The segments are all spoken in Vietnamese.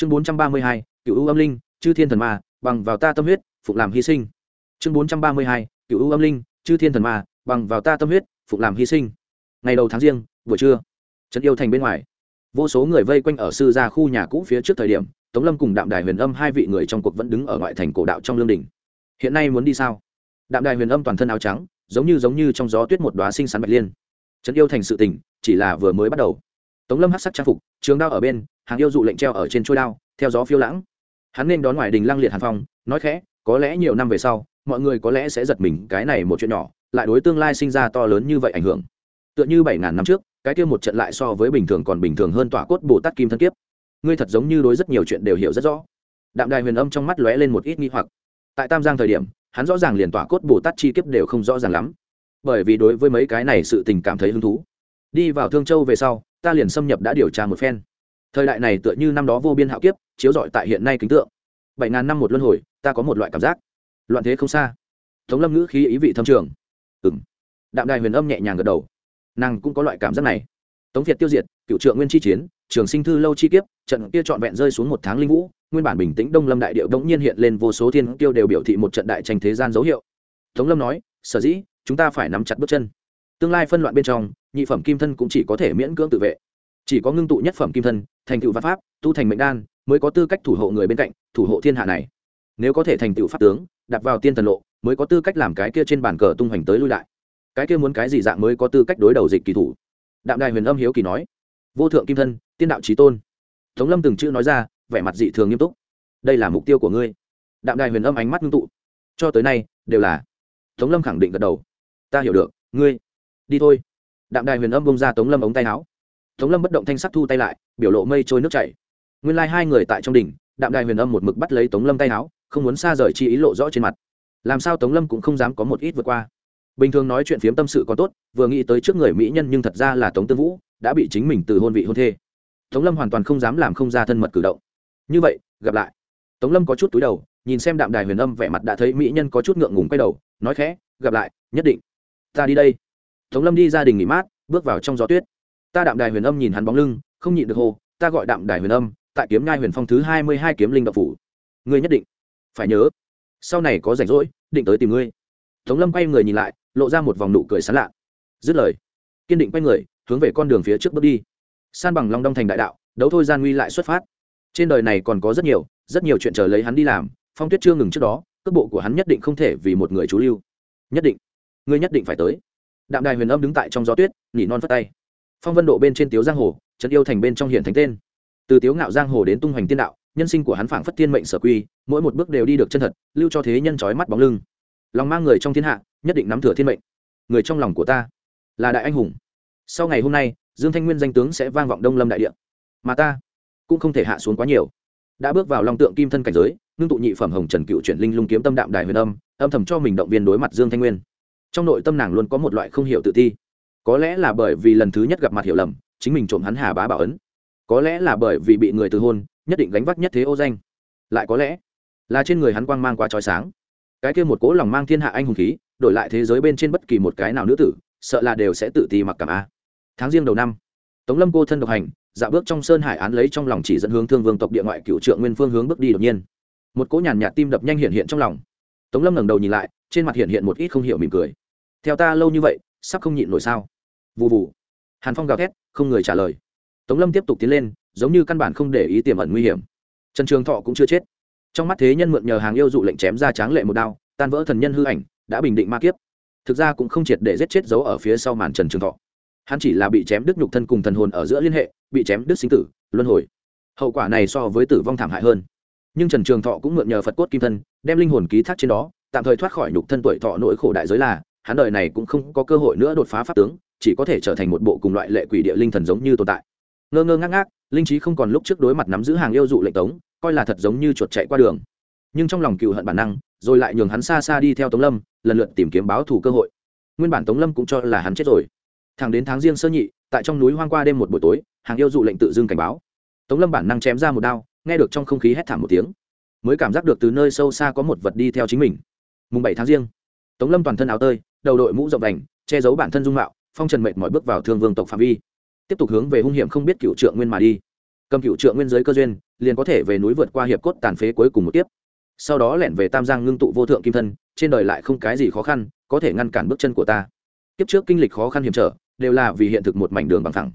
chương bốn trăm ba mươi hai, cựu U âm linh, chư thiên thần ma, bằng vào ta tâm huyết phục làm hy sinh. Chương bốn trăm ba mươi hai, cựu U âm linh, chư thiên thần ma, bằng vào ta tâm huyết phục làm hy sinh. Ngày đầu tháng riêng, buổi trưa, trấn yêu thành bên ngoài. Vô số người vây quanh ở sư gia khu nhà cũ phía trước thời điểm, tống lâm cùng đạm đài huyền âm hai vị người trong cuộc vẫn đứng ở ngoại thành cổ đạo trong lương đình hiện nay muốn đi sao? Đạm đài huyền âm toàn thân áo trắng, giống như giống như trong gió tuyết một đoá sinh sắn bạch liên. Trấn yêu thành sự tình, chỉ là vừa mới bắt đầu. Tống lâm hát sắc trang phục, trường đao ở bên hàng yêu dụ lệnh treo ở trên chuôi đao, theo gió phiêu lãng. Hắn nên đón ngoài đình lăng liệt hàn phong, nói khẽ, có lẽ nhiều năm về sau, mọi người có lẽ sẽ giật mình cái này một chuyện nhỏ, lại đối tương lai sinh ra to lớn như vậy ảnh hưởng. Tựa như bảy ngàn năm trước, cái kia một trận lại so với bình thường còn bình thường hơn tỏa cốt bồ tát kim thân kiếp. Ngươi thật giống như đối rất nhiều chuyện đều hiểu rất rõ. Đạm đài huyền âm trong mắt lóe lên một ít nghi hoặc. Tại tam giang thời điểm, hắn rõ ràng liền tỏa cốt bồ tát chi kiếp đều không rõ ràng lắm. Bởi vì đối với mấy cái này sự tình cảm thấy hứng thú. Đi vào thương châu về sau, ta liền xâm nhập đã điều tra một phen thời đại này tựa như năm đó vô biên hạo kiếp, chiếu rọi tại hiện nay kính tượng. Bảy ngàn năm một luân hồi, ta có một loại cảm giác. Loạn thế không xa. Tống lâm ngữ khí ý vị thâm trường. Ừ đạm đài huyền âm nhẹ nhàng gật đầu. Nàng cũng có loại cảm giác này. Tống việt tiêu diệt, cựu trượng nguyên chi chiến, trường sinh thư lâu chi kiếp, trận kia trọn vẹn rơi xuống một tháng linh vũ, nguyên bản bình tĩnh đông lâm đại điệu đống nhiên hiện lên vô số thiên tiêu đều biểu thị một trận đại tranh thế gian dấu hiệu. Tống lâm nói, sở dĩ, chúng ta phải nắm chặt bước chân. Tương lai phân loạn bên trong, nhị phẩm kim thân cũng chỉ có thể miễn cưỡng tự vệ chỉ có ngưng tụ nhất phẩm kim thân, thành tựu văn pháp, tu thành mệnh đan, mới có tư cách thủ hộ người bên cạnh, thủ hộ thiên hạ này. Nếu có thể thành tựu pháp tướng, đặt vào tiên thần lộ, mới có tư cách làm cái kia trên bàn cờ tung hoành tới lui lại. Cái kia muốn cái gì dạng mới có tư cách đối đầu dịch kỳ thủ? Đạm đài huyền âm hiếu kỳ nói. Vô thượng kim thân, tiên đạo trí tôn. Tống lâm từng chữ nói ra, vẻ mặt dị thường nghiêm túc. Đây là mục tiêu của ngươi. Đạm đài huyền âm ánh mắt ngưng tụ. Cho tới nay, đều là. Tống lâm khẳng định gật đầu. Ta hiểu được, ngươi. Đi thôi. Đạm đài huyền âm bông ra tống lâm ống tay áo tống lâm bất động thanh sắc thu tay lại, biểu lộ mây trôi nước chảy. Nguyên lai、like、hai người tại trong đỉnh, đạm đài huyền âm một mực bắt lấy tống lâm tay áo, không muốn xa rời chi ý lộ rõ trên mặt. Làm sao tống lâm cũng không dám có một ít vượt qua. Bình thường nói chuyện phiếm tâm sự còn tốt, vừa nghĩ tới trước người mỹ nhân nhưng thật ra là tống tương vũ, đã bị chính mình từ hôn vị hôn thê. Tống lâm hoàn toàn không dám làm không ra thân mật cử động. Như vậy, gặp lại. Tống lâm có chút túi đầu, nhìn xem đạm đài huyền âm vẻ mặt đã thấy mỹ nhân có chút ngượng ngùng quay đầu, nói khẽ, gặp lại, nhất định. Ta đi đây. Tống lâm đi ra đình nghỉ mát, bước vào trong gió tuyết ta đạm đài huyền âm nhìn hắn bóng lưng, không nhịn được hồ ta gọi đạm đài huyền âm, tại kiếm ngai huyền phong thứ hai mươi hai kiếm linh đạo phủ. Ngươi nhất định phải nhớ, sau này có rảnh rỗi, định tới tìm ngươi. Tống lâm quay người nhìn lại, lộ ra một vòng nụ cười sán lạ. Dứt lời, kiên định quay người, hướng về con đường phía trước bước đi. San bằng long đông thành đại đạo, đấu thôi gian nguy lại xuất phát. Trên đời này còn có rất nhiều rất nhiều chuyện chờ lấy hắn đi làm, phong tuyết chưa ngừng trước đó, cước bộ của hắn nhất định không thể vì một người chú lưu. Nhất định, ngươi nhất định phải tới. Đạm đài huyền âm đứng tại trong gió tuyết nhỉ non phất tay phong vân độ bên trên tiếu giang hồ, trấn yêu thành bên trong hiển thánh tên. Từ tiếu ngạo giang hồ đến tung hoành tiên đạo, nhân sinh của hắn phảng phất thiên mệnh sở quy, mỗi một bước đều đi được chân thật, lưu cho thế nhân trói mắt bóng lưng. Lòng mang người trong thiên hạ, nhất định nắm thừa thiên mệnh. Người trong lòng của ta là đại anh hùng. Sau ngày hôm nay, dương thanh nguyên danh tướng sẽ vang vọng đông lâm đại địa. Mà ta cũng không thể hạ xuống quá nhiều. Đã bước vào long tượng kim thân cảnh giới, ngưng tụ nhị phẩm hồng trần cựu chuyển linh lung kiếm tâm đạm đài huyền âm âm thầm cho mình động viên đối mặt dương thanh nguyên. Trong nội tâm nàng luôn có một loại không hiểu tự ti có lẽ là bởi vì lần thứ nhất gặp mặt hiểu lầm, chính mình trộm hắn hà bá bảo ấn. Có lẽ là bởi vì bị người từ hôn, nhất định gánh vác nhất thế ô danh. Lại có lẽ là trên người hắn quang mang quá trói sáng. Cái kia một cố lòng mang thiên hạ anh hùng khí, đổi lại thế giới bên trên bất kỳ một cái nào nữ tử, sợ là đều sẽ tự ti mặc cảm a. Tháng riêng đầu năm, tống lâm cô thân độc hành dạo bước trong sơn hải án lấy trong lòng chỉ dẫn hướng thương vương tộc địa ngoại cựu trượng nguyên phương hướng bước đi đột nhiên. Một cỗ nhàn nhạt tim đập nhanh hiện hiện trong lòng. Tống lâm ngẩng đầu nhìn lại, trên mặt hiện hiện một ít không hiểu mỉm cười. Theo ta lâu như vậy, sắp không nhịn nổi sao? Vụ vụ hàn phong gào thét, không người trả lời. Tống lâm tiếp tục tiến lên, giống như căn bản không để ý tiềm ẩn nguy hiểm. Trần trường thọ cũng chưa chết. Trong mắt thế nhân mượn nhờ hàng yêu dụ lệnh chém ra tráng lệ một đao, tan vỡ thần nhân hư ảnh, đã bình định ma kiếp. Thực ra cũng không triệt để giết chết giấu ở phía sau màn trần trường thọ. Hắn chỉ là bị chém đứt nhục thân cùng thần hồn ở giữa liên hệ, bị chém đứt sinh tử, luân hồi. Hậu quả này so với tử vong thảm hại hơn. Nhưng trần trường thọ cũng mượn nhờ phật cốt kim thân, đem linh hồn ký thác trên đó, tạm thời thoát khỏi nhục thân tuổi thọ nỗi khổ đại giới là, hắn đời này cũng không có cơ hội nữa đột phá pháp tướng chỉ có thể trở thành một bộ cùng loại lệ quỷ địa linh thần giống như tồn tại. Ngơ ngơ ngác ngác, linh trí không còn lúc trước đối mặt nắm giữ hàng yêu dụ lệnh tống, coi là thật giống như chuột chạy qua đường. Nhưng trong lòng cựu hận bản năng, rồi lại nhường hắn xa xa đi theo tống lâm, lần lượt tìm kiếm báo thù cơ hội. Nguyên bản tống lâm cũng cho là hắn chết rồi. Thẳng đến tháng riêng sơ nhị, tại trong núi hoang qua đêm một buổi tối, hàng yêu dụ lệnh tự dưng cảnh báo. Tống lâm bản năng chém ra một đao, nghe được trong không khí hét thảm một tiếng, mới cảm giác được từ nơi sâu xa có một vật đi theo chính mình. Mùng bảy tháng riêng, tống lâm toàn thân áo tơi, đầu đội mũ rộng đành che giấu bản thân dung mạo phong trần mệt mọi bước vào thương vương tộc phạm vi, tiếp tục hướng về hung hiểm không biết cựu trượng nguyên mà đi. Cầm cựu trượng nguyên giới cơ duyên, liền có thể về núi vượt qua hiệp cốt tàn phế cuối cùng một tiếp sau đó lẻn về tam giang ngưng tụ vô thượng kim thân, trên đời lại không cái gì khó khăn, có thể ngăn cản bước chân của ta. Kiếp trước kinh lịch khó khăn hiểm trở, đều là vì hiện thực một mảnh đường bằng thẳng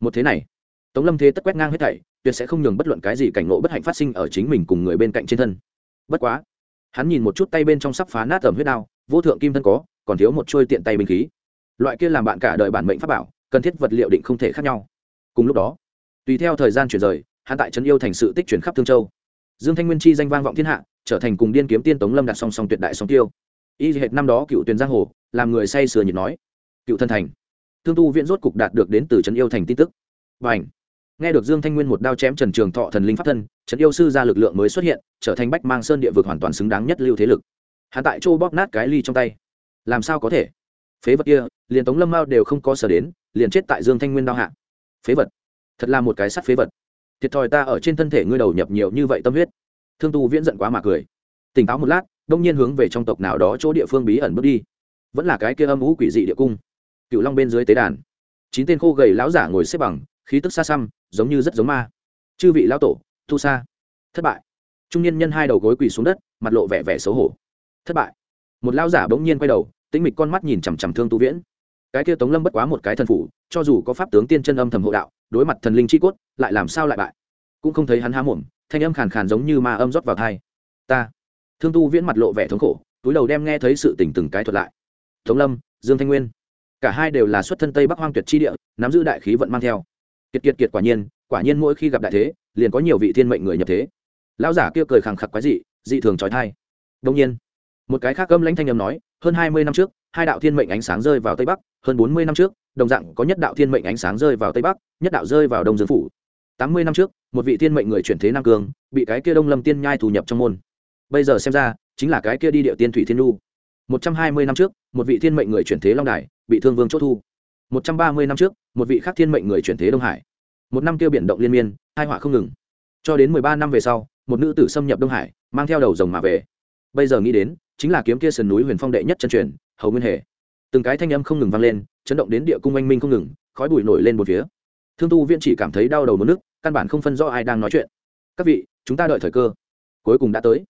một thế này, tống lâm thế tất quét ngang hết thảy, tuyệt sẽ không nhường bất luận cái gì cảnh ngộ bất hạnh phát sinh ở chính mình cùng người bên cạnh trên thân. Bất quá, hắn nhìn một chút tay bên trong sắp phá nát tầm huyết đao, vô thượng kim thân có, còn thiếu một trôi tiện tay binh khí loại kia làm bạn cả đời bản mệnh pháp bảo, cần thiết vật liệu định không thể khác nhau. Cùng lúc đó, tùy theo thời gian chuyển rời, hắn tại trấn yêu thành sự tích chuyển khắp thương châu. Dương thanh nguyên chi danh vang vọng thiên hạ, trở thành cùng điên kiếm tiên tống lâm đặt song song tuyệt đại song tiêu. Y hệt năm đó cựu tuyền giang hồ, làm người say sửa nhịp nói, cựu thân thành. Thương tu viện rốt cục đạt được đến từ trấn yêu thành tin tức. Và ảnh nghe được dương thanh nguyên một đao chém trần trường thọ thần linh pháp thân, trấn yêu sư ra lực lượng mới xuất hiện, trở thành bách mang sơn địa vực hoàn toàn xứng đáng nhất lưu thế lực. Hắn tại châu bóp nát cái ly trong tay. Làm sao có thể? Phế vật kia liền tống lâm mao đều không có sở đến, liền chết tại dương thanh nguyên đao hạ. Phế vật. Thật là một cái sắt phế vật. Thiệt thòi ta ở trên thân thể ngươi đầu nhập nhiều như vậy tâm huyết. Thương tu viễn giận quá mà cười. Tỉnh táo một lát, đông nhiên hướng về trong tộc nào đó chỗ địa phương bí ẩn bước đi. Vẫn là cái kia âm ú quỷ dị địa cung. Cựu long bên dưới tế đàn. Chín tên khô gầy lão giả ngồi xếp bằng, khí tức xa xăm, giống như rất giống ma. Chư vị lão tổ, thu xa. Thất bại. Trung niên nhân hai đầu gối quỳ xuống đất, mặt lộ vẻ vẻ xấu hổ. Thất bại. Một lão giả bỗng nhiên quay đầu, tĩnh mịch con mắt nhìn chằm chằm thương tu viễn cái kia tống lâm bất quá một cái thần phủ, cho dù có pháp tướng tiên chân âm thầm hộ đạo, đối mặt thần linh chi cốt, lại làm sao lại bại? Cũng không thấy hắn há mồm, thanh âm khàn khàn giống như ma âm rót vào thai. Ta. Thương tu viễn mặt lộ vẻ thống khổ, túi đầu đem nghe thấy sự tình từng cái thuật lại. Tống lâm, dương thanh nguyên. Cả hai đều là xuất thân tây bắc hoang tuyệt chi địa, nắm giữ đại khí vận mang theo. Kiệt kiệt kiệt quả nhiên quả nhiên mỗi khi gặp đại thế, liền có nhiều vị thiên mệnh người nhập thế. Lão giả kia cười khẳng khặc quái dị dị thường trói thai. Đông nhiên, một cái khác âm lãnh thanh âm nói, hơn hai mươi năm trước hai đạo thiên mệnh ánh sáng rơi vào tây bắc, hơn bốn mươi năm trước, đồng dạng có nhất đạo thiên mệnh ánh sáng rơi vào tây bắc, nhất đạo rơi vào đông dương phủ. Tám mươi năm trước, một vị thiên mệnh người chuyển thế nam cường bị cái kia đông lâm tiên nhai thu nhập trong môn. Bây giờ xem ra, chính là cái kia đi địa tiên thủy thiên lu một trăm hai mươi năm trước, một vị thiên mệnh người chuyển thế long đài, bị thương vương chốt thu. Một trăm ba mươi năm trước, một vị khác thiên mệnh người chuyển thế đông hải. Một năm kia biển động liên miên, hai họa không ngừng. Cho đến mười ba năm về sau, một nữ tử xâm nhập đông hải, mang theo đầu rồng mà về. Bây giờ nghĩ đến, chính là kiếm kia sườn núi huyền phong đệ nhất chân truyền hầu nguyên hề từng cái thanh âm không ngừng vang lên, chấn động đến địa cung anh minh không ngừng, khói bụi nổi lên một phía. Thương tu viễn chỉ cảm thấy đau đầu mất nước, căn bản không phân rõ ai đang nói chuyện. Các vị, chúng ta đợi thời cơ. Cuối cùng đã tới.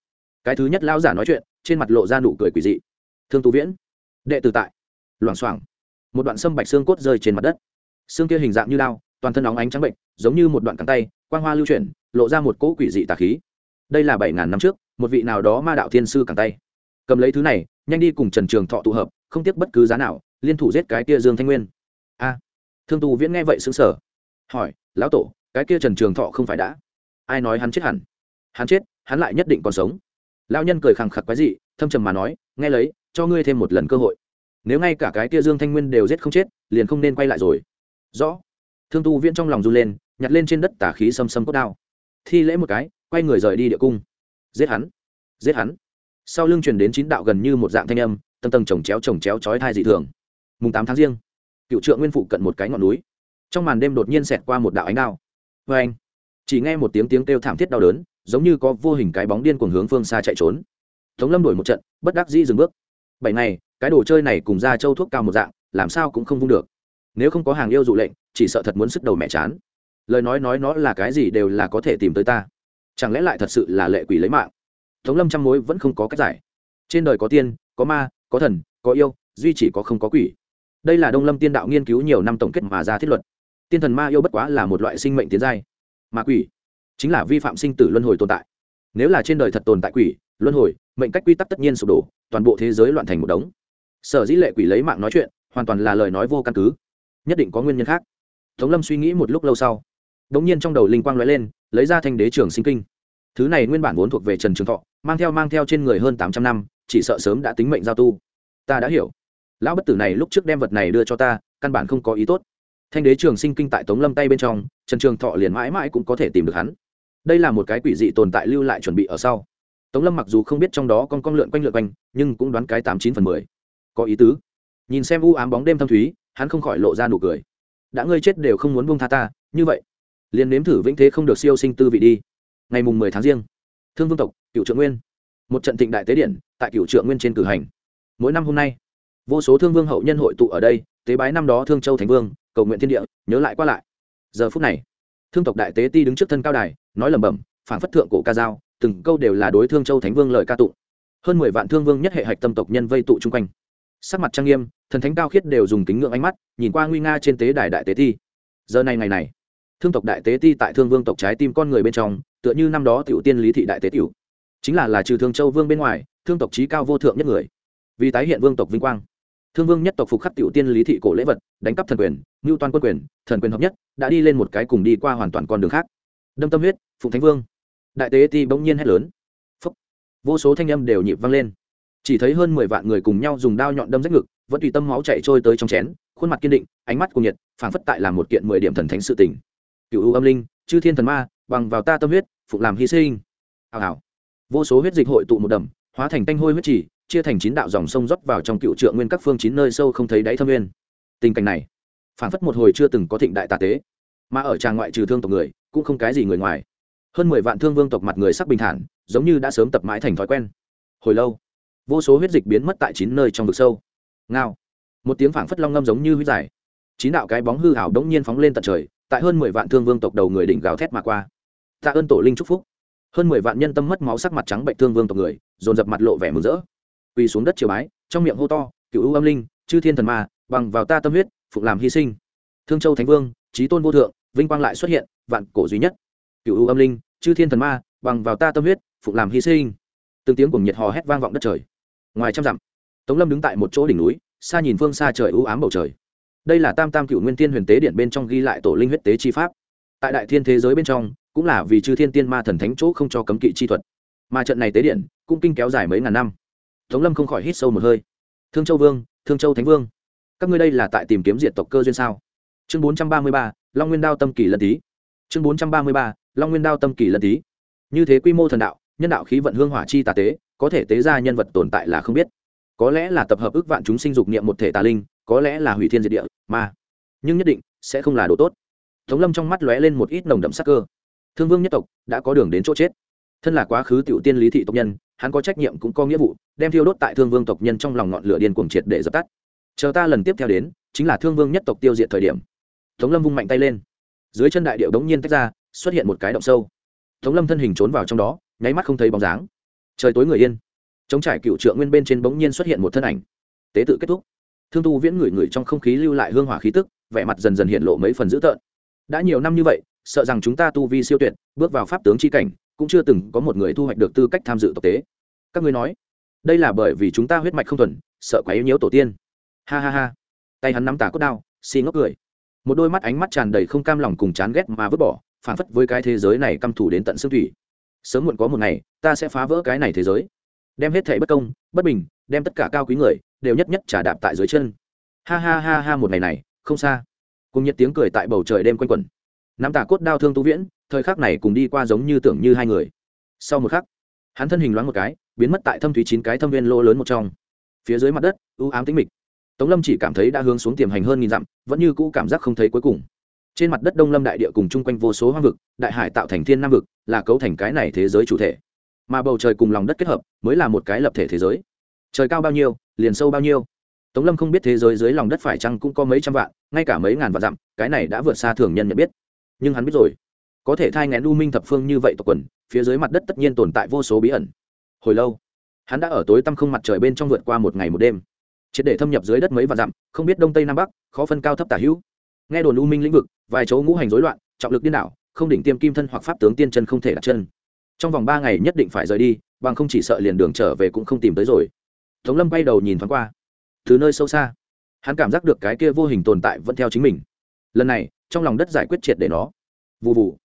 Cái thứ nhất lão giả nói chuyện, trên mặt lộ ra nụ cười quỷ dị. Thương tu viễn. Đệ tử tại. Loảng xoảng. Một đoạn sâm bạch xương cốt rơi trên mặt đất. Xương kia hình dạng như lao, toàn thân óng ánh trắng bệnh, giống như một đoạn cẳng tay, quang hoa lưu chuyển, lộ ra một cỗ quỷ dị tà khí. Đây là bảy ngàn năm trước, một vị nào đó ma đạo thiên sư cẳng tay. Cầm lấy thứ này nhanh đi cùng trần trường thọ tụ hợp, không tiếc bất cứ giá nào, liên thủ giết cái kia dương thanh nguyên. A. Thương tu viễn nghe vậy xứng sở hỏi, lão tổ, cái kia trần trường thọ không phải đã? Ai nói hắn chết hẳn? Hắn chết, hắn lại nhất định còn sống. Lão nhân cười khẳng khặc quái dị, thâm trầm mà nói, nghe lấy, cho ngươi thêm một lần cơ hội. Nếu ngay cả cái kia dương thanh nguyên đều giết không chết, liền không nên quay lại rồi. Rõ. Thương tu viễn trong lòng run lên, nhặt lên trên đất tả khí xâm xâm cốt đao. Thi lễ một cái, quay người rời đi địa cung. Giết hắn giết hắn sau lưng truyền đến chín đạo gần như một dạng thanh âm, tầng tầng chồng chéo chồng chéo chói thai dị thường. Mùng tám tháng riêng, cựu trượng nguyên phụ cận một cái ngọn núi. Trong màn đêm đột nhiên xẹt qua một đạo ánh đao. Vê anh, chỉ nghe một tiếng tiếng kêu thảm thiết đau đớn, giống như có vô hình cái bóng điên cuồng hướng phương xa chạy trốn. Tống lâm đổi một trận, bất đắc dĩ dừng bước. Bảy ngày, cái đồ chơi này cùng ra châu thuốc cao một dạng, làm sao cũng không vung được. Nếu không có hàng yêu dụ lệnh, chỉ sợ thật muốn sức đầu mẹ chán. Lời nói nói nó là cái gì đều là có thể tìm tới ta. Chẳng lẽ lại thật sự là lệ quỷ lấy mạng? Tống lâm trăm mối vẫn không có cách giải. Trên đời có tiên, có ma, có thần, có yêu, duy chỉ có không có quỷ. Đây là đông lâm tiên đạo nghiên cứu nhiều năm tổng kết mà ra thiết luật. Tiên thần ma yêu bất quá là một loại sinh mệnh tiến giai. Mà quỷ chính là vi phạm sinh tử luân hồi tồn tại. Nếu là trên đời thật tồn tại quỷ, luân hồi, mệnh cách quy tắc tất nhiên sụp đổ, toàn bộ thế giới loạn thành một đống. Sở dĩ lệ quỷ lấy mạng nói chuyện, hoàn toàn là lời nói vô căn cứ. Nhất định có nguyên nhân khác. Tống lâm suy nghĩ một lúc lâu sau đ ỗ n g nhiên trong đầu linh quang nói lên, lấy ra thanh đế trường sinh kinh thứ này nguyên bản vốn thuộc về trần trường thọ, mang theo mang theo trên người hơn tám trăm năm, chỉ sợ sớm đã tính mệnh giao tu. Ta đã hiểu. Lão bất tử này lúc trước đem vật này đưa cho ta, căn bản không có ý tốt. Thanh đế trường sinh kinh tại tống lâm tay bên trong, trần trường thọ liền mãi mãi cũng có thể tìm được hắn. Đây là một cái quỷ dị tồn tại lưu lại chuẩn bị ở sau. Tống lâm mặc dù không biết trong đó con con lượn quanh lượn quanh, nhưng cũng đoán cái tám chín phần mười. Có ý tứ. Nhìn xem u ám bóng đêm thâm thúy, hắn không khỏi lộ ra nụ cười. Đã ngươi chết đều không muốn buông tha ta, như vậy, liền nếm thử vĩnh thế không được siêu sinh tư vị đi ngày mùng mười tháng riêng. Thương vương tộc cựu trượng nguyên. Một trận thịnh đại tế điển tại cựu trượng nguyên trên cử hành. Mỗi năm hôm nay, vô số thương vương hậu nhân hội tụ ở đây, tế bái năm đó thương châu thành vương, cầu nguyện thiên địa, nhớ lại qua lại. Giờ phút này, thương tộc đại tế ti đứng trước thân cao đài, nói lẩm bẩm phản phất thượng cổ ca dao, từng câu đều là đối thương châu thánh vương lời ca tụng. Hơn mười vạn thương vương nhất hệ hạch tâm tộc nhân vây tụ chung quanh. Sắc mặt trang nghiêm, thần thánh cao khiết đều dùng kính ngưỡng ánh mắt, nhìn qua nguy nga trên tế đài đại tế thi giờ này ngày này thương tộc đại tế ti tại thương vương tộc trái tim con người bên trong, tựa như năm đó tiểu tiên lý thị đại tế tiểu. Chính là là trừ thương châu vương bên ngoài, thương tộc trí cao vô thượng nhất người. Vì tái hiện vương tộc vinh quang. Thương vương nhất tộc phục khắc tiểu tiên lý thị cổ lễ vật, đánh cắp thần quyền, ngưu toàn quân quyền, thần quyền hợp nhất, đã đi lên một cái cùng đi qua hoàn toàn con đường khác. Đâm tâm huyết, phụng thánh vương. Đại tế ti bỗng nhiên hét lớn. Phúc. vô số thanh âm đều nhịp vang lên. Chỉ thấy hơn mười vạn người cùng nhau dùng đao nhọn đâm rách ngực, vẫn tùy tâm máu chạy trôi tới trong chén, khuôn mặt kiên định, ánh mắt cùng nhiệt, phảng phất tại là một kiện mười điểm thần thánh sự tình cựu âm linh, chư thiên thần ma, bằng vào ta tâm huyết, phụng làm hy sinh. Hào hào. Vô số huyết dịch hội tụ một đầm, hóa thành tanh hôi huyết chỉ, chia thành chín đạo dòng sông rót vào trong cựu trượng nguyên các phương chín nơi sâu không thấy đáy thâm nguyên. Tình cảnh này phảng phất một hồi chưa từng có thịnh đại tà tế. Mà ở tràng ngoại trừ thương tộc người, cũng không cái gì người ngoài. Hơn mười vạn thương vương tộc mặt người sắc bình thản, giống như đã sớm tập mãi thành thói quen. Hồi lâu, vô số huyết dịch biến mất tại chín nơi trong vực sâu. Ngao. Một tiếng phảng phất long ngâm giống như huyết dài. Chín đạo cái bóng hư hảo đống nhiên phóng lên tận trời tại hơn mười vạn thương vương tộc đầu người đỉnh gào thét mà qua. Tạ ơn tổ linh chúc phúc. Hơn mười vạn nhân tâm mất máu sắc mặt trắng bệnh thương vương tộc người, dồn dập mặt lộ vẻ mừng rỡ. Quỳ xuống đất chiều bái, trong miệng hô to, cựu ưu âm linh, chư thiên thần ma, bằng vào ta tâm huyết phục làm hy sinh. Thương châu thánh vương trí tôn vô thượng, vinh quang lại xuất hiện, vạn cổ duy nhất. Cựu ưu âm linh, chư thiên thần ma, bằng vào ta tâm huyết phục làm hy sinh. Từng tiếng cùng nhiệt hò hét vang vọng đất trời. Ngoài trăm dặm, tống lâm đứng tại một chỗ đỉnh núi, xa nhìn phương xa trời ưu ám bầu trời đây là tam tam cựu nguyên tiên huyền tế điện bên trong ghi lại tổ linh huyết tế chi pháp. Tại đại thiên thế giới bên trong, cũng là vì chư thiên tiên ma thần thánh chỗ không cho cấm kỵ chi thuật. Mà trận này tế điện, cũng kinh kéo dài mấy ngàn năm. Tống lâm không khỏi hít sâu một hơi. Thương châu vương, thương châu thánh vương. Các ngươi đây là tại tìm kiếm diệt tộc cơ duyên sao? Chương bốn trăm ba mươi ba, long nguyên đao tâm kỳ lân tý. Chương bốn trăm ba mươi ba, long nguyên đao tâm kỳ lân tý. Như thế quy mô thần đạo, nhân đạo khí vận hương hỏa chi tà tế, có thể tế ra nhân vật tồn tại là không biết. Có lẽ là tập hợp ước vạn chúng sinh dục niệm một thể tà linh có lẽ là hủy thiên diệt địa, mà nhưng nhất định sẽ không là đồ tốt. Tống lâm trong mắt lóe lên một ít nồng đậm sắc cơ. Thương vương nhất tộc đã có đường đến chỗ chết. Thân là quá khứ tiểu tiên lý thị tộc nhân, hắn có trách nhiệm cũng có nghĩa vụ, đem thiêu đốt tại thương vương tộc nhân trong lòng ngọn lửa điên cuồng triệt để dập tắt. Chờ ta lần tiếp theo đến, chính là thương vương nhất tộc tiêu diệt thời điểm. Tống lâm vung mạnh tay lên. Dưới chân đại điệu đống nhiên tách ra, xuất hiện một cái động sâu. Tống lâm thân hình trốn vào trong đó, nháy mắt không thấy bóng dáng. Trời tối người yên. Chống trải cựu trượng nguyên bên trên bỗng nhiên xuất hiện một thân ảnh. Tế tự kết thúc thương tu viễn ngửi ngửi trong không khí lưu lại hương hỏa khí tức, vẻ mặt dần dần hiện lộ mấy phần dữ tợn. Đã nhiều năm như vậy, sợ rằng chúng ta tu vi siêu tuyệt, bước vào pháp tướng c h i cảnh, cũng chưa từng có một người thu hoạch được tư cách tham dự tộc tế. Các ngươi nói, đây là bởi vì chúng ta huyết mạch không thuần, sợ quá yếu nhiễu tổ tiên. Ha ha ha. Tay hắn nắm tà cốt đao xi ngốc cười. Một đôi mắt ánh mắt tràn đầy không cam lòng cùng chán ghét mà vứt bỏ, phản phất với cái thế giới này căm thủ đến tận xương thủy. Sớm muộn có một ngày, ta sẽ phá vỡ cái này thế giới. Đem hết thảy bất công, bất bình, đem tất cả cao quý người đều nhất nhất trả đạp tại dưới chân. Ha ha ha ha một ngày này, không xa. Cùng nhiệt tiếng cười tại bầu trời đêm quanh quẩn. Nắm tà cốt đao thương tu viễn, thời khắc này cùng đi qua giống như tưởng như hai người. Sau một khắc, hắn thân hình loáng một cái, biến mất tại thâm thúy chín cái thâm viên lô lớn một trong. Phía dưới mặt đất ưu ám tĩnh mịch. Tống lâm chỉ cảm thấy đã hướng xuống tiềm hành hơn nghìn dặm, vẫn như cũ cảm giác không thấy cuối cùng. Trên mặt đất đông lâm đại địa cùng chung quanh vô số hoang vực, đại hải tạo thành thiên nam vực, là cấu thành cái này thế giới chủ thể. Mà bầu trời cùng lòng đất kết hợp, mới là một cái lập thể thế giới trời cao bao nhiêu, liền sâu bao nhiêu. Tống lâm không biết thế giới dưới lòng đất phải chăng cũng có mấy trăm vạn, ngay cả mấy ngàn vạn dặm, cái này đã vượt xa thường nhân nhận biết. Nhưng hắn biết rồi. Có thể thai ngén u minh thập phương như vậy tộc quần, phía dưới mặt đất tất nhiên tồn tại vô số bí ẩn. Hồi lâu, hắn đã ở tối tăm không mặt trời bên trong vượt qua một ngày một đêm. Triệt để thâm nhập dưới đất mấy vạn dặm, không biết đông tây nam bắc, khó phân cao thấp tả hữu. Nghe đồn u minh lĩnh vực, vài chỗ ngũ hành rối loạn, trọng lực điên đảo, không đỉnh tiêm kim thân hoặc pháp tướng tiên chân không thể đặt chân. Trong vòng ba ngày nhất định phải rời đi, bằng không chỉ sợ liền đường trở về cũng không tìm tới rồi tống lâm bay đầu nhìn thoáng qua. Từ nơi sâu xa hắn cảm giác được cái kia vô hình tồn tại vẫn theo chính mình. Lần này trong lòng đất giải quyết triệt để nó. Vù vù,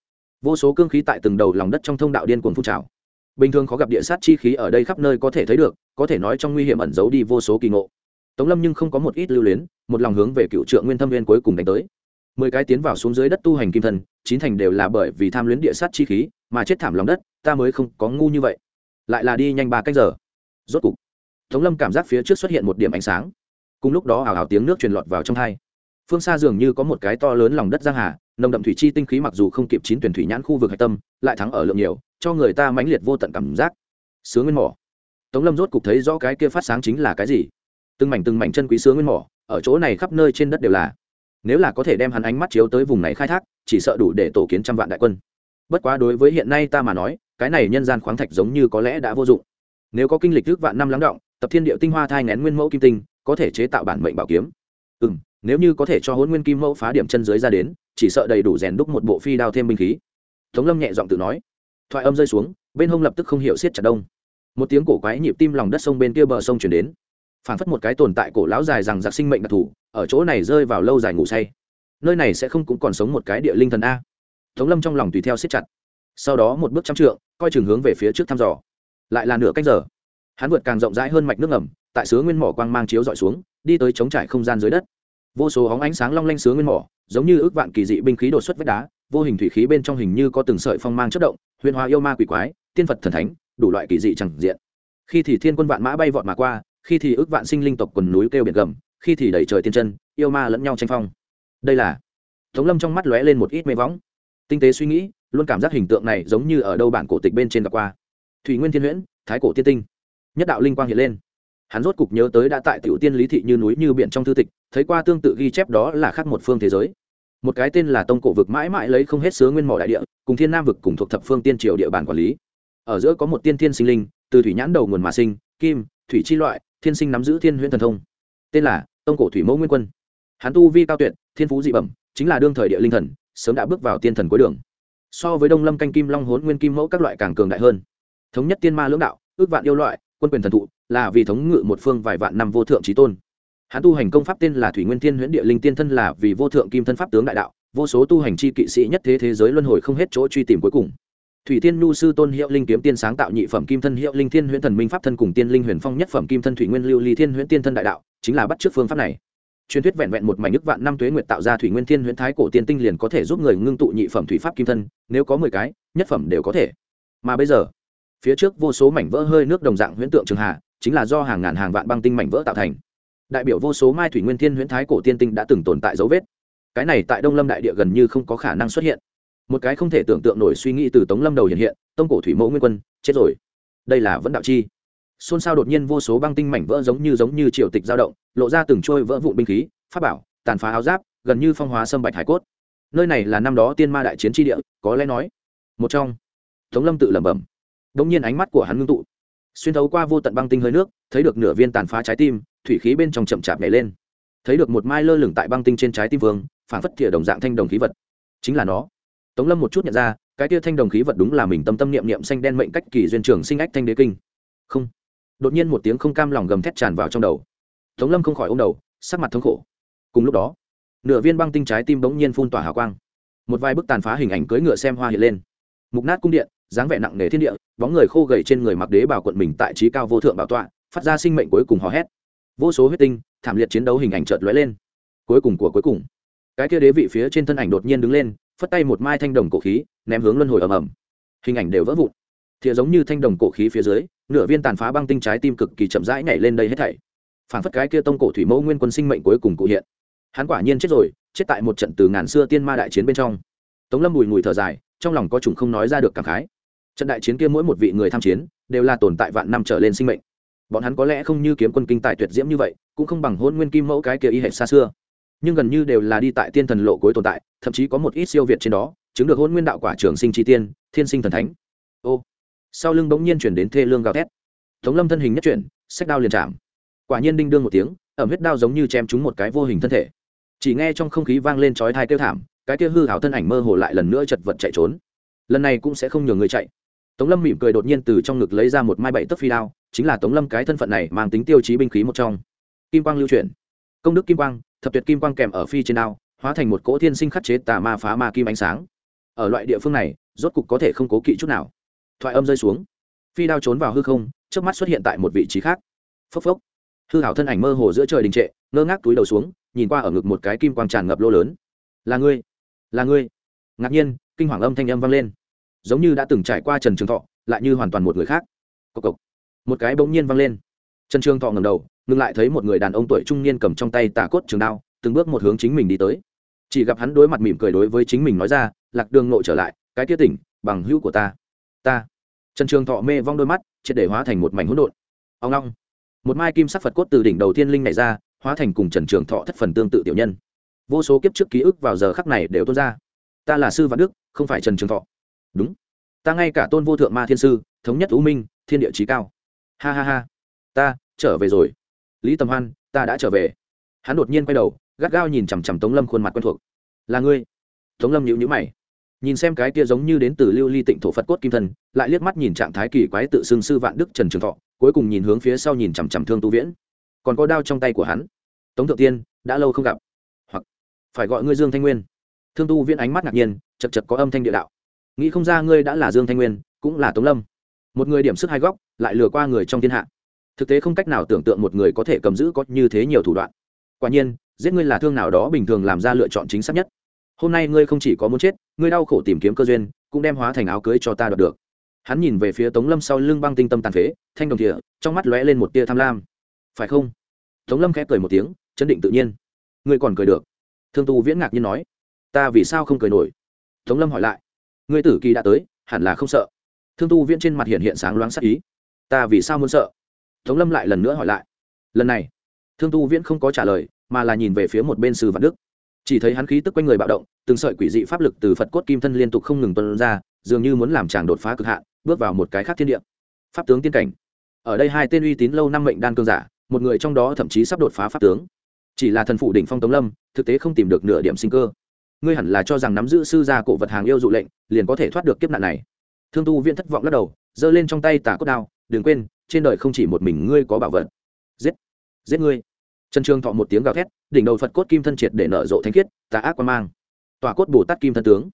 vô số cương khí tại từng đầu lòng đất trong thông đạo điên cuồng phun trào. Bình thường khó gặp địa sát chi khí ở đây khắp nơi có thể thấy được có thể nói trong nguy hiểm ẩn giấu đi vô số kỳ ngộ. Tống lâm nhưng không có một ít lưu luyến một lòng hướng về cựu trượng nguyên thâm viên cuối cùng đánh tới. Mười cái tiến vào xuống dưới đất tu hành kim thân chín thành đều là bởi vì tham luyến địa sát chi khí mà chết thảm lòng đất ta mới không có ngu như vậy. Lại là đi nhanh ba cách giờ. Rốt cục tống lâm cảm giác phía trước xuất hiện một điểm ánh sáng. Cùng lúc đó ảo ảo tiếng nước truyền lọt vào trong hai. Phương xa dường như có một cái to lớn lòng đất giang hà, nồng đậm thủy chi tinh khí mặc dù không kịp chín tuyển thủy nhãn khu vực hạch tâm, lại thắng ở lượng nhiều, cho người ta mãnh liệt vô tận cảm giác. Sướng nguyên mỏ. Tống lâm rốt cục thấy rõ cái kia phát sáng chính là cái gì. Từng mảnh từng mảnh chân quý sướng nguyên mỏ, ở chỗ này khắp nơi trên đất đều là. Nếu là có thể đem hắn ánh mắt chiếu tới vùng này khai thác, chỉ sợ đủ để tổ kiến trăm vạn đại quân. Bất quá đối với hiện nay ta mà nói, cái này nhân gian khoáng thạch giống như có lẽ đã vô dụng. Nếu có kinh lịch trước vạn năm lắng động tập thiên điệu tinh hoa thai ngén nguyên mẫu kim tinh, có thể chế tạo bản mệnh bảo kiếm. Ừ m nếu như có thể cho hôn nguyên kim mẫu phá điểm chân dưới ra đến, chỉ sợ đầy đủ rèn đúc một bộ phi đao thêm binh khí. Tống lâm nhẹ giọng tự nói. Thoại âm rơi xuống, bên hông lập tức không hiểu siết chặt đông. Một tiếng cổ quái nhịp tim lòng đất sông bên kia bờ sông chuyển đến. Phảng phất một cái tồn tại cổ lão dài rằng giặc sinh mệnh đặc thù, ở chỗ này rơi vào lâu dài ngủ say. Nơi này sẽ không cũng còn sống một cái địa linh thần a. Tống lâm trong lòng tùy theo siết chặt. Sau đó một bước trăm trượng, coi chừng hướng về phía trước thăm dò. Lại là nửa cách giờ hắn vượt càng rộng rãi hơn mạch nước ngầm, tại sứa nguyên mỏ quang mang chiếu dọi xuống, đi tới chống trải không gian dưới đất. Vô số hóng ánh sáng long lanh sứa nguyên mỏ, giống như ước vạn kỳ dị binh khí đột xuất vách đá, vô hình thủy khí bên trong hình như có từng sợi phong mang chất động, huyền hóa yêu ma quỷ quái, tiên phật thần thánh, đủ loại kỳ dị chẳng diện. Khi thì thiên quân vạn mã bay vọt mà qua, khi thì ước vạn sinh linh tộc quần núi kêu biển gầm, khi thì đẩy trời tiên chân, yêu ma lẫn nhau tranh phong. Đây là tống lâm trong mắt lóe lên một ít mê võng. Tinh tế suy nghĩ, luôn cảm giác hình tượng này giống như ở đâu bản cổ tịch bên trên gặp qua. Thủy nguyên thiên huyễn, thái cổ tiên tinh nhất đạo linh quang hiện lên. Hắn rốt cục nhớ tới đã tại tiểu tiên lý thị như núi như biển trong thư tịch, thấy qua tương tự ghi chép đó là khác một phương thế giới. Một cái tên là tông cổ vực mãi mãi lấy không hết sứa nguyên mỏ đại địa, cùng thiên nam vực cùng thuộc thập phương tiên triều địa bàn quản lý. Ở giữa có một tiên thiên sinh linh, từ thủy nhãn đầu nguồn mà sinh, kim, thủy chi loại, thiên sinh nắm giữ thiên huyễn thần thông. Tên là tông cổ thủy mẫu nguyên quân. Hắn tu vi cao tuyệt, thiên phú dị bẩm, chính là đương thời địa linh thần, sớm đã bước vào tiên thần cuối đường. So với đông lâm canh kim long hốn nguyên kim mẫu các loại càng cường đại hơn. Thống nhất tiên ma lưỡng đạo, ước vạn yêu loại quân quyền thần thụ, là vì thống ngự một phương vài vạn năm vô thượng trí tôn. Hắn tu hành công pháp tên là thủy nguyên tiên huyễn địa linh tiên thân là vì vô thượng kim thân pháp tướng đại đạo, vô số tu hành chi kỵ sĩ nhất thế thế giới luân hồi không hết chỗ truy tìm cuối cùng. Thủy tiên nhu sư tôn hiệu linh kiếm tiên sáng tạo nhị phẩm kim thân hiệu linh thiên huyễn thần minh pháp thân cùng tiên linh huyền phong nhất phẩm kim thân thủy nguyên lưu ly thiên huyễn tiên thân đại đạo, chính là bắt trước phương pháp này. Truyền thuyết vẹn vẹn một mảnh nước vạn năm tuế nguyệt tạo ra thủy nguyên thiên huyễn thái cổ tiên tinh liền có thể giúp người ngưng tụ nhị phẩm thủy pháp kim thân, nếu có mười cái, nhất phẩm đều có thể. Mà bây giờ phía trước vô số mảnh vỡ hơi nước đồng dạng huyễn tượng trường hạ chính là do hàng ngàn hàng vạn băng tinh mảnh vỡ tạo thành. Đại biểu vô số mai thủy nguyên thiên huyễn thái cổ tiên tinh đã từng tồn tại dấu vết. Cái này tại đông lâm đại địa gần như không có khả năng xuất hiện. Một cái không thể tưởng tượng nổi suy nghĩ từ tống lâm đầu hiện hiện, tông cổ thủy mẫu nguyên quân, chết rồi. Đây là vẫn đạo chi. Xôn xao đột nhiên vô số băng tinh mảnh vỡ giống như giống như triều tịch dao động, lộ ra từng trôi vỡ vụn binh khí, pháp bảo, tàn phá áo giáp, gần như phong hóa sâm bạch hải cốt. Nơi này là năm đó tiên ma đại chiến tri địa, có lẽ nói, một trong. Tống lâm tự lẩm bẩm đ nhiên ánh mắt của hắn ngưng tụ. Xuyên thấu qua vô tận băng tinh hơi nước, thấy được nửa viên tàn phá trái tim, thủy khí bên trong chậm chạp nhảy lên. Thấy được một mai lơ lửng tại băng tinh trên trái tim vương phản phất thìa đồng dạng thanh đồng khí vật. Chính là nó. Tống lâm một chút nhận ra, cái tia thanh đồng khí vật đúng là mình tâm tâm niệm niệm xanh đen mệnh cách kỳ duyên trường sinh ách thanh đế kinh. Không. Đột nhiên một tiếng không cam lòng gầm thét tràn vào trong đầu. Tống lâm không khỏi ô m đầu, sắc mặt thống khổ. Cùng lúc đó, nửa viên băng tinh trái tim bỗng nhiên phun tỏa hào quang. Một vài bức tàn phá hình ảnh cưỡi ngựa xem hoa hiện lên. Mục nát cung điện dáng vẻ nặng nề thiên địa, bóng người khô gầy trên người mặc đế bảo quận mình tại trí cao vô thượng bảo tọa, phát ra sinh mệnh cuối cùng hò hét. Vô số huyết tinh, thảm liệt chiến đấu hình ảnh chợt lóe lên. Cuối cùng của cuối cùng, cái kia đế vị phía trên thân ảnh đột nhiên đứng lên, phất tay một mai thanh đồng cổ khí, ném hướng luân hồi ầm ầm. Hình ảnh đều vỡ vụn. Thìa giống như thanh đồng cổ khí phía dưới, nửa viên tàn phá băng tinh trái tim cực kỳ chậm rãi nhảy lên đây hết thảy. Phản phất cái kia tông cổ thủy mẫu nguyên quân sinh mệnh cuối cùng cụ hiện. Hắn quả nhiên chết rồi, chết tại một trận từ ngàn xưa tiên ma đại chiến bên trong. Tống lâm bùi mùi thở dài, trong lòng có chủng không nói ra được cảm khái trận đại chiến kia mỗi một vị người tham chiến đều là tồn tại vạn năm trở lên sinh mệnh. Bọn hắn có lẽ không như kiếm quân kinh tài tuyệt diễm như vậy, cũng không bằng hôn nguyên kim mẫu cái kia y hệ xa xưa. Nhưng gần như đều là đi tại tiên thần lộ cuối tồn tại, thậm chí có một ít siêu việt trên đó, chứng được hôn nguyên đạo quả trường sinh tri tiên, thiên sinh thần thánh. Ô. Sau lưng bỗng nhiên chuyển đến thê lương gào thét. Tống lâm thân hình nhất chuyển sách đao liền chạm. Quả nhiên đinh đương một tiếng, ẩm huyết đao giống như chém trúng một cái vô hình thân thể. Chỉ nghe trong không khí vang lên chói thai kêu thảm, cái kia hư hảo thân ảnh mơ hồ lại lần nữa chật vật chạy trốn. Lần này cũng sẽ không nhường người chạy tống lâm mỉm cười đột nhiên từ trong ngực lấy ra một mai bảy tấc phi đao, chính là tống lâm cái thân phận này mang tính tiêu chí binh khí một trong. Kim quang lưu chuyển. Công đức kim quang, thập tuyệt kim quang kèm ở phi trên đao, hóa thành một cỗ thiên sinh khắc chế tà ma phá ma kim ánh sáng. Ở loại địa phương này, rốt cục có thể không cố kỵ chút nào. Thoại âm rơi xuống. Phi đao trốn vào hư không trước mắt xuất hiện tại một vị trí khác. Phốc phốc. Hư hảo thân ảnh mơ hồ giữa trời đình trệ, ngơ ngác túi đầu xuống, nhìn qua ở ngực một cái kim quang tràn ngập lô lớn. Là ngươi là ngươi. Ngạc nhiên, kinh hoàng âm thanh âm vang lên giống như đã từng trải qua trần trường thọ, lại như hoàn toàn một người khác. Cộc cộc. Một cái bỗng nhiên vang lên. Trần trường thọ ngầm đầu, ngừng lại thấy một người đàn ông tuổi trung niên cầm trong tay tà cốt trường đao, từng bước một hướng chính mình đi tới. Chỉ gặp hắn đối mặt mỉm cười đối với chính mình nói ra, lạc đường nội trở lại, cái tiết tỉnh, bằng hữu của ta. Ta. Trần trường thọ mê vong đôi mắt, triệt để hóa thành một mảnh hỗn độn. Ông long. Một mai kim sắc phật cốt từ đỉnh đầu tiên linh này ra, hóa thành cùng trần trường thọ thất phần tương tự tiểu nhân. Vô số kiếp trước ký ức vào giờ khắc này đều tuôn ra. Ta là sư vạn đức, không phải trần trường thọ đúng. Ta ngay cả tôn vô thượng ma thiên sư, thống nhất u minh, thiên địa trí cao. Ha ha ha. Ta trở về rồi. Lý tầm hoan, ta đã trở về. Hắn đột nhiên quay đầu, gắt gao nhìn chằm chằm tống lâm khuôn mặt quen thuộc. Là ngươi? Tống lâm nhịu nhữ mày. Nhìn xem cái kia giống như đến từ lưu ly tịnh thổ phật cốt kim thân, lại liếc mắt nhìn trạng thái kỳ quái tự xưng sư vạn đức trần trường thọ, cuối cùng nhìn hướng phía sau nhìn chằm chằm thương tu viễn. Còn có đao trong tay của hắn. Tống thượng tiên, đã lâu không gặp. Hoặc, phải gọi ngươi dương thanh nguyên. Thương tu viễn ánh mắt ngạc nhiên, chật chật có âm thanh địa đạo nghĩ không ra ngươi đã là dương thanh nguyên, cũng là tống lâm. Một người điểm sức hai góc, lại lừa qua người trong thiên hạ. Thực tế không cách nào tưởng tượng một người có thể cầm giữ có như thế nhiều thủ đoạn. Quả nhiên, giết ngươi là thương nào đó bình thường làm ra lựa chọn chính xác nhất. Hôm nay ngươi không chỉ có muốn chết, ngươi đau khổ tìm kiếm cơ duyên, cũng đem hóa thành áo cưới cho ta đoạt được. Hắn nhìn về phía tống lâm sau lưng băng tinh tâm tàn phế, thanh đồng thỉa trong mắt lóe lên một tia tham lam. Phải không? Tống lâm khẽ cười một tiếng, chấn định tự nhiên. Ngươi còn cười được. Thương tu viễn ngạc nhiên nói. Ta vì sao không cười nổi? Tống lâm hỏi lại ngươi tử kỳ đã tới, hẳn là không sợ. Thương tu viễn trên mặt hiện hiện sáng loáng sắc ý. Ta vì sao muốn sợ? Tống lâm lại lần nữa hỏi lại. Lần này, thương tu viễn không có trả lời, mà là nhìn về phía một bên sư vạn đức. Chỉ thấy hắn khí tức quanh người bạo động, từng sợi quỷ dị pháp lực từ phật cốt kim thân liên tục không ngừng tuân ra, dường như muốn làm chàng đột phá cực hạn, bước vào một cái khác thiên địa. Pháp tướng tiên cảnh. Ở đây hai tên uy tín lâu năm mệnh đan cương giả, một người trong đó thậm chí sắp đột phá pháp tướng. Chỉ là thần phụ đỉnh phong tống lâm, thực tế không tìm được nửa điểm sinh cơ ngươi hẳn là cho rằng nắm giữ sư gia cổ vật hàng yêu dụ lệnh, liền có thể thoát được kiếp nạn này. Thương tu viện thất vọng lắc đầu, giơ lên trong tay tà cốt đao, đừng quên, trên đời không chỉ một mình ngươi có bảo vật. Giết giết ngươi. Trần trường thọ một tiếng gào thét, đỉnh đầu phật cốt kim thân triệt để nở rộ thanh khiết, tà ác quan mang. Tòa cốt bồ tát kim thân tướng.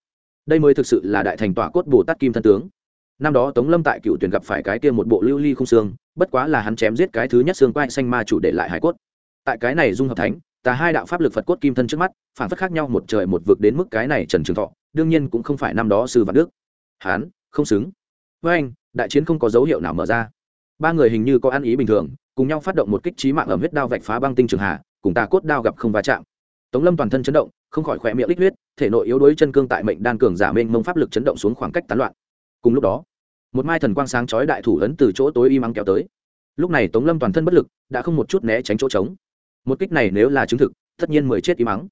Đây mới thực sự là đại thành tòa cốt bồ tát kim thân tướng. Năm đó tống lâm tại cựu tuyển gặp phải cái kia một bộ lưu ly không xương, bất quá là hắn chém giết cái thứ nhất xương quai xanh ma chủ để lại hải cốt. Tại cái này dung hợp thánh tà hai đạo pháp lực phật cốt kim thân trước mắt, phản phất khác nhau một trời một vực đến mức cái này trần trường thọ, đương nhiên cũng không phải năm đó sư vạn đức. Hán, không xứng. Với anh, đại chiến không có dấu hiệu nào mở ra. Ba người hình như có ăn ý bình thường, cùng nhau phát động một kích trí mạng ở huyết đao vạch phá băng tinh trường hà, cùng tà cốt đao gặp không va chạm. Tống lâm toàn thân chấn động, không khỏi khỏe miệng lít huyết, thể nội yếu đuối chân cương tại mệnh đan cường giả mênh mông pháp lực chấn động xuống khoảng cách tán loạn. Cùng lúc đó, một mai thần quang sáng chói đại thủ ấn từ chỗ tối y mắng kéo tới. Lúc này tống lâm toàn thân bất lực, đã không một chút né tránh chỗ trống một kích này nếu là chứng thực, tất nhiên mười chết y mắng.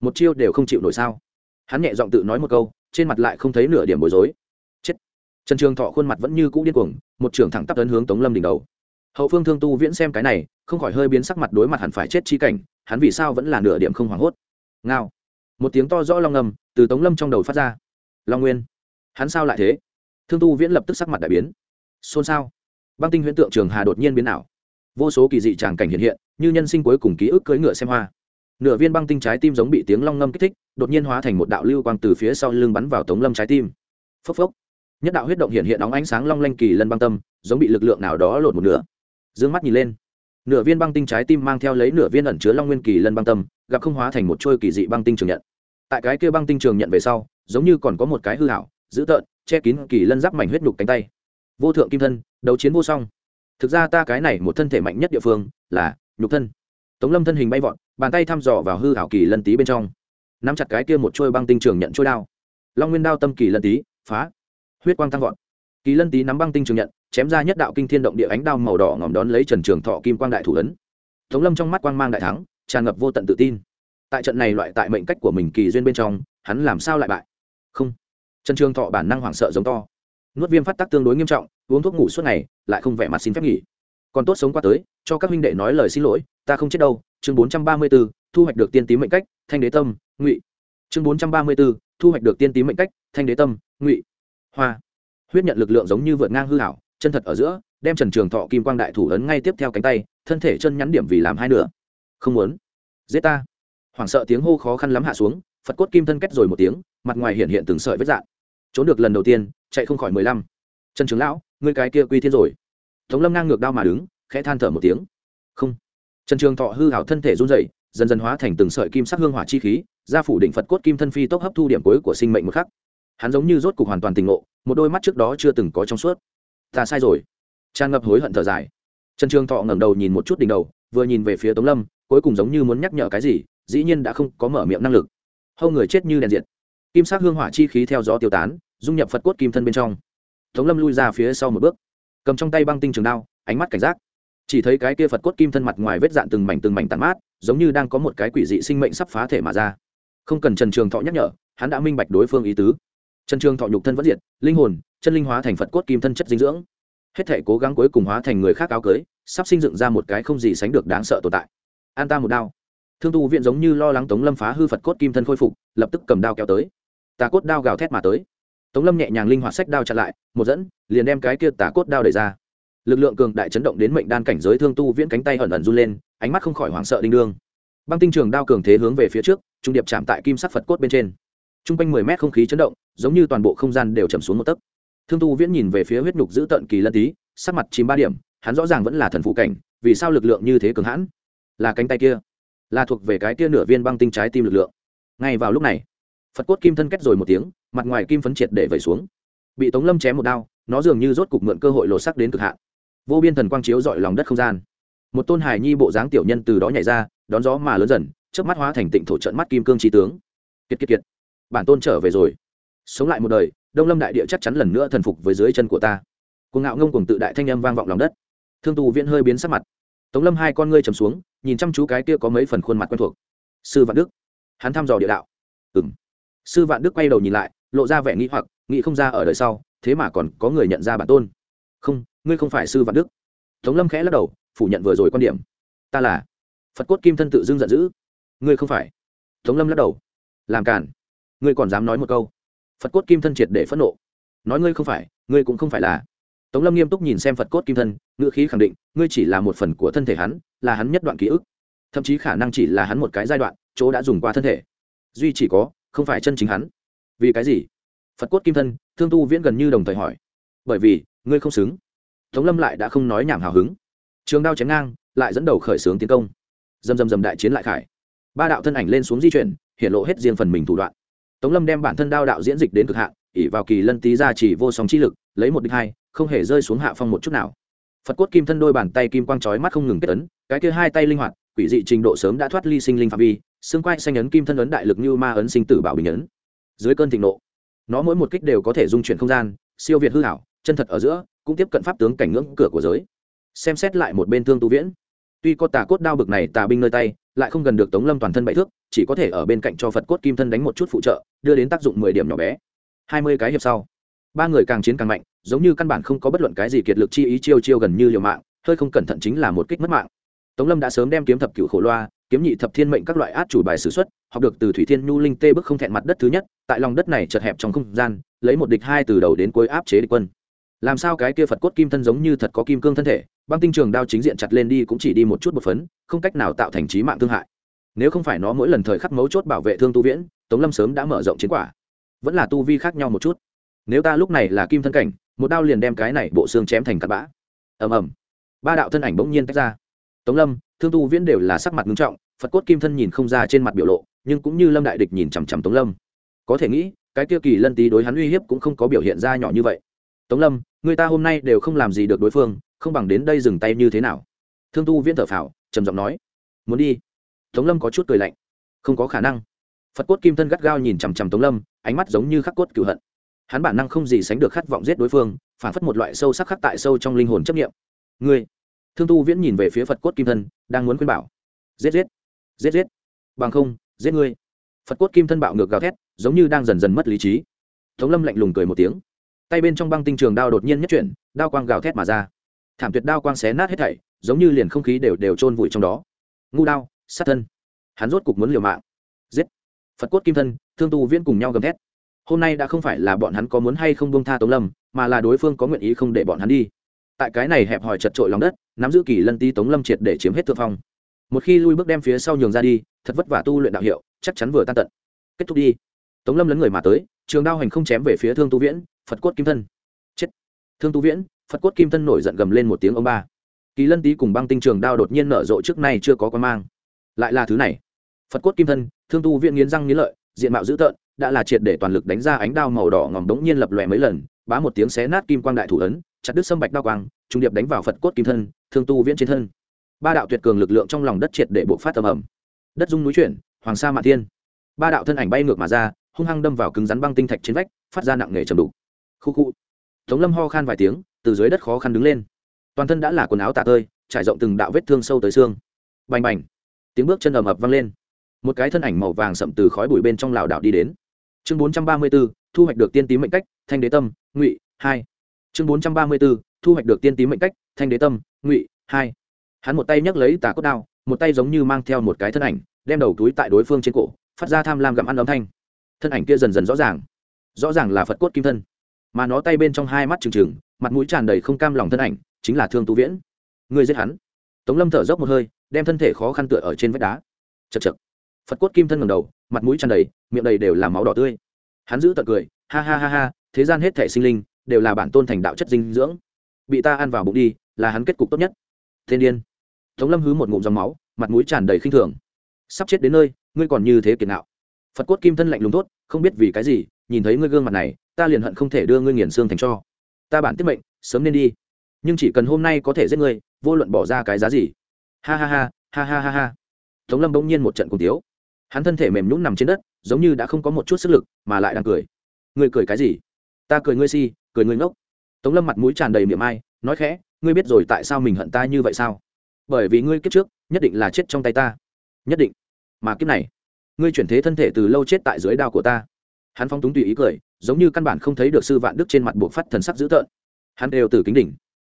Một chiêu đều không chịu nổi sao? Hắn nhẹ giọng tự nói một câu, trên mặt lại không thấy nửa điểm bối rối. Chết. Trần trường thọ khuôn mặt vẫn như cũ điên cuồng, một trường thẳng tắp tấn hướng tống lâm đỉnh đầu. Hậu phương thương tu viễn xem cái này, không khỏi hơi biến sắc mặt đối mặt hẳn phải chết chi cảnh, hắn vì sao vẫn là nửa điểm không hoảng hốt. Ngao. Một tiếng to rõ long ngầm từ tống lâm trong đầu phát ra. Long nguyên. Hắn sao lại thế? Thương tu viễn lập tức sắc mặt đại biến. Xôn xao. Băng tinh huyễn tượng trường hà đột nhiên biến ảo vô số kỳ dị tràng cảnh hiện hiện, như nhân sinh cuối cùng ký ức cưỡi ngựa xem hoa. Nửa viên băng tinh trái tim giống bị tiếng long ngâm kích thích, đột nhiên hóa thành một đạo lưu quang từ phía sau lưng bắn vào tống lâm trái tim. Phốc phốc. Nhất đạo huyết động hiện hiện óng ánh sáng long lanh kỳ lân băng tâm, giống bị lực lượng nào đó lột một nửa. D ư ơ n g mắt nhìn lên. Nửa viên băng tinh trái tim mang theo lấy nửa viên ẩn chứa long nguyên kỳ lân băng tâm, gặp không hóa thành một trôi kỳ dị băng tinh trường nhận. Tại cái kia băng tinh trường nhận về sau, giống như còn có một cái hư hảo dữ tợn, che kín kỳ lân giáp mảnh huyết nhục cánh tay. Vô thượng kim thân, đấu chiến vô song thực ra ta cái này một thân thể mạnh nhất địa phương là nhục thân. Tống lâm thân hình bay vọt, bàn tay thăm dò vào hư hảo kỳ lân tý bên trong. Nắm chặt cái kia một trôi băng tinh trường nhận trôi đao. Long nguyên đao tâm kỳ lân tý, phá. Huyết quang tăng vọt. Kỳ lân tý nắm băng tinh trường nhận, chém ra nhất đạo kinh thiên động địa ánh đao màu đỏ ngòm đón lấy trần trường thọ kim quang đại thủ ấn. Tống lâm trong mắt quang mang đại thắng, tràn ngập vô tận tự tin. Tại trận này loại tại mệnh cách của mình kỳ duyên bên trong, hắn làm sao lại bại? Không. Trần trường thọ bản năng hoảng sợ giống to nuốt viêm phát tác tương đối nghiêm trọng, uống thuốc ngủ suốt ngày, lại không vẻ mặt xin phép nghỉ. Còn tốt sống qua tới, cho các huynh đệ nói lời xin lỗi, ta không chết đâu. Chương bốn trăm ba mươi b ố thu hoạch được tiên tím mệnh cách, thanh đế tâm, ngụy. Chương bốn trăm ba mươi b ố thu hoạch được tiên tím mệnh cách, thanh đế tâm, ngụy. Hoa. Huyết nhận lực lượng giống như vượt ngang hư hảo chân thật ở giữa, đem trần trường thọ kim quang đại thủ ấn ngay tiếp theo cánh tay, thân thể chân nhắn điểm vì làm hai nửa. Không muốn. Giết ta. Hoảng sợ tiếng hô khó khăn lắm hạ xuống, phật cốt kim thân kết rồi một tiếng, mặt ngoài hiện hiện từng sợi vết dạng trốn được lần đầu tiên, chạy không khỏi mười lăm. Trần trường lão, ngươi cái kia quy thiên rồi. Tống lâm ngang ngược đao mà đứng, khẽ than thở một tiếng. Không. Trần trường thọ hư hảo thân thể run dậy dần dần hóa thành từng sợi kim sắc hương hỏa chi khí ra phủ định phật cốt kim thân phi tốc hấp thu điểm cuối của sinh mệnh một khắc. Hắn giống như rốt cục hoàn toàn tình ngộ, một đôi mắt trước đó chưa từng có trong suốt. Ta sai rồi. Tràn ngập hối hận thở dài. Trần trường thọ ngẩng đầu nhìn một chút đỉnh đầu, vừa nhìn về phía tống lâm, cuối cùng giống như muốn nhắc nhở cái gì, dĩ nhiên đã không có mở miệng năng lực. Hâu người chết như đèn diệt. Kim sắc hương hỏa chi khí theo gió tiêu tán dung nhập phật cốt kim thân bên trong. Tống lâm lui ra phía sau một bước, cầm trong tay băng tinh trường đao, ánh mắt cảnh giác. Chỉ thấy cái kia phật cốt kim thân mặt ngoài vết dạn từng mảnh từng mảnh tàn mát, giống như đang có một cái quỷ dị sinh mệnh sắp phá thể mà ra. Không cần trần trường thọ nhắc nhở, hắn đã minh bạch đối phương ý tứ. Trần trường thọ nhục thân vẫn diệt, linh hồn, chân linh hóa thành phật cốt kim thân chất dinh dưỡng. Hết thể cố gắng cuối cùng hóa thành người khác áo cưới, sắp sinh dựng ra một cái không gì sánh được đáng sợ tồn tại. An ta một đao. Thương tu viện giống như lo lắng tống lâm phá hư phật cốt kim thân khôi phục, lập tức cầm đao kéo tới. Tà cốt đao gào thét mà tới tống lâm nhẹ nhàng linh hoạt sách đao chặn lại, một dẫn, liền đem cái kia tà cốt đao đẩy ra. Lực lượng cường đại chấn động đến mệnh đan cảnh giới thương tu viễn cánh tay ẩn ẩn run lên, ánh mắt không khỏi hoảng sợ đinh đương. Băng tinh trường đao cường thế hướng về phía trước, trung điệp chạm tại kim sắc phật cốt bên trên. T r u n g quanh mười mét không khí chấn động, giống như toàn bộ không gian đều chầm xuống một tấc. Thương tu viễn nhìn về phía huyết nhục giữ tận kỳ lân tý sắc mặt chìm ba điểm, hắn rõ ràng vẫn là thần phụ cảnh, vì sao lực lượng như thế cường hãn? Là cánh tay kia, là thuộc về cái kia nửa viên băng tinh trái tim lực lượng. Ngay vào lúc này, phật cốt kim thân kết rồi một tiếng mặt ngoài kim phấn triệt để vẩy xuống. Bị tống lâm chém một đao, nó dường như rốt cục mượn cơ hội lột sắc đến cực hạn. Vô biên thần quang chiếu dọi lòng đất không gian. Một tôn hài nhi bộ dáng tiểu nhân từ đó nhảy ra, đón gió mà lớn dần trước mắt hóa thành tịnh thổ trận mắt kim cương trí tướng. Kiệt kiệt kiệt. Bản tôn trở về rồi. Sống lại một đời, đông lâm đại địa chắc chắn lần nữa thần phục với dưới chân của ta. Cuồng ngạo ngông cùng tự đại thanh âm vang vọng lòng đất. Thương tù viễn hơi biến sắc mặt. Tống lâm hai con ngươi trầm xuống, nhìn chăm chú cái kia có mấy phần khuôn mặt quen thuộc. Sư vạn đức. Hắn thăm dò địa đạo. Ừng sư vạn đức quay đầu nhìn lại lộ ra vẻ nghĩ hoặc, nghĩ không ra ở đời sau, thế mà còn có người nhận ra bản tôn. Không, ngươi không phải sư vạn đức. Tống lâm khẽ lắc đầu, phủ nhận vừa rồi quan điểm. Ta là phật cốt kim thân tự dưng giận dữ. Ngươi không phải. Tống lâm lắc đầu. Làm cản ngươi còn dám nói một câu. Phật cốt kim thân triệt để phẫn nộ. Nói ngươi không phải, ngươi cũng không phải là. Tống lâm nghiêm túc nhìn xem phật cốt kim thân, ngữ khí khẳng định, ngươi chỉ là một phần của thân thể hắn, là hắn nhất đoạn ký ức. Thậm chí khả năng chỉ là hắn một cái giai đoạn, chỗ đã dùng qua thân thể. Duy chỉ có, không phải chân chính hắn vì cái gì? Phật cốt kim thân, thương tu viễn gần như đồng thời hỏi. Bởi vì, ngươi không xứng. Tống lâm lại đã không nói nhảm hào hứng. Trường đao chém ngang, lại dẫn đầu khởi xướng tiến công. Dầm dầm dầm đại chiến lại khải. Ba đạo thân ảnh lên xuống di chuyển, hiện lộ hết riêng phần mình thủ đoạn. Tống lâm đem bản thân đao đạo diễn dịch đến cực hạn ỉ vào kỳ lân tý ra chỉ vô song chi lực, lấy một đích hai, không hề rơi xuống hạ phong một chút nào. Phật cốt kim thân đôi bàn tay kim quang trói mắt không ngừng kết ấn, cái kia hai tay linh hoạt, quỷ dị trình độ sớm đã thoát ly sinh linh phạm vi, xương quai xanh ấn kim thân ấn đại lực như ma ấn sinh tử bảo bình ấn dưới cơn thịnh nộ. Nó mỗi một kích đều có thể dung chuyển không gian, siêu việt hư hảo, chân thật ở giữa, cũng tiếp cận pháp tướng cảnh ngưỡng cửa của giới. Xem xét lại một bên thương tu viễn, tuy có tà cốt đao bực này tà binh nơi tay, lại không gần được tống lâm toàn thân bậy thước, chỉ có thể ở bên cạnh cho phật cốt kim thân đánh một chút phụ trợ, đưa đến tác dụng mười điểm nhỏ bé. Hai mươi cái hiệp sau, ba người càng chiến càng mạnh, giống như căn bản không có bất luận cái gì kiệt lực chi ý chiêu chiêu gần như liều mạng, hơi không cẩn thận chính là một kích mất mạng. Tống lâm đã sớm đem kiếm thập cựu khổ loa kiếm nhị thập thiên mệnh các loại át chủ bài sử xuất, học được từ thủy thiên nhu linh tê bức không thẹn mặt đất thứ nhất, tại lòng đất này chật hẹp trong không gian, lấy một địch hai từ đầu đến cuối áp chế địch quân. Làm sao cái kia phật cốt kim thân giống như thật có kim cương thân thể, băng tinh trường đao chính diện chặt lên đi cũng chỉ đi một chút một phấn, không cách nào tạo thành trí mạng thương hại. Nếu không phải nó mỗi lần thời khắc mấu chốt bảo vệ thương tu viễn, tống lâm sớm đã mở rộng chiến quả. Vẫn là tu vi khác nhau một chút. Nếu ta lúc này là kim thân cảnh, một đao liền đem cái này bộ xương chém thành cặp bã. Ầm ầm. Ba đạo thân ảnh bỗng nhiên tách ra. Tống lâm thương tu viễn đều là sắc mặt nghiêm trọng, phật cốt kim thân nhìn không ra trên mặt biểu lộ, nhưng cũng như lâm đại địch nhìn chằm chằm tống lâm. Có thể nghĩ, cái tiêu kỳ lân tý đối hắn uy hiếp cũng không có biểu hiện ra nhỏ như vậy. Tống lâm, người ta hôm nay đều không làm gì được đối phương, không bằng đến đây dừng tay như thế nào? Thương tu viễn thở phào, trầm giọng nói. Muốn đi. Tống lâm có chút cười lạnh. Không có khả năng. Phật cốt kim thân gắt gao nhìn chằm chằm tống lâm, ánh mắt giống như khắc cốt cựu hận. Hắn bản năng không gì sánh được khát vọng giết đối phương, phản phất một loại sâu sắc khắc tại sâu trong linh hồn chấp nghiệm ngươi thương tu viễn nhìn về phía phật cốt kim thân, đang muốn khuyên bảo. Giết giết giết giết. Bằng không, giết ngươi. Phật cốt kim thân bạo ngược gào thét, giống như đang dần dần mất lý trí. Tống lâm lạnh lùng cười một tiếng. Tay bên trong băng tinh trường đao đột nhiên nhất chuyển, đao quang gào thét mà ra. Thảm tuyệt đao quang xé nát hết thảy, giống như liền không khí đều đều trôn vùi trong đó. Ngu đao, sát thân. Hắn rốt cục muốn liều mạng. Giết. Phật cốt kim thân, thương tu viễn cùng nhau gầm thét. Hôm nay đã không phải là bọn hắn có muốn hay không bông tha tống lâm, mà là đối phương có nguyện ý không để bọn hắn đi tại cái này hẹp hòi chật trội lòng đất, nắm giữ kỳ lân ti tống lâm triệt để chiếm hết thượng phong. Một khi lui bước đem phía sau nhường ra đi, thật vất vả tu luyện đạo hiệu, chắc chắn vừa tan tận. Kết thúc đi. Tống lâm lấn người mà tới, trường đao hành không chém về phía thương tu viễn, phật cốt kim thân. Chết. Thương tu viễn, phật cốt kim thân nổi giận gầm lên một tiếng ông ba. Kỳ lân tý cùng băng tinh trường đao đột nhiên nở rộ trước nay chưa có con mang. Lại là thứ này. Phật cốt kim thân, thương tu viễn nghiến răng nghiến lợi, diện mạo dữ tợn, đã là triệt để toàn lực đánh ra ánh đao màu đỏ ngòm đống nhiên lập lòe mấy lần, bá một tiếng xé nát kim quang đại thủ ấn chặt đứt sâm bạch đao quang trung điệp đánh vào phật cốt kim thân, thương tu viễn trên thân. Ba đạo tuyệt cường lực lượng trong lòng đất triệt để bộc phát tầm ẩm đất dung núi chuyển, hoàng sa mạ thiên. Ba đạo thân ảnh bay ngược mà ra, hung hăng đâm vào cứng rắn băng tinh thạch trên vách, phát ra nặng nề trầm đục. Khu khu. Tống lâm ho khan vài tiếng, từ dưới đất khó khăn đứng lên. Toàn thân đã là quần áo tả tơi, trải rộng từng đạo vết thương sâu tới xương. Bành bành. Tiếng bước chân ầm ập vang lên. Một cái thân ảnh màu vàng sậm từ khói bụi bên trong lảo đảo đi đến. Chương bốn trăm ba mươi b ố thu hoạch được tiên tím mệnh cách, thanh đế tâm, ngụy, hai chương bốn trăm ba mươi b ố thu hoạch được tiên tím mệnh cách, thanh đế tâm, ngụy, hai. Hắn một tay nhấc lấy tà cốt đao, một tay giống như mang theo một cái thân ảnh, đem đầu túi tại đối phương trên cổ, phát ra tham lam gặm ăn âm thanh. Thân ảnh kia dần dần rõ ràng. Rõ ràng là phật cốt kim thân. Mà nó tay bên trong hai mắt trừng trừng, mặt mũi tràn đầy không cam lòng thân ảnh, chính là thương tu viễn. Người giết hắn. Tống lâm thở dốc một hơi, đem thân thể khó khăn tựa ở trên vách đá. Chật chật phật cốt kim thân ngầm đầu, mặt mũi tràn đầy, miệng đầy đều là máu đỏ tươi. Hắn giữ tật cười, ha ha ha ha, thế gian hết thể sinh linh đều là bản tôn thành đạo chất dinh dưỡng. Bị ta ăn vào bụng đi, là hắn kết cục tốt nhất. Thiên điên. Tống lâm hứ một ngụm dòng máu, mặt mũi tràn đầy khinh thường. Sắp chết đến nơi, ngươi còn như thế kiệt nạo phật cốt kim thân lạnh lùng tốt, không biết vì cái gì, nhìn thấy ngươi gương mặt này, ta liền hận không thể đưa ngươi nghiền xương thành cho. Ta bản tiết mệnh, sớm nên đi. Nhưng chỉ cần hôm nay có thể giết ngươi, vô luận bỏ ra cái giá gì. Ha ha ha ha ha ha ha. Tống lâm bỗng nhiên một trận cùng tiếu. Hắn thân thể mềm nhũng nằm trên đất, giống như đã không có một chút sức lực, mà lại đang cười. Ngươi cười cái gì? Ta cười ngươi si cười ngươi ngốc. Tống lâm mặt mũi tràn đầy miệng ai, nói khẽ, ngươi biết rồi, tại sao mình hận ta như vậy sao? Bởi vì ngươi kiếp trước, nhất định là chết trong tay ta. Nhất định? Mà kiếp này, ngươi chuyển thế thân thể từ lâu chết tại dưới đao của ta. Hắn phong túng tùy ý cười, giống như căn bản không thấy được sư vạn đức trên mặt buộc phát thần sắc dữ tợn. Hắn đều từ kính đỉnh.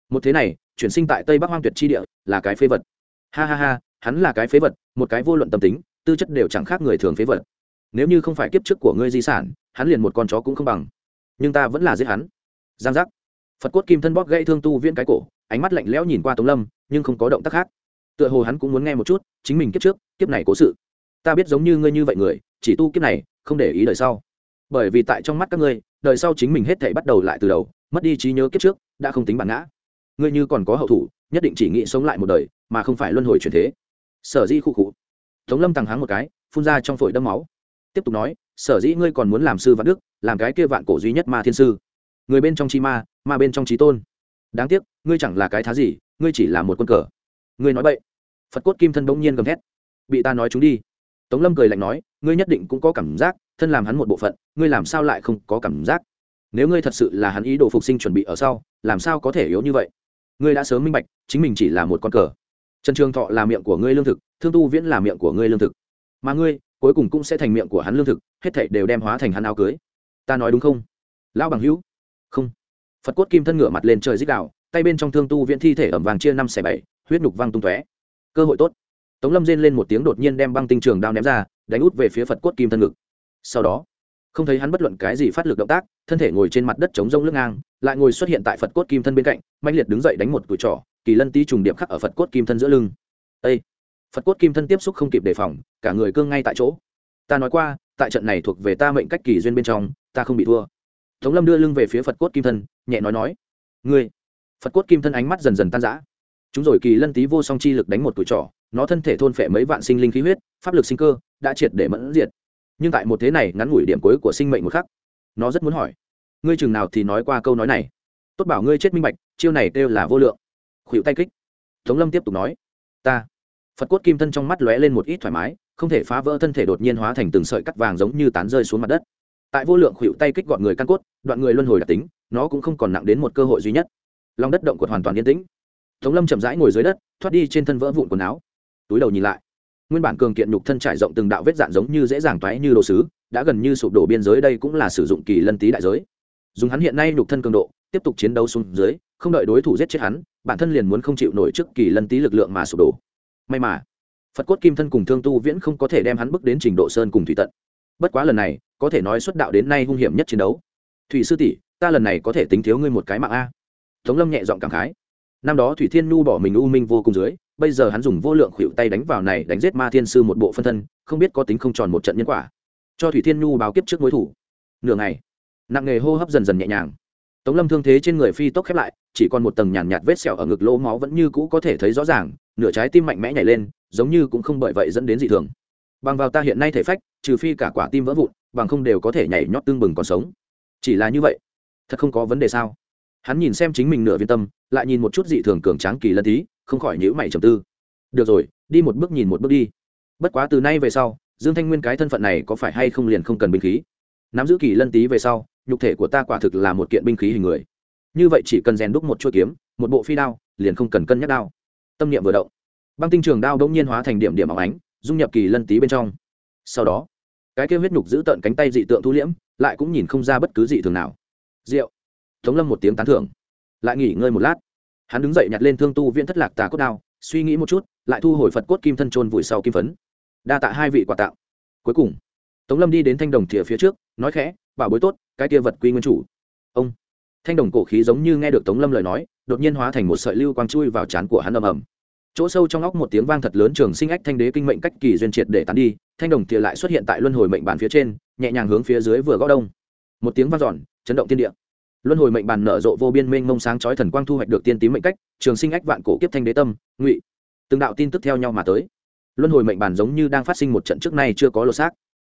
Một thế này, chuyển sinh tại tây bắc hoang tuyệt chi địa, là cái phế vật. Ha ha ha, hắn là cái phế vật, một cái vô luận tâm tính, tư chất đều chẳng khác người thường phế vật. Nếu như không phải kiếp trước của ngươi di sản, hắn liền một con chó cũng không bằng. Nhưng ta vẫn là giết hắn giang giác. Phật cốt kim thân bóp gãy thương tu viễn cái cổ, ánh mắt lạnh lẽo nhìn qua tống lâm, nhưng không có động tác khác. Tựa hồ hắn cũng muốn nghe một chút, chính mình kiếp trước, kiếp này cố sự. Ta biết giống như ngươi như vậy người, chỉ tu kiếp này, không để ý đời sau. Bởi vì tại trong mắt các ngươi, đời sau chính mình hết thể bắt đầu lại từ đầu, mất đi trí nhớ kiếp trước, đã không tính bản ngã. Ngươi như còn có hậu thủ, nhất định chỉ nghĩ sống lại một đời, mà không phải luân hồi truyền thế. Sở dĩ khu cụ tống lâm tàng háng một cái, phun ra trong phổi đâm máu. Tiếp tục nói, sở dĩ ngươi còn muốn làm sư vạn đức, làm cái kia vạn cổ duy nhất ma thiên sư? Người bên trong chi ma ma bên trong trí tôn. Đáng tiếc, ngươi chẳng là cái thá gì, ngươi chỉ là một quân cờ. Ngươi nói vậy phật cốt kim thân bỗng nhiên gầm thét. Bị ta nói chúng đi. Tống lâm cười lạnh nói, ngươi nhất định cũng có cảm giác, thân làm hắn một bộ phận, ngươi làm sao lại không có cảm giác? Nếu ngươi thật sự là hắn ý đồ phục sinh chuẩn bị ở sau, làm sao có thể yếu như vậy? Ngươi đã sớm minh bạch, chính mình chỉ là một con cờ. Trần trường thọ là miệng của ngươi lương thực, thương tu viễn là miệng của ngươi lương thực. Mà ngươi, cuối cùng cũng sẽ thành miệng của hắn lương thực, hết thảy đều đem hóa thành hắn áo cưới. Ta nói đúng không? Lão bằng hữu phật cốt kim thân ngửa mặt lên trời dích đạo tay bên trong thương tu viễn thi thể ẩm vàng chia năm xẻ bảy, huyết nhục văng tung tóe. Cơ hội tốt. Tống lâm rên lên một tiếng đột nhiên đem băng tinh trường đao ném ra, đánh út về phía phật cốt kim thân ngực. Sau đó, không thấy hắn bất luận cái gì phát lực động tác, thân thể ngồi trên mặt đất chống rông lưng ngang, lại ngồi xuất hiện tại phật cốt kim thân bên cạnh mạnh liệt đứng dậy đánh một cùi trỏ, kỳ lân tí trùng điệp khắc ở phật cốt kim thân giữa lưng. Ây phật cốt kim thân tiếp xúc không kịp đề phòng, cả người cương ngay tại chỗ. Ta nói qua, tại trận này thuộc về ta mệnh cách kỳ duyên bên trong, ta không bị thua tống lâm đưa lưng về phía phật cốt kim thân, nhẹ nói nói, ngươi. Phật cốt kim thân ánh mắt dần dần tan rã. Chúng rồi kỳ lân tí vô song chi lực đánh một tuổi trỏ nó thân thể thôn phệ mấy vạn sinh linh khí huyết, pháp lực sinh cơ, đã triệt để mẫn diệt. Nhưng tại một thế này, ngắn ngủi điểm cuối của sinh mệnh một khắc, nó rất muốn hỏi, ngươi chừng nào thì nói qua câu nói này? Tốt bảo ngươi chết minh bạch, chiêu này kêu là vô lượng. Khuỵu tay kích. Tống lâm tiếp tục nói, ta. Phật cốt kim thân trong mắt lóe lên một ít thoải mái, không thể phá vỡ thân thể đột nhiên hóa thành từng sợi cắt vàng giống như tán rơi xuống mặt đất tại vô lượng khuỵu tay kích gọn người căn cốt, đoạn người luân hồi đặc tính, nó cũng không còn nặng đến một cơ hội duy nhất. Lòng đất động quật hoàn toàn yên tĩnh. Tống lâm chậm rãi ngồi dưới đất, thoát đi trên thân vỡ vụn quần áo. Túi đầu nhìn lại. Nguyên bản cường kiện nhục thân trải rộng từng đạo vết dạn giống như dễ dàng toái như đồ sứ, đã gần như sụp đổ biên giới, đây cũng là sử dụng kỳ lân tý đại giới. Dùng hắn hiện nay nhục thân cường độ, tiếp tục chiến đấu xuống dưới, không đợi đối thủ giết chết hắn, bản thân liền muốn không chịu nổi trước kỳ lân tý lực lượng mà sụp đổ. May mà, phật cốt kim thân cùng thương tu viễn không có thể đem hắn bước đến trình độ sơn cùng thủy tận. Bất quá lần này có thể nói xuất đạo đến nay hung hiểm nhất chiến đấu. Thủy sư tỷ ta lần này có thể tính thiếu ngươi một cái mạng a. Tống lâm nhẹ giọng cảm khái. Năm đó thủy thiên nhu bỏ mình u minh vô cùng dưới bây giờ hắn dùng vô lượng khuỵu tay đánh vào này đánh giết ma thiên sư một bộ phân thân không biết có tính không tròn một trận nhân quả. Cho thủy thiên nhu báo kiếp trước mối thủ. Nửa ngày nặng nghề hô hấp dần dần nhẹ nhàng. Tống lâm thương thế trên người phi tốc khép lại chỉ còn một tầng nhàn nhạt, nhạt vết sẹo ở ngực lỗ máu vẫn như cũ có thể thấy rõ ràng nửa trái tim mạnh mẽ nhảy lên giống như cũng không bởi vậy dẫn đến dị thường. Bằng vào ta hiện nay thể phách trừ phi cả quả tim vỡ vụn bằng không đều có thể nhảy nhót tương bừng còn sống. Chỉ là như vậy, thật không có vấn đề sao? Hắn nhìn xem chính mình nửa viên tâm, lại nhìn một chút dị thường cường tráng kỳ lân tí, không khỏi nhữ mày trầm tư. Được rồi, đi một bước nhìn một bước đi. Bất quá từ nay về sau, dương thanh nguyên cái thân phận này có phải hay không liền không cần binh khí? Nắm giữ kỳ lân tí về sau, nhục thể của ta quả thực là một kiện binh khí hình người. Như vậy chỉ cần rèn đúc một chuỗi kiếm, một bộ phi đao, liền không cần cân nhắc đao. Tâm niệm vừa động, băng tinh trường đao đ ỗ n g nhiên hóa thành điểm điểm óng ánh, dung nhập kỳ lân tí bên trong. Sau đó cái kêu huyết nhục giữ tợn cánh tay dị tượng thu liễm, lại cũng nhìn không ra bất cứ dị thường nào. Rượu tống lâm một tiếng tán thưởng. Lại nghỉ ngơi một lát. Hắn đứng dậy nhặt lên thương tu viễn thất lạc tà cốt đao, suy nghĩ một chút, lại thu hồi phật cốt kim thân trôn vùi sau kim phấn. Đa tạ hai vị quà tạo cuối cùng, tống lâm đi đến thanh đồng thìa phía trước, nói khẽ, bảo bối tốt, cái kia vật quy nguyên chủ. Ông. Thanh đồng cổ khí giống như nghe được tống lâm lời nói, đột nhiên hóa thành một sợi lưu quang chui vào trán của hắn ầm ầm chỗ sâu trong óc một tiếng vang thật lớn trường sinh ách thanh đế kinh mệnh cách kỳ duyên triệt để tán đi, thanh đồng thìa lại xuất hiện tại luân hồi mệnh bàn phía trên, nhẹ nhàng hướng phía dưới vừa gõ đông. Một tiếng vang dọn, chấn động tiên địa. Luân hồi mệnh bàn nở rộ vô biên mênh mông sáng chói thần quang thu hoạch được tiên tím mệnh cách, trường sinh ách vạn cổ kiếp thanh đế tâm, ngụy. Từng đạo tin tức theo nhau mà tới. Luân hồi mệnh bàn giống như đang phát sinh một trận trước nay chưa có lột xác.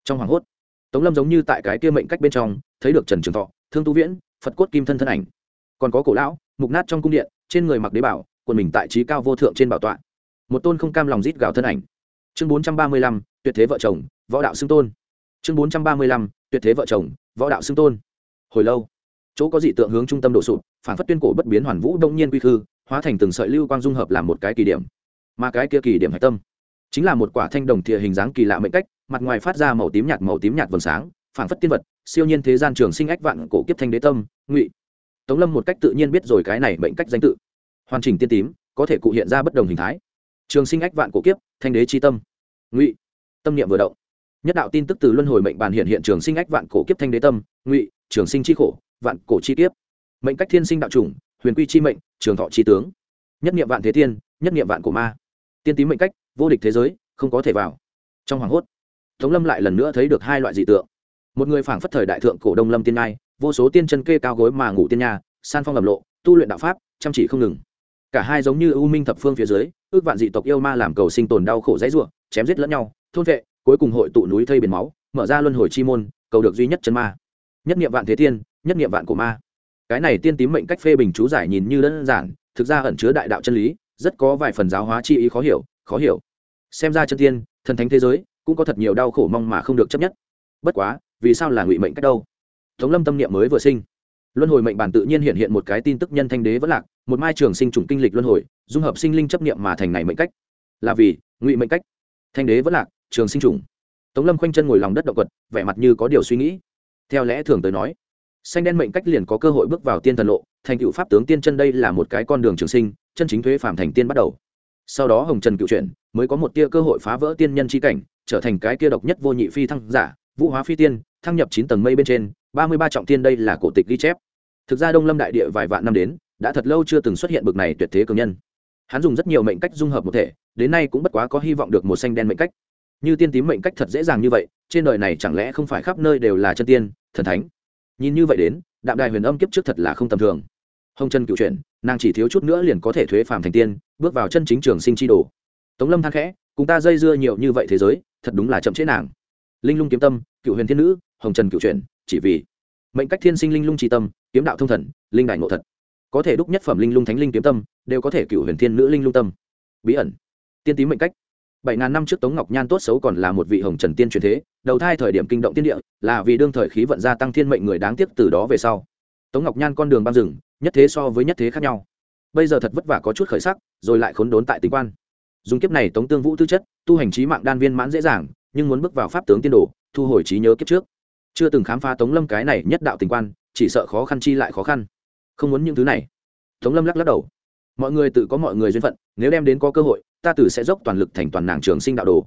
Trong hoàng hốt, tống lâm giống như tại cái kia mệnh cách bên trong, thấy được trần trường thọ, thương tu viễn, phật cốt kim thân thân ảnh. Còn có cổ lão, mục nát trong cung điện, trên người mặc đế bảo quần mình tại trí cao vô thượng trên bảo tọa. Một tôn không cam lòng rít gào thân ảnh. Chương bốn trăm ba mươi lăm, tuyệt thế vợ chồng, võ đạo xưng tôn. Chương bốn trăm ba mươi lăm, tuyệt thế vợ chồng, võ đạo xưng tôn. Hồi lâu, chỗ có dị tượng hướng trung tâm đổ sụp, phản phất tuyên cổ bất biến hoàn vũ đông nhiên quy khư, hóa thành từng sợi lưu quang dung hợp làm một cái kỳ điểm. Mà cái kia kỳ điểm hạch tâm, chính là một quả thanh đồng thìa hình dáng kỳ lạ mệnh cách, mặt ngoài phát ra màu tím nhạt màu tím nhạt vầng sáng, phản phất tiên vật, siêu nhiên thế gian trường sinh ách vạn cổ kiếp thanh đế tâm, ngụy. Tống lâm một cách tự nhiên biết rồi cái này mệnh cách danh tự hoàn chỉnh tiên tím, có thể cụ hiện ra bất đồng hình thái. Trường sinh ách vạn cổ kiếp, thanh đế chi tâm. Ngụy, tâm niệm vừa động. Nhất đạo tin tức từ luân hồi mệnh bàn hiện hiện trường sinh ách vạn cổ kiếp thanh đế tâm, ngụy, trường sinh chi khổ, vạn cổ chi kiếp. Mệnh cách thiên sinh đạo chủng, huyền quy chi mệnh, trường thọ chi tướng. Nhất niệm vạn thế tiên, nhất niệm vạn cổ ma. Tiên tím mệnh cách, vô địch thế giới, không có thể vào. Trong hoàng hốt, tống lâm lại lần nữa thấy được hai loại dị tượng. Một người phảng phất thời đại thượng cổ đông lâm tiên ngai, vô số tiên chân kê cao gối mà ngủ tiên nhà san phong lầm lộ, tu luyện đạo pháp, chăm chỉ không ngừng cả hai giống như ưu minh thập phương phía dưới, ước vạn dị tộc yêu ma làm cầu sinh tồn đau khổ dãy ruộng chém giết lẫn nhau, thôn vệ, cuối cùng hội tụ núi thây biển máu, mở ra luân hồi chi môn, cầu được duy nhất chân ma. Nhất niệm vạn thế tiên, nhất niệm vạn cổ ma. Cái này tiên tím mệnh cách phê bình chú giải nhìn như đơn giản, thực ra ẩn chứa đại đạo chân lý, rất có vài phần giáo hóa chi ý khó hiểu khó hiểu. Xem ra chân tiên, thần thánh thế giới, cũng có thật nhiều đau khổ mong mà không được chấp nhất. Bất quá, vì sao là ngụy mệnh cách đâu? Tống lâm tâm niệm mới vừa sinh luân hồi mệnh bản tự nhiên hiện hiện một cái tin tức nhân thanh đế vẫn lạc, một mai trường sinh trùng kinh lịch luân hồi, dung hợp sinh linh chấp niệm mà thành này mệnh cách. Là vì, ngụy mệnh cách. Thanh đế vẫn lạc, trường sinh trùng. Tống lâm khoanh chân ngồi lòng đất động quật, vẻ mặt như có điều suy nghĩ. Theo lẽ thường tới nói, xanh đen mệnh cách liền có cơ hội bước vào tiên thần lộ, thành cựu pháp tướng tiên chân đây là một cái con đường trường sinh, chân chính thuế phàm thành tiên bắt đầu. Sau đó hồng trần cựu chuyển, mới có một tia cơ hội phá vỡ tiên nhân c h i cảnh, trở thành cái kia độc nhất vô nhị phi thăng giả, vũ hóa phi tiên, thăng nhập chín tầng mây bên trên ba mươi ba trọng thiên đây là cổ tịch ghi chép. Thực ra đông lâm đại địa vài vạn năm đến, đã thật lâu chưa từng xuất hiện bực này tuyệt thế cường nhân. Hắn dùng rất nhiều mệnh cách dung hợp một thể, đến nay cũng bất quá có hy vọng được một xanh đen mệnh cách. Như tiên tím mệnh cách thật dễ dàng như vậy, trên đời này chẳng lẽ không phải khắp nơi đều là chân tiên, thần thánh? Nhìn như vậy đến, đạm đài huyền âm kiếp trước thật là không tầm thường. Hồng chân cựu chuyển, nàng chỉ thiếu chút nữa liền có thể thuế phàm thành tiên, bước vào chân chính trường sinh chi đồ. Tống lâm than khẽ, cùng ta dây dưa nhiều như vậy thế giới, thật đúng là chậm chế nàng. Linh lung kiếm tâm, cựu huyền thiên nữ, hồng trần cựu chuyển chỉ vì mệnh cách thiên sinh linh lung tri tâm, kiếm đạo thông thần, linh đại ngộ thật. Có thể đúc nhất phẩm linh lung thánh linh kiếm tâm, đều có thể cựu huyền thiên nữ linh lung tâm. Bí ẩn. Tiên tím mệnh cách. Bảy ngàn năm trước tống ngọc nhan tốt xấu còn là một vị hồng trần tiên truyền thế, đầu thai thời điểm kinh động tiên địa, là vì đương thời khí vận gia tăng thiên mệnh người đáng tiếc từ đó về sau. Tống ngọc nhan con đường băng rừng, nhất thế so với nhất thế khác nhau. Bây giờ thật vất vả có chút khởi sắc, rồi lại khốn đốn tại tính quan. Dùng kiếp này tống tương vũ tư chất, tu hành trí mạng đan viên mãn dễ dàng, nhưng muốn bước vào pháp tướng tiên đồ, thu hồi trí nhớ kiếp trước chưa từng khám phá tống lâm cái này nhất đạo tình quan, chỉ sợ khó khăn chi lại khó khăn. Không muốn những thứ này. Tống lâm lắc lắc đầu. Mọi người tự có mọi người duyên phận, nếu đem đến có cơ hội, ta tử sẽ dốc toàn lực thành toàn nàng trường sinh đạo đồ.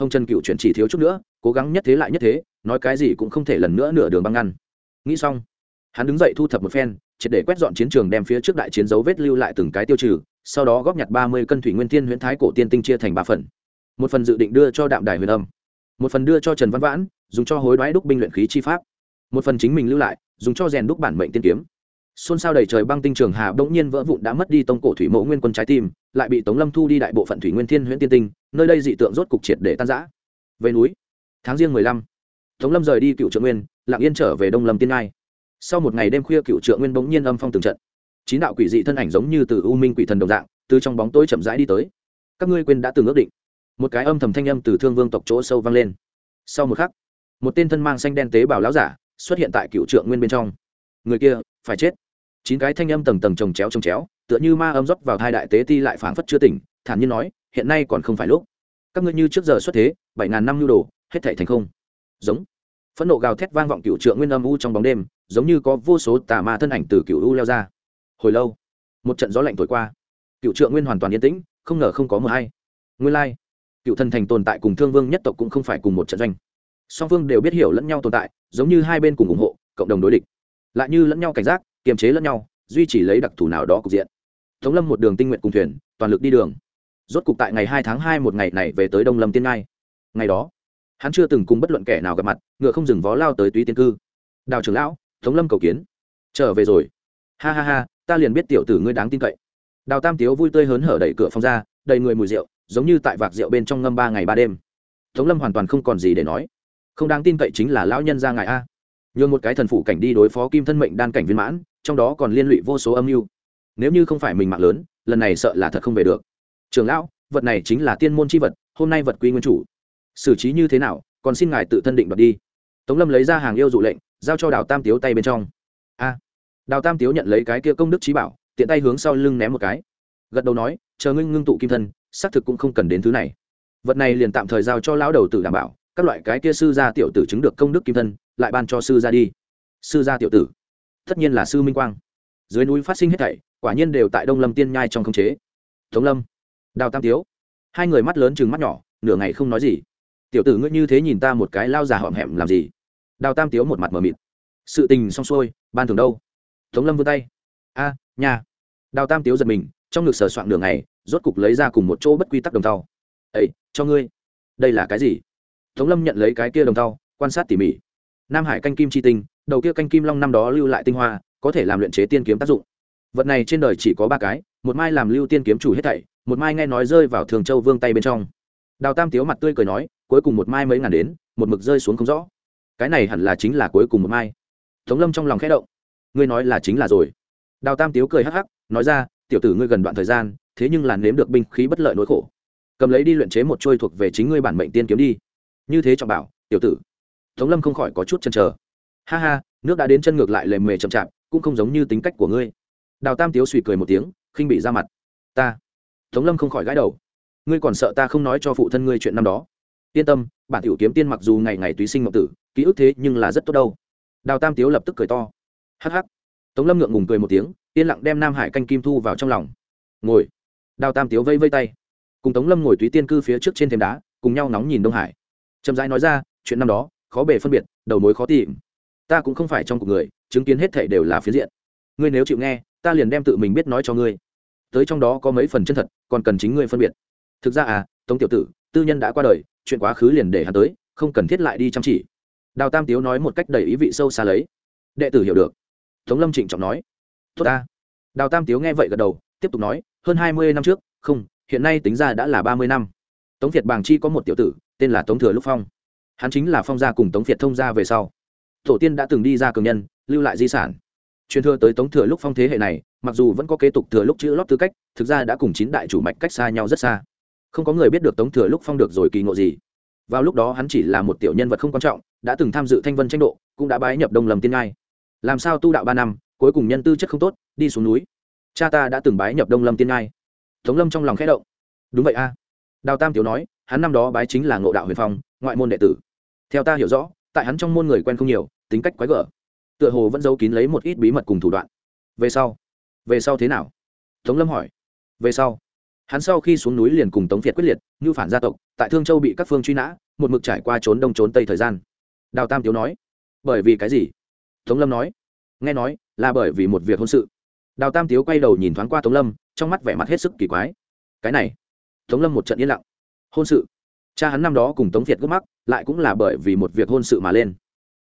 Hồng trần cựu chuyển chỉ thiếu chút nữa, cố gắng nhất thế lại nhất thế, nói cái gì cũng không thể lần nữa nửa đường băng ngăn. Nghĩ xong, hắn đứng dậy thu thập một phen, triệt để quét dọn chiến trường đem phía trước đại chiến dấu vết lưu lại từng cái tiêu trừ, sau đó góp nhặt ba mươi cân thủy nguyên tiên huyễn thái cổ tiên tinh chia thành ba phần. Một phần dự định đưa cho đạm đài huyền âm một phần đưa cho trần văn vãn, dùng cho hối đoái đúc binh luyện khí chi pháp. Một phần chính mình lưu lại, dùng cho rèn đúc bản mệnh tiên kiếm. Xôn xao đầy trời băng tinh trường hà bỗng nhiên vỡ vụn đã mất đi tông cổ thủy mẫu nguyên quân trái tim, lại bị tống lâm thu đi đại bộ phận thủy nguyên thiên huyễn tiên tinh, nơi đây dị tượng rốt cục triệt để tan giã về núi, tháng riêng mười lăm, tống lâm rời đi cựu trượng nguyên, lặng yên trở về đông lâm tiên ngai. Sau một ngày đêm khuya cựu trượng nguyên bỗng nhiên âm phong từng trận. Chín đạo quỷ dị thân ảnh giống như từ u minh quỷ thần đồng dạng, từ trong bóng tối chậm rãi đi tới. Các ngươi quên đã từng ước định một cái âm thầm thanh âm từ thương vương tộc chỗ sâu vang lên. Sau một khắc, một tên thân mang xanh đen tế bào lão giả xuất hiện tại cựu trượng nguyên bên trong. Người kia, phải chết. Chín cái thanh âm tầng tầng trồng chéo trồng chéo, tựa như ma âm dốc vào hai đại tế ti lại phảng phất chưa tỉnh, thản nhiên nói, hiện nay còn không phải lúc. Các ngươi như trước giờ xuất thế, bảy ngàn năm nhu đồ, hết thảy thành không. Giống. Phẫn nộ gào thét vang vọng cựu trượng nguyên âm u trong bóng đêm, giống như có vô số tà ma thân ảnh từ cựu u leo ra. Hồi lâu, một trận gió lạnh thổi qua. Cựu trượng nguyên hoàn toàn yên tĩnh, không ngờ không có mờ hay. Nguyên lai cựu thần thành tồn tại cùng thương vương nhất tộc cũng không phải cùng một trận doanh. Song phương đều biết hiểu lẫn nhau tồn tại, giống như hai bên cùng ủng hộ, cộng đồng đối địch. Lại như lẫn nhau cảnh giác, kiềm chế lẫn nhau, duy trì lấy đặc thù nào đó cục diện. Tống lâm một đường tinh nguyện cùng thuyền, toàn lực đi đường. Rốt cục tại ngày hai tháng hai một ngày này về tới đông lâm tiên ngai. Ngày đó, hắn chưa từng cùng bất luận kẻ nào gặp mặt, ngựa không dừng vó lao tới túy tiên cư. Đào trưởng lão, tống lâm cầu kiến. Trở về rồi. Ha ha ha, ta liền biết tiểu tử ngươi đáng tin cậy. Đào tam tiếu vui tươi hớn hở đẩy cửa phòng ra, đầy người mùi rượu giống như tại vạc rượu bên trong ngâm ba ngày ba đêm. Tống lâm hoàn toàn không còn gì để nói. Không đáng tin cậy chính là lão nhân ra ngài a. Nhường một cái thần phụ cảnh đi đối phó kim thân mệnh đan cảnh viên mãn, trong đó còn liên lụy vô số âm mưu. Nếu như không phải mình mạng lớn, lần này sợ là thật không về được. Trường lão, vật này chính là tiên môn c h i vật, hôm nay vật quy nguyên chủ. Xử trí như thế nào, còn xin ngài tự thân định đoạt đi. Tống lâm lấy ra hàng yêu dụ lệnh, giao cho đào tam tiếu tay bên trong. A. Đào tam tiếu nhận lấy cái kia công đức trí bảo, tiện tay hướng sau lưng ném một cái. Gật đầu nói chờ ngưng ngưng tụ kim thân, xác thực cũng không cần đến thứ này. Vật này liền tạm thời giao cho lão đầu tử đảm bảo, các loại cái kia sư gia tiểu tử chứng được công đức kim thân, lại ban cho sư gia đi. Sư gia tiểu tử, tất nhiên là sư minh quang. Dưới núi phát sinh hết thảy, quả nhiên đều tại đông lâm tiên nhai trong khống chế. Tống lâm, đào tam tiếu, hai người mắt lớn chừng mắt nhỏ, nửa ngày không nói gì. Tiểu tử ngươi như thế nhìn ta một cái lao già họm hẹm làm gì? Đào tam tiếu một mặt mờ mịt. Sự tình xong xuôi, ban thường đâu? Tống lâm vươn tay. A, nhà. Đào tam tiếu giật mình trong ngực sờ soạn đường này rốt cục lấy ra cùng một chỗ bất quy tắc đồng tàu ấy cho ngươi. Đây là cái gì? Tống lâm nhận lấy cái kia đồng tàu quan sát tỉ mỉ. Nam hải canh kim chi tinh, đầu kia canh kim long năm đó lưu lại tinh hoa, có thể làm luyện chế tiên kiếm tác dụng. Vật này trên đời chỉ có ba cái, một mai làm lưu tiên kiếm chủ hết thảy, một mai nghe nói rơi vào thường châu vương tay bên trong. Đào tam tiếu mặt tươi cười nói, cuối cùng một mai mấy ngàn đến, một mực rơi xuống không rõ. Cái này hẳn là chính là cuối cùng một mai. Tống lâm trong lòng khẽ động. Ngươi nói là chính là rồi. Đào tam tiếu cười hắc hắc, nói ra tiểu tử ngươi gần đoạn thời gian, thế nhưng là nếm được binh khí bất lợi nỗi khổ. Cầm lấy đi luyện chế một trôi thuộc về chính ngươi bản mệnh tiên kiếm đi. Như thế trọng bảo, tiểu tử. Tống lâm không khỏi có chút chăn trở ha ha, nước đã đến chân ngược lại lề mề chậm chạp, cũng không giống như tính cách của ngươi. Đào tam tiếu suy cười một tiếng, khinh bị ra mặt. Ta. Tống lâm không khỏi gãi đầu. Ngươi còn sợ ta không nói cho phụ thân ngươi chuyện năm đó. Yên tâm, bản tiểu kiếm tiên mặc dù ngày ngày tùy sinh ngọc tử, ký ức thế nhưng là rất tốt đâu. Đào tam tiếu lập tức cười to. Hắc hắc. Tống lâm ngượng ngùng cười một tiếng yên lặng đem nam hải canh kim thu vào trong lòng. Ngồi. Đào tam tiếu vây vây tay. Cùng tống lâm ngồi túy tiên cư phía trước trên thềm đá, cùng nhau nóng nhìn đông hải. Chậm rãi nói ra, chuyện năm đó, khó bề phân biệt, đầu mối khó tìm. Ta cũng không phải trong cuộc người, chứng kiến hết thể đều là phiến diện. Ngươi nếu chịu nghe, ta liền đem tự mình biết nói cho ngươi. Tới trong đó có mấy phần chân thật, còn cần chính ngươi phân biệt. Thực ra à tống tiểu tử, tư nhân đã qua đời, chuyện quá khứ liền để hắn tới, không cần thiết lại đi chăm chỉ. Đào tam tiếu nói một cách đầy ý vị sâu xa lấy. Đệ tử hiểu được. Tống lâm trịnh trọng nói tốt ta. Đào tam tiếu nghe vậy gật đầu, tiếp tục nói, hơn hai mươi năm trước, không, hiện nay tính ra đã là ba mươi năm. Tống việt bàng chi có một tiểu tử, tên là tống thừa lúc phong. Hắn chính là phong gia cùng tống việt thông gia về sau. Tổ tiên đã từng đi ra cường nhân, lưu lại di sản. Truyền thừa tới tống thừa lúc phong thế hệ này, mặc dù vẫn có kế tục thừa lúc chữ lót tư cách, thực ra đã cùng chín đại chủ mạch cách xa nhau rất xa. Không có người biết được tống thừa lúc phong được rồi kỳ ngộ gì. Vào lúc đó hắn chỉ là một tiểu nhân vật không quan trọng, đã từng tham dự thanh vân tranh độ, cũng đã bái nhập đông lầm tiên ngai. Làm sao tu đạo ba năm cuối cùng nhân tư chất không tốt, đi xuống núi. Cha ta đã từng bái nhập đông lâm tiên ngai. Tống lâm trong lòng khẽ động. Đúng vậy a. Đào tam tiểu nói, hắn năm đó bái chính là ngộ đạo huyền phong, ngoại môn đệ tử. Theo ta hiểu rõ, tại hắn trong môn người quen không nhiều, tính cách quái gở. Tựa hồ vẫn giấu kín lấy một ít bí mật cùng thủ đoạn. Về sau về sau thế nào? Tống lâm hỏi. Về sau, hắn sau khi xuống núi liền cùng tống việt quyết liệt, như phản gia tộc, tại thương châu bị các phương truy nã, một mực trải qua trốn đông trốn tây thời gian. Đào tam tiếu nói. Bởi vì cái gì? Tống lâm nói nghe nói, là bởi vì một việc hôn sự. Đào tam tiếu quay đầu nhìn thoáng qua tống lâm, trong mắt vẻ mặt hết sức kỳ quái. Cái này, tống lâm một trận yên lặng. Hôn sự? Cha hắn năm đó cùng tống việt gấp mắc, lại cũng là bởi vì một việc hôn sự mà lên.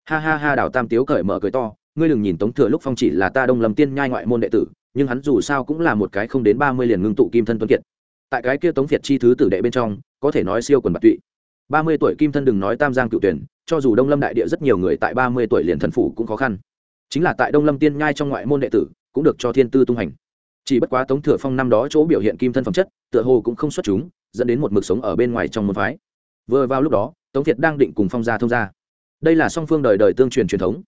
Ha ha ha, đào tam tiếu cởi mở cười to, ngươi đừng nhìn tống thừa lúc phong chỉ là ta đông lâm tiên nhai ngoại môn đệ tử, nhưng hắn dù sao cũng là một cái không đến ba mươi liền ngưng tụ kim thân tuấn kiệt. Tại cái kia tống việt chi thứ tử đệ bên trong, có thể nói siêu quần bạc tụy. Ba mươi tuổi kim thân đừng nói tam giang cựu tuyển, cho dù đông lâm đại địa rất nhiều người tại ba mươi tuổi liền thần phủ cũng khó khăn chính là tại đông lâm tiên nhai trong ngoại môn đệ tử, cũng được cho thiên tư tung hành. Chỉ bất quá tống thừa phong năm đó chỗ biểu hiện kim thân phẩm chất, tựa hồ cũng không xuất chúng, dẫn đến một mực sống ở bên ngoài trong môn phái. Vừa vào lúc đó, tống thiệt đang định cùng phong gia thông gia. Đây là song phương đời đời tương truyền truyền thống.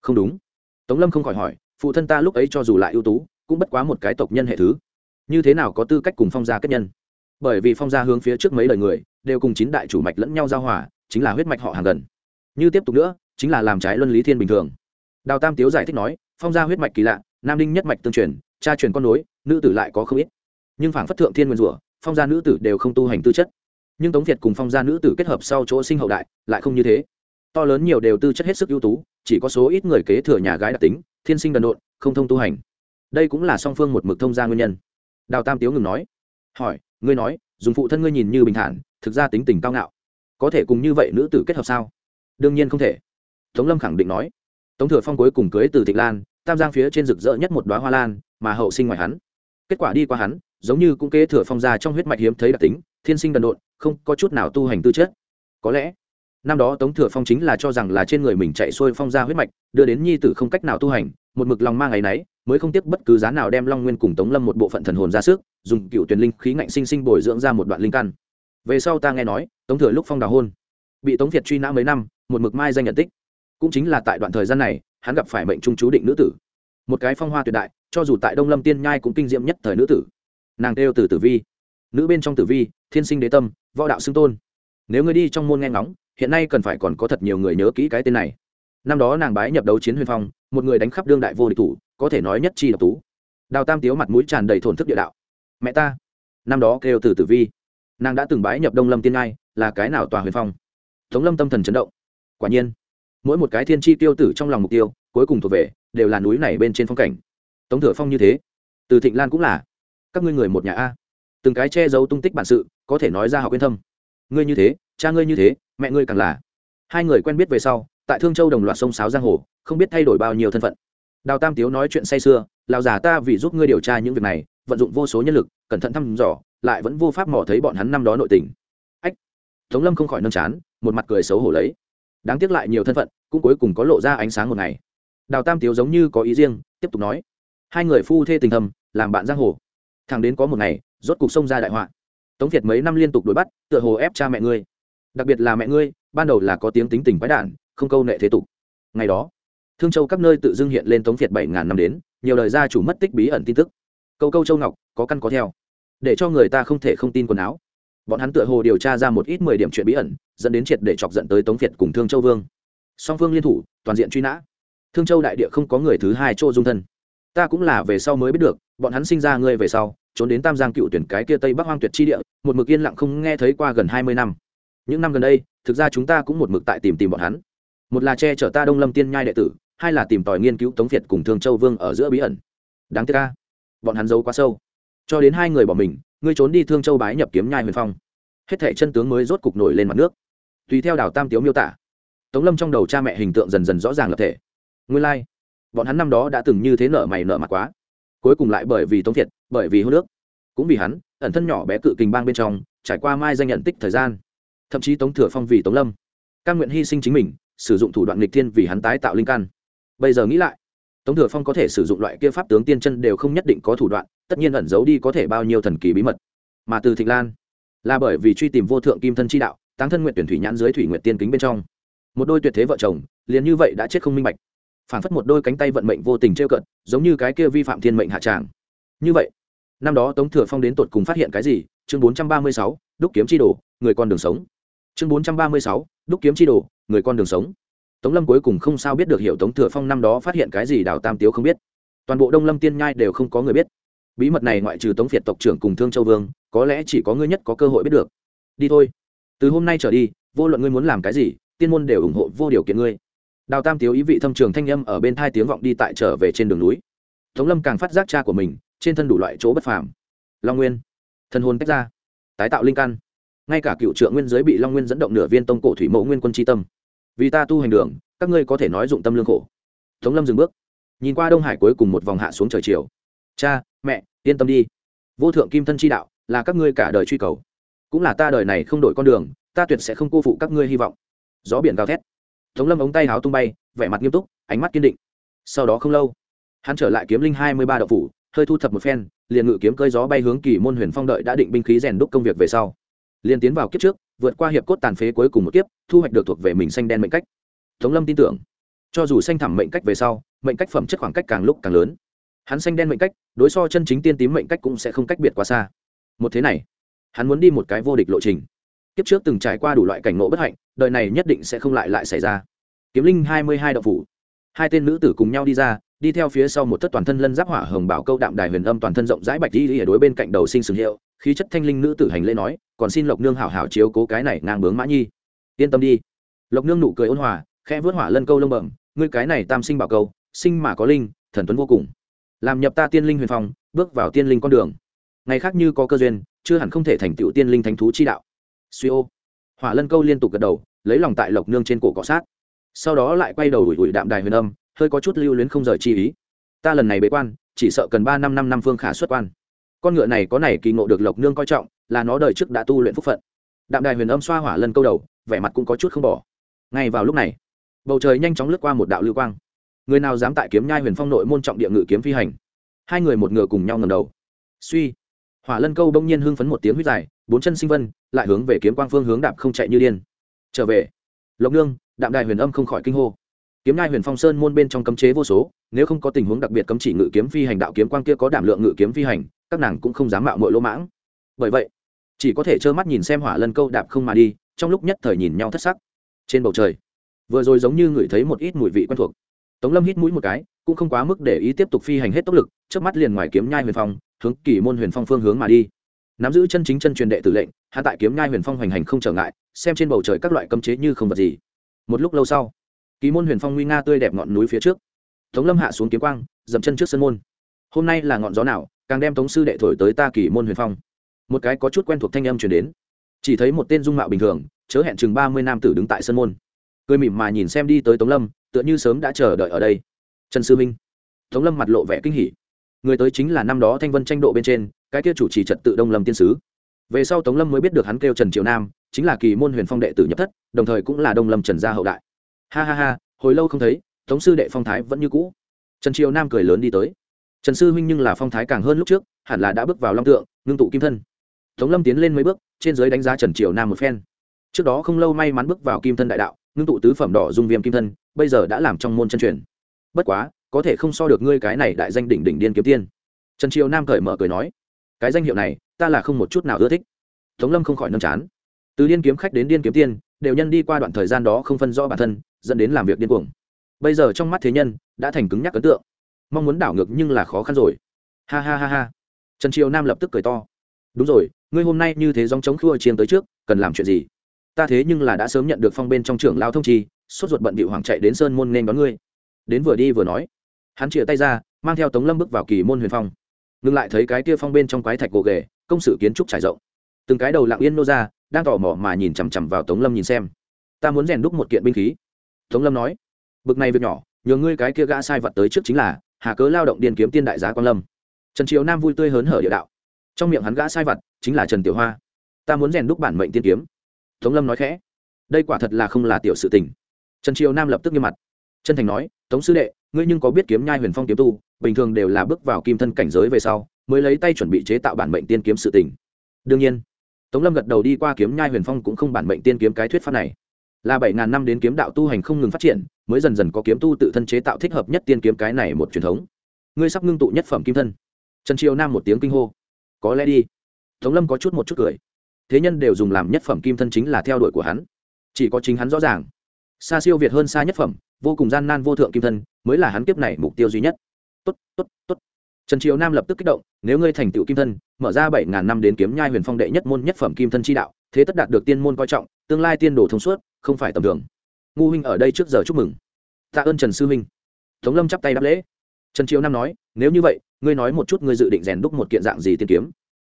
Không đúng. Tống lâm không khỏi hỏi, phụ thân ta lúc ấy cho dù lại ưu tú, cũng bất quá một cái tộc nhân hệ thứ. Như thế nào có tư cách cùng phong gia kết nhân? Bởi vì phong gia hướng phía trước mấy đời người, đều cùng chín đại chủ mạch lẫn nhau giao hòa, chính là huyết mạch họ hàng gần. Như tiếp tục nữa, chính là làm trái luân lý thiên bình thường đào tam tiếu giải thích nói, phong gia huyết mạch kỳ lạ, nam đinh nhất mạch tương truyền, cha truyền con nối, nữ tử lại có không ít. Nhưng phảng phất thượng thiên nguyên rủa, phong gia nữ tử đều không tu hành tư chất. Nhưng tống việt cùng phong gia nữ tử kết hợp sau chỗ sinh hậu đại, lại không như thế. To lớn nhiều đều tư chất hết sức ưu tú, chỉ có số ít người kế thừa nhà gái đặc tính, thiên sinh đần độn, không thông tu hành. Đây cũng là song phương một mực thông gia nguyên nhân. Đào tam tiếu ngừng nói, hỏi, ngươi nói, dùng phụ thân ngươi nhìn như bình thản, thực ra tính tình cao ngạo, có thể cùng như vậy nữ tử kết hợp sao? Đương nhiên không thể. Tống lâm khẳng định nói tống thừa phong cuối cùng cưới từ Thịnh lan, tam giang phía trên rực rỡ nhất một đoá hoa lan, mà hậu sinh ngoài hắn. Kết quả đi qua hắn, giống như cũng kế thừa phong gia trong huyết mạch hiếm thấy đặc tính, thiên sinh đần độn, không có chút nào tu hành tư chất. Có lẽ, năm đó tống thừa phong chính là cho rằng là trên người mình chạy xuôi phong gia huyết mạch, đưa đến nhi tử không cách nào tu hành, một mực lòng mang ngày nấy mới không tiếc bất cứ giá nào đem long nguyên cùng tống lâm một bộ phận thần hồn ra sức, dùng cựu tuyển linh khí ngạnh sinh sinh bồi dưỡng ra một đoạn linh căn. Về sau ta nghe nói, tống thừa lúc phong đào hôn, bị tống việt truy nã mấy năm, một mực mai danh nhận tích cũng chính là tại đoạn thời gian này, hắn gặp phải mệnh trung chú định nữ tử. Một cái phong hoa tuyệt đại, cho dù tại đông lâm tiên nhai cũng kinh diệm nhất thời nữ tử. Nàng kêu từ tử vi. Nữ bên trong tử vi, thiên sinh đế tâm, võ đạo xưng tôn. Nếu ngươi đi trong môn nghe ngóng, hiện nay cần phải còn có thật nhiều người nhớ kỹ cái tên này. Năm đó nàng bái nhập đấu chiến huyền phong, một người đánh khắp đương đại vô địch thủ, có thể nói nhất chi độc tú. Đào tam tiếu mặt mũi tràn đầy thổn thức địa đạo. Mẹ ta. Năm đó kêu từ tử vi. Nàng đã từng bái nhập đông lâm tiên ngai là cái nào tòa huyền phong? Tống lâm tâm thần chấn động. Quả nhiên mỗi một cái thiên chi tiêu tử trong lòng mục tiêu, cuối cùng thuộc về, đều là núi này bên trên phong cảnh. Tống thừa phong như thế. Từ thịnh lan cũng là. Các ngươi người một nhà a. Từng cái che giấu tung tích bản sự, có thể nói ra học yên thâm. Ngươi như thế, cha ngươi như thế, mẹ ngươi càng là. Hai người quen biết về sau, tại thương châu đồng loạt sông sáo giang hồ, không biết thay đổi bao nhiêu thân phận. Đào tam tiếu nói chuyện say sưa lào giả ta vì giúp ngươi điều tra những việc này, vận dụng vô số nhân lực, cẩn thận thăm dò, lại vẫn vô pháp mò thấy bọn hắn năm đó nội tình. Ách. Tống lâm không khỏi nâng chán, một mặt cười xấu hổ lấy đáng tiếc lại nhiều thân phận, cũng cuối cùng có lộ ra ánh sáng một ngày. Đào tam tiếu giống như có ý riêng, tiếp tục nói. Hai người phu thê tình thầm, làm bạn giang hồ. Thằng đến có một ngày, rốt cục xông ra đại họa. Tống việt mấy năm liên tục đuổi bắt, tựa hồ ép cha mẹ ngươi. Đặc biệt là mẹ ngươi, ban đầu là có tiếng tính tình quái đản, không câu nệ thế tục. Ngày đó, thương châu các nơi tự dưng hiện lên tống việt bảy ngàn năm đến, nhiều đời gia chủ mất tích bí ẩn tin tức. Câu câu châu ngọc, có căn có theo. Để cho người ta không thể không tin quần áo. Bọn hắn tựa hồ điều tra ra một ít mười điểm chuyện bí ẩn dẫn đến triệt để chọc dẫn tới tống việt cùng thương châu vương. Song phương liên thủ, toàn diện truy nã. Thương châu đại địa không có người thứ hai chỗ dung thân. Ta cũng là về sau mới biết được, bọn hắn sinh ra ngươi về sau, trốn đến tam giang cựu tuyển cái kia tây bắc hoang tuyệt chi địa, một mực yên lặng không nghe thấy qua gần hai mươi năm. Những năm gần đây, thực ra chúng ta cũng một mực tại tìm tìm bọn hắn. Một là che chở ta đông lâm tiên nhai đệ tử, hai là tìm tòi nghiên cứu tống việt cùng thương châu vương ở giữa bí ẩn. Đáng tiếc ca bọn hắn giấu quá sâu. Cho đến hai người bỏ mình, ngươi trốn đi thương châu bái nhập kiếm nhai huyền phong. Hết thảy chân tướng mới rốt cục nổi lên mặt nước tùy theo đào tam tiếu miêu tả. Tống lâm trong đầu cha mẹ hình tượng dần dần rõ ràng lập thể. Nguyên lai、like. bọn hắn năm đó đã từng như thế nợ mày nợ mặt quá. Cuối cùng lại bởi vì tống thiệt, bởi vì hô nước cũng vì hắn, ẩn thân nhỏ bé cự kình bang bên trong, trải qua mai danh nhận tích thời gian. Thậm chí tống thừa phong vì tống lâm. Căn nguyện hy sinh chính mình, sử dụng thủ đoạn nghịch thiên vì hắn tái tạo linh căn. Bây giờ nghĩ lại, tống thừa phong có thể sử dụng loại kia pháp tướng tiên chân đều không nhất định có thủ đoạn, tất nhiên ẩn giấu đi có thể bao nhiêu thần kỳ bí mật. Mà từ thịnh lan, là bởi vì truy tìm vô thượng kim thân chi đạo táng thân nguyện tuyển thủy nhãn dưới thủy nguyện tiên kính bên trong. Một đôi tuyệt thế vợ chồng, liền như vậy đã chết không minh bạch. Phản phất một đôi cánh tay vận mệnh vô tình trêu cận giống như cái kia vi phạm thiên mệnh hạ tràng. Như vậy, năm đó tống thừa phong đến tột cùng phát hiện cái gì? Chương bốn trăm ba mươi sáu, đúc kiếm chi đồ, người con đường sống. Chương bốn trăm ba mươi sáu, đúc kiếm chi đồ, người con đường sống. Tống lâm cuối cùng không sao biết được hiểu tống thừa phong năm đó phát hiện cái gì đào tam tiếu không biết. Toàn bộ đông lâm tiên nhai đều không có người biết. Bí mật này ngoại trừ tống việt tộc trưởng cùng thương châu vương, có lẽ chỉ có ngươi nhất có cơ hội biết được. Đi thôi từ hôm nay trở đi, vô luận ngươi muốn làm cái gì, tiên môn đều ủng hộ vô điều kiện ngươi. Đào tam tiếu ý vị thâm trường thanh âm ở bên thai tiếng vọng đi tại trở về trên đường núi. Tống lâm càng phát giác cha của mình, trên thân đủ loại chỗ bất phàm. Long nguyên. Thân hồn tách ra. Tái tạo linh căn. Ngay cả cựu trượng nguyên giới bị long nguyên dẫn động nửa viên tông cổ thủy mẫu nguyên quân tri tâm. Vì ta tu hành đường, các ngươi có thể nói dụng tâm lương khổ. Tống lâm dừng bước. Nhìn qua đông hải cuối cùng một vòng hạ xuống trời chiều. Cha, mẹ, yên tâm đi. Vô thượng kim thân chi đạo là các ngươi cả đời truy cầu cũng là ta đời này không đổi con đường, ta tuyệt sẽ không cô phụ các ngươi hy vọng. Gió biển gào thét. Tống lâm ống tay háo tung bay, vẻ mặt nghiêm túc, ánh mắt kiên định. Sau đó không lâu, hắn trở lại kiếm linh hai mươi ba đậu phủ, hơi thu thập một phen, liền ngự kiếm cơi gió bay hướng kỳ môn huyền phong đợi đã định binh khí rèn đúc công việc về sau. Liền tiến vào kiếp trước, vượt qua hiệp cốt tàn phế cuối cùng một kiếp, thu hoạch được thuộc về mình xanh đen mệnh cách. Tống lâm tin tưởng, cho dù xanh thẳm mệnh cách về sau, mệnh cách phẩm chất khoảng cách càng lúc càng lớn. Hắn xanh đen mệnh cách, đối so chân chính tiên tím mệnh cách cũng sẽ không cách biệt quá xa. Một thế này hắn muốn đi một cái vô địch lộ trình. Kiếp trước từng trải qua đủ loại cảnh ngộ bất hạnh, đời này nhất định sẽ không lại lại xảy ra. Kiếm linh hai mươi hai đậu phủ. Hai tên nữ tử cùng nhau đi ra, đi theo phía sau một thất toàn thân lân giáp hỏa hồng bảo câu đạm đài huyền âm toàn thân rộng rãi bạch đi ở đối bên cạnh đầu sinh sừng hiệu, khí chất thanh linh nữ tử hành lễ nói, còn xin lộc nương hảo hảo chiếu cố cái này ngang bướng mã nhi. Yên tâm đi. Lộc nương nụ cười ôn hòa, khẽ vớt hỏa lân câu lông bẩm, ngươi cái này tam sinh bảo câu, sinh mà có linh, thần tuấn vô cùng. Làm nhập ta tiên linh huyền phong bước vào tiên linh con đường. Ngày khác như có cơ duyên chưa hẳn không thể thành tựu tiên linh thánh thú chi đạo. Suy ô. Hỏa lân câu liên tục gật đầu, lấy lòng tại lộc nương trên cổ cọ sát. Sau đó lại quay đầu ủi ủi đạm đài huyền âm, hơi có chút lưu luyến không rời chi ý. Ta lần này bế quan, chỉ sợ cần ba năm năm năm phương khả xuất quan. Con ngựa này có này kỳ ngộ được lộc nương coi trọng, là nó đời trước đã tu luyện phúc phận. Đạm đài huyền âm xoa hỏa lân câu đầu, vẻ mặt cũng có chút không bỏ. Ngay vào lúc này, bầu trời nhanh chóng lướt qua một đạo lưu quang. Người nào dám tại kiếm nhai huyền phong nội môn trọng địa ngự kiếm phi hành? Hai người một ngựa cùng nhau ngầm đầu. Suy hỏa lân câu bỗng nhiên hưng phấn một tiếng huyết dài, bốn chân sinh vân, lại hướng về kiếm quang phương hướng đạp không chạy như điên. Trở về. Lộc nương, đạm đài huyền âm không khỏi kinh hô. Kiếm nhai huyền phong sơn môn bên trong cấm chế vô số, nếu không có tình huống đặc biệt cấm chỉ ngự kiếm phi hành đạo kiếm quang kia có đảm lượng ngự kiếm phi hành, các nàng cũng không dám mạo mội lỗ mãng. Bởi vậy, chỉ có thể trơ mắt nhìn xem hỏa lân câu đạp không mà đi, trong lúc nhất thời nhìn nhau thất sắc. Trên bầu trời, vừa rồi giống như ngửi thấy một ít mùi vị quen thuộc. Tống lâm hít mũi một cái cũng không quá mức để ý tiếp tục phi hành hết tốc lực trước mắt liền ngoài kiếm nhai huyền phong, hướng kỳ môn huyền phong phương hướng mà đi. Nắm giữ chân chính chân truyền đệ tử lệnh, hạ tại kiếm nhai huyền phong hoành hành không trở ngại, xem trên bầu trời các loại cấm chế như không vật gì. Một lúc lâu sau, kỳ môn huyền phong nguy nga tươi đẹp ngọn núi phía trước. Tống lâm hạ xuống kiếm quang, dậm chân trước sân môn. Hôm nay là ngọn gió nào, càng đem tống sư đệ thổi tới ta kỳ môn huyền phong. Một cái có chút quen thuộc thanh âm truyền đến. Chỉ thấy một tên dung mạo bình thường, chớ hẹn chừng ba mươi nam tử đứng tại sân môn. Cười mỉm mà nhìn xem đi tới tống lâm, tựa như sớm đã chờ đợi ở đây trần sư minh. Tống lâm mặt lộ vẻ kinh hỉ. Người tới chính là năm đó thanh vân tranh độ bên trên, cái kia chủ trì trật tự đông lâm tiên sứ. Về sau tống lâm mới biết được hắn kêu trần Triệu nam, chính là kỳ môn huyền phong đệ tử nhập thất, đồng thời cũng là đông lâm trần gia hậu đại. Ha ha ha, hồi lâu không thấy, tống sư đệ phong thái vẫn như cũ. Trần Triệu nam cười lớn đi tới. Trần sư huynh nhưng là phong thái càng hơn lúc trước, hẳn là đã bước vào long tượng, ngưng tụ kim thân. Tống lâm tiến lên mấy bước, trên giới đánh giá trần Triệu nam một phen. Trước đó không lâu may mắn bước vào kim thân đại đạo, ngưng tụ tứ phẩm đỏ dung viêm kim thân, bây giờ đã làm trong môn chân truyền bất quá, có thể không so được ngươi cái này đại danh đỉnh đỉnh điên kiếm tiên. Trần triều nam cởi mở cười nói, cái danh hiệu này, ta là không một chút nào ưa thích. Tống lâm không khỏi nâm chán. Từ điên kiếm khách đến điên kiếm tiên, đều nhân đi qua đoạn thời gian đó không phân rõ bản thân, dẫn đến làm việc điên cuồng. Bây giờ trong mắt thế nhân, đã thành cứng nhắc ấn tượng. Mong muốn đảo ngược nhưng là khó khăn rồi. Ha ha ha ha. Trần triều nam lập tức cười to. Đúng rồi, ngươi hôm nay như thế dòng chống khua chiến tới trước, cần làm chuyện gì? Ta thế nhưng là đã sớm nhận được phong bên trong trưởng lao thông chi, sốt ruột bận bị hoàng chạy đến sơn môn nên đón ngươi đến vừa đi vừa nói. Hắn chĩa tay ra, mang theo tống lâm bước vào kỳ môn huyền phong. Ngừng lại thấy cái kia phong bên trong quái thạch gồ ghề, công sự kiến trúc trải rộng. Từng cái đầu lặng yên nô ra, đang tò mò mà nhìn chằm chằm vào tống lâm nhìn xem. Ta muốn rèn đúc một kiện binh khí. Tống lâm nói, bực này việc nhỏ nhờ ngươi cái kia gã sai vật tới trước chính là hà cớ lao động điền kiếm tiên đại giá quan lâm. Trần triều nam vui tươi hớn hở địa đạo, trong miệng hắn gã sai vật chính là trần tiểu hoa. Ta muốn rèn đúc bản mệnh tiên kiếm. Tống lâm nói khẽ, đây quả thật là không là tiểu sự tình. Trần triều nam lập tức nghiêm mặt chân thành nói, tống sư đệ, ngươi nhưng có biết kiếm nhai huyền phong kiếm tu, bình thường đều là bước vào kim thân cảnh giới về sau, mới lấy tay chuẩn bị chế tạo bản mệnh tiên kiếm sự tình. Đương nhiên, tống lâm gật đầu đi qua kiếm nhai huyền phong cũng không bản mệnh tiên kiếm cái thuyết pháp này. Là bảy ngàn năm đến kiếm đạo tu hành không ngừng phát triển, mới dần dần có kiếm tu tự thân chế tạo thích hợp nhất tiên kiếm cái này một truyền thống. Ngươi sắp ngưng tụ nhất phẩm kim thân. Trần triều nam một tiếng kinh hô. Có lẽ đi. Tống lâm có chút một chút cười. Thế nhân đều dùng làm nhất phẩm kim thân chính là theo đuổi của hắn. Chỉ có chính hắn rõ ràng xa siêu việt hơn xa nhất phẩm, vô cùng gian nan vô thượng kim thân, mới là hắn kiếp này mục tiêu duy nhất. Tốt tốt tốt. Trần triều nam lập tức kích động, nếu ngươi thành tựu kim thân, mở ra bảy ngàn năm đến kiếm nhai huyền phong đệ nhất môn nhất phẩm kim thân chi đạo, thế tất đạt được tiên môn coi trọng, tương lai tiên đồ thông suốt, không phải tầm thường. Ngu huynh ở đây trước giờ chúc mừng. Tạ ơn trần sư huynh. Tống lâm chắp tay đáp lễ. Trần triều nam nói, nếu như vậy, ngươi nói một chút ngươi dự định rèn đúc một kiện dạng gì tiên kiếm.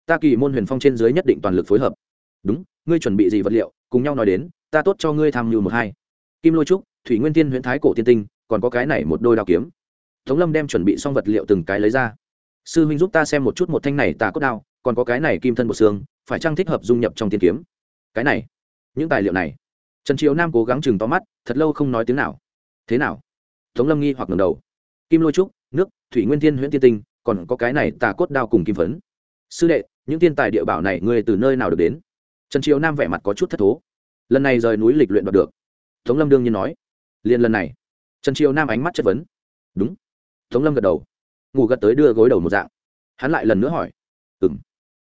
Ta kỳ môn huyền phong trên dưới nhất định toàn lực phối hợp. Đúng, ngươi chuẩn bị gì vật liệu, cùng nhau nói đến, ta tốt cho ngươi tham mưu một hai kim lôi trúc, thủy nguyên tiên huyễn thái cổ tiên tinh, còn có cái này một đôi đao kiếm. Tống lâm đem chuẩn bị xong vật liệu từng cái lấy ra. Sư huynh giúp ta xem một chút một thanh này tà cốt đao, còn có cái này kim thân bộ xương, phải trang thích hợp dung nhập trong tiên kiếm? Cái này, những tài liệu này. Trần triều nam cố gắng chừng to mắt, thật lâu không nói tiếng nào. Thế nào? Tống lâm nghi hoặc ngầm đầu. Kim lôi trúc, nước, thủy nguyên thiên huyễn tiên tinh, còn có cái này tà cốt đao cùng kim phấn. Sư đệ, những tiên tài địa bảo này ngươi từ nơi nào được đến? Trần triều nam vẻ mặt có chút thất thố. Lần này rời núi lịch luyện đoạt được tống lâm đương nhiên nói. Liền lần này, trần triều nam ánh mắt chất vấn. Đúng. Tống lâm gật đầu. Ngủ gật tới đưa gối đầu một dạng. Hắn lại lần nữa hỏi. Ừ m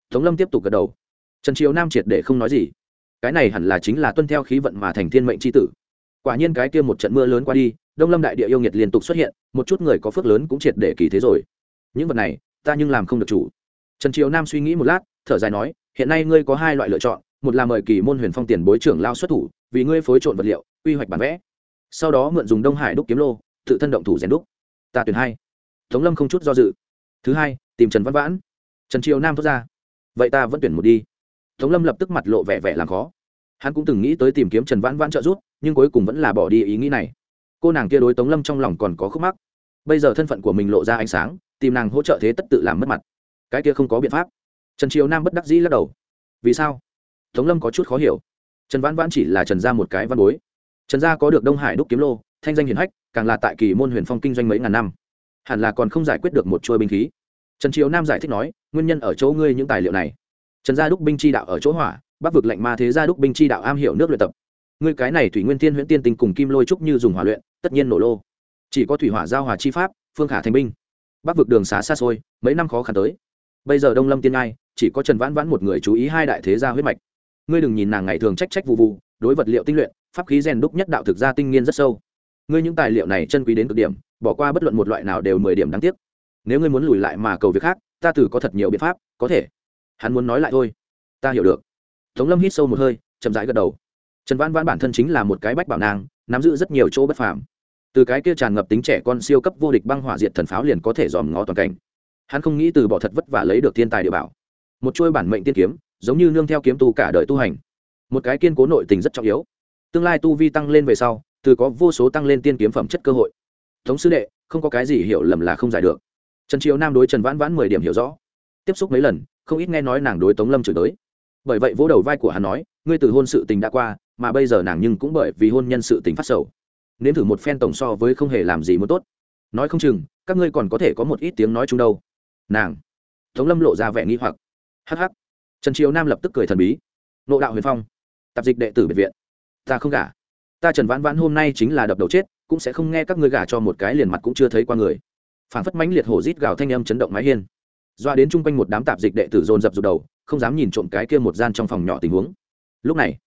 tống lâm tiếp tục gật đầu. Trần triều nam triệt để không nói gì. Cái này hẳn là chính là tuân theo khí vận mà thành thiên mệnh c h i tử. Quả nhiên cái kia một trận mưa lớn qua đi, đông lâm đại địa yêu nghiệt liên tục xuất hiện, một chút người có phước lớn cũng triệt để kỳ thế rồi. Những vật này, ta nhưng làm không được chủ. Trần triều nam suy nghĩ một lát, thở dài nói, hiện nay ngươi có hai loại lựa chọn một là mời kỳ môn huyền phong tiền bối trưởng lao xuất thủ, vì ngươi phối trộn vật liệu, quy hoạch bản vẽ. Sau đó mượn dùng đông hải đúc kiếm lô, tự thân động thủ rèn đúc. Ta tuyển hai. Tống lâm không chút do dự. Thứ hai, tìm trần văn vãn. Trần triều nam thốt ra. Vậy ta vẫn tuyển một đi. Tống lâm lập tức mặt lộ vẻ vẻ làm khó. Hắn cũng từng nghĩ tới tìm kiếm trần vãn vãn trợ giúp, nhưng cuối cùng vẫn là bỏ đi ý nghĩ này. Cô nàng kia đối tống lâm trong lòng còn có khúc mắc. Bây giờ thân phận của mình lộ ra ánh sáng, tìm nàng hỗ trợ thế tất tự làm mất mặt. Cái kia không có biện pháp. Trần triều nam bất đắc dĩ lắc đầu. Vì sao? Tống lâm có chút khó hiểu. Trần vãn vãn chỉ là trần gia một cái văn bối. Trần gia có được đông hải đúc kiếm lô, thanh danh hiển hách, càng là tại kỳ môn huyền phong kinh doanh mấy ngàn năm. Hẳn là còn không giải quyết được một chuôi binh khí. Trần triều nam giải thích nói, nguyên nhân ở chỗ ngươi những tài liệu này. Trần gia đúc binh chi đạo ở chỗ hỏa, bắc vực lệnh ma thế gia đúc binh chi đạo am hiểu nước luyện tập. Ngươi cái này thủy nguyên tiên huyễn tiên tình cùng kim lôi trúc như dùng hỏa luyện, tất nhiên nổ lô. Chỉ có thủy hỏa giao hòa chi pháp, phương khả thành binh. Bắc vực đường xá xa xôi, mấy năm khó khăn tới. Bây giờ đông lâm tiên ngai, chỉ có trần vãn vãn một người chú ý hai đại thế gia huyết mạch ngươi đừng nhìn nàng ngày thường trách trách vụ vụ, đối vật liệu tinh luyện, pháp khí rèn đúc nhất đạo thực ra tinh nghiên rất sâu. Ngươi những tài liệu này chân quý đến cực điểm, bỏ qua bất luận một loại nào đều mười điểm đáng tiếc. Nếu ngươi muốn lùi lại mà cầu việc khác, ta thử có thật nhiều biện pháp, có thể. Hắn muốn nói lại thôi. Ta hiểu được. Tống lâm hít sâu một hơi, chậm rãi gật đầu. Trần vãn vãn bản thân chính là một cái bách bảo nàng, nắm giữ rất nhiều chỗ bất phàm. Từ cái kia tràn ngập tính trẻ con siêu cấp vô địch băng hỏa diệt thần pháo liền có thể dòm ngó toàn cảnh. Hắn không nghĩ từ bỏ thật vất vả lấy được thiên tài địa bảo. Một chuôi bản mệnh tiên kiếm giống như nương theo kiếm tu cả đời tu hành. Một cái kiên cố nội tình rất trọng yếu. Tương lai tu vi tăng lên về sau, từ có vô số tăng lên tiên kiếm phẩm chất cơ hội. Tống sư đệ, không có cái gì hiểu lầm là không giải được. Trần triều nam đối trần vãn vãn mười điểm hiểu rõ. Tiếp xúc mấy lần, không ít nghe nói nàng đối tống lâm chửi tới. Bởi vậy vỗ đầu vai của hắn nói, ngươi từ hôn sự tình đã qua, mà bây giờ nàng nhưng cũng bởi vì hôn nhân sự tình phát sầu. Nếm thử một phen tổng so với không hề làm gì muốn tốt. Nói không chừng, các ngươi còn có thể có một ít tiếng nói chung đâu. Nàng. Tống lâm lộ ra vẻ nghi hoặc. Hh trần triều nam lập tức cười thần bí. Nộ đạo huyền phong, tạp dịch đệ tử biệt viện. Ta không gả. Ta trần vãn vãn hôm nay chính là đập đầu chết, cũng sẽ không nghe các ngươi gả cho một cái liền mặt cũng chưa thấy qua người. Phản phất mãnh liệt hổ rít gào thanh âm chấn động mái hiên. Doa đến chung quanh một đám tạp dịch đệ tử dồn dập rụt đầu, không dám nhìn trộm cái kia một gian trong phòng nhỏ tình huống. Lúc này,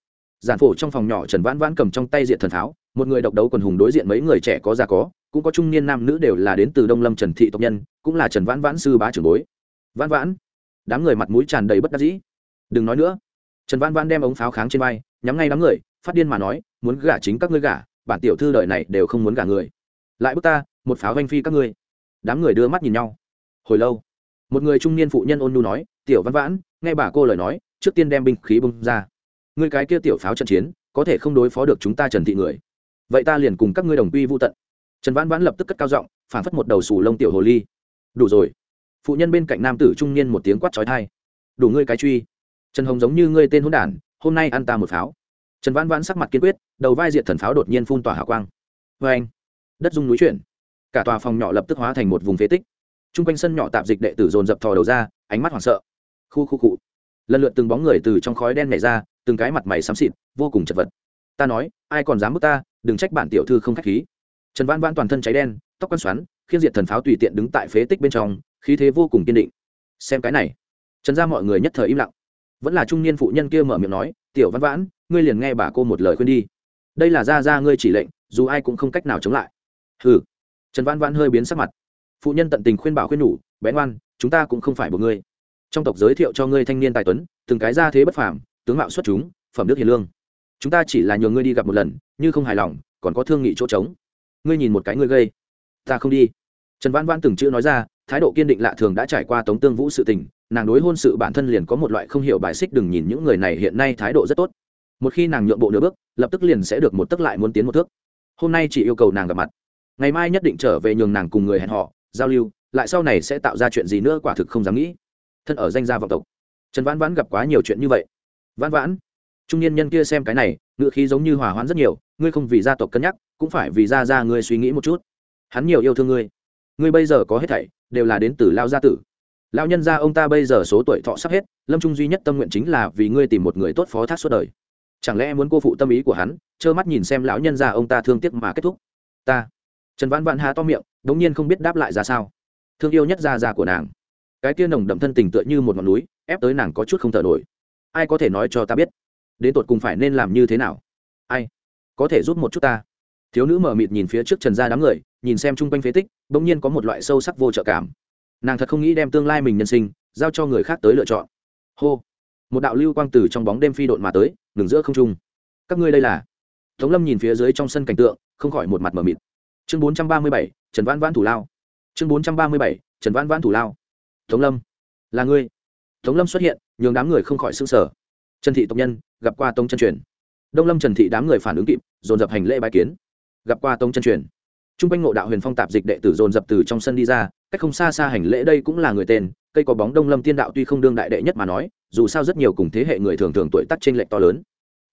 giản phổ trong phòng nhỏ trần vãn vãn cầm trong tay diện thần tháo, một người độc đấu quần hùng đối diện mấy người trẻ có già có, cũng có trung niên nam nữ đều là đến từ đông lâm trần thị tộc nhân, cũng là trần vãn vãn sư bá trưởng bối. Vãn vãn đám người mặt mũi tràn đầy bất đắc dĩ. Đừng nói nữa. Trần Văn Văn đem ống pháo kháng trên vai, nhắm ngay đám người, phát điên mà nói, muốn gả chính các ngươi gả, bản tiểu thư đời này đều không muốn gả người. Lại bước ta, một pháo vanh phi các ngươi. Đám người đưa mắt nhìn nhau. Hồi lâu, một người trung niên phụ nhân ôn nu nói, tiểu văn vãn, nghe bà cô lời nói, trước tiên đem binh khí bông ra. Ngươi cái kia tiểu pháo trận chiến, có thể không đối phó được chúng ta trần thị người. Vậy ta liền cùng các ngươi đồng quy vô tận. Trần vãn vãn lập tức cất cao giọng phản phất một đầu sù lông tiểu hồ ly. Đủ rồi phụ nhân bên cạnh nam tử trung niên một tiếng quát trói thai. Đủ ngươi cái truy. Trần hồng giống như ngươi tên hôn đản, hôm nay ăn ta một pháo. Trần vãn vãn sắc mặt kiên quyết, đầu vai diệt thần pháo đột nhiên phun tỏa hào quang. Vê anh. Đất dung núi chuyển. Cả tòa phòng nhỏ lập tức hóa thành một vùng phế tích. T r u n g quanh sân nhỏ tạp dịch đệ tử dồn dập thò đầu ra, ánh mắt hoảng sợ. Khu khu cụ lần lượt từng bóng người từ trong khói đen nhảy ra, từng cái mặt mày xám xịt, vô cùng chật vật. Ta nói, ai còn dám bước ta, đừng trách bản tiểu thư không k h á c h khí. Trần vãn vãn toàn thân cháy đen, tóc quăn xoắn khiên diệt thần pháo tùy tiện đứng tại phế tích bên trong khí thế vô cùng kiên định. Xem cái này. Trần ra mọi người nhất thời im lặng. Vẫn là trung niên phụ nhân kia mở miệng nói, tiểu văn vãn, ngươi liền nghe bà cô một lời khuyên đi. Đây là ra ra ngươi chỉ lệnh, dù ai cũng không cách nào chống lại. Hừ. Trần văn vãn hơi biến sắc mặt. Phụ nhân tận tình khuyên bảo khuyên nhủ, bé ngoan, chúng ta cũng không phải một ngươi. Trong tộc giới thiệu cho ngươi thanh niên tài tuấn, từng cái ra thế bất phàm, tướng mạo xuất chúng, phẩm đức hiền lương. Chúng ta chỉ là nhờ ngươi đi gặp một lần, như không hài lòng, còn có thương nghị chỗ trống. Ngươi nhìn một cái ngươi gây, ta không đi. Trần văn văn từng chữ nói ra thái độ kiên định lạ thường đã trải qua tống tương vũ sự tình, nàng đối hôn sự bản thân liền có một loại không hiểu bài xích đừng nhìn những người này hiện nay thái độ rất tốt. Một khi nàng nhượng bộ nửa bước, lập tức liền sẽ được một tức lại muốn tiến một thước. Hôm nay chỉ yêu cầu nàng gặp mặt. Ngày mai nhất định trở về nhường nàng cùng người hẹn họ giao lưu, lại sau này sẽ tạo ra chuyện gì nữa quả thực không dám nghĩ. Thân ở danh gia vọng tộc. Trần vãn vãn gặp quá nhiều chuyện như vậy. Vãn vãn, trung niên nhân kia xem cái này ngựa khí giống như hòa hoãn rất nhiều, ngươi không vì gia tộc cân nhắc, cũng phải vì gia gia ngươi suy nghĩ một chút. Hắn nhiều yêu thương ngươi. Ngươi bây giờ có hết thảy đều là đến từ lao gia tử. Lão nhân gia ông ta bây giờ số tuổi thọ sắp hết, lâm trung duy nhất tâm nguyện chính là vì ngươi tìm một người tốt phó thác suốt đời. Chẳng lẽ muốn cô phụ tâm ý của hắn, trơ mắt nhìn xem lão nhân gia ông ta thương tiếc mà kết thúc? Ta. Trần vãn vãn há to miệng, đống nhiên không biết đáp lại ra sao. Thương yêu nhất gia già của nàng. Cái kia nồng đậm thân tình tựa như một ngọn núi, ép tới nàng có chút không thở nổi. Ai có thể nói cho ta biết, đến tột cùng phải nên làm như thế nào? Ai, có thể giúp một chút ta? Thiếu nữ mở mịt nhìn phía trước trần gia đám người nhìn xem chung quanh phế tích bỗng nhiên có một loại sâu sắc vô trợ cảm. Nàng thật không nghĩ đem tương lai mình nhân sinh giao cho người khác tới lựa chọn. Hô! Một đạo lưu quang từ trong bóng đêm phi độn mà tới, ngừng giữa không trung. Các ngươi đây là? Tống lâm nhìn phía dưới trong sân cảnh tượng, không khỏi một mặt mờ mịt. Chương bốn trăm ba mươi bảy, trần vãn vãn thủ lao. Chương bốn trăm ba mươi bảy, trần vãn vãn thủ lao. Tống lâm, là ngươi. Tống lâm xuất hiện, nhường đám người không khỏi s ư n g sở trần thị tộc nhân, gặp qua tống chân truyền. Đông lâm trần thị đám người phản ứng kịp, dồn dập hành lễ bài kiến. Gặp qua tống chân truyền t r u n g quanh ngộ đạo huyền phong tạp dịch đệ tử dồn dập từ trong sân đi ra, cách không xa xa hành lễ đây cũng là người tên, cây có bóng đông lâm tiên đạo tuy không đương đại đệ nhất mà nói, dù sao rất nhiều cùng thế hệ người thường thường tuổi tắc t r ê n lệch to lớn.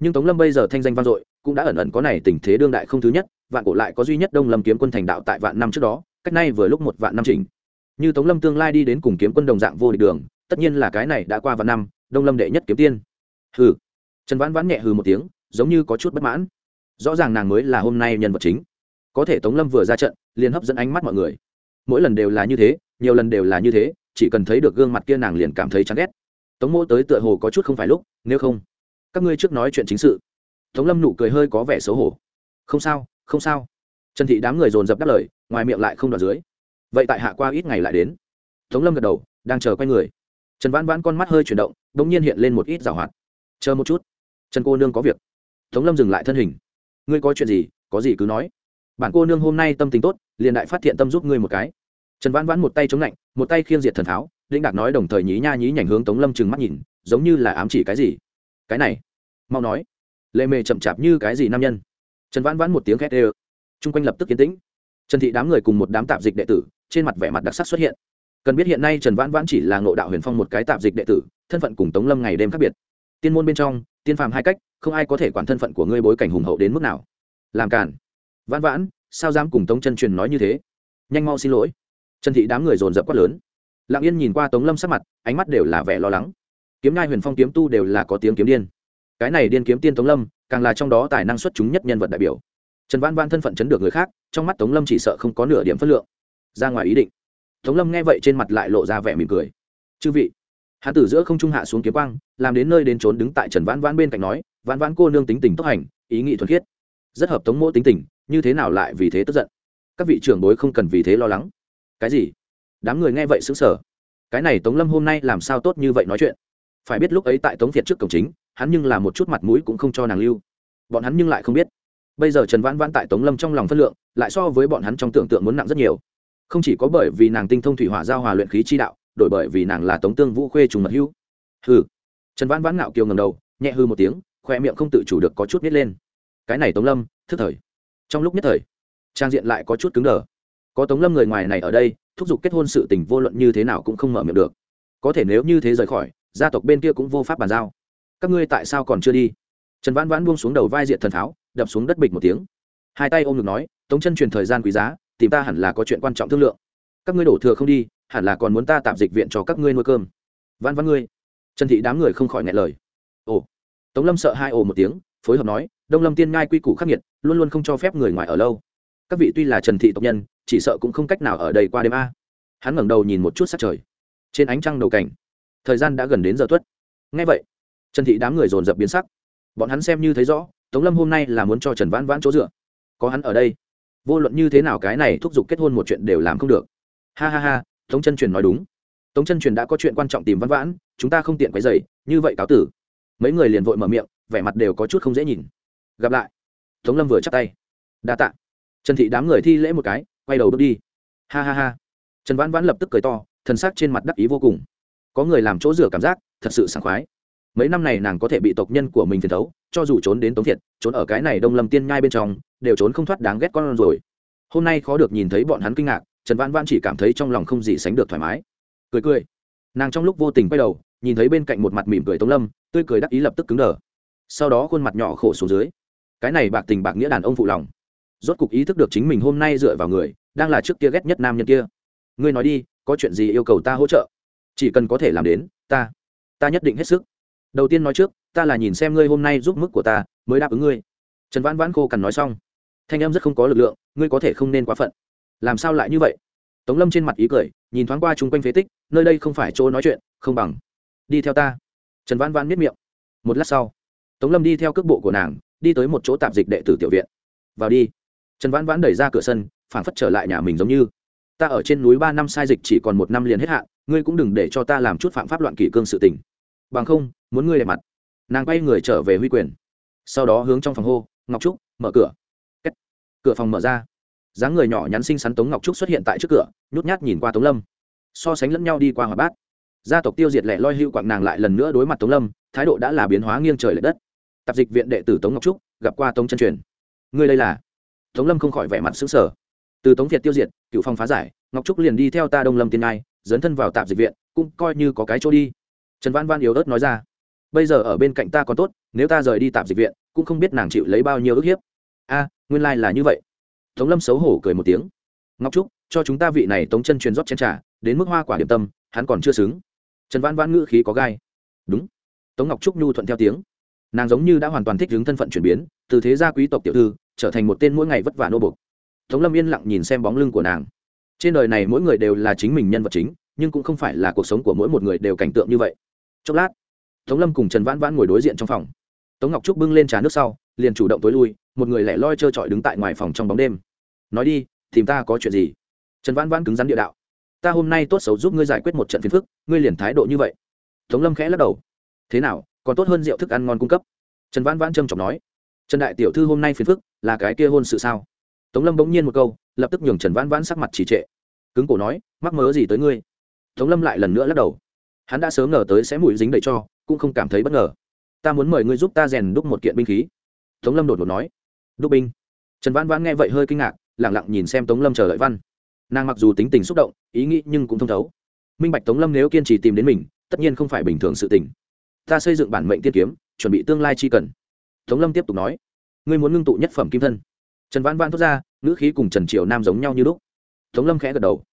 Nhưng tống lâm bây giờ thanh danh vang dội, cũng đã ẩn ẩn có này tình thế đương đại không thứ nhất, vạn cổ lại có duy nhất đông lâm kiếm quân thành đạo tại vạn năm trước đó, cách nay vừa lúc một vạn năm trình như tống lâm tương lai đi đến cùng kiếm quân đồng dạng vô địch đường, tất nhiên là cái này đã qua vạn năm, đông lâm đệ nhất kiếm tiên. Hừ. Trần vãn vãn nhẹ hừ một tiếng, giống như có chút bất mãn. Rõ ràng nàng mới là hôm nay nhân vật chính có thể tống lâm vừa ra trận, liền hấp dẫn ánh mắt mọi người. Mỗi lần đều là như thế, nhiều lần đều là như thế, chỉ cần thấy được gương mặt kia nàng liền cảm thấy chán ghét. Tống mô tới tựa hồ có chút không phải lúc, nếu không, các ngươi trước nói chuyện chính sự. Tống lâm nụ cười hơi có vẻ xấu hổ. Không sao không sao. Trần thị đám người dồn dập đáp lời, ngoài miệng lại không đoạt dưới. Vậy tại hạ qua ít ngày lại đến. Tống lâm gật đầu, đang chờ quay người. Trần vãn vãn con mắt hơi chuyển động đ ỗ n g nhiên hiện lên một ít rào hoạt. Chờ một chút. Trần cô nương có việc. Tống lâm dừng lại thân hình. Ngươi có chuyện gì, có gì cứ nói bản cô nương hôm nay tâm tình tốt, liền đại phát thiện tâm giúp ngươi một cái. Trần vãn vãn một tay chống lạnh, một tay khiêng diệt thần tháo, lĩnh đạt nói đồng thời nhí nha nhí nhảnh hướng tống lâm chừng mắt nhìn, giống như là ám chỉ cái gì. Cái này, mau nói. Lệ mề chậm chạp như cái gì nam nhân? Trần vãn vãn một tiếng khét ê chung quanh lập tức yên tĩnh. Trần thị đám người cùng một đám tạp dịch đệ tử, trên mặt vẻ mặt đặc sắc xuất hiện. Cần biết hiện nay trần vãn vãn chỉ là ngộ đạo huyền phong một cái tạp dịch đệ tử, thân phận cùng tống lâm ngày đêm khác biệt. Tiên môn bên trong, tiên phàm hai cách, không ai có thể quản thân phận của ngươi bối cảnh hùng hậu đến mức nào. Làm cản vãn vãn, sao dám cùng tống chân truyền nói như thế? Nhanh mau xin lỗi. Trần thị đám người dồn dập quát lớn. Lặng yên nhìn qua tống lâm sắc mặt, ánh mắt đều là vẻ lo lắng. Kiếm ngai, huyền phong kiếm tu đều là có tiếng kiếm điên. Cái này điên kiếm tiên tống lâm, càng là trong đó tài năng xuất chúng nhất nhân vật đại biểu. Trần văn văn thân phận chấn được người khác, trong mắt tống lâm chỉ sợ không có nửa điểm phất lượng. Ra ngoài ý định. Tống lâm nghe vậy trên mặt lại lộ ra vẻ mỉm cười. Chư vị. Hạ tử giữa không trung hạ xuống kiếm quang, làm đến nơi đến trốn đứng tại trần vãn vãn bên cạnh nói, vãn vãn cô nương tính tình tốc hành, ý nghị thuần khiết. Rất hợp tống mỗ tính tình như thế nào lại vì thế tức giận? Các vị trưởng bối không cần vì thế lo lắng. Cái gì? Đám người nghe vậy xứng sở cái này tống lâm hôm nay làm sao tốt như vậy nói chuyện? Phải biết lúc ấy tại tống việt trước cổng chính, hắn nhưng là một chút mặt mũi cũng không cho nàng lưu. Bọn hắn nhưng lại không biết. Bây giờ trần vãn vãn tại tống lâm trong lòng phân lượng, lại so với bọn hắn trong tưởng tượng muốn nặng rất nhiều. Không chỉ có bởi vì nàng tinh thông thủy hỏa giao hòa luyện khí chi đạo, đổi bởi vì nàng là tống tương vũ khuê trùng mật hưu hừ. Trần vãn vãn ngạo kiều ngầm đầu, nhẹ hư một tiếng, khoe miệng không tự chủ được có chút biết lên. Cái này tống lâm, thức thời trong lúc nhất thời, trang diện lại có chút cứng đờ. Có tống lâm người ngoài này ở đây, thúc giục kết hôn sự tình vô luận như thế nào cũng không mở miệng được. Có thể nếu như thế rời khỏi, gia tộc bên kia cũng vô pháp bàn giao. Các ngươi tại sao còn chưa đi? Trần vãn vãn buông xuống đầu vai diện thần tháo, đập xuống đất bịch một tiếng. Hai tay ôm ngực nói, tống chân truyền thời gian quý giá, tìm ta hẳn là có chuyện quan trọng thương lượng. Các ngươi đổ thừa không đi, hẳn là còn muốn ta tạm dịch viện cho các ngươi nuôi cơm. Văn văn ngươi. Trần thị đám người không khỏi ngại lời. Ồ. Tống lâm sợ hai ồ một tiếng phối hợp nói, đông lâm tiên ngai quy củ khắc nghiệt, luôn luôn không cho phép người ngoài ở lâu. Các vị tuy là trần thị tộc nhân, chỉ sợ cũng không cách nào ở đây qua đêm a. Hắn ngẩng đầu nhìn một chút sát trời. Trên ánh trăng đầu cảnh, thời gian đã gần đến giờ tuất. Ngay vậy, trần thị đám người dồn dập biến sắc. Bọn hắn xem như thấy rõ, tống lâm hôm nay là muốn cho trần vãn vãn chỗ dựa. Có hắn ở đây, vô luận như thế nào cái này thúc giục kết hôn một chuyện đều làm không được. Ha ha ha, tống chân truyền nói đúng. Tống chân truyền đã có chuyện quan trọng tìm văn vãn, chúng ta không tiện quấy dày như vậy cáo tử. Mấy người liền vội mở miệng vẻ mặt đều có chút không dễ nhìn. Gặp lại. Tống lâm vừa chắc tay. Đa t ạ trần thị đám người thi lễ một cái, quay đầu bước đi. Ha ha ha. Trần vãn vãn lập tức cười to, thần sắc trên mặt đắc ý vô cùng. Có người làm chỗ rửa cảm giác, thật sự sảng khoái. Mấy năm này nàng có thể bị tộc nhân của mình phiền thấu, cho dù trốn đến tống thiệt, trốn ở cái này đông lâm tiên nhai bên trong, đều trốn không thoát đáng ghét con rồi hôm nay khó được nhìn thấy bọn hắn kinh ngạc, trần vãn vãn chỉ cảm thấy trong lòng không gì sánh được thoải mái. Cười cười. Nàng trong lúc vô tình quay đầu, nhìn thấy bên cạnh một mặt mỉm cười tống lâm, tươi cười đắc ý lập tức cứng đờ sau đó khuôn mặt nhỏ khổ xuống dưới. Cái này bạc tình bạc nghĩa đàn ông phụ lòng. Rốt cục ý thức được chính mình hôm nay dựa vào người, đang là trước kia ghét nhất nam nhân kia. Ngươi nói đi, có chuyện gì yêu cầu ta hỗ trợ? Chỉ cần có thể làm đến, ta ta nhất định hết sức. Đầu tiên nói trước, ta là nhìn xem ngươi hôm nay giúp mức của ta, mới đáp ứng ngươi. Trần vãn vãn khô cằn nói xong. Thanh em rất không có lực lượng, ngươi có thể không nên quá phận. Làm sao lại như vậy? Tống lâm trên mặt ý cười, nhìn thoáng qua chung quanh phế tích, nơi đây không phải chỗ nói chuyện, không bằng. Đi theo ta. Trần vãn vãn miết miệng. Một lát sau tống lâm đi theo cước bộ của nàng, đi tới một chỗ tạp dịch đệ tử tiểu viện. Vào đi. Trần vãn vãn đẩy ra cửa sân, phảng phất trở lại nhà mình giống như. Ta ở trên núi ba năm sai dịch chỉ còn một năm liền hết hạn, ngươi cũng đừng để cho ta làm chút phạm pháp loạn kỷ cương sự tình. Bằng không, muốn ngươi đẹp mặt. Nàng quay người trở về huy quyền. Sau đó hướng trong phòng hô, ngọc trúc, mở cửa. Kết. cửa phòng mở ra. Dáng người nhỏ nhắn xinh xắn tống ngọc trúc xuất hiện tại trước cửa, nhút nhát nhìn qua tống lâm. So sánh lẫn nhau đi qua hòa bát. Gia tộc tiêu diệt lẻ loi hưu quặng nàng lại lần nữa đối mặt tống lâm, thái độ đã là biến hóa nghiêng trời l ệ đất tạp dịch viện đệ tử tống ngọc trúc, gặp qua tống chân truyền. Ngươi đây là? Tống lâm không khỏi vẻ mặt xứng sở từ tống việt tiêu diệt, cựu phong phá giải, ngọc trúc liền đi theo ta đông lâm tiên ngai, dấn thân vào tạp dịch viện, cũng coi như có cái chỗ đi. Trần văn văn yếu ớt nói ra. Bây giờ ở bên cạnh ta còn tốt, nếu ta rời đi tạp dịch viện, cũng không biết nàng chịu lấy bao nhiêu ức hiếp. A, nguyên lai、like、là như vậy. Tống lâm xấu hổ cười một tiếng. Ngọc trúc, cho chúng ta vị này tống chân truyền rót chén t r à đến mức hoa quả điểm tâm, hắn còn chưa xứng. Trần văn văn ngữ khí có gai. Đúng. Tống ngọc trúc nhu thuận theo tiếng nàng giống như đã hoàn toàn thích ứng thân phận chuyển biến, từ thế gia quý tộc tiểu thư, trở thành một tên mỗi ngày vất vả nô bục tống lâm yên lặng nhìn xem bóng lưng của nàng. Trên đời này mỗi người đều là chính mình nhân vật chính, nhưng cũng không phải là cuộc sống của mỗi một người đều cảnh tượng như vậy. Chốc lát, tống lâm cùng trần vãn vãn ngồi đối diện trong phòng. Tống ngọc trúc bưng lên trà nước sau, liền chủ động tối lui, một người lẻ loi trơ trọi đứng tại ngoài phòng trong bóng đêm. Nói đi, tìm ta có chuyện gì? Trần vãn vãn cứng rắn địa đạo. Ta hôm nay tốt xấu giúp ngươi giải quyết một trận phiền phức, ngươi liền thái độ như vậy. Tống lâm khẽ lắc đầu. Thế nào còn tốt hơn rượu thức ăn ngon cung cấp. Trần vãn vãn trâm trọng nói, trần đại tiểu thư hôm nay phiền phức, là cái kia hôn sự sao? Tống lâm bỗng nhiên một câu, lập tức nhường trần vãn vãn sắc mặt trì trệ. Cứng cổ nói, mắc mớ gì tới ngươi? Tống lâm lại lần nữa lắc đầu. Hắn đã sớm ngờ tới sẽ mùi dính đầy cho, cũng không cảm thấy bất ngờ. Ta muốn mời ngươi giúp ta rèn đúc một kiện binh khí. Tống lâm đột ngột nói, đúc binh? Trần vãn vãn nghe vậy hơi kinh ngạc lẳng lặng nhìn xem tống lâm chờ đợi văn. Nàng mặc dù tính tình xúc động, ý nghĩ nhưng cũng thông thấu. Minh bạch tống lâm nếu kiên trì tìm đến mình, tất nhiên không phải bình thường sự tình ta xây dựng bản mệnh tiên kiếm, chuẩn bị tương lai chi cần. Tống lâm tiếp tục nói, ngươi muốn ngưng tụ nhất phẩm kim thân. Trần vãn vãn thốt ra, ngữ khí cùng trần triều nam giống nhau như lúc. Tống lâm khẽ gật đầu,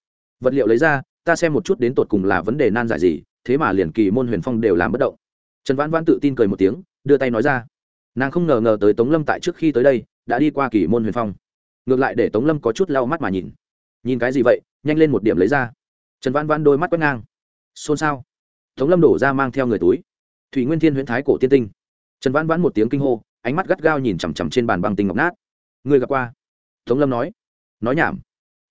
vật liệu lấy ra, ta xem một chút đến tột cùng là vấn đề nan giải gì, thế mà liền kỳ môn huyền phong đều làm bất động. Trần vãn vãn tự tin cười một tiếng, đưa tay nói ra, nàng không ngờ ngờ tới tống lâm tại trước khi tới đây, đã đi qua kỳ môn huyền phong. Ngược lại để tống lâm có chút lau mắt mà nhìn. Nhìn cái gì vậy, nhanh lên một điểm lấy ra. Trần vãn vãn đôi mắt quét ngang. Xôn xao. Tống lâm đổ ra mang theo người túi thủy nguyên thiên huyễn thái cổ tiên tinh. Trần vãn vãn một tiếng kinh hô, ánh mắt gắt gao nhìn chằm chằm trên bàn băng tinh ngọc nát. Người gặp qua? Tống lâm nói. Nói nhảm.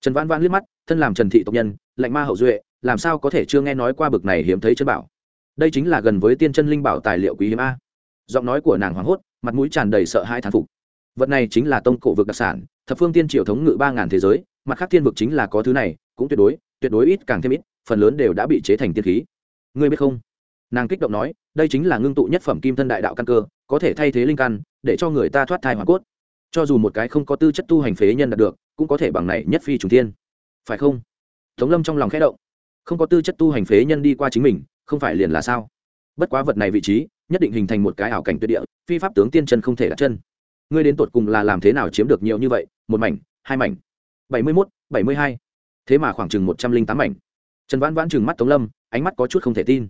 Trần vãn vãn liếc mắt, thân làm trần thị tộc nhân, lạnh ma hậu duệ, làm sao có thể chưa nghe nói qua bực này hiếm thấy chân bảo? Đây chính là gần với tiên chân linh bảo tài liệu quý hiếm a. Giọng nói của nàng hoảng hốt, mặt mũi tràn đầy sợ hãi thán phục. Vật này chính là tông cổ vực đặc sản, thập phương tiên triều thống ngự ba ngàn thế giới, mặt khác thiên vực chính là có thứ này, cũng tuyệt đối tuyệt đối ít càng thêm ít, phần lớn đều đã bị chế thành tiên khí. Ngươi biết không? Nàng kích động nói, đây chính là ngưng tụ nhất phẩm kim thân đại đạo căn cơ, có thể thay thế linh căn, để cho người ta thoát thai hoàn cốt. Cho dù một cái không có tư chất tu hành phế nhân đạt được, cũng có thể bằng này nhất phi trùng thiên. Phải không? Tống lâm trong lòng khẽ động. Không có tư chất tu hành phế nhân đi qua chính mình, không phải liền là sao? Bất quá vật này vị trí, nhất định hình thành một cái ảo cảnh tuyệt địa, phi pháp tướng tiên chân không thể đặt chân. Ngươi đến tột cùng là làm thế nào chiếm được nhiều như vậy? Một mảnh, hai mảnh. Bảy mươi mốt, bảy mươi hai. Thế mà khoảng chừng một trăm linh tám mảnh. Trần vãn vãn chừng mắt tống lâm, ánh mắt có chút không thể tin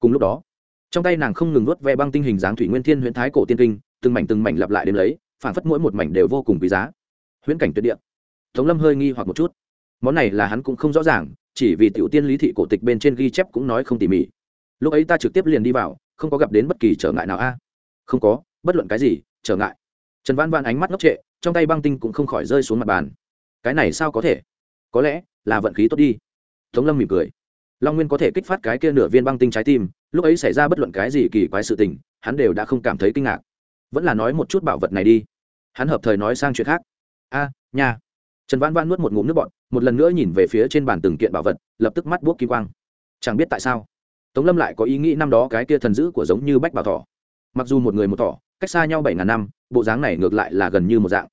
cùng lúc đó, trong tay nàng không ngừng nuốt ve băng tinh hình dáng thủy nguyên thiên huyễn thái cổ tiên kinh, từng mảnh từng mảnh lặp lại đến lấy, phản phất mỗi một mảnh đều vô cùng quý giá. Huyễn cảnh tuyệt địa. Tống lâm hơi nghi hoặc một chút. Món này là hắn cũng không rõ ràng, chỉ vì tiểu tiên lý thị cổ tịch bên trên ghi chép cũng nói không tỉ mỉ. Lúc ấy ta trực tiếp liền đi vào, không có gặp đến bất kỳ trở ngại nào a. Không có, bất luận cái gì, trở ngại. Trần văn văn ánh mắt ngốc trệ, trong tay băng tinh cũng không khỏi rơi xuống mặt bàn. Cái này sao có thể? Có lẽ là vận khí tốt đi. Tống lâm mỉm cười long nguyên có thể kích phát cái kia nửa viên băng tinh trái tim lúc ấy xảy ra bất luận cái gì kỳ quái sự tình hắn đều đã không cảm thấy kinh ngạc. Vẫn là nói một chút bảo vật này đi. Hắn hợp thời nói sang chuyện khác. A à, nhà trần văn văn nuốt một ngụm nước bọt một lần nữa nhìn về phía trên bàn từng kiện bảo vật lập tức mắt buốc kim quang. Chẳng biết tại sao tống lâm lại có ý nghĩ năm đó cái kia thần dữ của giống như bách bảo thỏ mặc dù một người một thỏ cách xa nhau bảy ngàn năm bộ dáng này ngược lại là gần như một dạng.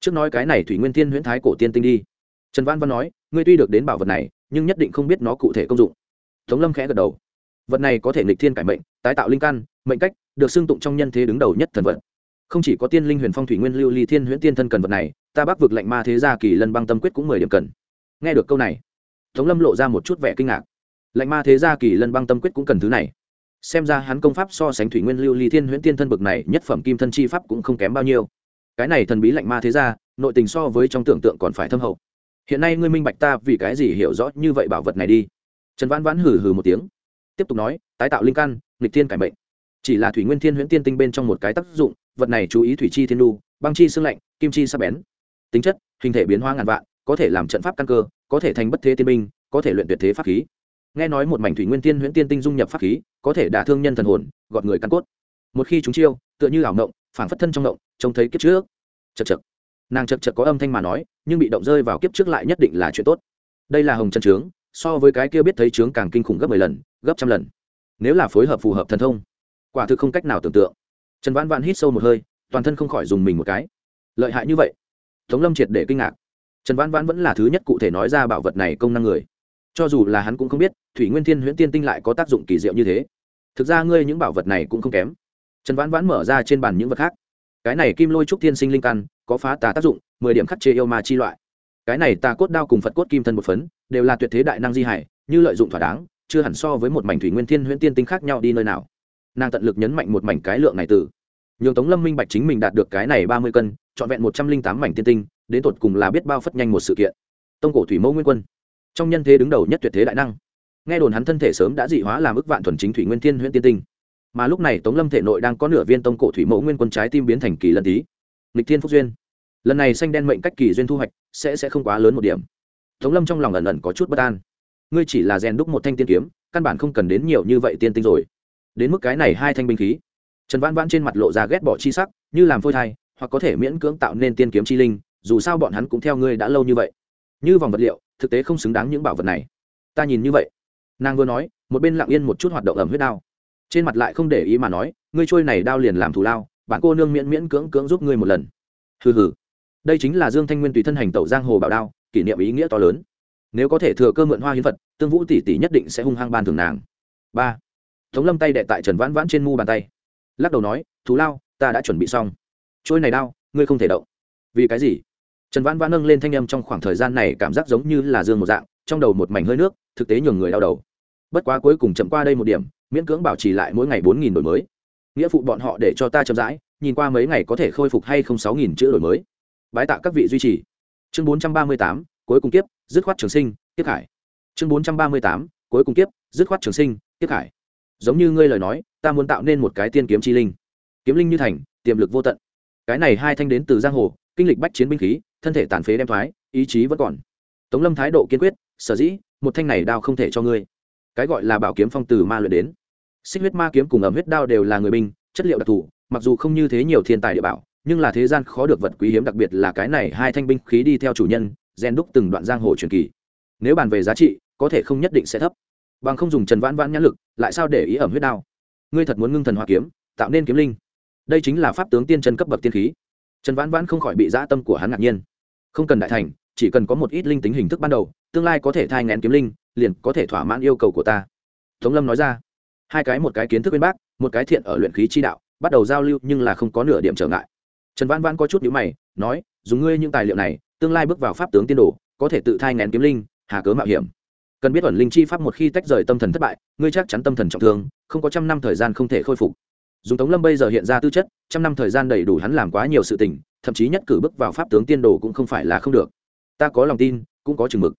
Trước nói cái này thủy nguyên thiên huyễn thái cổ tiên tinh đi. Trần văn văn nói ngươi tuy được đến bảo vật này nhưng nhất định không biết nó cụ thể công dụng. Tống lâm khẽ gật đầu. Vật này có thể nghịch thiên cải mệnh, tái tạo linh căn, mệnh cách, được xưng tụng trong nhân thế đứng đầu nhất thần vật. Không chỉ có tiên linh huyền phong thủy nguyên lưu ly thiên huyễn tiên thân cần vật này, ta bắc vực lệnh ma thế gia kỳ lân băng tâm quyết cũng mười điểm cần. Nghe được câu này, tống lâm lộ ra một chút vẻ kinh ngạc. Lệnh ma thế gia kỳ lân băng tâm quyết cũng cần thứ này. Xem ra hắn công pháp so sánh thủy nguyên lưu ly thiên huyễn tiên thân bực này, nhất phẩm kim thân chi pháp cũng không kém bao nhiêu. Cái này thần bí lệnh ma thế gia, nội tình so với trong tưởng tượng còn phải thâm hậu hiện nay ngươi minh bạch ta vì cái gì hiểu rõ như vậy bảo vật này đi. Trần vãn vãn hừ hừ một tiếng, tiếp tục nói, tái tạo linh căn, nghịch thiên cải mệnh chỉ là thủy nguyên thiên huyễn tiên tinh bên trong một cái tác dụng, vật này chú ý thủy chi thiên lu băng chi xương lạnh, kim chi sắc bén. Tính chất, hình thể biến hóa ngàn vạn, có thể làm trận pháp căn cơ, có thể thành bất thế tiên binh, có thể luyện tuyệt thế pháp khí. Nghe nói một mảnh thủy nguyên tiên huyễn tiên tinh dung nhập pháp khí, có thể đả thương nhân thần hồn, gọt người căn cốt. Một khi chúng chiêu, tựa như ảo ngộng phản phất thân trong ngộng, trông thấy kiếp trước. Chật chật nàng chật chật có âm thanh mà nói, nhưng bị động rơi vào kiếp trước lại nhất định là chuyện tốt. Đây là hồng chân trướng, so với cái kia biết thấy trướng càng kinh khủng gấp mười lần, gấp trăm lần. Nếu là phối hợp phù hợp thần thông, quả thực không cách nào tưởng tượng. Trần vãn vãn hít sâu một hơi, toàn thân không khỏi dùng mình một cái. Lợi hại như vậy? Tống lâm triệt để kinh ngạc. Trần vãn vãn vẫn là thứ nhất cụ thể nói ra bảo vật này công năng người. Cho dù là hắn cũng không biết, thủy nguyên thiên huyễn tiên tinh lại có tác dụng kỳ diệu như thế. Thực ra ngươi những bảo vật này cũng không kém. Trần vãn vãn mở ra trên bàn những vật khác cái này kim lôi trúc thiên sinh linh căn, có phá tà tác dụng, mười điểm khắc chế yêu ma chi loại. Cái này tà cốt đao cùng phật cốt kim thân một phấn, đều là tuyệt thế đại năng di hải, như lợi dụng thỏa đáng, chưa hẳn so với một mảnh thủy nguyên thiên huyễn tiên tinh khác nhau đi nơi nào. Nàng tận lực nhấn mạnh một mảnh cái lượng này từ. Nhường tống lâm minh bạch chính mình đạt được cái này ba mươi cân, trọn vẹn một trăm linh tám mảnh tiên tinh, đến tột cùng là biết bao phất nhanh một sự kiện. Tông cổ thủy mẫu nguyên quân. Trong nhân thế đứng đầu nhất tuyệt thế đại năng. Nghe đồn hắn thân thể sớm đã dị hóa làm ức vạn thuần chính thủy nguyên thiên huyễn tiên tinh mà lúc này tống lâm thể nội đang có nửa viên tông cổ thủy mẫu nguyên quân trái tim biến thành kỳ lân tí. Nghịch thiên phúc duyên. Lần này xanh đen mệnh cách kỳ duyên thu hoạch sẽ sẽ không quá lớn một điểm. Tống lâm trong lòng ẩn ẩn có chút bất an. Ngươi chỉ là rèn đúc một thanh tiên kiếm, căn bản không cần đến nhiều như vậy tiên tinh rồi. Đến mức cái này hai thanh binh khí. Trần vãn vãn trên mặt lộ ra ghét bỏ chi sắc, như làm phôi thai, hoặc có thể miễn cưỡng tạo nên tiên kiếm chi linh, dù sao bọn hắn cũng theo ngươi đã lâu như vậy. Như vòng vật liệu, thực tế không xứng đáng những bảo vật này. Ta nhìn như vậy. Nàng vừa nói, một bên lặng yên một chút hoạt động ẩm huyết đao trên mặt lại không để ý mà nói, ngươi trôi này đao liền làm thù lao bạn cô nương miễn miễn cưỡng cưỡng giúp ngươi một lần. Hừ hừ. Đây chính là dương thanh nguyên tùy thân hành tẩu giang hồ bảo đao, kỷ niệm ý nghĩa to lớn. Nếu có thể thừa cơ mượn hoa hiến vật tương vũ tỷ tỷ nhất định sẽ hung hăng ban thường nàng. Ba. Tống lâm tay đệ tại trần vãn vãn trên mu bàn tay. Lắc đầu nói, thù lao, ta đã chuẩn bị xong. Trôi này đao, ngươi không thể động. Vì cái gì? Trần vãn vãn nâng lên thanh â m trong khoảng thời gian này cảm giác giống như là dương một dạng, trong đầu một mảnh hơi nước, thực tế nhường người đau đầu. Bất quá cuối cùng chậm qua đây một điểm miễn cưỡng bảo trì lại mỗi ngày bốn nghìn đổi mới. Nghĩa phụ bọn họ để cho ta chậm rãi, nhìn qua mấy ngày có thể khôi phục hay không sáu nghìn chữ đổi mới. Bái tạ các vị duy trì. Chương bốn trăm ba mươi tám, cuối cùng kiếp, dứt khoát trường sinh tiếp hải. Chương bốn trăm ba mươi tám, cuối cùng kiếp, dứt khoát trường sinh tiếp hải. Giống như ngươi lời nói, ta muốn tạo nên một cái tiên kiếm chi linh. Kiếm linh như thành, tiềm lực vô tận. Cái này hai thanh đến từ giang hồ, kinh lịch bách chiến binh khí, thân thể tàn phế đem thoái, ý chí vẫn còn. Tống lâm thái độ kiên quyết, sở dĩ, một thanh này đao không thể cho ngươi. Cái gọi là bảo kiếm phong từ ma luyện đến xích huyết ma kiếm cùng ẩm huyết đao đều là người binh, chất liệu đặc thù, mặc dù không như thế nhiều thiên tài địa bảo, nhưng là thế gian khó được vật quý hiếm, đặc biệt là cái này hai thanh binh khí đi theo chủ nhân gen đúc từng đoạn giang hồ truyền kỳ. Nếu bàn về giá trị, có thể không nhất định sẽ thấp. Bằng không dùng trần vãn vãn nhãn lực, lại sao để ý ẩm huyết đao? Ngươi thật muốn ngưng thần hoa kiếm, tạo nên kiếm linh. Đây chính là pháp tướng tiên chân cấp bậc tiên khí. Trần vãn vãn không khỏi bị dã tâm của hắn ngạc nhiên. Không cần đại thành, chỉ cần có một ít linh tính hình thức ban đầu, tương lai có thể thai ngén kiếm linh, liền có thể thỏa mãn yêu cầu của ta. Tống lâm nói ra hai cái một cái kiến thức bên bác, một cái thiện ở luyện khí chi đạo, bắt đầu giao lưu nhưng là không có nửa điểm trở ngại. Trần vãn vãn có chút nhữ mày, nói, dùng ngươi những tài liệu này, tương lai bước vào pháp tướng tiên đồ, có thể tự thai ngén kiếm linh, hà cớ mạo hiểm. Cần biết ẩn linh chi pháp một khi tách rời tâm thần thất bại, ngươi chắc chắn tâm thần trọng thương, không có trăm năm thời gian không thể khôi phục. Dùng tống lâm bây giờ hiện ra tư chất, trăm năm thời gian đầy đủ hắn làm quá nhiều sự tình, thậm chí nhất cử bước vào pháp tướng tiên đồ cũng không phải là không được. Ta có lòng tin, cũng có chừng mực.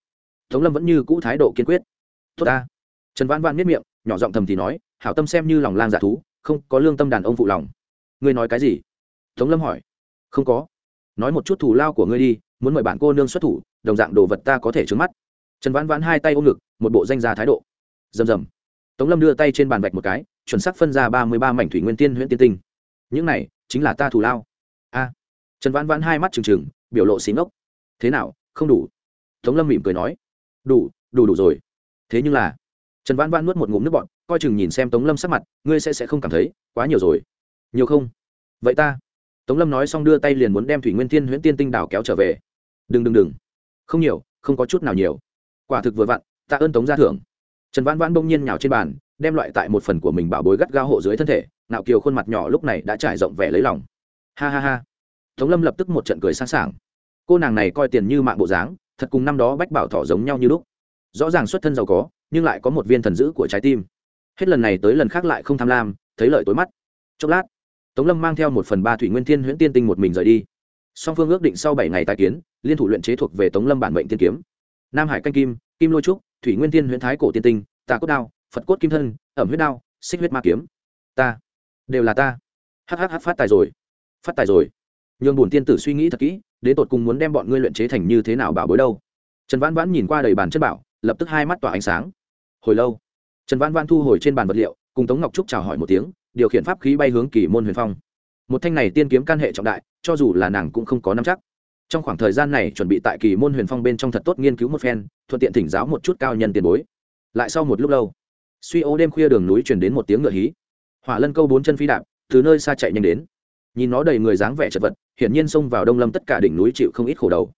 Tống lâm vẫn như cũ thái độ kiên quyết. Tốt ta. Trần vãn vãn miết miệng nhỏ giọng thầm thì nói, hảo tâm xem như lòng lang dạ thú, không có lương tâm đàn ông phụ lòng. Ngươi nói cái gì? Tống lâm hỏi. Không có. Nói một chút thủ lao của ngươi đi, muốn mời bạn cô nương xuất thủ, đồng dạng đồ vật ta có thể trứng mắt. Trần vãn vãn hai tay ôm ngực, một bộ danh gia thái độ. Rầm rầm. Tống lâm đưa tay trên bàn vạch một cái, chuẩn sắc phân ra ba mươi ba mảnh thủy nguyên tiên huyện tiên tinh. Những này chính là ta thủ lao. A. Trần vãn vãn hai mắt trừng trừng, biểu lộ xí ngốc. Thế nào, không đủ? Tống lâm mỉm cười nói. Đủ đủ đủ rồi. Thế nhưng là trần vãn vãn nuốt một ngụm nước bọn coi chừng nhìn xem tống lâm sắc mặt, ngươi sẽ sẽ không cảm thấy quá nhiều rồi. Nhiều không? Vậy ta. Tống lâm nói xong đưa tay liền muốn đem thủy nguyên thiên huyễn tiên tinh đảo kéo trở về. Đừng đừng đừng. Không nhiều, không có chút nào nhiều. Quả thực vừa vặn ta ơn tống gia thưởng. Trần vãn vãn bỗng nhiên nhào trên bàn, đem loại tại một phần của mình bảo bối gắt gao hộ dưới thân thể nạo kiều khuôn mặt nhỏ lúc này đã trải rộng vẻ lấy lòng. Ha ha ha. Tống lâm lập tức một trận cười sẵn sàng. Cô nàng này coi tiền như mạng bộ dáng, thật cùng năm đó bách bảo thỏ giống nhau như lúc. Rõ ràng xuất thân giàu có nhưng lại có một viên thần dữ của trái tim. Hết lần này tới lần khác lại không tham lam, thấy lợi tối mắt. Chốc lát, tống lâm mang theo một phần ba thủy nguyên thiên huyễn tiên tinh một mình rời đi. Song phương ước định sau bảy ngày tài kiến, liên thủ luyện chế thuộc về tống lâm bản mệnh tiên kiếm. Nam hải canh kim kim lôi trúc, thủy nguyên Thiên huyễn thái cổ tiên tinh, tà cốt đao, phật cốt kim thân, ẩm huyết đao, xích huyết ma kiếm. Ta, đều là ta. Hhh phát tài rồi, phát tài rồi. Nhường bổn tiên tử suy nghĩ thật kỹ, đến tột cùng muốn đem bọn ngươi luyện chế thành như thế nào bảo bối đâu. Trần vãn vãn nhìn qua đầy bàn chân bảo, lập tức hai mắt tỏa ánh sáng hồi lâu. Trần văn văn thu hồi trên bàn vật liệu, cùng tống ngọc trúc chào hỏi một tiếng, điều khiển pháp khí bay hướng kỳ môn huyền phong. Một thanh này tiên kiếm căn hệ trọng đại, cho dù là nàng cũng không có nắm chắc. Trong khoảng thời gian này chuẩn bị tại kỳ môn huyền phong bên trong thật tốt nghiên cứu một phen, thuận tiện thỉnh giáo một chút cao nhân tiền bối. Lại sau một lúc lâu, suy ô đêm khuya đường núi chuyển đến một tiếng ngựa hí. Hỏa lân câu bốn chân phi đạp, từ nơi xa chạy nhanh đến. Nhìn nó đầy người dáng vẻ chật vật, hiển nhiên xông vào đông lâm tất cả đỉnh núi chịu không ít khổ đầu.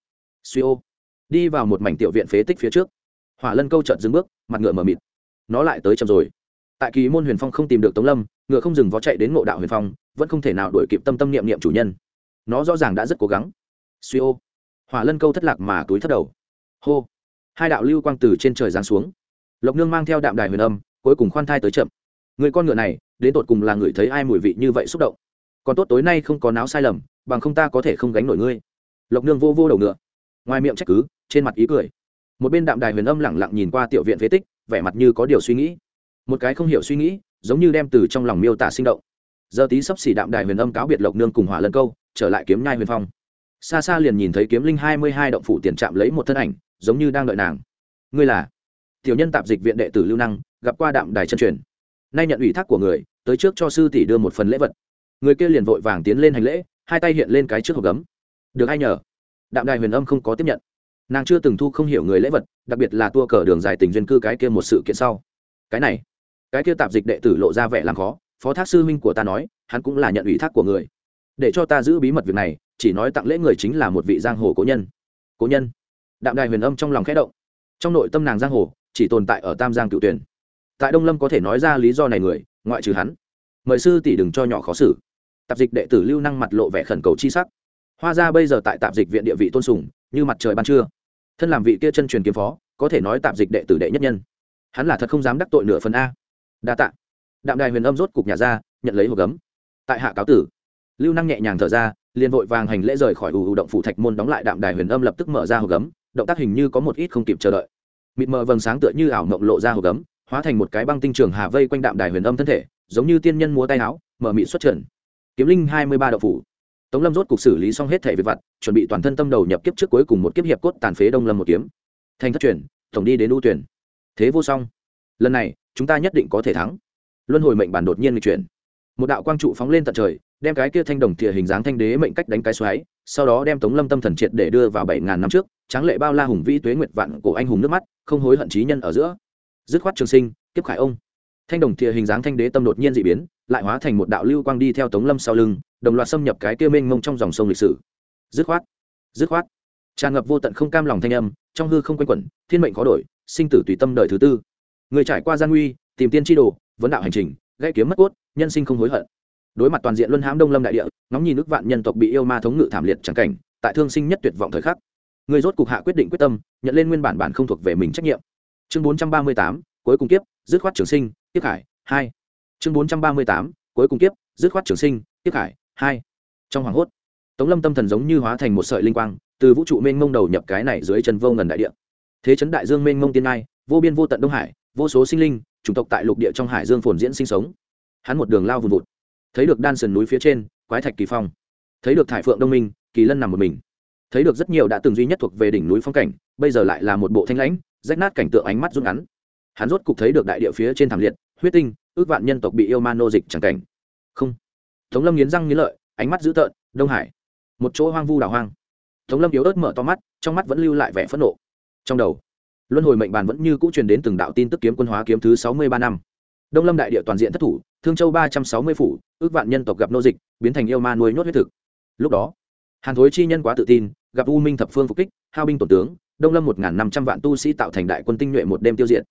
Suy ô, đi vào một mảnh tiểu viện phế tích phía trước hỏa lân câu chợt dừng bước, mặt ngựa mờ mịt. Nó lại tới chậm rồi. Tại kỳ môn huyền phong không tìm được tống lâm, ngựa không dừng vó chạy đến ngộ đạo huyền phong, vẫn không thể nào đuổi kịp tâm tâm niệm niệm chủ nhân. Nó rõ ràng đã rất cố gắng. Suy ô. Hỏa lân câu thất lạc mà túi thất đầu. Hô. Hai đạo lưu quang từ trên trời giáng xuống. Lộc nương mang theo đạm đài huyền âm, cuối cùng khoan thai tới chậm. Người con ngựa này, đến tột cùng là người thấy ai mùi vị như vậy xúc động. Còn tốt tối nay không có náo sai lầm, bằng không ta có thể không gánh nổi ngươi. Lộc nương vô vô đầu ngựa. Ngoài miệng trách cứ, trên mặt ý cười một bên đạm đài huyền âm lẳng lặng nhìn qua tiểu viện phế tích, vẻ mặt như có điều suy nghĩ. Một cái không hiểu suy nghĩ, giống như đem từ trong lòng miêu tả sinh động. Giờ tí sắp xỉ đạm đài huyền âm cáo biệt lộc nương cùng hỏa lân câu, trở lại kiếm nhai huyền phong. Xa xa liền nhìn thấy kiếm linh hai mươi hai động phủ tiền chạm lấy một thân ảnh, giống như đang đợi nàng. Ngươi là? Tiểu nhân tạp dịch viện đệ tử lưu năng, gặp qua đạm đài chân truyền. Nay nhận ủy thác của người, tới trước cho sư tỷ đưa một phần lễ vật. Người kia liền vội vàng tiến lên hành lễ, hai tay hiện lên cái trước hộp gấm. Được ai nhờ? Đạm đài huyền âm không có tiếp nhận nàng chưa từng thu không hiểu người lễ vật, đặc biệt là tua cờ đường dài tình duyên cư cái kia một sự kiện sau. Cái này, cái kia tạp dịch đệ tử lộ ra vẻ làm khó, phó thác sư minh của ta nói, hắn cũng là nhận ủy thác của người. Để cho ta giữ bí mật việc này, chỉ nói tặng lễ người chính là một vị giang hồ cố nhân. Cố nhân. Đạm đài huyền âm trong lòng khẽ động. Trong nội tâm nàng giang hồ, chỉ tồn tại ở tam giang cựu tuyển. Tại đông lâm có thể nói ra lý do này người, ngoại trừ hắn. Mời sư tỷ đừng cho nhỏ khó xử. Tạp dịch đệ tử lưu năng mặt lộ vẻ khẩn cầu chi sắc. Hoa ra bây giờ tại tạp dịch viện địa vị tôn sùng như mặt trời ban trưa. Thân làm vị kia chân truyền kiếm phó, có thể nói tạm dịch đệ tử đệ nhất nhân. Hắn là thật không dám đắc tội nửa phần a. Đa tạ. Đạm đài huyền âm rốt cục nhà ra, nhận lấy hộp gấm. Tại hạ cáo tử. Lưu năng nhẹ nhàng thở ra, liền vội vàng hành lễ rời khỏi ù u động phủ thạch môn đóng lại đạm đài huyền âm lập tức mở ra hộp gấm, động tác hình như có một ít không kịp chờ đợi. Mịt mờ vầng sáng tựa như ảo mộng lộ ra hộp gấm, hóa thành một cái băng tinh trường hà vây quanh đạm đài huyền âm thân thể, giống như tiên nhân múa tay áo, mở mị xuất trần. Kiếm linh hai mươi ba đậu phủ tống lâm rốt cục xử lý xong hết thể việc vặt, chuẩn bị toàn thân tâm đầu nhập kiếp trước cuối cùng một kiếp hiệp cốt tàn phế đông lâm một kiếm. Thành thất truyền, tổng đi đến ưu tuyển. Thế vô song. Lần này, chúng ta nhất định có thể thắng. Luân hồi mệnh bản đột nhiên lịch chuyển. Một đạo quang trụ phóng lên tận trời, đem cái kia thanh đồng thìa hình dáng thanh đế mệnh cách đánh cái xoáy, sau đó đem tống lâm tâm thần triệt để đưa vào bảy ngàn năm trước, tráng lệ bao la hùng vĩ tuế nguyệt vạn cổ anh hùng nước mắt, không hối hận trí nhân ở giữa. Dứt khoát trường sinh, kiếp khải ông. Thanh đồng thìa hình dáng thanh đế tâm đột nhiên dị biến, lại hóa thành một đạo lưu quang đi theo tống lâm sau lưng đồng loạt xâm nhập cái kia mênh mông trong dòng sông lịch sử. Dứt khoát dứt khoát. Tràn ngập vô tận không cam lòng thanh âm, trong hư không quanh quẩn, thiên mệnh khó đổi, sinh tử tùy tâm đời thứ tư. Người trải qua gian nguy, tìm tiên tri đồ, vấn đạo hành trình, gãy kiếm mất cốt, nhân sinh không hối hận. Đối mặt toàn diện luân hãm đông lâm đại địa, ngóng nhìn nước vạn nhân tộc bị yêu ma thống ngự thảm liệt chẳng cảnh, tại thương sinh nhất tuyệt vọng thời khắc. Người rốt cục hạ quyết định quyết tâm, nhận lên nguyên bản bản không thuộc về mình trách nhiệm. Chương bốn trăm ba mươi tám, cuối cùng kiếp, dứt khoát trường sinh tiếp hải, hai. Chương bốn trăm ba mươi tám, cuối cùng kiếp, dứt khoát trường sinh tiếp hải hai. Trong hoàng hốt, tống lâm tâm thần giống như hóa thành một sợi linh quang, từ vũ trụ mênh mông đầu nhập cái này dưới chân vô ngần đại địa. Thế chấn đại dương mênh mông tiên ngai, vô biên vô tận đông hải, vô số sinh linh, chủng tộc tại lục địa trong hải dương phồn diễn sinh sống. Hắn một đường lao vùn vụt, thấy được đan sườn núi phía trên, quái thạch kỳ phong, thấy được thải phượng đông minh, kỳ lân nằm một mình, thấy được rất nhiều đã từng duy nhất thuộc về đỉnh núi phong cảnh, bây giờ lại là một bộ thanh lãnh, rách nát cảnh tượng ánh mắt rút ngắn. Hắn rốt cục thấy được đại địa phía trên thảm liệt, huyết tinh, ước vạn nhân tộc bị yêu ma nô dịch chẳng cảnh. Không tống lâm nghiến răng nghiến lợi, ánh mắt dữ tợn, đông hải. Một chỗ hoang vu đảo hoang. Tống lâm yếu ớt mở to mắt, trong mắt vẫn lưu lại vẻ phẫn nộ. Trong đầu, luân hồi mệnh bàn vẫn như cũ truyền đến từng đạo tin tức kiếm quân hóa kiếm thứ sáu mươi ba năm. Đông lâm đại địa toàn diện thất thủ, thương châu ba trăm sáu mươi phủ, ước vạn nhân tộc gặp nô dịch, biến thành yêu ma nuôi nhốt huyết thực. Lúc đó, hàn thối chi nhân quá tự tin, gặp u minh thập phương phục kích, hao binh tổ tướng, đông lâm một năm trăm vạn tu sĩ tạo thành đại quân tinh nhuệ một đêm tiêu diệt.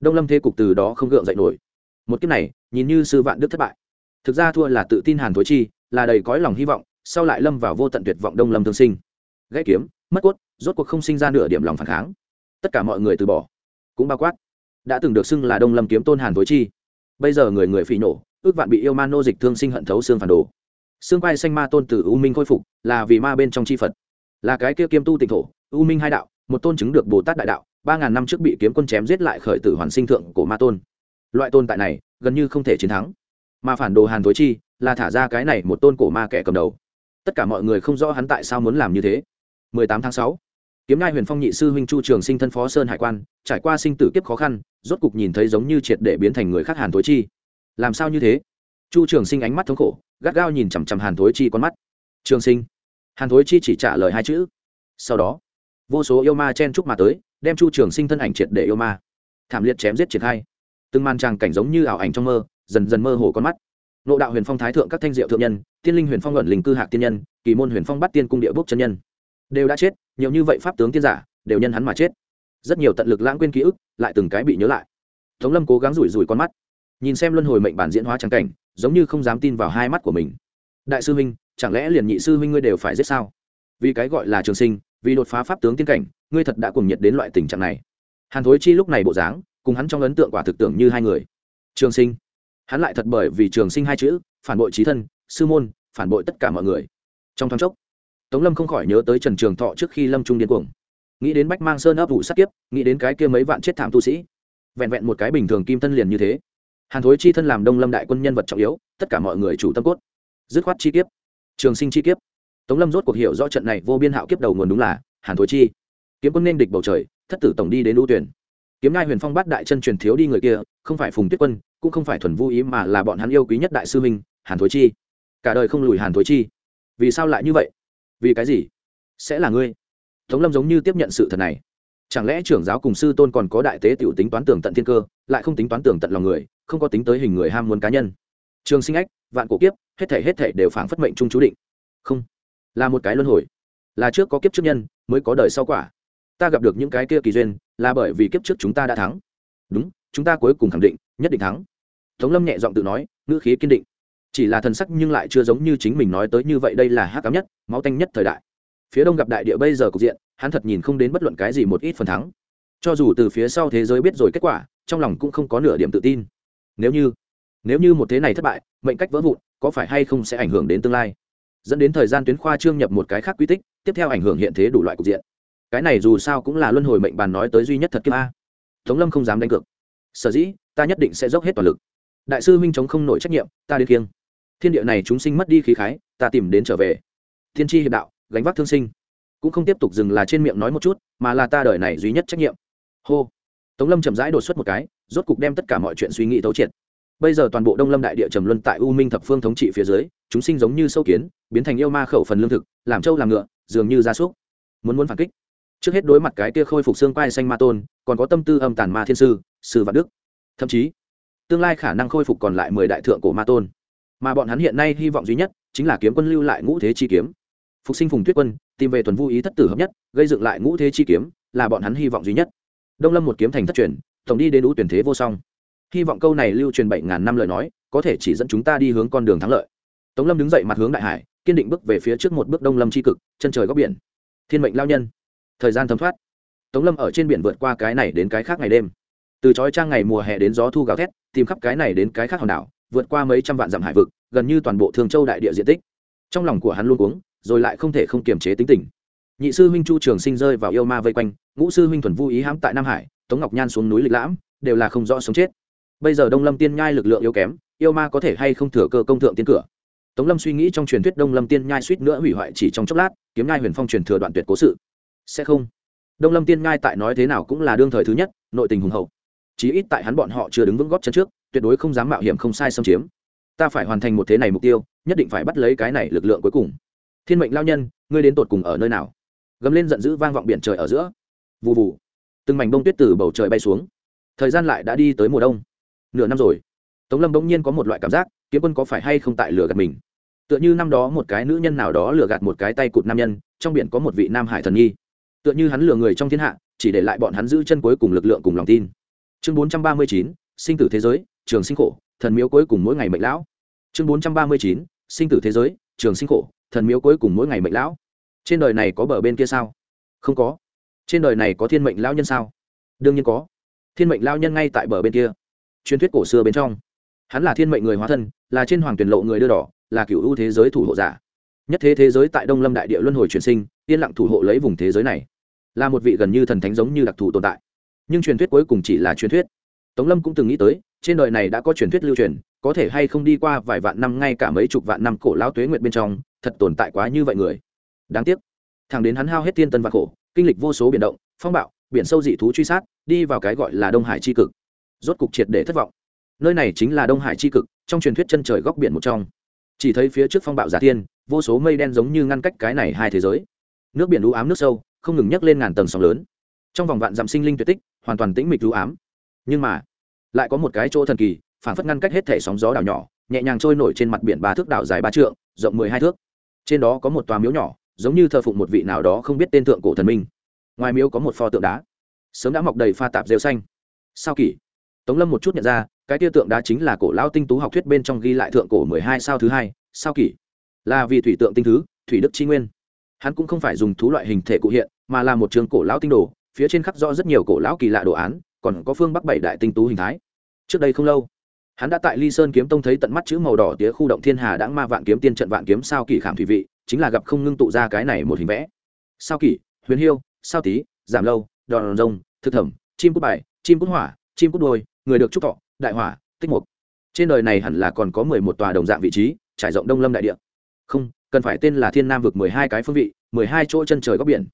Đông lâm thế cục từ đó không gượng dậy nổi. Một kiếp này, nhìn như sư vạn đức thất bại thực ra thua là tự tin hàn thối chi, là đầy cõi lòng hy vọng, sau lại lâm vào vô tận tuyệt vọng đông lâm thương sinh. Gãy kiếm, mất cốt, rốt cuộc không sinh ra nửa điểm lòng phản kháng. Tất cả mọi người từ bỏ. Cũng bao quát. Đã từng được xưng là đông lâm kiếm tôn hàn thối chi. Bây giờ người người phỉ nổ ước vạn bị yêu ma nô dịch thương sinh hận thấu xương phản đồ. Xương quai xanh ma tôn từ u minh khôi phục, là vì ma bên trong chi phật. Là cái kia kiêm tu tịnh thổ, u minh hai đạo, một tôn chứng được bồ tát đại đạo, ba ngàn năm trước bị kiếm quân chém giết lại khởi tử hoàn sinh thượng của ma tôn. Loại tôn tại này, gần như không thể chiến thắng mà phản đồ hàn thối chi là thả ra cái này một tôn cổ ma kẻ cầm đầu. Tất cả mọi người không rõ hắn tại sao muốn làm như thế. 18 tháng 6, kiếm ngai huyền phong nhị sư huynh chu trường sinh thân phó sơn hải quan trải qua sinh tử kiếp khó khăn rốt cục nhìn thấy giống như triệt để biến thành người khác hàn thối chi. Làm sao như thế? Chu trường sinh ánh mắt thống khổ gắt gao nhìn chằm chằm hàn thối chi con mắt. Trường sinh hàn thối chi chỉ trả lời hai chữ. Sau đó vô số yêu ma chen chúc mà tới đem chu trường sinh thân ảnh triệt để yêu ma. Thảm liệt chém giết triệt hai. Từng màn tràng cảnh giống như ảo ảnh trong mơ dần dần mơ hồ con mắt. Nộ đạo huyền phong thái thượng các thanh diệu thượng nhân, tiên linh huyền phong luận linh cư hạc tiên nhân, kỳ môn huyền phong bắt tiên cung địa bốc chân nhân. Đều đã chết, nhiều như vậy pháp tướng tiên giả, đều nhân hắn mà chết. Rất nhiều tận lực lãng quên ký ức, lại từng cái bị nhớ lại. Tống lâm cố gắng rủi rủi con mắt. Nhìn xem luân hồi mệnh bản diễn hóa trắng cảnh, giống như không dám tin vào hai mắt của mình. Đại sư huynh, chẳng lẽ liền nhị sư huynh ngươi đều phải giết sao? Vì cái gọi là trường sinh, vì đột phá pháp tướng tiên cảnh, ngươi thật đã cùng nhiệt đến loại tình trạng này. Hàn thối chi lúc này bộ dáng, cùng hắn trong ấn tượng quả thực tưởng như hai người. Trường sinh hắn lại thật bởi vì trường sinh hai chữ, phản bội trí thân, sư môn, phản bội tất cả mọi người. Trong thoáng chốc, tống lâm không khỏi nhớ tới trần trường thọ trước khi lâm trung điên cuồng. Nghĩ đến bách mang sơn ấp vụ sát kiếp, nghĩ đến cái kia mấy vạn chết thảm tu sĩ, vẹn vẹn một cái bình thường kim thân liền như thế. Hàn thối chi thân làm đông lâm đại quân nhân vật trọng yếu, tất cả mọi người chủ tâm cốt. Dứt khoát chi kiếp, trường sinh chi kiếp. Tống lâm rốt cuộc hiểu rõ trận này vô biên hạo kiếp đầu nguồn đúng là hàn thối chi. Kiếm quân nên địch bầu trời, thất tử tổng đi đến ưu tuyển. Kiếm ngai huyền phong bắt đại chân truyền thiếu đi người kia, không phải phùng tuyết quân cũng không phải thuần vô ý mà là bọn hắn yêu quý nhất đại sư minh hàn thối chi. Cả đời không lùi hàn thối chi. Vì sao lại như vậy? Vì cái gì? Sẽ là ngươi. Tống lâm giống như tiếp nhận sự thật này. Chẳng lẽ trưởng giáo cùng sư tôn còn có đại tế t i ể u tính toán tưởng tận thiên cơ, lại không tính toán tưởng tận lòng người, không có tính tới hình người ham muốn cá nhân? Trường sinh ách, vạn cổ kiếp, hết thể hết thể đều phảng phất mệnh trung chú định. Không. Là một cái luân hồi. Là trước có kiếp trước nhân, mới có đời sau quả. Ta gặp được những cái kia kỳ duyên, là bởi vì kiếp trước chúng ta đã thắng. Đúng chúng ta cuối cùng khẳng định, nhất định thắng. Tống lâm nhẹ giọng tự nói, ngữ khí kiên định. Chỉ là thần sắc nhưng lại chưa giống như chính mình nói tới như vậy, đây là hắc cám nhất, máu tanh nhất thời đại. Phía đông gặp đại địa bây giờ cục diện, hắn thật nhìn không đến bất luận cái gì một ít phần thắng. Cho dù từ phía sau thế giới biết rồi kết quả, trong lòng cũng không có nửa điểm tự tin. Nếu như nếu như một thế này thất bại, mệnh cách vỡ vụn, có phải hay không sẽ ảnh hưởng đến tương lai? Dẫn đến thời gian tuyến khoa trương nhập một cái khác quy tích, tiếp theo ảnh hưởng hiện thế đủ loại cục diện. Cái này dù sao cũng là luân hồi mệnh bàn nói tới duy nhất thật kiếp a. Tống lâm không dám đánh cược sở dĩ, ta nhất định sẽ dốc hết toàn lực. Đại sư huynh chống không nổi trách nhiệm, ta đi kiêng thiên địa này chúng sinh mất đi khí khái, ta tìm đến trở về. Thiên tri hiệp đạo, gánh vác thương sinh. Cũng không tiếp tục dừng là trên miệng nói một chút, mà là ta đời này duy nhất trách nhiệm. Hô. Tống lâm chậm rãi đột xuất một cái, rốt cục đem tất cả mọi chuyện suy nghĩ thấu triệt. Bây giờ toàn bộ đông lâm đại địa trầm luân tại u minh thập phương thống trị phía dưới, chúng sinh giống như sâu kiến, biến thành yêu ma khẩu phần lương thực, làm trâu làm ngựa, dường như gia súc. Muốn muốn phản kích. Trước hết đối mặt cái kia khôi phục xương quai xanh ma tôn, còn có tâm tư âm tàn ma thiên sư sư vạn đức. Thậm chí, tương lai khả năng khôi phục còn lại mười đại thượng cổ ma tôn. Mà bọn hắn hiện nay hy vọng duy nhất chính là kiếm quân lưu lại ngũ thế chi kiếm. Phục sinh phùng tuyết quân, tìm về tuần vu ý thất tử hợp nhất, gây dựng lại ngũ thế chi kiếm là bọn hắn hy vọng duy nhất. Đông lâm một kiếm thành thất truyền, tổng đi đến ú tuyển thế vô song. Hy vọng câu này lưu truyền bảy ngàn năm lời nói, có thể chỉ dẫn chúng ta đi hướng con đường thắng lợi. Tống lâm đứng dậy mặt hướng đại hải, kiên định bước về phía trước một bước đông lâm tri cực, chân trời góc biển. Thiên mệnh lao nhân. Thời gian thấm thoát. Tống lâm ở trên biển vượt qua cái này đến cái khác ngày đêm từ trói trang ngày mùa hè đến gió thu gào thét, tìm khắp cái này đến cái khác hòn đảo, vượt qua mấy trăm vạn dặm hải vực, gần như toàn bộ Thương châu đại địa diện tích. Trong lòng của hắn luôn uống rồi lại không thể không kiềm chế tính tình. Nhị sư huynh chu trường sinh rơi vào yêu ma vây quanh, ngũ sư huynh thuần vu ý hãm tại nam hải, tống ngọc nhan xuống núi lịch lãm, đều là không rõ sống chết. Bây giờ đông lâm tiên nhai lực lượng yếu kém, yêu ma có thể hay không thừa cơ công thượng tiên cửa? Tống lâm suy nghĩ trong truyền thuyết đông lâm tiên nhai suýt nữa hủy hoại chỉ trong chốc lát, kiếm nhai huyền phong truyền thừa đoạn tuyệt cố sự. Sẽ không. Đông lâm tiên nhai tại nói thế nào cũng là đương thời thứ nhất, nội tình hùng hậu chí ít tại hắn bọn họ chưa đứng vững góp chân trước, tuyệt đối không dám mạo hiểm không sai xâm chiếm. Ta phải hoàn thành một thế này mục tiêu, nhất định phải bắt lấy cái này lực lượng cuối cùng. Thiên mệnh lao nhân, ngươi đến tột cùng ở nơi nào? Gầm lên giận dữ vang vọng biển trời ở giữa. Vụ vụ từng mảnh bông tuyết từ bầu trời bay xuống. Thời gian lại đã đi tới mùa đông. Nửa năm rồi. Tống lâm bỗng nhiên có một loại cảm giác, kiếm quân có phải hay không tại lừa gạt mình? Tựa như năm đó một cái nữ nhân nào đó lừa gạt một cái tay cụt nam nhân, trong biển có một vị nam hải thần nhi tựa như hắn lừa người trong thiên hạ, chỉ để lại bọn hắn giữ chân cuối cùng lực lượng cùng lòng tin chương bốn trăm ba mươi chín, sinh tử thế giới, trường sinh khổ, thần miếu cuối cùng mỗi ngày mệnh lão. Chương bốn trăm ba mươi chín, sinh tử thế giới, trường sinh khổ, thần miếu cuối cùng mỗi ngày mệnh lão. Trên đời này có bờ bên kia sao? Không có. Trên đời này có thiên mệnh lão nhân sao? Đương nhiên có. Thiên mệnh lão nhân ngay tại bờ bên kia. Truyền thuyết cổ xưa bên trong. Hắn là thiên mệnh người hóa thân, là trên hoàng tuyển lộ người đưa đỏ, là cựu ưu thế giới thủ hộ giả. Nhất thế thế giới tại đông lâm đại địa luân hồi truyền sinh, yên lặng thủ hộ lấy vùng thế giới này. Là một vị gần như thần thánh giống như đặc thù tồn tại nhưng truyền thuyết cuối cùng chỉ là truyền thuyết. Tống lâm cũng từng nghĩ tới, trên đời này đã có truyền thuyết lưu truyền, có thể hay không đi qua vài vạn năm ngay cả mấy chục vạn năm cổ lao tuế nguyệt bên trong, thật tồn tại quá như vậy người. Đáng tiếc, thằng đến hắn hao hết thiên tân và khổ, kinh lịch vô số biển động, phong bạo, biển sâu dị thú truy sát, đi vào cái gọi là đông hải c cực. Rốt cục triệt để thất vọng. Nơi này chính là đông hải c cực, trong truyền thuyết chân trời góc biển một trong. Chỉ thấy phía trước phong bạo giả tiên vô số mây đen giống như ngăn cách cái này hai thế giới. Nước biển lũ ám nước sâu, không ngừng nhấc lên ngàn tầng sóng lớn. Trong vòng vạn dặm sinh linh tuyệt tích hoàn toàn tĩnh mịch lũ ám. Nhưng mà, lại có một cái chỗ thần kỳ, phản phất ngăn cách hết thể sóng gió đảo nhỏ, nhẹ nhàng trôi nổi trên mặt biển ba thước đảo dài ba trượng, rộng mười hai thước. Trên đó có một tòa miếu nhỏ, giống như thờ phụng một vị nào đó không biết tên thượng cổ thần minh. Ngoài miếu có một pho tượng đá. Sớm đã mọc đầy pha tạp rêu xanh. Sao kỷ? Tống lâm một chút nhận ra, cái kia tượng đá chính là cổ lão tinh tú học thuyết bên trong ghi lại thượng cổ mười hai sao thứ hai, sao kỷ. Là vì thủy tượng tinh thứ, thủy đức tri nguyên. Hắn cũng không phải dùng thú loại hình thể cụ hiện, mà là một trường cổ lão tinh đồ phía trên khắc rõ rất nhiều cổ lão kỳ lạ đồ án, còn có phương bắc bảy đại tinh tú hình thái. Trước đây không lâu, hắn đã tại ly sơn kiếm tông thấy tận mắt chữ màu đỏ tía khu động thiên hà đã ma vạn kiếm tiên trận vạn kiếm sao kỳ khảm thủy vị, chính là gặp không ngưng tụ ra cái này một hình vẽ. Sao kỳ huyền hiêu, sao tí giảm lâu, đòn rông thực thẩm, chim cút bài, chim cút hỏa, chim cút đôi, người được trúc thọ, đại hỏa, tích mục. Trên đời này hẳn là còn có mười một tòa đồng dạng vị trí, trải rộng đông lâm đại địa. Không, cần phải tên là thiên nam vực mười hai cái phương vị, mười hai chỗ chân trời góc biển.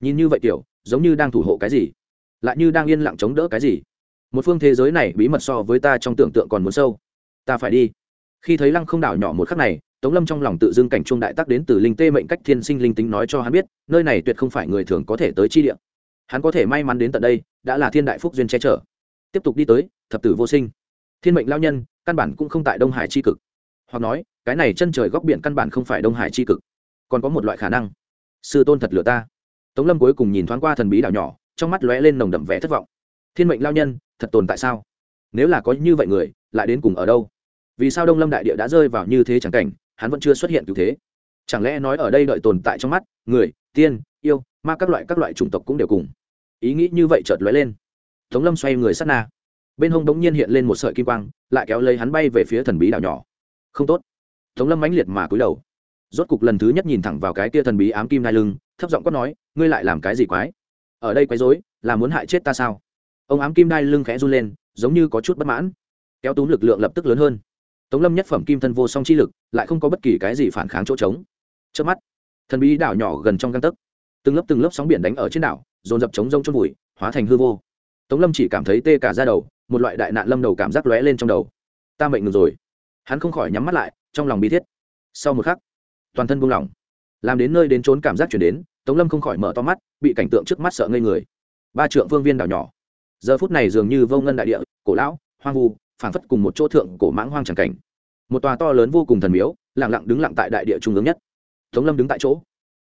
Nhìn như vậy, tiểu giống như đang thủ hộ cái gì, lại như đang yên lặng chống đỡ cái gì. Một phương thế giới này bí mật so với ta trong tưởng tượng còn muốn sâu. Ta phải đi. Khi thấy lăng không đảo nhỏ một khắc này, tống lâm trong lòng tự dưng cảnh trung đại tác đến từ linh tê mệnh cách thiên sinh linh tính nói cho hắn biết, nơi này tuyệt không phải người thường có thể tới chi địa. Hắn có thể may mắn đến tận đây, đã là thiên đại phúc duyên che chở. Tiếp tục đi tới, thập tử vô sinh. Thiên mệnh lao nhân, căn bản cũng không tại đông hải c h i cực. Hoặc nói, cái này chân trời góc biển căn bản không phải đông hải c h i cực. Còn có một loại khả năng. Sư tôn thật lừa ta tống lâm cuối cùng nhìn thoáng qua thần bí đảo nhỏ, trong mắt lóe lên nồng đậm vẻ thất vọng. Thiên mệnh lao nhân, thật tồn tại sao? Nếu là có như vậy người, lại đến cùng ở đâu? Vì sao đông lâm đại địa đã rơi vào như thế chẳng cảnh, hắn vẫn chưa xuất hiện cứu thế? Chẳng lẽ nói ở đây đợi tồn tại trong mắt, người, tiên, yêu, ma các loại các loại chủng tộc cũng đều cùng? Ý nghĩ như vậy chợt lóe lên. Tống lâm xoay người sát na. Bên hông bỗng nhiên hiện lên một sợi kim quang, lại kéo lấy hắn bay về phía thần bí đảo nhỏ. Không tốt. Tống lâm mãnh liệt mà cúi đầu. Rốt cục lần thứ nhất nhìn thẳng vào cái kia thần bí ám kim nai lưng thấp giọng quát nói, ngươi lại làm cái gì quái? Ở đây quấy rối, là muốn hại chết ta sao? Ông ám kim đai lưng khẽ run lên, giống như có chút bất mãn. Kéo túm lực lượng lập tức lớn hơn. Tống lâm nhất phẩm kim thân vô song chi lực, lại không có bất kỳ cái gì phản kháng chỗ trống. Trước mắt, thần bí đảo nhỏ gần trong găng tấc, từng lớp từng lớp sóng biển đánh ở trên đảo, dồn dập chống rông chôn vùi, hóa thành hư vô. Tống lâm chỉ cảm thấy tê cả ra đầu, một loại đại nạn lâm đầu cảm giác lóe lên trong đầu. Ta mệnh ngừng rồi. Hắn không khỏi nhắm mắt lại, trong lòng bi thiết. Sau một khắc, toàn thân buông lỏng làm đến nơi đến trốn cảm giác chuyển đến, tống lâm không khỏi mở to mắt, bị cảnh tượng trước mắt sợ ngây người. Ba trượng phương viên đảo nhỏ. Giờ phút này dường như vô ngân đại địa, cổ lão, hoang vu, phảng phất cùng một chỗ thượng cổ mãng hoang tràng cảnh. Một tòa to lớn vô cùng thần miếu, lặng lặng đứng lặng tại đại địa trung ương nhất. Tống lâm đứng tại chỗ.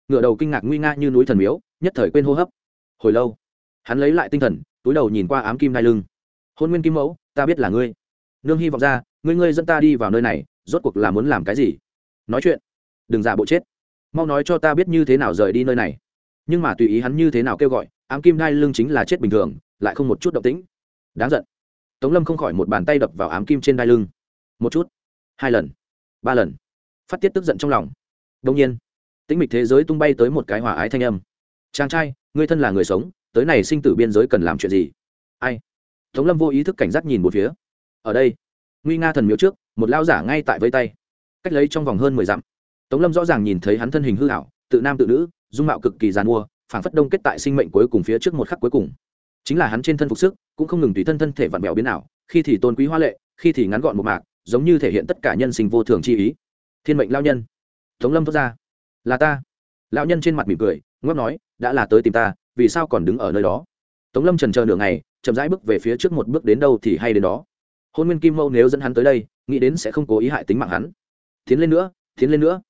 Ngửa đầu kinh ngạc nguy nga như núi thần miếu, nhất thời quên hô hấp. Hồi lâu, hắn lấy lại tinh thần, túi đầu nhìn qua ám kim nai lưng. Hôn nguyên kim mẫu, ta biết là ngươi. Nương hy vọng ra, ngươi ngươi dẫn ta đi vào nơi này, rốt cuộc là muốn làm cái gì? Nói chuyện. Đừng giả bộ chết mau nói cho ta biết như thế nào rời đi nơi này. Nhưng mà tùy ý hắn như thế nào kêu gọi, ám kim đai lưng chính là chết bình thường, lại không một chút động tĩnh. Đáng giận. Tống lâm không khỏi một bàn tay đập vào ám kim trên đai lưng. Một chút, hai lần, ba lần. Phát tiết tức giận trong lòng. Đông nhiên, tĩnh mịch thế giới tung bay tới một cái hòa ái thanh âm. Chàng trai, ngươi thân là người sống, tới này sinh tử biên giới cần làm chuyện gì? Ai? Tống lâm vô ý thức cảnh giác nhìn một phía. Ở đây, nguy nga thần miếu trước, một lao giả ngay tại vây tay. Cách lấy trong vòng hơn mười dặm tống lâm rõ ràng nhìn thấy hắn thân hình hư hảo tự nam tự nữ, dung mạo cực kỳ g i à n mua phảng phất đông kết tại sinh mệnh cuối cùng phía trước một khắc cuối cùng. Chính là hắn trên thân phục sức, cũng không ngừng tùy thân thân thể vặn vẹo biến ảo, khi thì tôn quý hoa lệ, khi thì ngắn gọn một mạc, giống như thể hiện tất cả nhân sinh vô thường chi ý. Thiên mệnh lao nhân. Tống lâm thốt ra. Là ta. Lão nhân trên mặt mỉm cười ngót nói, đã là tới tìm ta, vì sao còn đứng ở nơi đó? Tống lâm trần chờ nửa ngày, chậm rãi bước về phía trước một bước đến đâu thì hay đến đó. Hôn nguyên kim mâu nếu dẫn hắn tới đây, nghĩ đến sẽ không cố ý hại tính mạng hắn. Tiến lên nữa, tiến lên nữa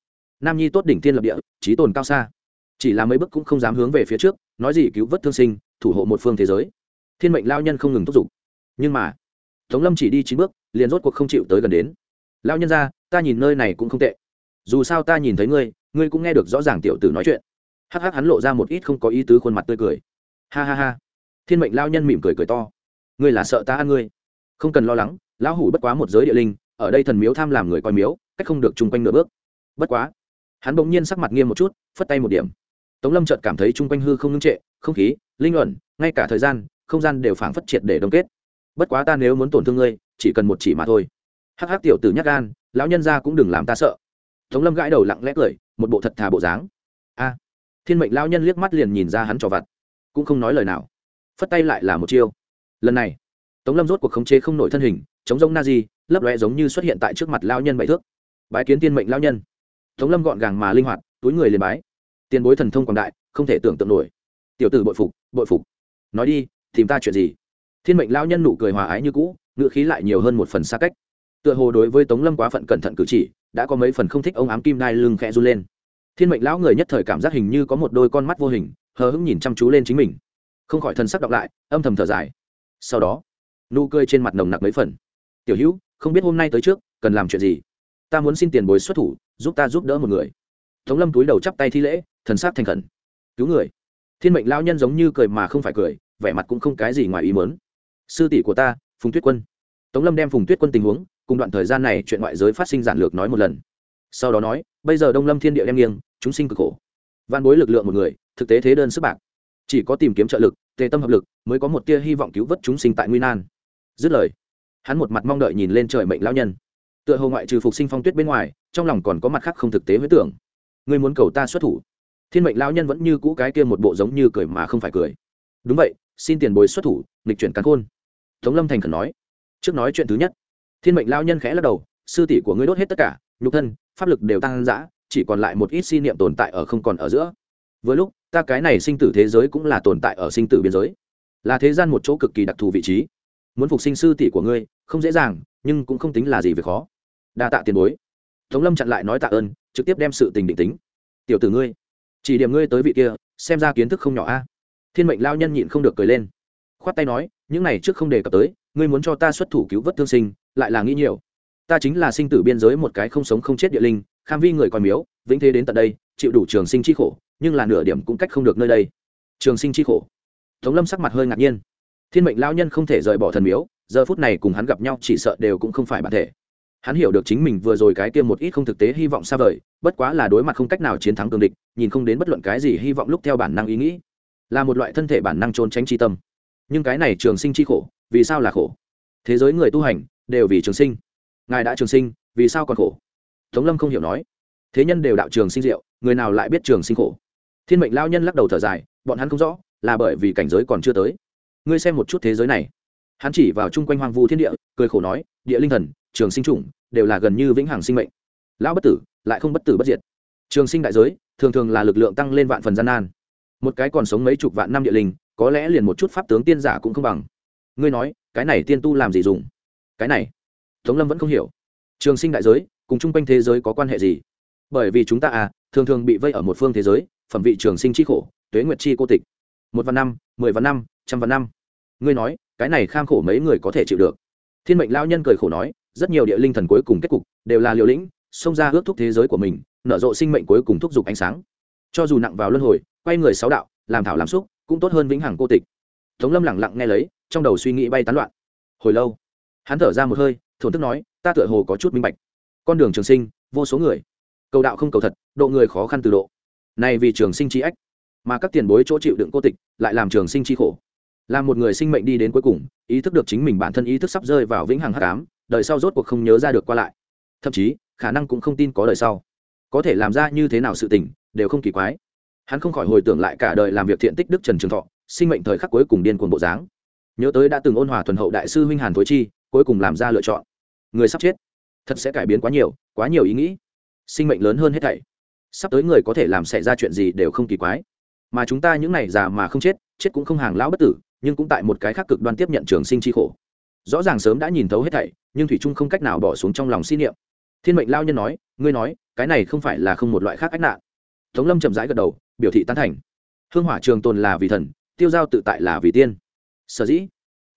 nam nhi tốt đỉnh tiên lập địa, trí tồn cao xa. Chỉ là mấy bước cũng không dám hướng về phía trước, nói gì cứu vớt thương sinh, thủ hộ một phương thế giới. Thiên mệnh lao nhân không ngừng thúc giục. Nhưng mà, tống lâm chỉ đi chín bước, liền rốt cuộc không chịu tới gần đến. Lao nhân ra, ta nhìn nơi này cũng không tệ. Dù sao ta nhìn thấy ngươi ngươi cũng nghe được rõ ràng tiểu tử nói chuyện. Hắc hắc hắn lộ ra một ít không có ý tứ khuôn mặt tươi cười. Ha ha ha. Thiên mệnh lao nhân mỉm cười cười to. Ngươi là sợ ta ăn ngươi. Không cần lo lắng, lão hủ bất quá một giới địa linh, ở đây thần miếu tham làm người coi miếu, cách không được chung quanh nửa bước. Bất quá hắn bỗng nhiên sắc mặt nghiêm một chút, phất tay một điểm. Tống lâm chợt cảm thấy chung quanh hư không ngưng trệ, không khí, linh luận, ngay cả thời gian, không gian đều phảng phất triệt để đông kết. Bất quá ta nếu muốn tổn thương ngươi, chỉ cần một chỉ mà thôi. Hắc hắc tiểu tử nhắc gan, lão nhân ra cũng đừng làm ta sợ. Tống lâm gãi đầu lặng lẽ cười, một bộ thật thà bộ dáng. A. Thiên mệnh lão nhân liếc mắt liền nhìn ra hắn trò vặt, cũng không nói lời nào. Phất tay lại là một chiêu. Lần này, tống lâm rốt cuộc khống chế không nổi thân hình, chống giống na di, lấp lóe giống như xuất hiện tại trước mặt lao nhân bảy thước. Bái kiến tiên mệnh lao nhân tống lâm gọn gàng mà linh hoạt, túi người liền bái. Tiền bối thần thông quảng đại, không thể tưởng tượng nổi. Tiểu tử bội phục bội phục. Nói đi, tìm ta chuyện gì? Thiên mệnh lao nhân nụ cười hòa ái như cũ, ngữ khí lại nhiều hơn một phần xa cách. Tựa hồ đối với tống lâm quá phận cẩn thận cử chỉ, đã có mấy phần không thích ông ám kim đai lưng khẽ run lên. Thiên mệnh lão người nhất thời cảm giác hình như có một đôi con mắt vô hình, hờ hững nhìn chăm chú lên chính mình. Không khỏi thân sắc đọc lại, âm thầm thở dài. Sau đó, nụ cười trên mặt nồng nặc mấy phần. Tiểu hữu, không biết hôm nay tới trước, cần làm chuyện gì? Ta muốn xin tiền bối xuất thủ, giúp ta giúp đỡ một người. Tống lâm túi đầu chắp tay thi lễ, thần sắc thành khẩn. Cứu người. Thiên mệnh lao nhân giống như cười mà không phải cười, vẻ mặt cũng không cái gì ngoài ý mớn sư tỷ của ta, phùng tuyết quân. Tống lâm đem phùng tuyết quân tình huống, cùng đoạn thời gian này chuyện ngoại giới phát sinh giản lược nói một lần. Sau đó nói, bây giờ đông lâm thiên địa đem nghiêng, chúng sinh cực khổ. Van bối lực lượng một người, thực tế thế đơn sức bạc. Chỉ có tìm kiếm trợ lực, tề tâm hợp lực, mới có một tia hy vọng cứu vớt chúng sinh tại nguy nan. Dứt lời, hắn một mặt mong đợi nhìn lên trời mệnh lão nhân tựa hồ ngoại trừ phục sinh phong tuyết bên ngoài, trong lòng còn có mặt khác không thực tế với tưởng. Ngươi muốn cầu ta xuất thủ? Thiên mệnh lão nhân vẫn như cũ cái kia một bộ giống như cười mà không phải cười. Đúng vậy, xin tiền bồi xuất thủ, nghịch chuyển cắn khôn. Tống lâm thành khẩn nói. Trước nói chuyện thứ nhất. Thiên mệnh lão nhân khẽ lắc đầu, sư tỷ của ngươi đốt hết tất cả, nhục thân, pháp lực đều tăng dã, chỉ còn lại một ít si niệm tồn tại ở không còn ở giữa. Với lúc, ta cái này sinh tử thế giới cũng là tồn tại ở sinh tử biên giới. Là thế gian một chỗ cực kỳ đặc thù vị trí. Muốn phục sinh sư tỷ của ngươi, không dễ dàng, nhưng cũng không tính là gì về khó đa tạ tiền bối. Tống lâm chặn lại nói tạ ơn, trực tiếp đem sự tình định tính. Tiểu tử ngươi, chỉ điểm ngươi tới vị kia, xem ra kiến thức không nhỏ a. Thiên mệnh lao nhân nhịn không được cười lên. Khoát tay nói, những này trước không đề cập tới, ngươi muốn cho ta xuất thủ cứu vớt thương sinh, lại là nghĩ nhiều. Ta chính là sinh tử biên giới một cái không sống không chết địa linh, kham vi người còn miếu, vĩnh thế đến tận đây, chịu đủ trường sinh chi khổ, nhưng là nửa điểm cũng cách không được nơi đây. Trường sinh chi khổ. Tống lâm sắc mặt hơi ngạc nhiên. Thiên mệnh lao nhân không thể rời bỏ thần miếu, giờ phút này cùng hắn gặp nhau chỉ sợ đều cũng không phải bản thể hắn hiểu được chính mình vừa rồi cái kia một ít không thực tế hy vọng xa vời, bất quá là đối mặt không cách nào chiến thắng cường địch, nhìn không đến bất luận cái gì hy vọng lúc theo bản năng ý nghĩ. Là một loại thân thể bản năng trốn tránh tri tâm. Nhưng cái này trường sinh chi khổ, vì sao là khổ? Thế giới người tu hành, đều vì trường sinh. Ngài đã trường sinh, vì sao còn khổ? Tống lâm không hiểu nói. Thế nhân đều đạo trường sinh diệu, người nào lại biết trường sinh khổ? Thiên mệnh lao nhân lắc đầu thở dài, bọn hắn không rõ, là bởi vì cảnh giới còn chưa tới. Ngươi xem một chút thế giới này. Hắn chỉ vào chung quanh hoang vu thiên địa, cười khổ nói, địa linh thần trường sinh chủng đều là gần như vĩnh hằng sinh mệnh. Lão bất tử lại không bất tử bất diệt. Trường sinh đại giới thường thường là lực lượng tăng lên vạn phần gian nan. Một cái còn sống mấy chục vạn năm địa linh, có lẽ liền một chút pháp tướng tiên giả cũng không bằng. Ngươi nói, cái này tiên tu làm gì dùng? Cái này, tống lâm vẫn không hiểu. Trường sinh đại giới cùng chung quanh thế giới có quan hệ gì? Bởi vì chúng ta à thường thường bị vây ở một phương thế giới, phẩm vị trường sinh chi khổ, tuế nguyệt chi cô tịch. Một vạn năm, mười vạn năm, trăm vạn năm. Ngươi nói, cái này kham khổ mấy người có thể chịu được? Thiên mệnh lao nhân cười khổ nói rất nhiều địa linh thần cuối cùng kết cục đều là liều lĩnh, xông ra ước thúc thế giới của mình, nở rộ sinh mệnh cuối cùng thúc giục ánh sáng. Cho dù nặng vào luân hồi, quay người sáu đạo, làm thảo làm xúc, cũng tốt hơn vĩnh hằng cô tịch. Tống lâm lẳng lặng nghe lấy, trong đầu suy nghĩ bay tán loạn. Hồi lâu, hắn thở ra một hơi, thổn thức nói, ta tựa hồ có chút minh bạch. Con đường trường sinh, vô số người. Cầu đạo không cầu thật, độ người khó khăn từ độ. Này vì trường sinh chi ách, mà các tiền bối chỗ chịu đựng cô tịch lại làm trường sinh chi khổ. Làm một người sinh mệnh đi đến cuối cùng, ý thức được chính mình bản thân ý thức sắp rơi vào vĩnh hằng hắc ám đời sau rốt cuộc không nhớ ra được qua lại. Thậm chí, khả năng cũng không tin có đời sau. Có thể làm ra như thế nào sự tình, đều không kỳ quái. Hắn không khỏi hồi tưởng lại cả đời làm việc thiện tích đức trần trường thọ, sinh mệnh thời khắc cuối cùng điên cuồng bộ dáng. Nhớ tới đã từng ôn hòa thuần hậu đại sư huynh hàn thối chi, cuối cùng làm ra lựa chọn. Người sắp chết. Thật sẽ cải biến quá nhiều quá nhiều ý nghĩ. Sinh mệnh lớn hơn hết thảy. Sắp tới người có thể làm xảy ra chuyện gì đều không kỳ quái. Mà chúng ta những này già mà không chết chết cũng không hàng lão bất tử, nhưng cũng tại một cái khác cực đoan tiếp nhận trường sinh chi khổ rõ ràng sớm đã nhìn thấu hết thảy, nhưng thủy trung không cách nào bỏ xuống trong lòng xin niệm. Thiên mệnh lao nhân nói, ngươi nói, cái này không phải là không một loại khác ách nạn. Tống lâm chậm rãi gật đầu, biểu thị tán thành. Hương hỏa trường tồn là vì thần, tiêu giao tự tại là vì tiên. Sở dĩ,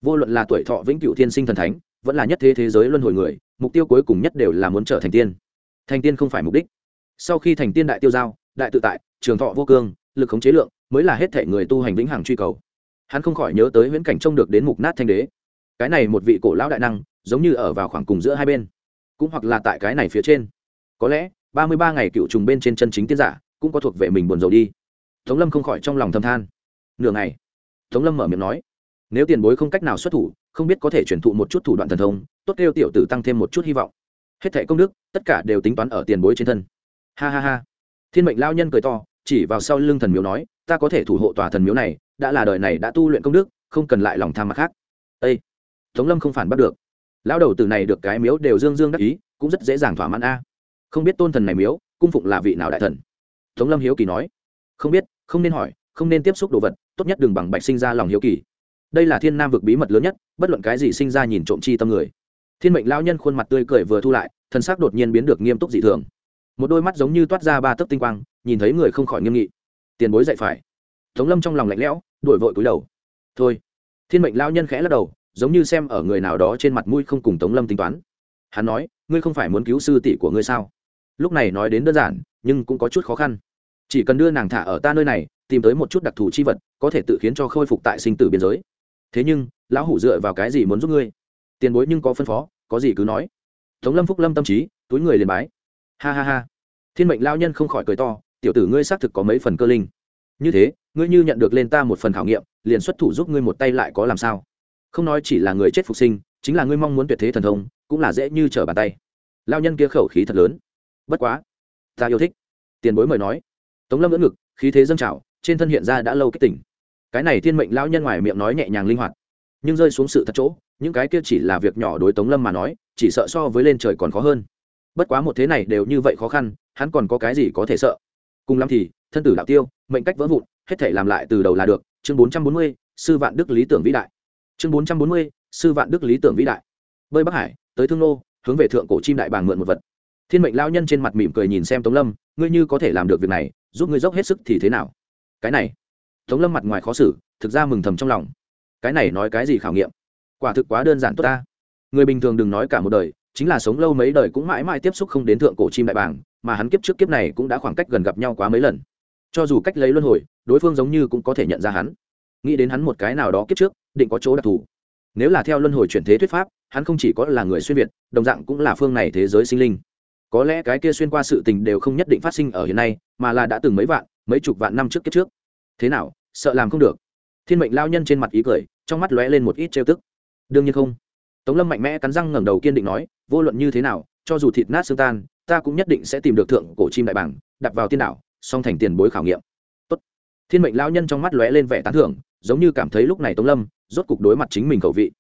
vô luận là tuổi thọ vĩnh cửu thiên sinh thần thánh, vẫn là nhất thế thế giới luân hồi người, mục tiêu cuối cùng nhất đều là muốn trở thành tiên. Thành tiên không phải mục đích. Sau khi thành tiên đại tiêu giao, đại tự tại, trường thọ vô cương, lực khống chế lượng, mới là hết thể người tu hành vĩnh hằng truy cầu. Hắn không khỏi nhớ tới viễn cảnh trông được đến mục nát thanh đế cái này một vị cổ lão đại năng, giống như ở vào khoảng cùng giữa hai bên. Cũng hoặc là tại cái này phía trên. Có lẽ, ba mươi ba ngày cựu trùng bên trên chân chính tiên giả, cũng có thuộc về mình buồn rầu đi. Tống lâm không khỏi trong lòng thâm than. Nửa ngày, tống lâm mở miệng nói, nếu tiền bối không cách nào xuất thủ, không biết có thể truyền thụ một chút thủ đoạn thần thông, tốt kêu tiểu tử tăng thêm một chút hy vọng. Hết thẻ công đức, tất cả đều tính toán ở tiền bối trên thân. Ha ha ha. Thiên mệnh lao nhân cười to, chỉ vào sau lưng thần miếu nói, ta có thể thủ hộ tòa thần miếu này, đã là đời này đã tu luyện công đức, không cần lại lòng tham mặt khác. Ây tống lâm không phản bắt được. Lão đầu từ này được cái miếu đều dương dương đắc ý, cũng rất dễ dàng thỏa mãn a. Không biết tôn thần này miếu, cung phụng là vị nào đại thần? Tống lâm hiếu kỳ nói. Không biết, không nên hỏi, không nên tiếp xúc đồ vật, tốt nhất đừng bằng bạch sinh ra lòng hiếu kỳ. Đây là thiên nam vực bí mật lớn nhất, bất luận cái gì sinh ra nhìn trộm chi tâm người. Thiên mệnh lao nhân khuôn mặt tươi cười vừa thu lại, thân xác đột nhiên biến được nghiêm túc dị thường. Một đôi mắt giống như toát ra ba tấc tinh quang, nhìn thấy người không khỏi nghiêm nghị. Tiền bối dạy phải. Tống lâm trong lòng lạnh lẽo đổi vội cúi đầu. Thôi. Thiên mệnh lao nhân khẽ lắc đầu giống như xem ở người nào đó trên mặt mũi không cùng tống lâm tính toán. Hắn nói, ngươi không phải muốn cứu sư tỷ của ngươi sao? Lúc này nói đến đơn giản, nhưng cũng có chút khó khăn. Chỉ cần đưa nàng thả ở ta nơi này, tìm tới một chút đặc thù chi vật, có thể tự khiến cho khôi phục tại sinh tử biên giới. Thế nhưng, lão hủ dựa vào cái gì muốn giúp ngươi? Tiền bối nhưng có phân phó, có gì cứ nói. Tống lâm phúc lâm tâm trí, túi người liền bái. Ha ha ha. Thiên mệnh lao nhân không khỏi cười to, tiểu tử ngươi xác thực có mấy phần cơ linh. Như thế, ngươi như nhận được lên ta một phần khảo nghiệm, liền xuất thủ giúp ngươi một tay lại có làm sao? Không nói chỉ là người chết phục sinh, chính là ngươi mong muốn tuyệt thế thần thông, cũng là dễ như trở bàn tay. Lao nhân kia khẩu khí thật lớn. Bất quá, ta yêu thích. Tiền bối mời nói. Tống lâm ngỡ ngực, khí thế dâng trào, trên thân hiện ra đã lâu kích tỉnh cái này thiên mệnh lão nhân ngoài miệng nói nhẹ nhàng linh hoạt, nhưng rơi xuống sự thật chỗ, những cái kia chỉ là việc nhỏ đối tống lâm mà nói, chỉ sợ so với lên trời còn khó hơn. Bất quá một thế này đều như vậy khó khăn, hắn còn có cái gì có thể sợ? Cùng lắm thì, thân tử đạo tiêu, mệnh cách vỡ vụn, hết thể làm lại từ đầu là được. Chương bốn trăm bốn mươi, sư vạn đức lý tưởng vĩ đại chương bốn trăm bốn mươi, sư vạn đức lý tưởng vĩ đại. Bơi bắc hải, tới thương nô, hướng về thượng cổ chim đại bàng mượn một vật. Thiên mệnh lao nhân trên mặt mỉm cười nhìn xem tống lâm, ngươi như có thể làm được việc này, giúp ngươi dốc hết sức thì thế nào? Cái này. Tống lâm mặt ngoài khó xử, thực ra mừng thầm trong lòng. Cái này nói cái gì khảo nghiệm? Quả thực quá đơn giản tốt ta. Người bình thường đừng nói cả một đời, chính là sống lâu mấy đời cũng mãi mãi tiếp xúc không đến thượng cổ chim đại bàng, mà hắn kiếp trước kiếp này cũng đã khoảng cách gần gặp nhau quá mấy lần. Cho dù cách lấy luân hồi, đối phương giống như cũng có thể nhận ra hắn. Nghĩ đến hắn một cái nào đó kiếp trước định có chỗ đặc thù. Nếu là theo luân hồi chuyển thế thuyết pháp, hắn không chỉ có là người xuyên việt, đồng dạng cũng là phương này thế giới sinh linh. Có lẽ cái kia xuyên qua sự tình đều không nhất định phát sinh ở hiện nay, mà là đã từng mấy vạn, mấy chục vạn năm trước kiếp trước. Thế nào, sợ làm không được. Thiên mệnh lao nhân trên mặt ý cười, trong mắt lóe lên một ít trêu tức. Đương nhiên không. Tống lâm mạnh mẽ cắn răng ngẩng đầu kiên định nói, vô luận như thế nào, cho dù thịt nát xương tan, ta cũng nhất định sẽ tìm được thượng cổ chim đại bảng đặt vào tiên đảo, song thành tiền bối khảo nghiệm thiên mệnh lao nhân trong mắt lóe lên vẻ tán thưởng, giống như cảm thấy lúc này tống lâm rốt cục đối mặt chính mình khẩu vị.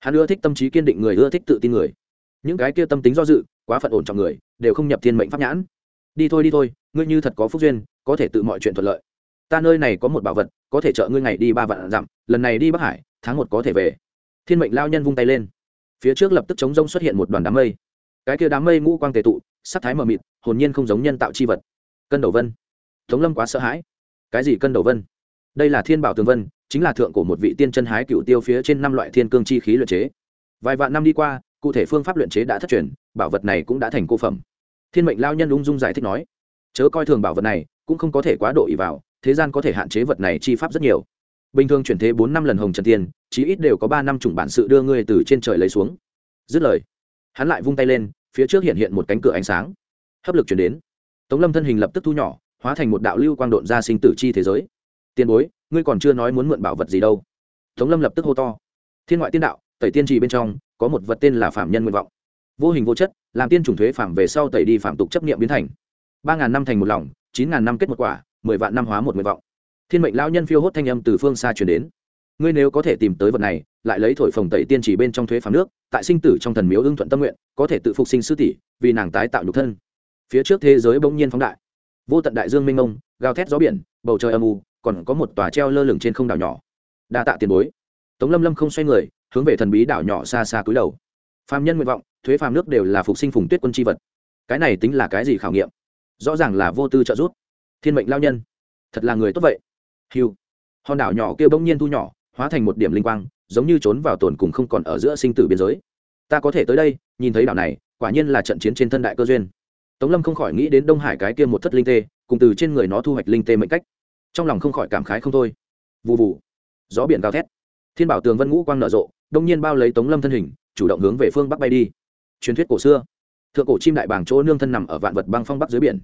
Hắn ưa thích tâm trí kiên định người, ưa thích tự tin người. Những cái kia tâm tính do dự, quá phận ổn trọng người, đều không nhập thiên mệnh pháp nhãn. Đi thôi đi thôi, ngươi như thật có phúc duyên, có thể tự mọi chuyện thuận lợi. Ta nơi này có một bảo vật, có thể trợ ngươi ngày đi ba vạn dặm, lần này đi bắc hải, tháng một có thể về. Thiên mệnh lao nhân vung tay lên. Phía trước lập tức chống rông xuất hiện một đoàn đám mây. Cái kia đám mây ngũ quang tề tụ, sắc thái mờ mịt, hồn nhiên không giống nhân tạo chi vật. Cân đầu vân. Tống lâm quá sợ hãi cái gì cân đầu vân? Đây là thiên bảo tường vân, chính là thượng của một vị tiên chân hái cựu tiêu phía trên năm loại thiên cương chi khí luyện chế. Vài vạn năm đi qua, cụ thể phương pháp luyện chế đã thất truyền, bảo vật này cũng đã thành cô phẩm. Thiên mệnh lao nhân ung dung giải thích nói, chớ coi thường bảo vật này, cũng không có thể quá độ ý vào, thế gian có thể hạn chế vật này chi pháp rất nhiều. Bình thường chuyển thế bốn năm lần hồng trần tiên, chí ít đều có ba năm chủng bản sự đưa ngươi từ trên trời lấy xuống. Dứt lời, hắn lại vung tay lên, phía trước hiện hiện một cánh cửa ánh sáng. Hấp lực chuyển đến. Tống lâm thân hình lập tức thu nhỏ hóa thành một đạo lưu quang độn ra sinh tử chi thế giới. Tiền bối, ngươi còn chưa nói muốn mượn bảo vật gì đâu. Tống lâm lập tức hô to. Thiên ngoại tiên đạo, tẩy tiên trì bên trong, có một vật tên là phạm nhân nguyện vọng. Vô hình vô chất, làm tiên chủng thuế phạm về sau tẩy đi phạm tục chấp nghiệm biến thành. Ba ngàn năm thành một lòng, chín ngàn năm kết một quả, mười vạn năm hóa một nguyện vọng. Thiên mệnh lão nhân phiêu hốt thanh âm từ phương xa chuyển đến. Ngươi nếu có thể tìm tới vật này, lại lấy thổi phồng tẩy tiên chỉ bên trong thuế phàm nước, tại sinh tử trong thần miếu ưng thuận tâm nguyện, có thể tự phục sinh sư tỷ, vì nàng tái tạo nhục thân. Phía trước thế giới bỗng nhiên phóng đại vô tận đại dương mênh mông, gào thét gió biển, bầu trời âm u, còn có một tòa treo lơ lửng trên không đảo nhỏ. Đa tạ tiền bối. Tống lâm lâm không xoay người, hướng về thần bí đảo nhỏ xa xa cúi đầu. Phàm nhân nguyện vọng, thuế phàm nước đều là phục sinh phùng tuyết quân chi vật. Cái này tính là cái gì khảo nghiệm? Rõ ràng là vô tư trợ giúp. Thiên mệnh lao nhân. Thật là người tốt vậy. Hiu hòn đảo nhỏ kia bỗng nhiên thu nhỏ, hóa thành một điểm linh quang, giống như trốn vào tồn cùng không còn ở giữa sinh tử biên giới. Ta có thể tới đây, nhìn thấy đảo này, quả nhiên là trận chiến trên thân đại cơ duyên tống lâm không khỏi nghĩ đến đông hải cái kia một thất linh tê, cùng từ trên người nó thu hoạch linh tê mệnh cách. Trong lòng không khỏi cảm khái không thôi. Vụ vụ gió biển cao thét. Thiên bảo tường vân ngũ quang nở rộ, đông nhiên bao lấy tống lâm thân hình, chủ động hướng về phương bắc bay đi. Truyền thuyết cổ xưa. Thượng cổ chim đại bảng chỗ nương thân nằm ở vạn vật băng phong bắc dưới biển.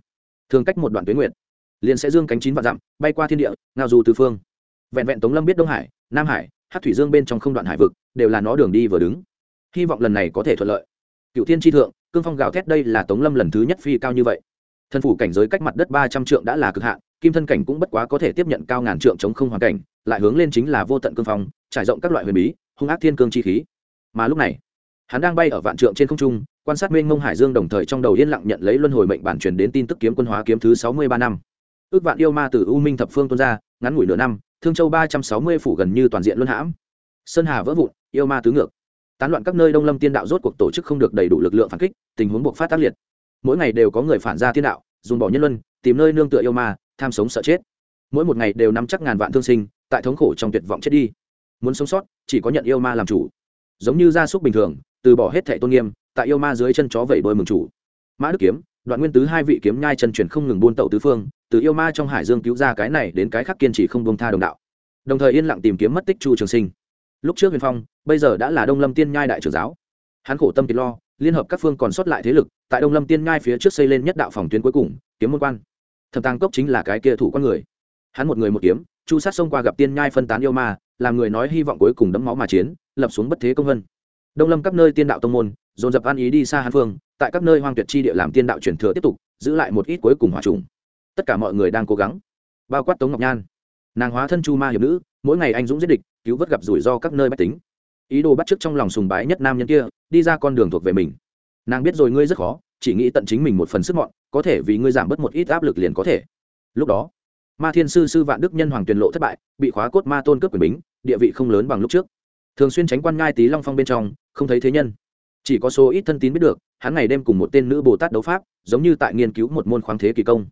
Thường cách một đoạn tuyến nguyện liền sẽ dương cánh chín vạn dặm, bay qua thiên địa, ngao du tứ phương. Vẹn vẹn tống lâm biết đông hải, nam hải hát thủy dương bên trong không đoạn hải vực, đều là nó đường đi vừa đứng. Hy vọng lần này có thể thuận lợi. Cựu thiên tri thượng cương phong gào thét đây là tống lâm lần thứ nhất phi cao như vậy. Thần phủ cảnh giới cách mặt đất ba trăm trượng đã là cực hạn, kim thân cảnh cũng bất quá có thể tiếp nhận cao ngàn trượng chống không hoàn cảnh, lại hướng lên chính là vô tận cương phong, trải rộng các loại huyền bí, hung ác thiên cương chi khí. Mà lúc này, hắn đang bay ở vạn trượng trên không trung, quan sát mênh mông hải dương đồng thời trong đầu yên lặng nhận lấy luân hồi mệnh bản truyền đến tin tức kiếm quân hóa kiếm thứ sáu mươi ba năm. Ước vạn yêu ma từ u minh thập phương tuôn ra, ngắn ngủi nửa năm, thương châu ba trăm sáu mươi phủ gần như toàn diện luân hãm. Sơn hà vỡ vụn, yêu ma tứ ngược tán loạn các nơi đông lâm tiên đạo rốt cuộc tổ chức không được đầy đủ lực lượng phản kích, tình huống buộc phát tác liệt. Mỗi ngày đều có người phản ra tiên đạo, dùng bỏ nhân luân, tìm nơi nương tựa yêu ma, tham sống sợ chết. Mỗi một ngày đều nắm chắc ngàn vạn thương sinh, tại thống khổ trong tuyệt vọng chết đi. Muốn sống sót, chỉ có nhận yêu ma làm chủ. Giống như gia súc bình thường, từ bỏ hết thẻ tôn nghiêm, tại yêu ma dưới chân chó vẩy bơi mừng chủ. Mã đức kiếm, đoạn nguyên tứ hai vị kiếm nhai chân truyền không ngừng buôn tẩu tứ phương, từ yêu ma trong hải dương cứu ra cái này đến cái khác kiên trì không buông tha đồng đạo. Đồng thời yên lặng tìm kiếm mất tích chu trường sinh lúc trước huyền phong, bây giờ đã là đông lâm tiên nhai đại trưởng giáo. Hắn khổ tâm kiệt lo, liên hợp các phương còn sót lại thế lực, tại đông lâm tiên nhai phía trước xây lên nhất đạo phòng tuyến cuối cùng, kiếm môn quan. Thập tàng cốc chính là cái kia thủ con người. Hắn một người một kiếm, chu sát xông qua gặp tiên nhai phân tán yêu ma, làm người nói hy vọng cuối cùng đấm máu mà chiến, lập xuống bất thế công vân. Đông lâm các nơi tiên đạo tông môn, dồn dập an ý đi xa hàn phương, tại các nơi hoang tuyệt chi địa làm tiên đạo truyền thừa tiếp tục, giữ lại một ít cuối cùng hòa trùng. Tất cả mọi người đang cố gắng. Bao quát tống ngọc nhan. Nàng hóa thân chu ma hiệp nữ mỗi ngày anh dũng giết địch, cứu vớt gặp rủi ro các nơi bách tính. Ý đồ bắt chước trong lòng sùng bái nhất nam nhân kia, đi ra con đường thuộc về mình. Nàng biết rồi ngươi rất khó, chỉ nghĩ tận chính mình một phần sức mọn, có thể vì ngươi giảm bớt một ít áp lực liền có thể. Lúc đó, ma thiên sư sư vạn đức nhân hoàng tuyền lộ thất bại, bị khóa cốt ma tôn cướp quyền bính, địa vị không lớn bằng lúc trước. Thường xuyên tránh quan ngai tý long phong bên trong, không thấy thế nhân. Chỉ có số ít thân tín biết được, hắn ngày đêm cùng một tên nữ bồ tát đấu pháp, giống như tại nghiên cứu một môn khoáng thế kỳ công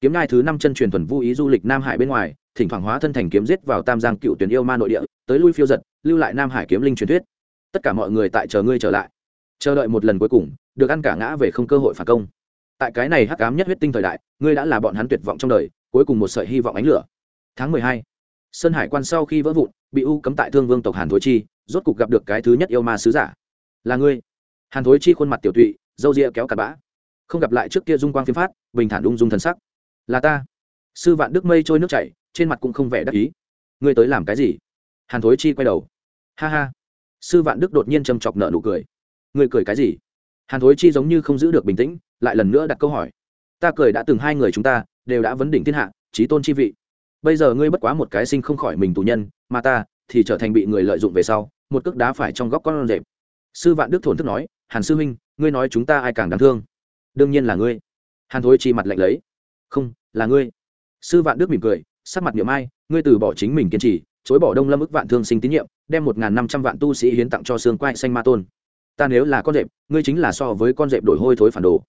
kiếm ngai thứ năm chân truyền thuần vô ý du lịch nam hải bên ngoài, thỉnh thoảng hóa thân thành kiếm giết vào tam giang cựu tuyển yêu ma nội địa, tới lui phiêu giật, lưu lại nam hải kiếm linh truyền thuyết. Tất cả mọi người tại chờ ngươi trở lại. Chờ đợi một lần cuối cùng, được ăn cả ngã về không cơ hội phản công. Tại cái này hắc ám nhất huyết tinh thời đại, ngươi đã là bọn hắn tuyệt vọng trong đời, cuối cùng một sợi hy vọng ánh lửa. Tháng mười hai, sơn hải quan sau khi vỡ vụn, bị u cấm tại thương vương tộc hàn thối chi, rốt cục gặp được cái thứ nhất yêu ma sứ giả. Là ngươi. Hàn thối chi khuôn mặt tiểu tụy dâu rịa kéo cặp bã. Không gặp lại trước kia dung quang phiếm phát, bình thản ung dung thần sắc là ta. Sư vạn đức mây trôi nước chảy, trên mặt cũng không vẻ đắc ý. Ngươi tới làm cái gì? Hàn thối chi quay đầu. Ha ha. Sư vạn đức đột nhiên châm chọc nợ nụ cười. Ngươi cười cái gì? Hàn thối chi giống như không giữ được bình tĩnh, lại lần nữa đặt câu hỏi. Ta cười đã từng hai người chúng ta, đều đã vấn đỉnh thiên hạ trí tôn chi vị. Bây giờ ngươi bất quá một cái sinh không khỏi mình tù nhân, mà ta thì trở thành bị người lợi dụng về sau, một cước đá phải trong góc con rệp. Sư vạn đức thổn thức nói, hàn sư huynh, ngươi nói chúng ta ai càng đáng thương? Đương nhiên là ngươi. Hàn thối chi mặt lạnh lấy không, là ngươi. Sư vạn đức mỉm cười, sắc mặt niệm ai, ngươi từ bỏ chính mình kiên trì, chối bỏ đông lâm ức vạn thương sinh tín nhiệm, đem một n g h n năm trăm vạn tu sĩ hiến tặng cho xương quai xanh ma tôn. Ta nếu là con rệp, ngươi chính là so với con rệp đổi hôi thối phản đồ.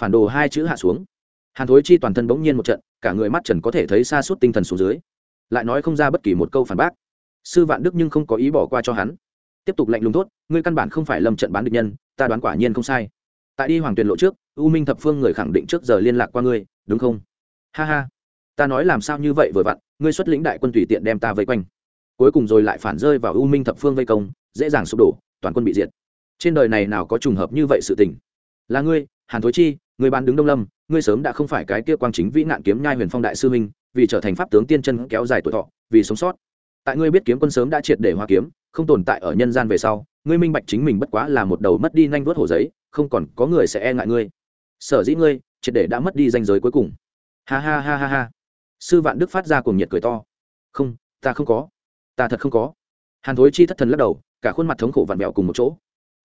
Phản đồ hai chữ hạ xuống. Hàn thối chi toàn thân bỗng nhiên một trận, cả người mắt trần có thể thấy xa suốt tinh thần xuống dưới. Lại nói không ra bất kỳ một câu phản bác. Sư vạn đức nhưng không có ý bỏ qua cho hắn. Tiếp tục lạnh lùng tốt ngươi căn bản không phải lâm trận bán được nhân, ta đoán quả nhiên không sai tại đi hoàng tuyền lộ trước, u minh thập phương người khẳng định trước giờ liên lạc qua ngươi, đúng không? Ha ha. Ta nói làm sao như vậy vừa vặn, ngươi xuất lĩnh đại quân tùy tiện đem ta vây quanh. Cuối cùng rồi lại phản rơi vào u minh thập phương vây công, dễ dàng sụp đổ, toàn quân bị diệt. Trên đời này nào có trùng hợp như vậy sự tình? Là ngươi, hàn thối chi người bán đứng đông lâm, ngươi sớm đã không phải cái kia quang chính vĩ nạn kiếm nhai huyền phong đại sư minh vì trở thành pháp tướng tiên chân kéo dài tuổi thọ, vì sống sót. Tại ngươi biết kiếm quân sớm đã triệt để hoa kiếm, không tồn tại ở nhân gian về sau, ngươi minh bạch chính mình bất quá là một đầu mất đi nhanh vớt hổ giấy không còn có người sẽ e ngại ngươi. Sở dĩ ngươi, triệt để đã mất đi danh giới cuối cùng. Ha ha ha ha ha. Sư vạn đức phát ra cùng nhiệt cười to. Không, ta không có. Ta thật không có. Hàn thối chi thất thần lắc đầu, cả khuôn mặt thống khổ vặn vẹo cùng một chỗ.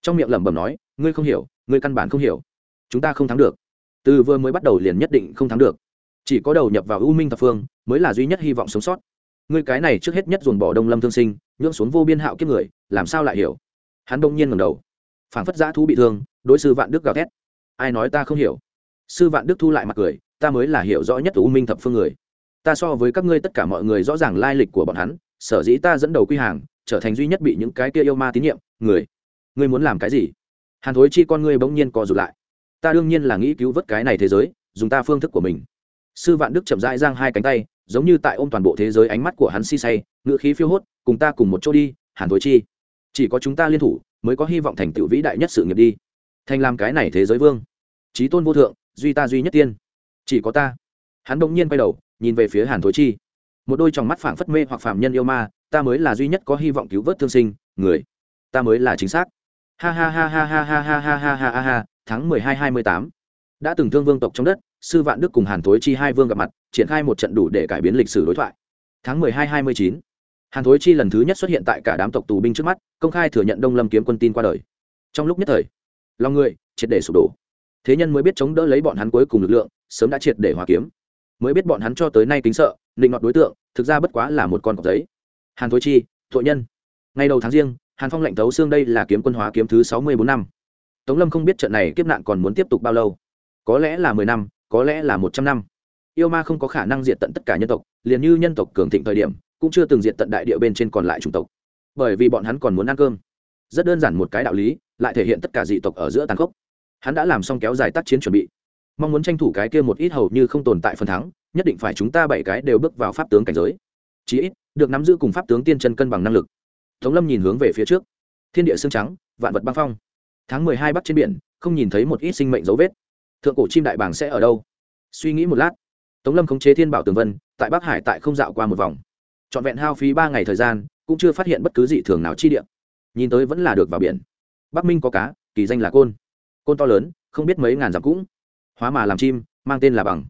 Trong miệng lẩm bẩm nói, ngươi không hiểu, ngươi căn bản không hiểu. Chúng ta không thắng được. Từ vừa mới bắt đầu liền nhất định không thắng được. Chỉ có đầu nhập vào u minh thập phương, mới là duy nhất hy vọng sống sót. Ngươi cái này trước hết nhất dồn bỏ đông lâm thương sinh nhưỡng xuống vô biên hạo kiếp người, làm sao lại hiểu? Hắn đông nhiên ngầm đầu. Phảng phất giã thú bị thương đối sư vạn đức gào thét. Ai nói ta không hiểu? Sư vạn đức thu lại mặt cười, ta mới là hiểu rõ nhất u minh thập phương người. Ta so với các ngươi tất cả mọi người rõ ràng lai lịch của bọn hắn, sở dĩ ta dẫn đầu quy hàng, trở thành duy nhất bị những cái kia yêu ma tín nhiệm. Người ngươi muốn làm cái gì? Hàn thối chi con ngươi bỗng nhiên co rụt lại. Ta đương nhiên là nghĩ cứu vớt cái này thế giới, dùng ta phương thức của mình. Sư vạn đức chậm rãi giang hai cánh tay, giống như tại ôm toàn bộ thế giới ánh mắt của hắn si say ngự khí phiêu hốt, cùng ta cùng một chỗ đi, hàn thối chi. Chỉ có chúng ta liên thủ, mới có hy vọng thành tựu vĩ đại nhất sự nghiệp đi thành làm cái này thế giới vương trí tôn vô thượng duy ta duy nhất tiên chỉ có ta hắn bỗng nhiên quay đầu nhìn về phía hàn thối chi một đôi tròng mắt phảng phất mê hoặc phạm nhân yêu ma ta mới là duy nhất có hy vọng cứu vớt thương sinh người ta mới là chính xác ha ha ha ha ha ha ha ha ha ha ha ha tháng mười hai hai mươi tám đã từng thương vương tộc trong đất sư vạn đức cùng hàn thối chi hai vương gặp mặt triển khai một trận đủ để cải biến lịch sử đối thoại tháng mười hai hai mươi chín hàn thối chi lần thứ nhất xuất hiện tại cả đám tộc tù binh trước mắt công khai thừa nhận đông lâm kiếm quân tin qua đời trong lúc nhất thời lòng người, triệt để sụp đổ. Thế nhân mới biết chống đỡ lấy bọn hắn cuối cùng lực lượng, sớm đã triệt để hòa kiếm. Mới biết bọn hắn cho tới nay kính sợ định ngọt đối tượng, thực ra bất quá là một con cọc giấy. Hàn thối chi, tội nhân. Ngày đầu tháng riêng, hàn phong lệnh thấu xương đây là kiếm quân hóa kiếm thứ sáu mươi bốn năm. Tống lâm không biết trận này kiếp nạn còn muốn tiếp tục bao lâu. Có lẽ là mười năm, có lẽ là một trăm năm. Yêu ma không có khả năng diệt tận tất cả nhân tộc, liền như nhân tộc cường thịnh thời điểm, cũng chưa từng diệt tận đại địa bên trên còn lại chủng tộc. Bởi vì bọn hắn còn muốn ăn cơm. Rất đơn giản một cái đạo lý lại thể hiện tất cả dị tộc ở giữa tàn khốc. Hắn đã làm xong kéo dài tác chiến chuẩn bị. Mong muốn tranh thủ cái kia một ít hầu như không tồn tại phần thắng, nhất định phải chúng ta bảy cái đều bước vào pháp tướng cảnh giới. Chí ít, được nắm giữ cùng pháp tướng tiên chân cân bằng năng lực. Tống lâm nhìn hướng về phía trước. Thiên địa xương trắng, vạn vật băng phong. Tháng mười hai bắc trên biển, không nhìn thấy một ít sinh mệnh dấu vết. Thượng cổ chim đại bàng sẽ ở đâu? Suy nghĩ một lát. Tống lâm khống chế thiên bảo tường vân, tại bắc hải tại không dạo qua một vòng. Trọn vẹn hao phí ba ngày thời gian, cũng chưa phát hiện bất cứ dị thường nào chi địa. Nhìn tới vẫn là được vào biển bắc minh có cá, kỳ danh là côn. Côn to lớn, không biết mấy ngàn dặm cũng. Hóa mà làm chim, mang tên là bằng.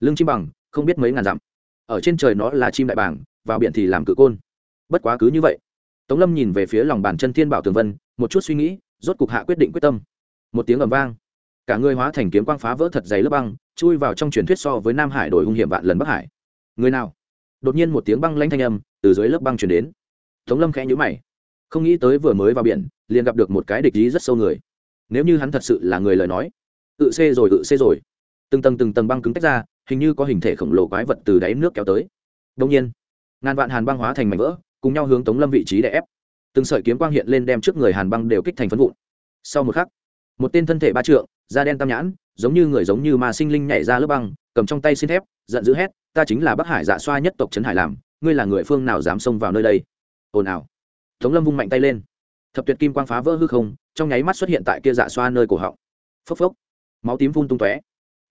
Lưng chim bằng, không biết mấy ngàn dặm. Ở trên trời nó là chim đại bảng vào biển thì làm cự côn. Bất quá cứ như vậy. Tống lâm nhìn về phía lòng bàn chân thiên bảo tường vân, một chút suy nghĩ, rốt cục hạ quyết định quyết tâm. Một tiếng ầm vang. Cả người hóa thành kiếm quang phá vỡ thật dày lớp băng, chui vào trong truyền thuyết so với nam hải đổi hung hiểm vạn lần bắc hải. Người nào? Đột nhiên một tiếng băng lanh thanh âm từ dưới lớp băng truyền đến. Tống lâm khẽ nhũ mày. Không nghĩ tới vừa mới vào biển liền gặp được một cái địch ý rất sâu người. Nếu như hắn thật sự là người lời nói, tự xê rồi, tự xê rồi. Từng tầng từng tầng băng cứng tách ra, hình như có hình thể khổng lồ quái vật từ đáy nước kéo tới. Đông nhiên, ngàn vạn hàn băng hóa thành mảnh vỡ, cùng nhau hướng tống lâm vị trí để ép. Từng sợi kiếm quang hiện lên đem trước người hàn băng đều kích thành phân vụn. Sau một khắc, một tên thân thể ba trượng, da đen tam nhãn, giống như người giống như mà sinh linh nhảy ra lớp băng, cầm trong tay xin thép, giận dữ hét, ta chính là bắc hải dạ xoa nhất tộc trấn hải làm, ngươi là người phương nào dám xông vào nơi đây? Ồn ào. Tống lâm vung mạnh tay lên thập tuyệt kim quang phá vỡ hư không, trong nháy mắt xuất hiện tại kia dạ xoa nơi cổ họng. Phốc phốc, máu tím phun tung tóe.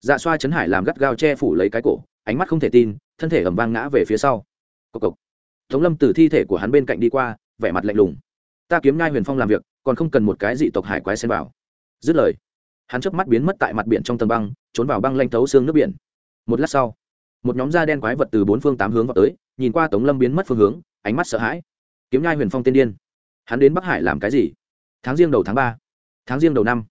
Dạ xoa chấn hải làm gắt gao che phủ lấy cái cổ, ánh mắt không thể tin, thân thể ẩm vang ngã về phía sau. Cộc cộc. Tống lâm từ thi thể của hắn bên cạnh đi qua, vẻ mặt lạnh lùng. Ta kiếm ngai huyền phong làm việc, còn không cần một cái dị tộc hải quái xen vào. Dứt lời, hắn chớp mắt biến mất tại mặt biển trong tầng băng, trốn vào băng lanh thấu xương nước biển. Một lát sau, một nhóm da đen quái vật từ bốn phương tám hướng vào tới, nhìn qua tống lâm biến mất phương hướng, ánh mắt sợ hãi. Kiếm nhai huyền phong tiên điên hắn đến bắc hải làm cái gì? Tháng riêng đầu tháng ba, tháng riêng đầu năm.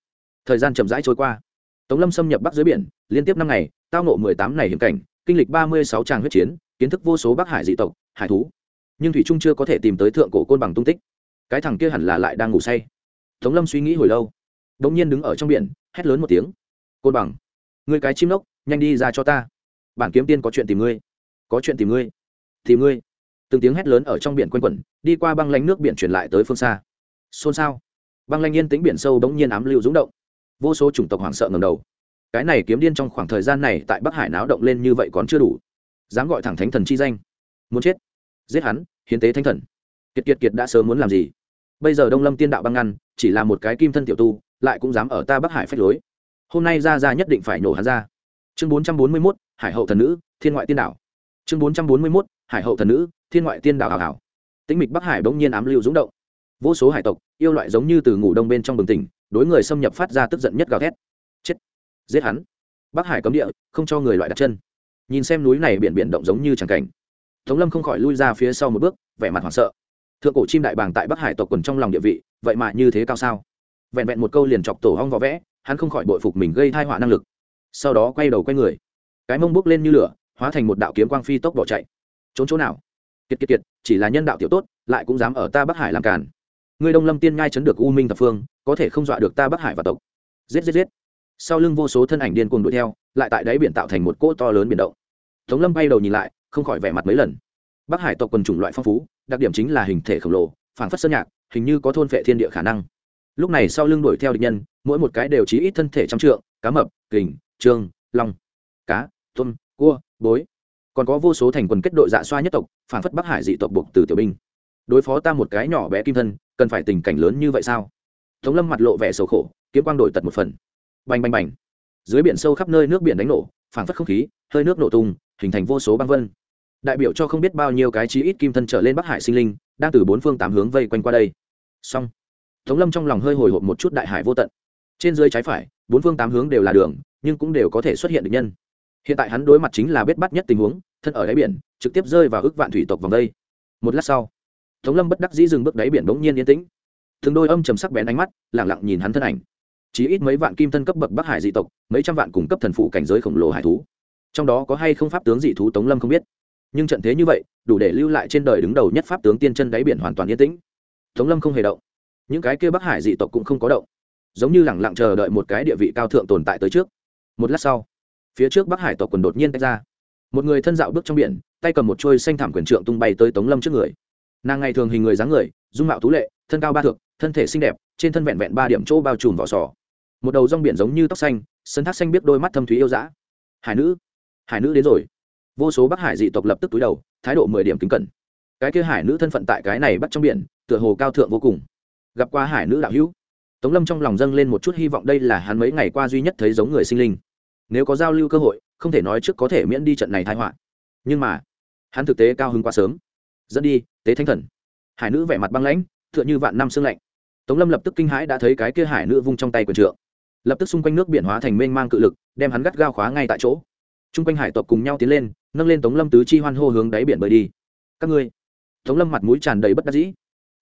Thời gian chậm rãi trôi qua. Tống lâm xâm nhập bắc dưới biển, liên tiếp năm ngày, tao nộ mười tám ngày hiểm cảnh, kinh lịch ba mươi sáu tràng huyết chiến, kiến thức vô số bắc hải dị tộc, hải thú. Nhưng thủy trung chưa có thể tìm tới thượng cổ côn bằng tung tích. Cái thằng kia hẳn là lại đang ngủ say. Tống lâm suy nghĩ hồi lâu. Đ ỗ n g nhiên đứng ở trong biển, hét lớn một tiếng. Côn bằng người cái chim nốc nhanh đi ra cho ta. Bản kiếm tiên có chuyện tìm ngươi. Có chuyện tìm ngươi. Tìm ngươi từng tiếng hét lớn ở trong biển quanh quẩn, đi qua băng lanh nước biển truyền lại tới phương xa. Xôn xao. Băng lanh yên tính biển sâu bỗng nhiên ám lưu rúng động. Vô số chủng tộc hoảng sợ ngầm đầu. Cái này kiếm điên trong khoảng thời gian này tại bắc hải náo động lên như vậy còn chưa đủ. Dám gọi thẳng thánh thần chi danh. Muốn chết. Giết hắn, hiến tế thánh thần. Kiệt kiệt kiệt đã sớm muốn làm gì? Bây giờ đông lâm tiên đạo băng ngăn, chỉ là một cái kim thân tiểu tu, lại cũng dám ở ta bắc hải phách lối. Hôm nay ra ra nhất định phải nổ hắn ra. Chương bốn trăm bốn mươi mốt, hải hậu thần nữ, thiên ngoại tiên đạo. Chương bốn trăm bốn mươi mốt, hải hậu thần nữ thiên ngoại tiên đạo hảo hảo tĩnh mịch bắc hải bỗng nhiên ám lưu rúng động. Vô số hải tộc, yêu loại giống như từ ngủ đông bên trong bừng tỉnh, đối người xâm nhập phát ra tức giận nhất gào thét. Chết. Giết hắn. Bắc hải cấm địa, không cho người loại đặt chân. Nhìn xem núi này biển biển động giống như tràng cảnh. Tống lâm không khỏi lui ra phía sau một bước, vẻ mặt hoảng sợ. Thượng cổ chim đại bàng tại bắc hải tộc quần trong lòng địa vị, vậy mà như thế cao sao? Vẹn vẹn một câu liền chọc tổ hong võ vẽ, hắn không khỏi bội phục mình gây thai họa năng lực. Sau đó quay đầu quay người. Cái mông bốc lên như lửa, hóa thành một đạo kiếm quang phi tốc bỏ chạy. Trốn chỗ nào? Kiệt kiệt kiệt, chỉ là nhân đạo tiểu tốt, lại cũng dám ở ta bắc hải làm càn. Người đông lâm tiên ngai chấn được u minh thập phương, có thể không dọa được ta bắc hải và tộc. Giết giết giết. Sau lưng vô số thân ảnh điên cuồng đuổi theo, lại tại đáy biển tạo thành một cỗ to lớn biển động. Tống lâm bay đầu nhìn lại, không khỏi vẻ mặt mấy lần. Bắc hải tộc quần chủng loại phong phú, đặc điểm chính là hình thể khổng lồ, phảng phất sơn nhạc, hình như có thôn vệ thiên địa khả năng. Lúc này sau lưng đuổi theo địch nhân, mỗi một cái đều chí ít thân thể trăm trượng, cá mập, kình, trương, long, cá, tôm, cua, bối. Còn có vô số thành quần kết đội dạ xoa nhất tộc phản phất bắc hải dị tộc buộc từ tiểu binh. Đối phó ta một cái nhỏ bé kim thân, cần phải tình cảnh lớn như vậy sao? Tống lâm mặt lộ vẻ sầu khổ, kiếm quang đổi tật một phần. Bành bành bành. Dưới biển sâu khắp nơi nước biển đánh nổ phản phất không khí, hơi nước nổ tung, hình thành vô số băng vân. Đại biểu cho không biết bao nhiêu cái chí ít kim thân trở lên bắc hải sinh linh, đang từ bốn phương tám hướng vây quanh qua đây. Song tống lâm trong lòng hơi hồi hộp một chút đại hải vô tận. Trên dưới trái phải, bốn phương tám hướng đều là đường, nhưng cũng đều có thể xuất hiện được nhân hiện tại hắn đối mặt chính là biết bắt nhất tình huống, thân ở đáy biển, trực tiếp rơi vào ức vạn thủy tộc vòng đây. Một lát sau, tống lâm bất đắc dĩ dừng bước đáy biển bỗng nhiên yên tĩnh. Thường đôi âm trầm sắc bén ánh mắt lẳng lặng nhìn hắn thân ảnh. Chỉ ít mấy vạn kim thân cấp bậc bắc hải dị tộc, mấy trăm vạn cung cấp thần phụ cảnh giới khổng lồ hải thú. Trong đó có hay không pháp tướng dị thú tống lâm không biết. Nhưng trận thế như vậy, đủ để lưu lại trên đời đứng đầu nhất pháp tướng tiên chân đáy biển hoàn toàn yên tĩnh. Tống lâm không hề động. Những cái kia bắc hải dị tộc cũng không có động. Giống như lẳng lặng chờ đợi một cái địa vị cao thượng tồn tại tới trước. Một lát sau phía trước bắc hải tộc quần đột nhiên tách ra. Một người thân dạo bước trong biển, tay cầm một trôi xanh thảm quyền trượng tung bay tới tống lâm trước người. Nàng ngày thường hình người dáng người, dung mạo tú lệ, thân cao ba thước, thân thể xinh đẹp, trên thân vẹn vẹn ba điểm chỗ bao trùm vỏ sò. Một đầu rong biển giống như tóc xanh sân thác xanh biết đôi mắt thâm thúy yêu dã. Hải nữ hải nữ đến rồi. Vô số bắc hải dị tộc lập tức túi đầu, thái độ mười điểm kính cẩn. Cái kia hải nữ thân phận tại cái này bắt trong biển, tựa hồ cao thượng vô cùng. Gặp qua hải nữ đạo hữu, tống lâm trong lòng dâng lên một chút hy vọng đây là hắn mấy ngày qua duy nhất thấy giống người sinh linh nếu có giao lưu cơ hội, không thể nói trước có thể miễn đi trận này thái họa. Nhưng mà, hắn thực tế cao hứng quá sớm. Dẫn đi, tế thánh thần. Hải nữ vẻ mặt băng lãnh, tựa như vạn năm sương lạnh. Tống lâm lập tức kinh hãi đã thấy cái kia hải nữ vung trong tay quần trượng. Lập tức xung quanh nước biển hóa thành mênh mang cự lực, đem hắn gắt gao khóa ngay tại chỗ. T r u n g quanh hải tộc cùng nhau tiến lên, nâng lên tống lâm tứ chi hoan hô hướng đáy biển bơi đi. Các ngươi. Tống lâm mặt mũi tràn đầy bất đắc dĩ.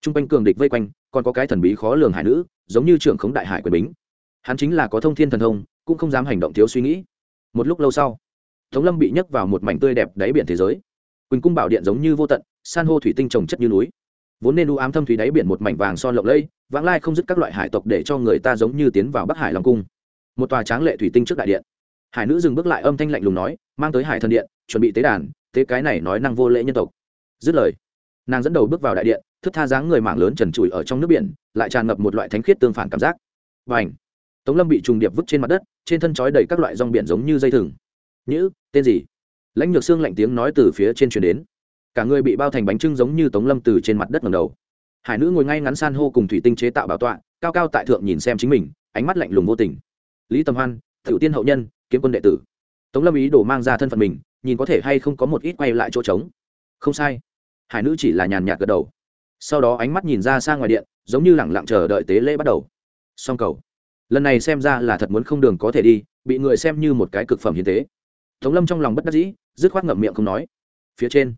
T r u n g quanh cường địch vây quanh, còn có cái thần bí khó lường hải nữ, giống như trưởng khống đại hải quyền bính. Hắn chính là có thông thiên thần thông cũng không dám hành động thiếu suy nghĩ. Một lúc lâu sau, tống lâm bị nhấc vào một mảnh tươi đẹp đáy biển thế giới. Quỳnh cung bảo điện giống như vô tận, san hô thủy tinh trồng chất như núi. Vốn nên u ám thâm thủy đáy biển một mảnh vàng son lộng lẫy, vãng lai không dứt các loại hải tộc để cho người ta giống như tiến vào bắc hải long cung. Một tòa tráng lệ thủy tinh trước đại điện. Hải nữ dừng bước lại âm thanh lạnh lùng nói, mang tới hải thần điện, chuẩn bị tế đàn tế cái này nói năng vô lễ nhân tộc. Dứt lời, nàng dẫn đầu bước vào đại điện, thức tha dáng người mảng lớn trần trụi ở trong nước biển, lại tràn ngập một loại thánh khiết tương phản cảm giác. Và ảnh tống lâm bị trùng điệp vứt trên mặt đất trên thân trói đầy các loại rong biển giống như dây thừng. Nhữ, tên gì? Lãnh nhược xương lạnh tiếng nói từ phía trên truyền đến. Cả người bị bao thành bánh trưng giống như tống lâm từ trên mặt đất ngầm đầu. Hải nữ ngồi ngay ngắn san hô cùng thủy tinh chế tạo bảo tọa, cao cao tại thượng nhìn xem chính mình, ánh mắt lạnh lùng vô tình. Lý tầm hoan, tiểu tiên hậu nhân, kiếm quân đệ tử. Tống lâm ý đồ mang ra thân phận mình, nhìn có thể hay không có một ít quay lại chỗ trống. Không sai. Hải nữ chỉ là nhàn nhạt gật đầu. Sau đó ánh mắt nhìn ra xa ngoài điện, giống như lẳng lặng chờ đợi tế lễ bắt đầu. Song cầu lần này xem ra là thật muốn không đường có thể đi, bị người xem như một cái cực phẩm hiến tế. Tống lâm trong lòng bất đắc dĩ, dứt khoát ngậm miệng không nói. Phía trên,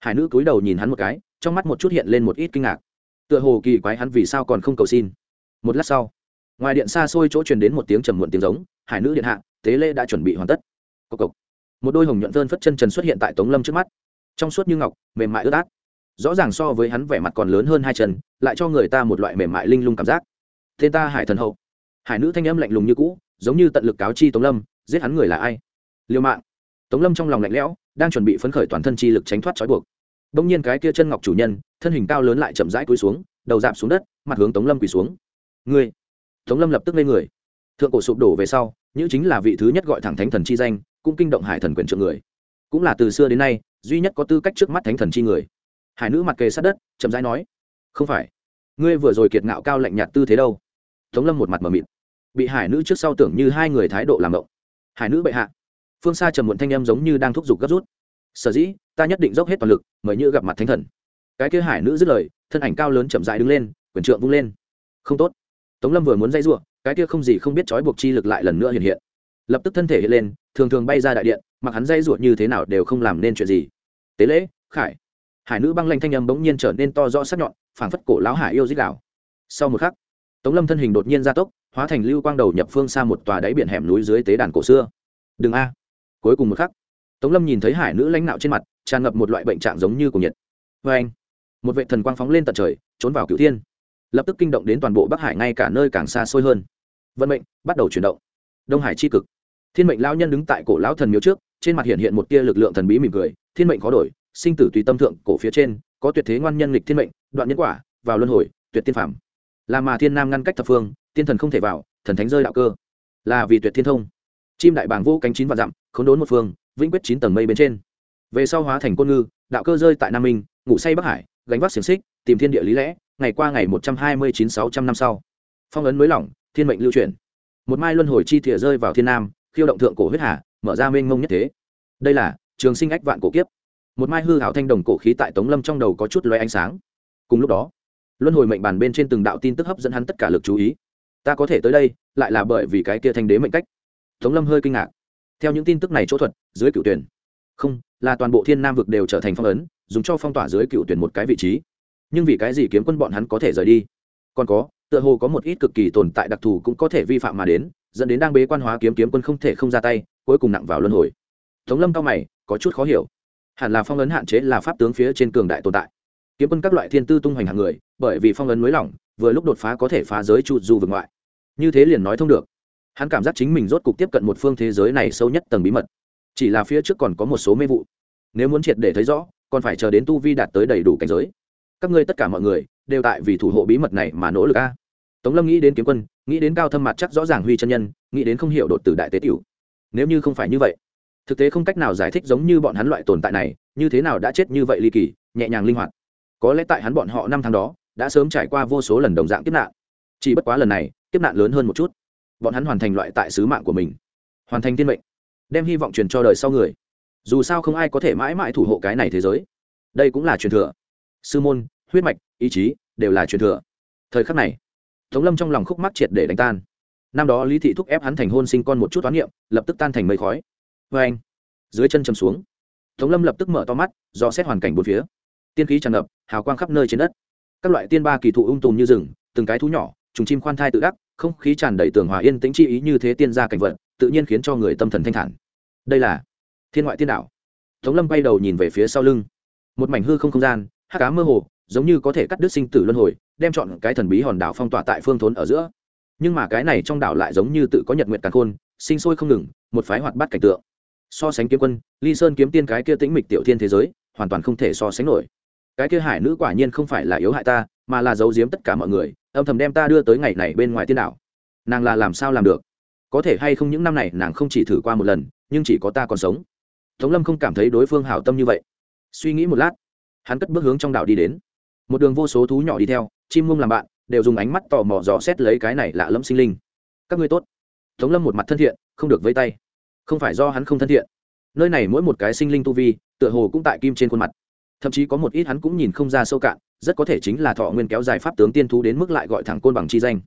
hải nữ cúi đầu nhìn hắn một cái, trong mắt một chút hiện lên một ít kinh ngạc. Tựa hồ kỳ quái hắn vì sao còn không cầu xin. Một lát sau, ngoài điện xa xôi chỗ truyền đến một tiếng trầm muộn tiếng giống, hải nữ điện hạ, tế lễ đã chuẩn bị hoàn tất. Cộc cộc. một đôi hồng nhuận vơn phất chân trần xuất hiện tại tống lâm trước mắt. Trong suốt như ngọc, mềm mại ướt át. Rõ ràng so với hắn vẻ mặt còn lớn hơn hai chân, lại cho người ta một loại mềm mại linh lung cảm giác. Tên ta hải thần hậu hải nữ thanh âm lạnh lùng như cũ, giống như tận lực cáo chi tống lâm, giết hắn người là ai? Liêu mạng. Tống lâm trong lòng lạnh lẽo, đang chuẩn bị phấn khởi toàn thân chi lực tránh thoát trói buộc. Đông nhiên cái kia chân ngọc chủ nhân, thân hình cao lớn lại chậm rãi cúi xuống, đầu dạp xuống đất, mặt hướng tống lâm quỳ xuống. Ngươi! Tống lâm lập tức lên người. Thượng cổ sụp đổ về sau như chính là vị thứ nhất gọi thẳng thánh thần chi danh, cũng kinh động hải thần quyền trượng người. Cũng là từ xưa đến nay, duy nhất có tư cách trước mắt thánh thần chi người. Hải nữ mặt kề sát đất, chậm rãi nói, không phải. Ngươi vừa rồi kiệt ngạo cao lạnh nhạt tư thế đâu? Tống lâm một mặt mờ mịt. Bị hải nữ trước sau tưởng như hai người thái độ làm động. Hải nữ bệ hạ, phương xa trầm muộn thanh âm giống như đang thúc giục gấp rút. Sở dĩ, ta nhất định dốc hết toàn lực, mời như gặp mặt thánh thần. Cái kia hải nữ dứt lời, thân ảnh cao lớn chậm dại đứng lên, quyền trượng vung lên. Không tốt. Tống lâm vừa muốn dây r cái kia không gì không biết trói buộc chi lực lại lần nữa hiện hiện. Lập tức thân thể hiện lên, thường thường bay ra đại điện, mặc hắn dây ruột như thế nào đều không làm nên chuyện gì. Tế lễ, khải. Hải nữ băng lanh thanh âm bỗng nhiên trở nên to rõ sắc nhọn, phảng phất cổ lão hải yêu dích đạo. Sau một khắc tống lâm thân hình đột nhiên gia tốc, hóa thành lưu quang đầu nhập phương xa một tòa đáy biển hẻm núi dưới tế đàn cổ xưa. Đừng a. Cuối cùng một khắc, tống lâm nhìn thấy hải nữ lãnh nạo trên mặt, tràn ngập một loại bệnh trạng giống như của nhiệt. Vê anh, một vệ thần quang phóng lên tận trời, trốn vào cựu thiên. Lập tức kinh động đến toàn bộ bắc hải ngay cả nơi càng xa xôi hơn. Vận mệnh bắt đầu chuyển động. Đông hải c h i cực. Thiên mệnh lao nhân đứng tại cổ lão thần miếu trước, trên mặt hiện hiện một tia lực lượng thần bí mỉm cười, thiên mệnh khó đổi, sinh tử tùy tâm thượng cổ phía trên, có tuyệt thế ngoan nhân lịch thiên mệnh, đoạn nhân quả, vào luân hồi, tuyệt tiên phạm là mà thiên nam ngăn cách thập phương, tiên thần không thể vào, thần thánh rơi đạo cơ. Là vì tuyệt thiên thông. Chim đại bàng vô cánh chín và dặm k đốn một phương, vĩnh quyết chín tầng mây bên trên. Về sau hóa thành côn ngư, đạo cơ rơi tại nam minh, ngủ say bắc hải, gánh vác xiềng xích, tìm thiên địa lý lẽ, ngày qua ngày một trăm hai mươi chín sáu trăm năm sau. Phong ấn mới lỏng, thiên mệnh lưu chuyển. Một mai luân hồi chi thìa rơi vào thiên nam, khiêu động thượng cổ huyết hà, mở ra mênh mông nhất thế. Đây là trường sinh ách vạn cổ kiếp. Một mai hư hảo thanh đồng cổ khí tại tống lâm trong đầu có chút loé ánh sáng. Cùng lúc đó luân hồi mệnh bàn bên trên từng đạo tin tức hấp dẫn hắn tất cả lực chú ý. Ta có thể tới đây, lại là bởi vì cái kia thanh đế mệnh cách. Tống lâm hơi kinh ngạc. Theo những tin tức này chỗ thuật, dưới cựu tuyển. Không, là toàn bộ thiên nam vực đều trở thành phong ấn, dùng cho phong tỏa dưới cựu tuyển một cái vị trí. Nhưng vì cái gì kiếm quân bọn hắn có thể rời đi? Còn có, tựa hồ có một ít cực kỳ tồn tại đặc thù cũng có thể vi phạm mà đến, dẫn đến đang bế quan hóa kiếm kiếm quân không thể không ra tay, cuối cùng nặng vào luân hồi. Tống lâm cao mày, có chút khó hiểu. Hẳn là phong ấn hạn chế là pháp tướng phía trên cường đại tồn tại kiếm quân các loại thiên tư tung hoành hàng người, bởi vì phong ấn mới lỏng, vừa lúc đột phá có thể phá giới trụ du vực ngoại. Như thế liền nói thông được. Hắn cảm giác chính mình rốt cục tiếp cận một phương thế giới này sâu nhất tầng bí mật. Chỉ là phía trước còn có một số mê vụ. Nếu muốn triệt để thấy rõ, còn phải chờ đến tu vi đạt tới đầy đủ cảnh giới. Các ngươi tất cả mọi người, đều tại vì thủ hộ bí mật này mà nỗ lực a. Tống lâm nghĩ đến kiếm quân, nghĩ đến cao thâm mặt chắc rõ ràng huy chân nhân, nghĩ đến không hiểu đột từ đại tế tiểu. Nếu như không phải như vậy, thực tế không cách nào giải thích giống như bọn hắn loại tồn tại này, như thế nào đã chết như vậy ly kỳ, nhẹ nhàng linh hoạt có lẽ tại hắn bọn họ năm tháng đó, đã sớm trải qua vô số lần đồng dạng kiếp nạn. Chỉ bất quá lần này, kiếp nạn lớn hơn một chút. Bọn hắn hoàn thành loại tại sứ mạng của mình. Hoàn thành tiên mệnh. Đem hy vọng truyền cho đời sau người. Dù sao không ai có thể mãi mãi thủ hộ cái này thế giới. Đây cũng là truyền thừa. Sư môn, huyết mạch, ý chí, đều là truyền thừa. Thời khắc này, tống lâm trong lòng khúc mắc triệt để đánh tan. Năm đó lý thị thúc ép hắn thành hôn sinh con một chút toán niệm, lập tức tan thành mây khói. Vê anh dưới chân chầm xuống, tống lâm lập tức mở to mắt do xét hoàn cảnh bốn phía tiên khí tràn ngập, hào quang khắp nơi trên đất. Các loại tiên ba kỳ thụ ung tùm như rừng, từng cái thú nhỏ, trùng chim khoan thai tự đắc, không khí tràn đầy tường hòa yên tĩnh chi ý như thế tiên gia cảnh vật, tự nhiên khiến cho người tâm thần thanh thản. Đây là thiên ngoại tiên đảo tống lâm bay đầu nhìn về phía sau lưng. Một mảnh hư không không gian hát cá mơ hồ, giống như có thể cắt đứt sinh tử luân hồi, đem chọn cái thần bí hòn đảo phong tỏa tại phương thốn ở giữa. Nhưng mà cái này trong đảo lại giống như tự có nhật nguyện càn khôn, sinh sôi không ngừng, một phái hoạt bát cảnh tượng. So sánh kiếm quân, ly sơn kiếm tiên cái kia tĩnh mịch tiểu thiên thế giới, hoàn toàn không thể so sánh nổi cái kia hải nữ quả nhiên không phải là yếu hại ta, mà là giấu giếm tất cả mọi người, âm thầm đem ta đưa tới ngày này bên ngoài tiên đảo. Nàng là làm sao làm được? Có thể hay không những năm này nàng không chỉ thử qua một lần, nhưng chỉ có ta còn sống. Tống lâm không cảm thấy đối phương hảo tâm như vậy. Suy nghĩ một lát, hắn cất bước hướng trong đảo đi đến. Một đường vô số thú nhỏ đi theo, chim mông làm bạn, đều dùng ánh mắt tò mò dò xét lấy cái này lạ lẫm sinh linh. Các ngươi tốt. Tống lâm một mặt thân thiện, không được vây tay. Không phải do hắn không thân thiện. Nơi này mỗi một cái sinh linh tu vi, tựa hồ cũng tại kim trên khuôn mặt thậm chí có một ít hắn cũng nhìn không ra sâu cạn, rất có thể chính là thọ nguyên kéo dài pháp tướng tiên thú đến mức lại gọi thẳng côn bằng chi danh.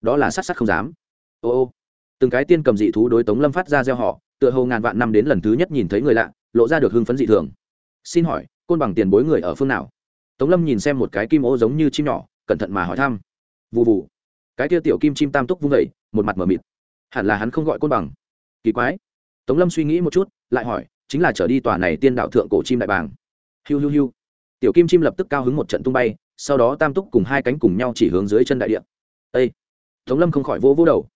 Đó là sát sát không dám. Ô ô. Từng cái tiên cầm dị thú đối tống lâm phát ra gieo họ, tựa hồ ngàn vạn năm đến lần thứ nhất nhìn thấy người lạ, lộ ra được hưng phấn dị thường. Xin hỏi, côn bằng tiền bối người ở phương nào? Tống lâm nhìn xem một cái kim ô giống như chim nhỏ, cẩn thận mà hỏi thăm. Vụ vụ cái kia tiểu kim chim tam túc vung vẩy một mặt m ở mịt. Hẳn là hắn không gọi côn bằng. Kỳ quái. Tống lâm suy nghĩ một chút, lại hỏi, chính là trở đi tòa này tiên đạo thượng cổ chim đại bàng hiu hiu hiu. Tiểu kim chim lập tức cao hứng một trận tung bay, sau đó tam túc cùng hai cánh cùng nhau chỉ hướng dưới chân đại địa. Ây tống lâm không khỏi vỗ vỗ đầu.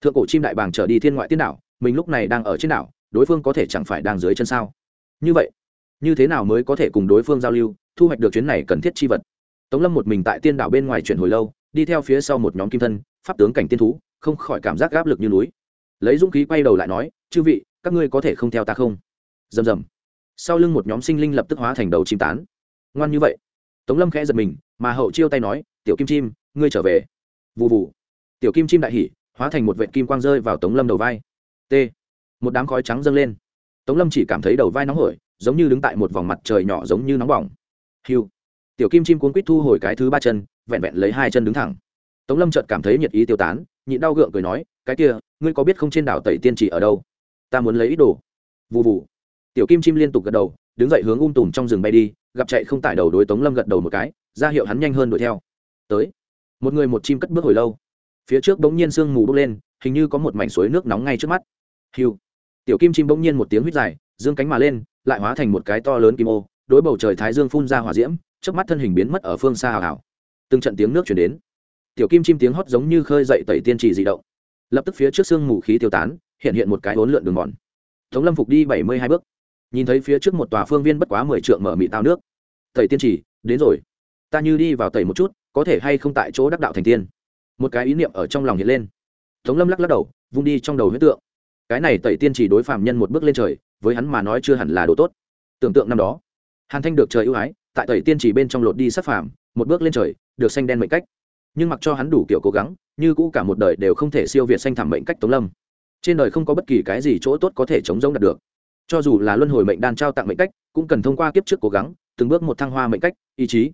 Thượng cổ chim đại bàng trở đi thiên ngoại tiên đảo, mình lúc này đang ở trên đảo, đối phương có thể chẳng phải đang dưới chân sao? Như vậy, như thế nào mới có thể cùng đối phương giao lưu, thu hoạch được chuyến này cần thiết chi vật? Tống lâm một mình tại tiên đảo bên ngoài chuyển hồi lâu, đi theo phía sau một nhóm kim thân, pháp tướng cảnh tiên thú, không khỏi cảm giác áp lực như núi. Lấy dũng khí quay đầu lại nói, chư vị, các ngươi có thể không theo ta không? Rầm rầm sau lưng một nhóm sinh linh lập tức hóa thành đầu chim tán. Ngoan như vậy. Tống lâm khẽ giật mình, mà hậu chiêu tay nói, tiểu kim chim, ngươi trở về. Vụ vụ tiểu kim chim đại hỉ, hóa thành một vệ kim quang rơi vào tống lâm đầu vai. T. Một đám khói trắng dâng lên. Tống lâm chỉ cảm thấy đầu vai nóng hổi, giống như đứng tại một vòng mặt trời nhỏ giống như nóng bỏng. Hiu tiểu kim chim cuốn quýt thu hồi cái thứ ba chân, vẹn vẹn lấy hai chân đứng thẳng. Tống lâm chợt cảm thấy nhiệt ý tiêu tán, nhịn đau gượng cười nói, cái kia, ngươi có biết không trên đảo tẩy tiên chỉ ở đâu? Ta muốn lấy ít đồ. Vụ vụ tiểu kim chim liên tục gật đầu, đứng dậy hướng ung tùm trong rừng bay đi, gặp chạy không tải đầu đối tống lâm gật đầu một cái, ra hiệu hắn nhanh hơn đuổi theo. Tới. Một người một chim cất bước hồi lâu. Phía trước bỗng nhiên sương mù bốc lên, hình như có một mảnh suối nước nóng ngay trước mắt. Hiu tiểu kim chim bỗng nhiên một tiếng huýt dài, dương cánh mà lên, lại hóa thành một cái to lớn kim ô, đối bầu trời thái dương phun ra hỏa diễm trước mắt thân hình biến mất ở phương xa hào hào. Từng trận tiếng nước chuyển đến. Tiểu kim chim tiếng hót giống như khơi dậy tẩy tiên trì di động. Lập tức phía trước sương mù khí tiêu tán, hiện hiện một cái hỗn lượn đường mòn. Tống lâm phục đi bảy mươi hai bước nhìn thấy phía trước một tòa phương viên bất quá mười trượng mở mị tao nước. Tẩy tiên trì đến rồi. Ta như đi vào tẩy một chút, có thể hay không tại chỗ đắc đạo thành tiên? Một cái ý niệm ở trong lòng hiện lên. Tống lâm lắc lắc đầu, vung đi trong đầu huyết tượng. Cái này tẩy tiên chỉ đối phạm nhân một bước lên trời, với hắn mà nói chưa hẳn là đồ tốt. Tưởng tượng năm đó, hàn thanh được trời ưu ái, tại tẩy tiên chỉ bên trong lột đi sắc phàm, một bước lên trời, được xanh đen mệnh cách. Nhưng mặc cho hắn đủ kiểu cố gắng, như cũ cả một đời đều không thể siêu việt xanh thảm mệnh cách tống lâm. Trên đời không có bất kỳ cái gì chỗ tốt có thể chống giống đạt được cho dù là luân hồi mệnh đan trao tặng mệnh cách, cũng cần thông qua kiếp trước cố gắng, từng bước một thăng hoa mệnh cách, ý chí.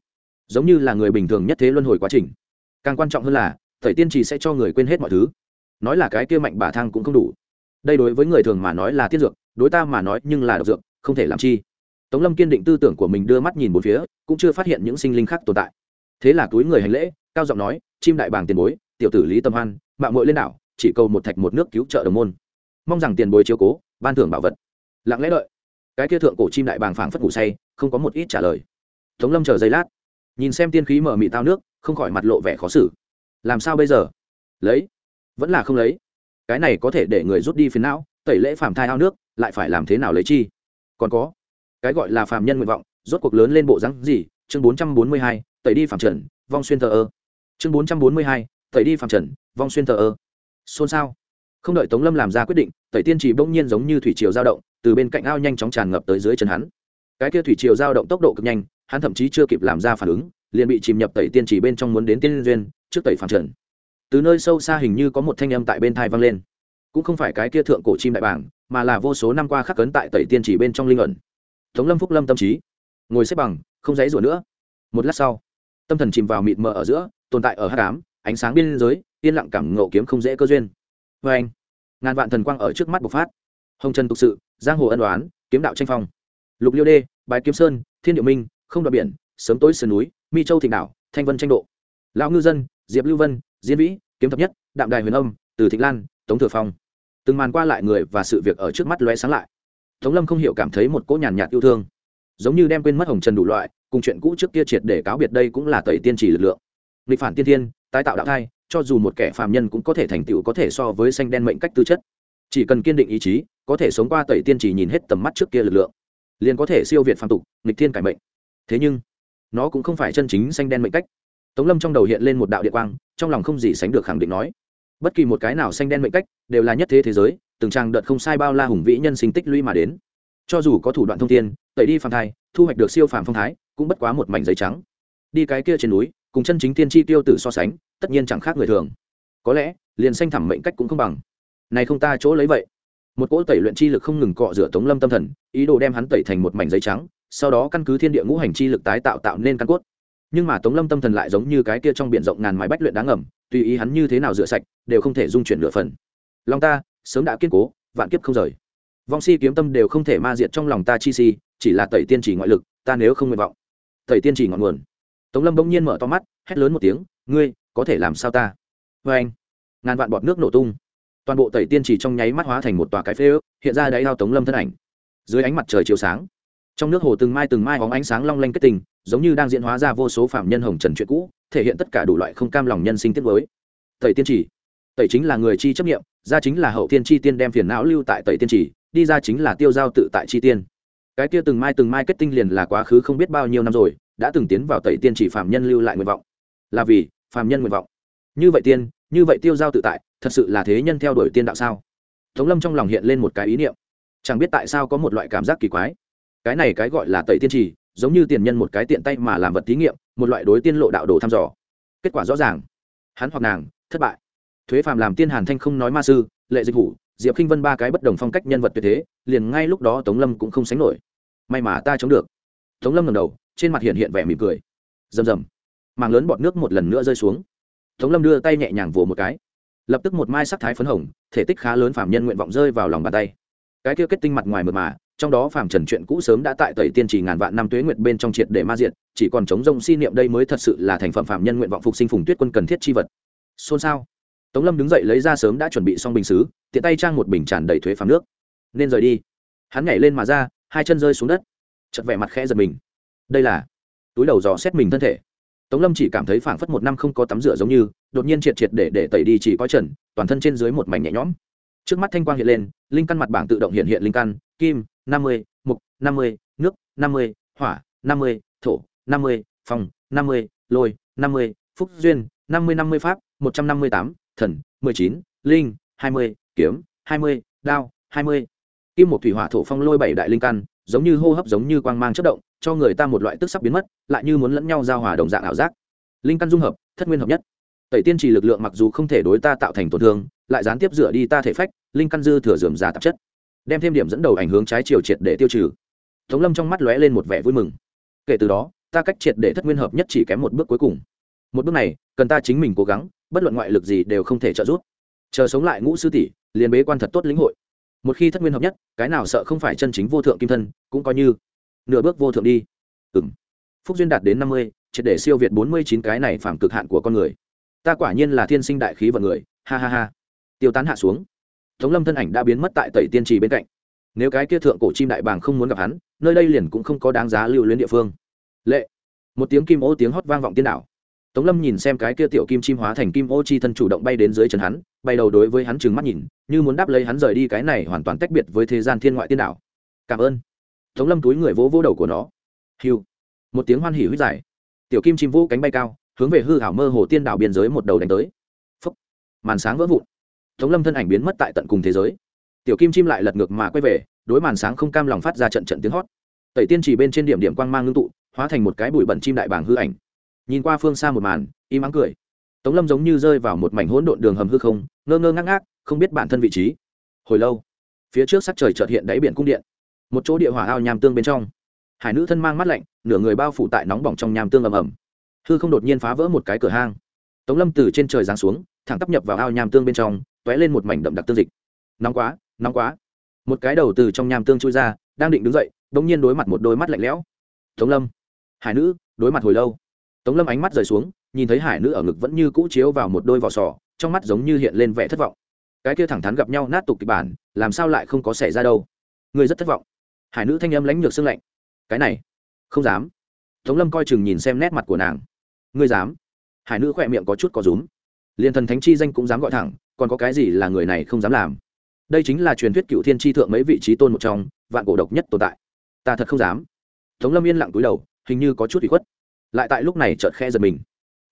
Giống như là người bình thường nhất thế luân hồi quá trình. Càng quan trọng hơn là tẩy tiên trì sẽ cho người quên hết mọi thứ. Nói là cái kia mạnh bà thang cũng không đủ. Đây đối với người thường mà nói là tiên dược, đối ta mà nói nhưng là độc dược, không thể làm chi. Tống lâm kiên định tư tưởng của mình đưa mắt nhìn bốn phía, cũng chưa phát hiện những sinh linh khác tồn tại. Thế là túi người hành lễ, cao giọng nói, chim đại bàng tiền bối, tiểu tử lý tâm hoan mạng mội lên đảo, chỉ cầu một thạch một nước cứu trợ đồng môn. Mong rằng tiền bối chiếu cố, ban thưởng bảo vật lặng lẽ đợi. Cái kia thượng cổ chim đại bàng phảng phất ngủ say, không có một ít trả lời. Tống lâm chờ giây lát, nhìn xem tiên khí mở mị tao nước, không khỏi mặt lộ vẻ khó xử. Làm sao bây giờ? Lấy? Vẫn là không lấy. Cái này có thể để người rút đi phiền não, tẩy lễ phàm thai ao nước, lại phải làm thế nào lấy chi? Còn có, cái gọi là phàm nhân nguyện vọng, rốt cuộc lớn lên bộ rắn gì? Chương bốn trăm bốn mươi hai, tẩy đi phàm trần, vong xuyên thờ ơ. Chương bốn trăm bốn mươi hai, tẩy đi phàm trần, vong xuyên thờ ơ. Xôn xao. Không đợi tống lâm làm ra quyết định, tẩy tiên chỉ bỗng nhiên giống như thủy triều dao động từ bên cạnh ao nhanh chóng tràn ngập tới dưới chân hắn. Cái kia thủy triều dao động tốc độ cực nhanh, hắn thậm chí chưa kịp làm ra phản ứng, liền bị chìm nhập tẩy tiên chỉ bên trong muốn đến tiên duyên, trước tẩy phản trần từ nơi sâu xa hình như có một thanh âm tại bên thai vang lên. Cũng không phải cái kia thượng cổ chim đại bảng, mà là vô số năm qua khắc cấn tại tẩy tiên chỉ bên trong linh ẩn. Tống lâm phúc lâm tâm trí. Ngồi xếp bằng, không dãy rủa nữa. Một lát sau, tâm thần chìm vào mịt mờ ở giữa, tồn tại ở hát cám ánh sáng biên giới, yên lặng cảm ngộ kiếm không dễ cơ duyên. Vê anh ngàn vạn thần quang ở trước mắt bộc phát. Hồng trần tục sự giang hồ ân đoán kiếm đạo tranh phong. Lục liêu đê bài kiếm sơn, thiên điệu minh, không đoạn biển, sớm tối sườn núi, mi châu thịnh đảo, thanh vân tranh độ. Lão ngư dân, diệp lưu vân, diễn vĩ, kiếm thập nhất, đạm đài huyền âm, từ thịnh lan, tống thừa phong. Từng màn qua lại người và sự việc ở trước mắt lóe sáng lại. Tống lâm không hiểu cảm thấy một cỗ nhàn nhạt yêu thương. Giống như đem quên mất hồng trần đủ loại, cùng chuyện cũ trước kia triệt để cáo biệt đây cũng là tẩy tiên trì lực lượng. Nghịch phản tiên thiên, tái tạo đạo thai, cho dù một kẻ phàm nhân cũng có thể thành tựu có thể so với xanh đen mệnh cách tư chất chỉ cần kiên định ý chí, có thể sống qua tẩy tiên trì nhìn hết tầm mắt trước kia lực lượng, liền có thể siêu việt phàm tục, nghịch thiên cải mệnh. Thế nhưng, nó cũng không phải chân chính xanh đen mệnh cách. Tống lâm trong đầu hiện lên một đạo địa quang, trong lòng không gì sánh được khẳng định nói, bất kỳ một cái nào xanh đen mệnh cách đều là nhất thế thế giới, từng trang đợt không sai bao la hùng vĩ nhân sinh tích lũy mà đến. Cho dù có thủ đoạn thông tin tẩy đi phàm thai, thu hoạch được siêu phàm phong thái, cũng bất quá một mảnh giấy trắng. Đi cái kia trên núi, cùng chân chính tiên tri tiêu tử so sánh, tất nhiên chẳng khác người thường. Có lẽ, liền xanh thẳm mệnh cách cũng không bằng này không ta chỗ lấy vậy. Một cỗ tẩy luyện chi lực không ngừng cọ rửa tống lâm tâm thần, ý đồ đem hắn tẩy thành một mảnh giấy trắng, sau đó căn cứ thiên địa ngũ hành chi lực tái tạo tạo nên căn cốt. Nhưng mà tống lâm tâm thần lại giống như cái kia trong b i ể n rộng ngàn mái bách luyện đáng ngầm, tùy ý hắn như thế nào rửa sạch, đều không thể dung chuyển lửa phần. Lòng ta, sớm đã kiên cố, vạn kiếp không rời. Vong si kiếm tâm đều không thể ma diệt trong lòng ta chi si, chỉ là tẩy tiên chỉ ngoại lực, ta nếu không nguyện vọng, tẩy tiên chỉ ngọn nguồn. Tống lâm bỗng nhiên mở to mắt, hét lớn một tiếng, ngươi, có thể làm sao ta? Vê anh ngàn vạn bọt nước nổ tung toàn bộ tẩy tiên chỉ trong nháy mắt hóa thành một tòa cái phế ước, hiện ra đáy ao tống lâm thân ảnh. Dưới ánh mặt trời chiều sáng, trong nước hồ từng mai từng mai hóng ánh sáng long lanh kết tình, giống như đang diễn hóa ra vô số phạm nhân hồng trần chuyện cũ, thể hiện tất cả đủ loại không cam lòng nhân sinh tiết với tẩy tiên chỉ, tẩy chính là người chi chấp nghiệm ra chính là hậu tiên chi tiên đem phiền não lưu tại tẩy tiên chỉ, đi ra chính là tiêu giao tự tại chi tiên. Cái kia từng mai từng mai kết tinh liền là quá khứ không biết bao nhiêu năm rồi, đã từng tiến vào tẩy tiên chỉ phạm nhân lưu lại nguyện vọng. Là vì, phạm nhân nguyện vọng. Như vậy tiên như vậy tiêu giao tự tại, thật sự là thế nhân theo đuổi tiên đạo sao? Tống lâm trong lòng hiện lên một cái ý niệm. Chẳng biết tại sao có một loại cảm giác kỳ quái. Cái này cái gọi là tẩy tiên trì, giống như tiền nhân một cái tiện tay mà làm vật thí nghiệm, một loại đối tiên lộ đạo đồ thăm dò. Kết quả rõ ràng, hắn hoặc nàng, thất bại. Thuế phàm làm tiên hàn thanh không nói ma sư, lệ dịch hủ, diệp k i n h vân ba cái bất đồng phong cách nhân vật tuyệt thế, liền ngay lúc đó tống lâm cũng không sánh nổi. May mà ta chống được. Tống lâm ngầm đầu, trên mặt hiện hiện vẻ mỉm cười. Rầm rầm. Màng lớn bọt nước một lần nữa rơi xuống tống lâm đưa tay nhẹ nhàng vồ một cái. Lập tức một mai sắc thái phấn hồng, thể tích khá lớn phạm nhân nguyện vọng rơi vào lòng bàn tay. Cái kia kết tinh mặt ngoài mượt mà, trong đó phàm trần chuyện cũ sớm đã tại tẩy tiên trì ngàn vạn năm tuế nguyệt bên trong triệt để ma diện chỉ còn chống rông si niệm đây mới thật sự là thành phẩm phạm nhân nguyện vọng phục sinh phùng tuyết quân cần thiết chi vật. Xôn xao. Tống lâm đứng dậy lấy ra sớm đã chuẩn bị xong bình xứ, tiện tay trang một bình tràn đầy thuế phàm nước. Nên rời đi. Hắn nhảy lên mà ra, hai chân rơi xuống đất. Chật vẻ mặt khẽ giật mình. Đây là túi đầu dò xét mình thân thể tống lâm chỉ cảm thấy phảng phất một năm không có tắm rửa giống như, đột nhiên triệt triệt để để tẩy đi chỉ có trần, toàn thân trên dưới một mảnh nhẹ nhõm. Trước mắt thanh quang hiện lên, linh căn mặt bảng tự động hiện hiện linh căn, kim, năm mươi, mục, năm mươi, nước, năm mươi, hỏa, năm mươi, thổ, năm mươi phong năm mươi, lôi, năm mươi, phúc duyên, năm mươi năm mươi pháp, một trăm năm mươi tám, thần, mười chín, linh, hai mươi, kiếm, hai mươi, đao, hai mươi. Kim một thủy hỏa thổ phong lôi bảy đại linh căn, giống như hô hấp giống như quang mang chất động cho người ta một loại tức sắp biến mất, lại như muốn lẫn nhau giao hòa đồng dạng ảo giác. Linh căn dung hợp, thất nguyên hợp nhất. Tẩy tiên trì lực lượng mặc dù không thể đối ta tạo thành tổn thương, lại gián tiếp dựa đi ta thể phách, linh căn dư thừa dườm già tạp chất. Đem thêm điểm dẫn đầu ảnh hướng trái chiều triệt để tiêu trừ. Tống lâm trong mắt lóe lên một vẻ vui mừng. Kể từ đó, ta cách triệt để thất nguyên hợp nhất chỉ kém một bước cuối cùng. Một bước này, cần ta chính mình cố gắng, bất luận ngoại lực gì đều không thể trợ giúp. Chờ sống lại ngũ sư tỷ, liền bế quan thật tốt lĩnh hội. Một khi thất nguyên hợp nhất, cái nào sợ không phải chân chính vô thượng kim thân, cũng coi như nửa bước vô thượng đi. Ừ m phúc duyên đạt đến năm mươi, triệt để siêu việt bốn mươi chín cái này phạm cực hạn của con người. Ta quả nhiên là thiên sinh đại khí vận người, ha ha ha. Tiêu tán hạ xuống. Tống lâm thân ảnh đã biến mất tại tẩy tiên trì bên cạnh. Nếu cái kia thượng cổ chim đại bàng không muốn gặp hắn, nơi đây liền cũng không có đáng giá lưu luyến địa phương. Lệ. Một tiếng kim ô tiếng hót vang vọng tiên đảo. Tống lâm nhìn xem cái kia tiểu kim chim hóa thành kim ô chi thân chủ động bay đến dưới chân hắn, bay đầu đối với hắn trừng mắt nhìn, như muốn đáp lấy hắn rời đi cái này hoàn toàn tách biệt với thế gian thiên ngoại tiên đảo. Cảm ơn tống lâm túi người vỗ vỗ đầu của nó. Hiu. Một tiếng hoan hỉ huyết dài. Tiểu kim chim vỗ cánh bay cao, hướng về hư hảo mơ hồ tiên đảo biên giới một đầu đánh tới. Phấp màn sáng vỡ vụn. Tống lâm thân ảnh biến mất tại tận cùng thế giới. Tiểu kim chim lại lật ngược mà quay về, đối màn sáng không cam lòng phát ra trận trận tiếng hót. Tẩy tiên chỉ bên trên điểm điểm quang mang ngưng tụ, hóa thành một cái bụi bẩn chim đại bảng hư ảnh. Nhìn qua phương xa một màn, im ắng cười. Tống lâm giống như rơi vào một mảnh hỗn độn đường hầm hư không, ngơ ngơ ngác ngác, không biết bản thân vị trí. Hồi lâu, phía trước sắc trời chợt hiện đáy biển cung điện một chỗ địa hỏa ao nham tương bên trong. Hải nữ thân mang mắt lạnh, nửa người bao phủ tại nóng bỏng trong nham tương ầm ầm. Hư không đột nhiên phá vỡ một cái cửa hang. Tống lâm từ trên trời giáng xuống, thẳng tắp nhập vào ao nham tương bên trong t ó é lên một mảnh đậm đặc tương dịch. Nóng quá nóng quá. Một cái đầu từ trong nham tương chui ra, đang định đứng dậy đ ỗ n g nhiên đối mặt một đôi mắt lạnh lẽo. Tống lâm, hải nữ, đối mặt hồi lâu. Tống lâm ánh mắt rời xuống, nhìn thấy hải nữ ở ngực vẫn như cũ chiếu vào một đôi vỏ sò, trong mắt giống như hiện lên vẻ thất vọng. Cái kia thẳng thắn gặp nhau nát tục kịch bản, làm sao lại không có xảy ra đâu? Người rất thất vọng hải nữ thanh âm lãnh nhược xương lạnh. Cái này, không dám. Tống lâm coi chừng nhìn xem nét mặt của nàng. Ngươi dám? Hải nữ khỏe miệng có chút có rúm. Liền thần thánh chi danh cũng dám gọi thẳng, còn có cái gì là người này không dám làm? Đây chính là truyền thuyết cựu thiên tri thượng mấy vị trí tôn một trong, vạn cổ độc nhất tồn tại. Ta thật không dám. Tống lâm yên lặng túi đầu, hình như có chút bị khuất. Lại tại lúc này chợt khe giật mình.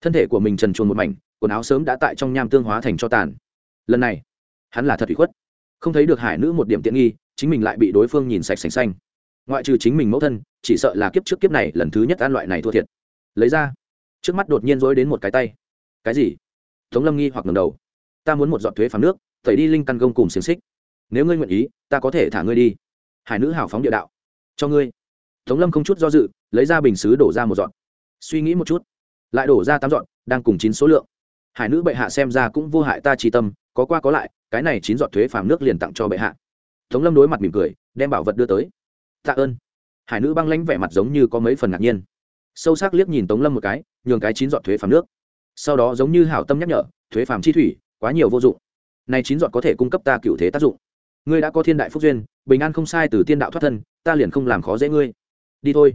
Thân thể của mình trần truồng một mảnh, quần áo sớm đã tại trong nham tương hóa thành cho tàn. Lần này, hắn là thật bị khuất. Không thấy được hải nữ một điểm tiện nghi chính mình lại bị đối phương nhìn sạch sành xanh. Ngoại trừ chính mình mẫu thân, chỉ sợ là kiếp trước kiếp này lần thứ nhất an loại này thua thiệt. Lấy ra. Trước mắt đột nhiên dối đến một cái tay. Cái gì? Tống lâm nghi hoặc ngầm đầu. Ta muốn một giọt thuế phàm nước, tẩy đi linh căn gông cùng xiềng xích. Nếu ngươi nguyện ý, ta có thể thả ngươi đi. Hải nữ hào phóng địa đạo. Cho ngươi. Tống lâm không chút do dự, lấy ra bình xứ đổ ra một giọt. Suy nghĩ một chút. Lại đổ ra tám giọt, đang cùng chín số lượng. Hải nữ bệ hạ xem ra cũng vô hại ta trí tâm, có qua có lại, cái này chín giọt thuế phàm nước liền tặng cho bệ hạ tống lâm đối mặt mỉm cười, đem bảo vật đưa tới. Tạ ơn. Hải nữ băng lãnh vẻ mặt giống như có mấy phần ngạc nhiên. Sâu sắc liếc nhìn tống lâm một cái, nhường cái chín giọt thuế phàm nước. Sau đó giống như hảo tâm nhắc nhở, thuế phàm chi thủy, quá nhiều vô dụng. Này chín giọt có thể cung cấp ta cựu thế tác dụng. Ngươi đã có thiên đại phúc duyên, bình an không sai từ tiên đạo thoát thân, ta liền không làm khó dễ ngươi. Đi thôi.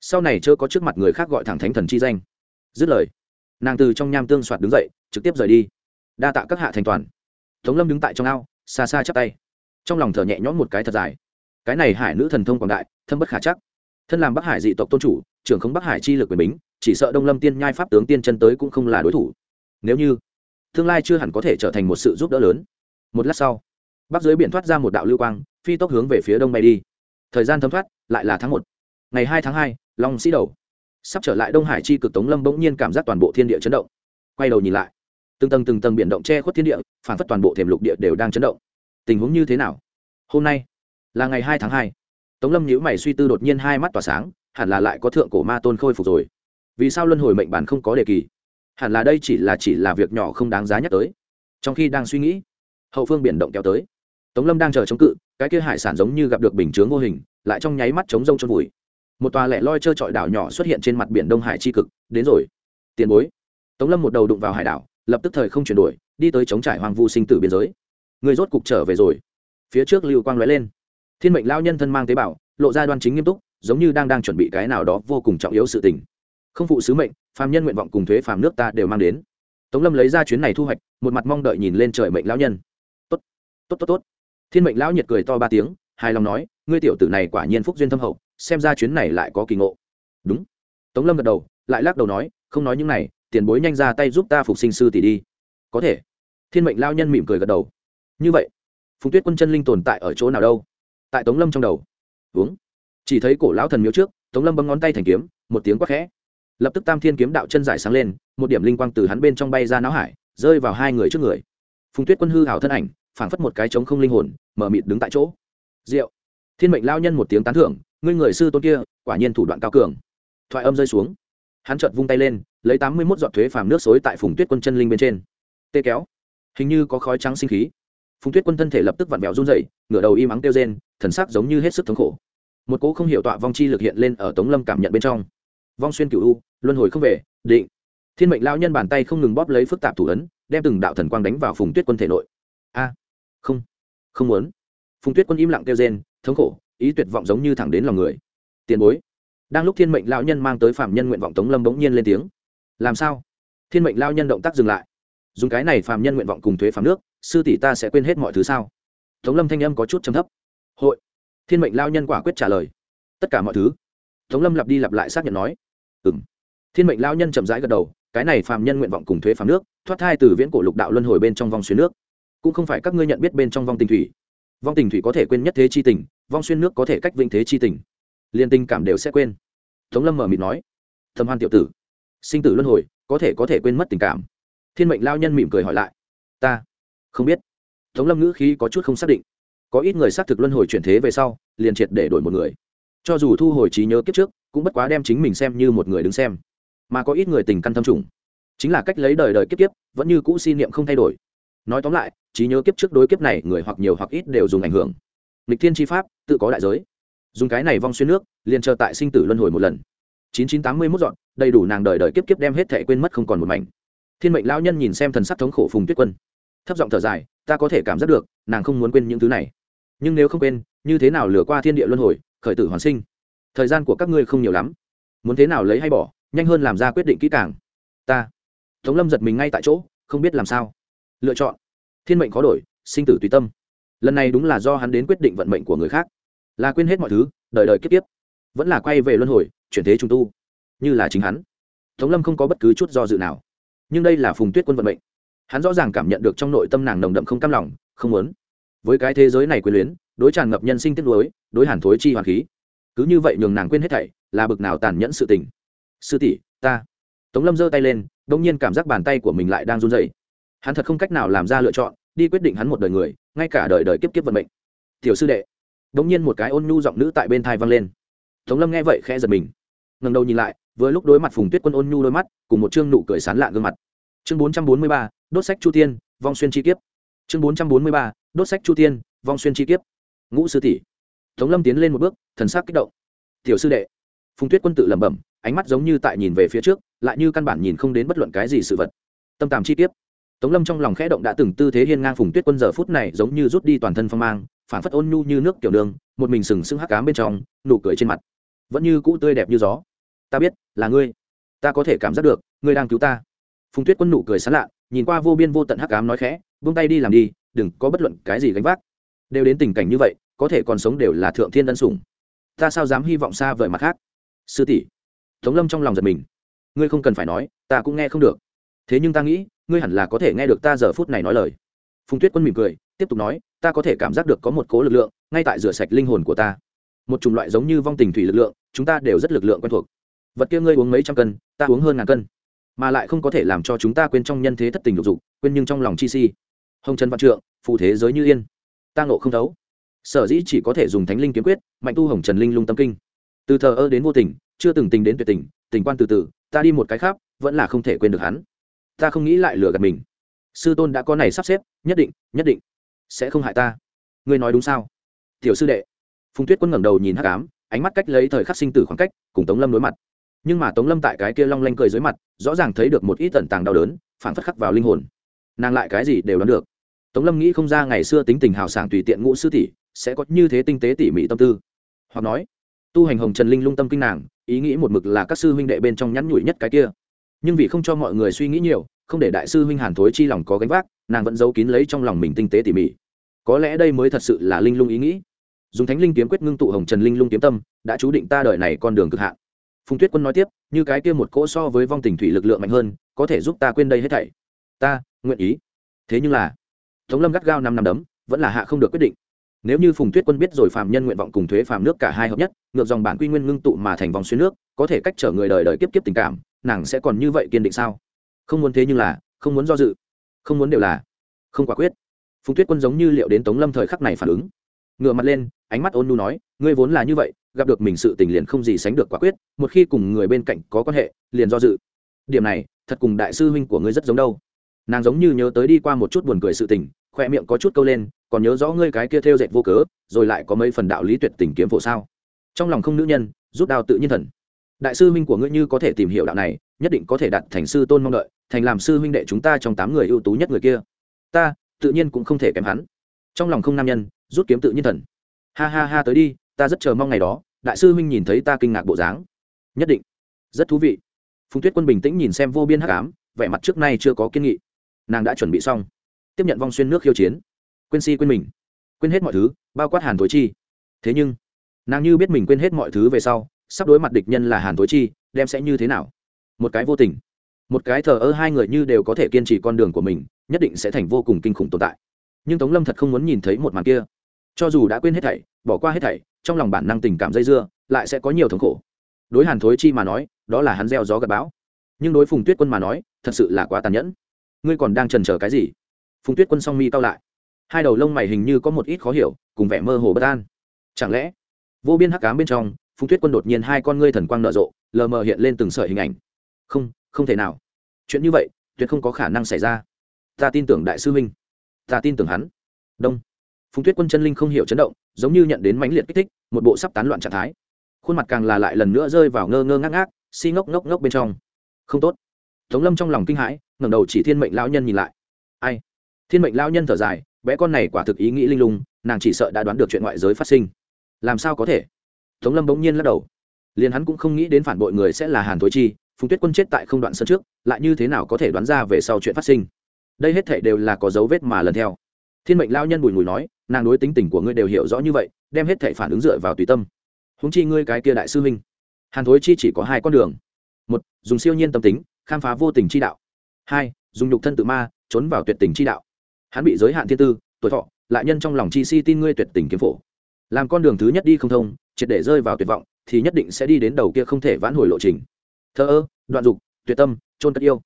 Sau này chớ có trước mặt người khác gọi thẳng thánh thần chi danh. Dứt lời, nàng từ trong nham tương soạt đứng dậy, trực tiếp rời đi. Đa tạ các hạ thành toàn. Tống lâm đứng tại trong ao, xa xa chắp tay trong lòng thở nhẹ nhõm một cái thật dài. Cái này hải nữ thần thông quảng đại, thâm bất khả chắc. Thân làm bắc hải dị tộc tôn chủ, trưởng không bắc hải chi lực quyền bính, chỉ sợ đông lâm tiên nhai pháp tướng tiên chân tới cũng không là đối thủ. Nếu như tương lai chưa hẳn có thể trở thành một sự giúp đỡ lớn. Một lát sau, bắc dưới biển thoát ra một đạo lưu quang, phi tốc hướng về phía đông bay đi. Thời gian thấm thoát, lại là tháng một. Ngày hai tháng hai, long sĩ đầu. Sắp trở lại đông hải chi cực tống lâm bỗng nhiên cảm giác toàn bộ thiên địa chấn động. Quay đầu nhìn lại, từng tầng từng tầng biển động che khuất thiên địa, phản phất toàn bộ thềm lục địa đều đang chấn động tình huống như thế nào? Hôm nay là ngày hai tháng hai. Tống lâm nhíu mày suy tư đột nhiên hai mắt tỏa sáng, hẳn là lại có thượng cổ ma tôn khôi phục rồi. Vì sao luân hồi mệnh bản không có đề kỳ? Hẳn là đây chỉ là chỉ là việc nhỏ không đáng giá nhắc tới. Trong khi đang suy nghĩ, hậu phương biển động kéo tới. Tống lâm đang chờ chống cự, cái kia hải sản giống như gặp được bình chướng vô hình, lại trong nháy mắt chống rông trôn vùi. Một tòa lẻ loi trơ trọi đảo nhỏ xuất hiện trên mặt biển đông hải tri cực, đến rồi. Tiền bối. Tống lâm một đầu đụng vào hải đảo, lập tức thời không chuyển đổi, đi tới chống trải hoàng vu sinh tử biên giới người rốt cục trở về rồi. Phía trước lưu quang lóe lên. Thiên mệnh lao nhân thân mang tế bào, lộ ra đoan chính nghiêm túc, giống như đang đang chuẩn bị cái nào đó vô cùng trọng yếu sự tình. Không phụ sứ mệnh, phàm nhân nguyện vọng cùng thuế phàm nước ta đều mang đến. Tống lâm lấy ra chuyến này thu hoạch, một mặt mong đợi nhìn lên trời mệnh lão nhân. Tốt tốt tốt tốt. Thiên mệnh lão nhiệt cười to ba tiếng, hài lòng nói, ngươi tiểu tử này quả nhiên phúc duyên thâm hậu, xem ra chuyến này lại có kỳ ngộ. Đúng. Tống lâm gật đầu, lại lắc đầu nói, không nói những này, tiền bối nhanh ra tay giúp ta phục sinh sư tỷ đi. Có thể. Thiên mệnh lao nhân mỉm cười gật đầu như vậy, phùng tuyết quân chân linh tồn tại ở chỗ nào đâu? Tại tống lâm trong đầu. Uống. Chỉ thấy cổ lão thần miếu trước, tống lâm bấm ngón tay thành kiếm, một tiếng quắc khẽ. Lập tức tam thiên kiếm đạo chân giải sáng lên, một điểm linh quang từ hắn bên trong bay ra não hải, rơi vào hai người trước người. Phùng tuyết quân hư hảo thân ảnh, phảng phất một cái trống không linh hồn, mở mịt đứng tại chỗ. Rượu thiên mệnh lao nhân một tiếng tán thưởng, ngươi người sư tôn kia, quả nhiên thủ đoạn cao cường. Thoại âm rơi xuống. Hắn chợt vung tay lên, lấy tám mươi mốt giọt thuế phàm nước xối tại phùng tuyết quân chân linh bên trên. Tê kéo. Hình như có khói trắng sinh khí phùng tuyết quân thân thể lập tức vặn vẹo run dậy ngửa đầu im ắng kêu rên, thần sắc giống như hết sức thống khổ. Một cỗ không hiểu tọa vong chi lực hiện lên ở tống lâm cảm nhận bên trong. Vong xuyên cựu u, luân hồi không về, định. Thiên mệnh lao nhân bàn tay không ngừng bóp lấy phức tạp thủ ấn, đem từng đạo thần quang đánh vào phùng tuyết quân thể nội. A, không không muốn. Phùng tuyết quân im lặng kêu rên, thống khổ, ý tuyệt vọng giống như thẳng đến lòng người. Tiền bối. Đang lúc thiên mệnh lão nhân mang tới phạm nhân nguyện vọng tống lâm bỗng nhiên lên tiếng. Làm sao? Thiên mệnh lao nhân động tác dừng lại. Dùng cái này phạm nhân nguyện vọng cùng thuế phạm nước sư tỷ ta sẽ quên hết mọi thứ sao? Tống lâm thanh âm có chút trầm thấp. Hội. Thiên mệnh lao nhân quả quyết trả lời. Tất cả mọi thứ. Tống lâm lặp đi lặp lại xác nhận nói. Ừ m thiên mệnh lao nhân chậm rãi gật đầu, cái này phàm nhân nguyện vọng cùng thuế phàm nước, thoát thai từ viễn cổ lục đạo luân hồi bên trong vòng xuyên nước. Cũng không phải các ngươi nhận biết bên trong vòng tình thủy. Vong tình thủy có thể quên nhất thế chi tình, vong xuyên nước có thể cách vĩnh thế chi tình. Liên tình cảm đều sẽ quên. Tống lâm mở mịt nói. Thầm hoan tiểu tử, sinh tử luân hồi, có thể có thể quên mất tình cảm. Thiên mệnh lao nhân mỉm cười hỏi lại. Ta không biết. Tống lâm ngữ khí có chút không xác định. Có ít người xác thực luân hồi chuyển thế về sau, liền triệt để đổi một người. Cho dù thu hồi trí nhớ kiếp trước, cũng bất quá đem chính mình xem như một người đứng xem. Mà có ít người tình căn thâm trùng. Chính là cách lấy đời đời kiếp kiếp, vẫn như cũ si niệm không thay đổi. Nói tóm lại, trí nhớ kiếp trước đối kiếp này người hoặc nhiều hoặc ít đều dùng ảnh hưởng. Lịch thiên tri pháp, tự có đại giới. Dùng cái này vong xuyên nước, liền chờ tại sinh tử luân hồi một lần. Chín chín tám mươi mốt dọn, đầy đủ nàng đời đời kiếp kiếp đem hết thẻ quên mất không còn một mảnh. Thiên mệnh lão nhân nhìn xem thần sắc thống khổ phùng tuyết quân thấp giọng thở dài, ta có thể cảm giác được, nàng không muốn quên những thứ này. Nhưng nếu không quên, như thế nào lừa qua thiên địa luân hồi, khởi tử hoàn sinh? Thời gian của các ngươi không nhiều lắm. Muốn thế nào lấy hay bỏ, nhanh hơn làm ra quyết định kỹ càng. Ta. Tống lâm giật mình ngay tại chỗ, không biết làm sao. Lựa chọn. Thiên mệnh khó đổi, sinh tử tùy tâm. Lần này đúng là do hắn đến quyết định vận mệnh của người khác. Là quên hết mọi thứ đời đời kiếp tiếp. Vẫn là quay về luân hồi, chuyển thế trung tu. Như là chính hắn. Tống lâm không có bất cứ chút do dự nào. Nhưng đây là phùng tuyết quân vận mệnh hắn rõ ràng cảm nhận được trong nội tâm nàng nồng đậm không cam lòng, không muốn. Với cái thế giới này quyền luyến, đối tràn ngập nhân sinh tiết nuối, đối hàn thối chi hoàng khí. Cứ như vậy nhường nàng quên hết thảy, là bực nào tàn nhẫn sự tình. Sư tỷ, ta. Tống lâm giơ tay lên, đông nhiên cảm giác bàn tay của mình lại đang run dày hắn thật không cách nào làm ra lựa chọn, đi quyết định hắn một đời người, ngay cả đời đời kiếp kiếp vận mệnh. Tiểu sư đệ. Đông nhiên một cái ôn nhu giọng nữ tại bên thai vang lên. Tống lâm nghe vậy khẽ giật mình. Ngần đầu nhìn lại với lúc đối mặt phùng tuyết quân ôn nhu đôi mắt, cùng một chương nụ cười sán lạ gương mặt. Chương bốn trăm bốn mươi ba đốt sách chu tiên, vong xuyên chi kiếp. Chương bốn trăm bốn mươi ba, đốt sách chu tiên, vong xuyên chi kiếp. Ngũ sư tỷ. Tống lâm tiến lên một bước, thần sắc kích động. Tiểu sư đệ. Phùng tuyết quân tự lẩm bẩm, ánh mắt giống như tại nhìn về phía trước, lại như căn bản nhìn không đến bất luận cái gì sự vật. Tâm tàm chi kiếp. Tống lâm trong lòng khẽ động đã từng tư thế hiên ngang phùng tuyết quân giờ phút này giống như rút đi toàn thân phong mang phản phất ôn nhu như nước kiểu đường, một mình sừng sững hắc cám bên trong, nụ cười trên mặt. Vẫn như cũ tươi đẹp như gió. Ta biết, là ngươi. Ta có thể cảm giác được, ngươi đang cứu ta. Phùng tuyết quân nụ cười sán lạ nhìn qua vô biên vô tận hắc ám nói khẽ, buông tay đi làm đi, đừng có bất luận cái gì gánh vác. Đều đến tình cảnh như vậy, có thể còn sống đều là thượng thiên ân sủng. Ta sao dám hy vọng xa vời mặt khác? Sư tỷ. Tống lâm trong lòng giật mình. Ngươi không cần phải nói, ta cũng nghe không được. Thế nhưng ta nghĩ, ngươi hẳn là có thể nghe được ta giờ phút này nói lời. Phùng tuyết quân mỉm cười, tiếp tục nói, ta có thể cảm giác được có một cố lực lượng, ngay tại rửa sạch linh hồn của ta. Một chủng loại giống như vong tình thủy lực lượng, chúng ta đều rất lực lượng quen thuộc. Vật kia ngươi uống mấy trăm cân, ta uống hơn ngàn cân mà lại không có thể làm cho chúng ta quên trong nhân thế thất tình lục dục, quên nhưng trong lòng chi si. Hồng trần văn trượng, phù thế giới như yên. Ta ngộ không thấu. Sở dĩ chỉ có thể dùng thánh linh kiếm quyết, mạnh tu hồng trần linh lung tâm kinh. Từ thờ ơ đến vô tình, chưa từng tình đến tuyệt tình tình quan từ từ, ta đi một cái khác, vẫn là không thể quên được hắn. Ta không nghĩ lại lừa gạt mình. Sư tôn đã có này sắp xếp, nhất định nhất định sẽ không hại ta. Ngươi nói đúng sao? Tiểu sư đệ. Phùng tuyết quân ngẩng đầu nhìn hắc ám, ánh mắt cách lấy thời khắc sinh tử khoảng cách, cùng tống lâm đối mặt nhưng mà tống lâm tại cái kia long lanh cười dưới mặt, rõ ràng thấy được một ít tẩn tàng đau đớn phản phất khắc vào linh hồn. Nàng lại cái gì đều đoán được. Tống lâm nghĩ không ra ngày xưa tính tình hào sảng tùy tiện ngũ sư tỷ sẽ có như thế tinh tế tỉ mỉ tâm tư. Hoặc nói, tu hành hồng trần linh lung tâm kinh nàng, ý nghĩ một mực là các sư huynh đệ bên trong nhắn nhủi nhất cái kia. Nhưng vì không cho mọi người suy nghĩ nhiều, không để đại sư huynh hàn thối chi lòng có gánh vác, nàng vẫn giấu kín lấy trong lòng mình tinh tế tỉ mỉ. Có lẽ đây mới thật sự là linh lung ý nghĩ. Dùng thánh linh kiếm quyết ngưng tụ hồng trần linh lung kiếm tâm, đã chú định ta đợi này con đường cực hạn phùng tuyết quân nói tiếp, như cái kia một cỗ so với vong tình thủy lực lượng mạnh hơn, có thể giúp ta quên đây hết thảy. Ta, nguyện ý. Thế nhưng là, tống lâm gắt gao năm năm đấm, vẫn là hạ không được quyết định. Nếu như phùng tuyết quân biết rồi phạm nhân nguyện vọng cùng thuế phạm nước cả hai hợp nhất, ngược dòng bản quy nguyên ngưng tụ mà thành vòng xuyên nước, có thể cách trở người đời đời kiếp kiếp tình cảm, nàng sẽ còn như vậy kiên định sao? Không muốn thế nhưng là, không muốn do dự, không muốn đều là, không quả quyết. Phùng tuyết quân giống như liệu đến tống lâm thời khắc này phản ứng. Ngựa mặt lên, ánh mắt ôn nu nói, ngươi vốn là như vậy gặp được mình sự tình liền không gì sánh được quả quyết, một khi cùng người bên cạnh có quan hệ, liền do dự. Điểm này, thật cùng đại sư huynh của ngươi rất giống đâu. Nàng giống như nhớ tới đi qua một chút buồn cười sự tình, khoe miệng có chút câu lên, còn nhớ rõ ngươi cái kia theo dệt vô cớ, rồi lại có mấy phần đạo lý tuyệt tình kiếm phổ sao. Trong lòng không nữ nhân, rút đao tự nhiên thần. Đại sư huynh của ngươi như có thể tìm hiểu đạo này, nhất định có thể đặt thành sư tôn mong đợi, thành làm sư huynh đệ chúng ta trong tám người ưu tú nhất người kia. Ta, tự nhiên cũng không thể kém hắn. Trong lòng không nam nhân, rút kiếm tự nhiên thần. Ha ha ha, tới đi ta rất chờ mong ngày đó, đại sư huynh nhìn thấy ta kinh ngạc bộ dáng. Nhất định. Rất thú vị. Phùng tuyết quân bình tĩnh nhìn xem vô biên hắc ám, vẻ mặt trước nay chưa có kiên nghị. Nàng đã chuẩn bị xong. Tiếp nhận vong xuyên nước khiêu chiến. Quên si quên mình. Quên hết mọi thứ, bao quát hàn thối chi. Thế nhưng, nàng như biết mình quên hết mọi thứ về sau, sắp đối mặt địch nhân là hàn thối chi, đem sẽ như thế nào? Một cái vô tình. Một cái thờ ơ hai người như đều có thể kiên trì con đường của mình, nhất định sẽ thành vô cùng kinh khủng tồn tại. Nhưng tống lâm thật không muốn nhìn thấy một màn kia. Cho dù đã quên hết thảy, bỏ qua hết thảy trong lòng bản năng tình cảm dây dưa, lại sẽ có nhiều thống khổ. Đối hàn thối chi mà nói, đó là hắn gieo gió gặp bão. Nhưng đối phùng tuyết quân mà nói, thật sự là quá tàn nhẫn. Ngươi còn đang trần chờ cái gì? Phùng tuyết quân song mi cao lại. Hai đầu lông mày hình như có một ít khó hiểu, cùng vẻ mơ hồ bất an. Chẳng lẽ, vô biên hắc cám bên trong, phùng tuyết quân đột nhiên hai con ngươi thần quang nở rộ, lờ mờ hiện lên từng sợi hình ảnh. Không không thể nào. Chuyện như vậy, tuyệt không có khả năng xảy ra. Ta tin tưởng đại sư huynh. Ta tin tưởng hắn. Đông phùng tuyết quân chân linh không hiểu chấn động, giống như nhận đến mãnh liệt kích thích, một bộ sắp tán loạn trạng thái. Khuôn mặt càng là lại lần nữa rơi vào ngơ ngơ ngác ngác, si ngốc ngốc ngốc bên trong. Không tốt. Tống lâm trong lòng kinh hãi, ngẩng đầu chỉ thiên mệnh lão nhân nhìn lại. Ai? Thiên mệnh lão nhân thở dài, bé con này quả thực ý nghĩ linh lung, nàng chỉ sợ đã đoán được chuyện ngoại giới phát sinh. Làm sao có thể? Tống lâm bỗng nhiên lắc đầu. Liền hắn cũng không nghĩ đến phản bội người sẽ là hàn thối chi, phùng tuyết quân chết tại không đoạn sân trước, lại như thế nào có thể đoán ra về sau chuyện phát sinh? Đây hết thể đều là có dấu vết mà lần theo. Thiên mệnh lao nhân bùi ngùi nói nàng đối tính tình của ngươi đều hiểu rõ như vậy, đem hết thể phản ứng dựa vào tùy tâm. Húng chi ngươi cái kia đại sư huynh, hàn thối chi chỉ có hai con đường. Một, dùng siêu nhiên tâm tính, khám phá vô tình chi đạo. Hai, dùng nhục thân tự ma, trốn vào tuyệt tình chi đạo. Hắn bị giới hạn thiên tư, tuổi thọ, lại nhân trong lòng chi si tin ngươi tuyệt tình kiếm phổ. Làm con đường thứ nhất đi không thông, triệt để rơi vào tuyệt vọng, thì nhất định sẽ đi đến đầu kia không thể vãn hồi lộ trình. Thơ ơ, đoạn dục, tuyệt tâm trôn cất yêu.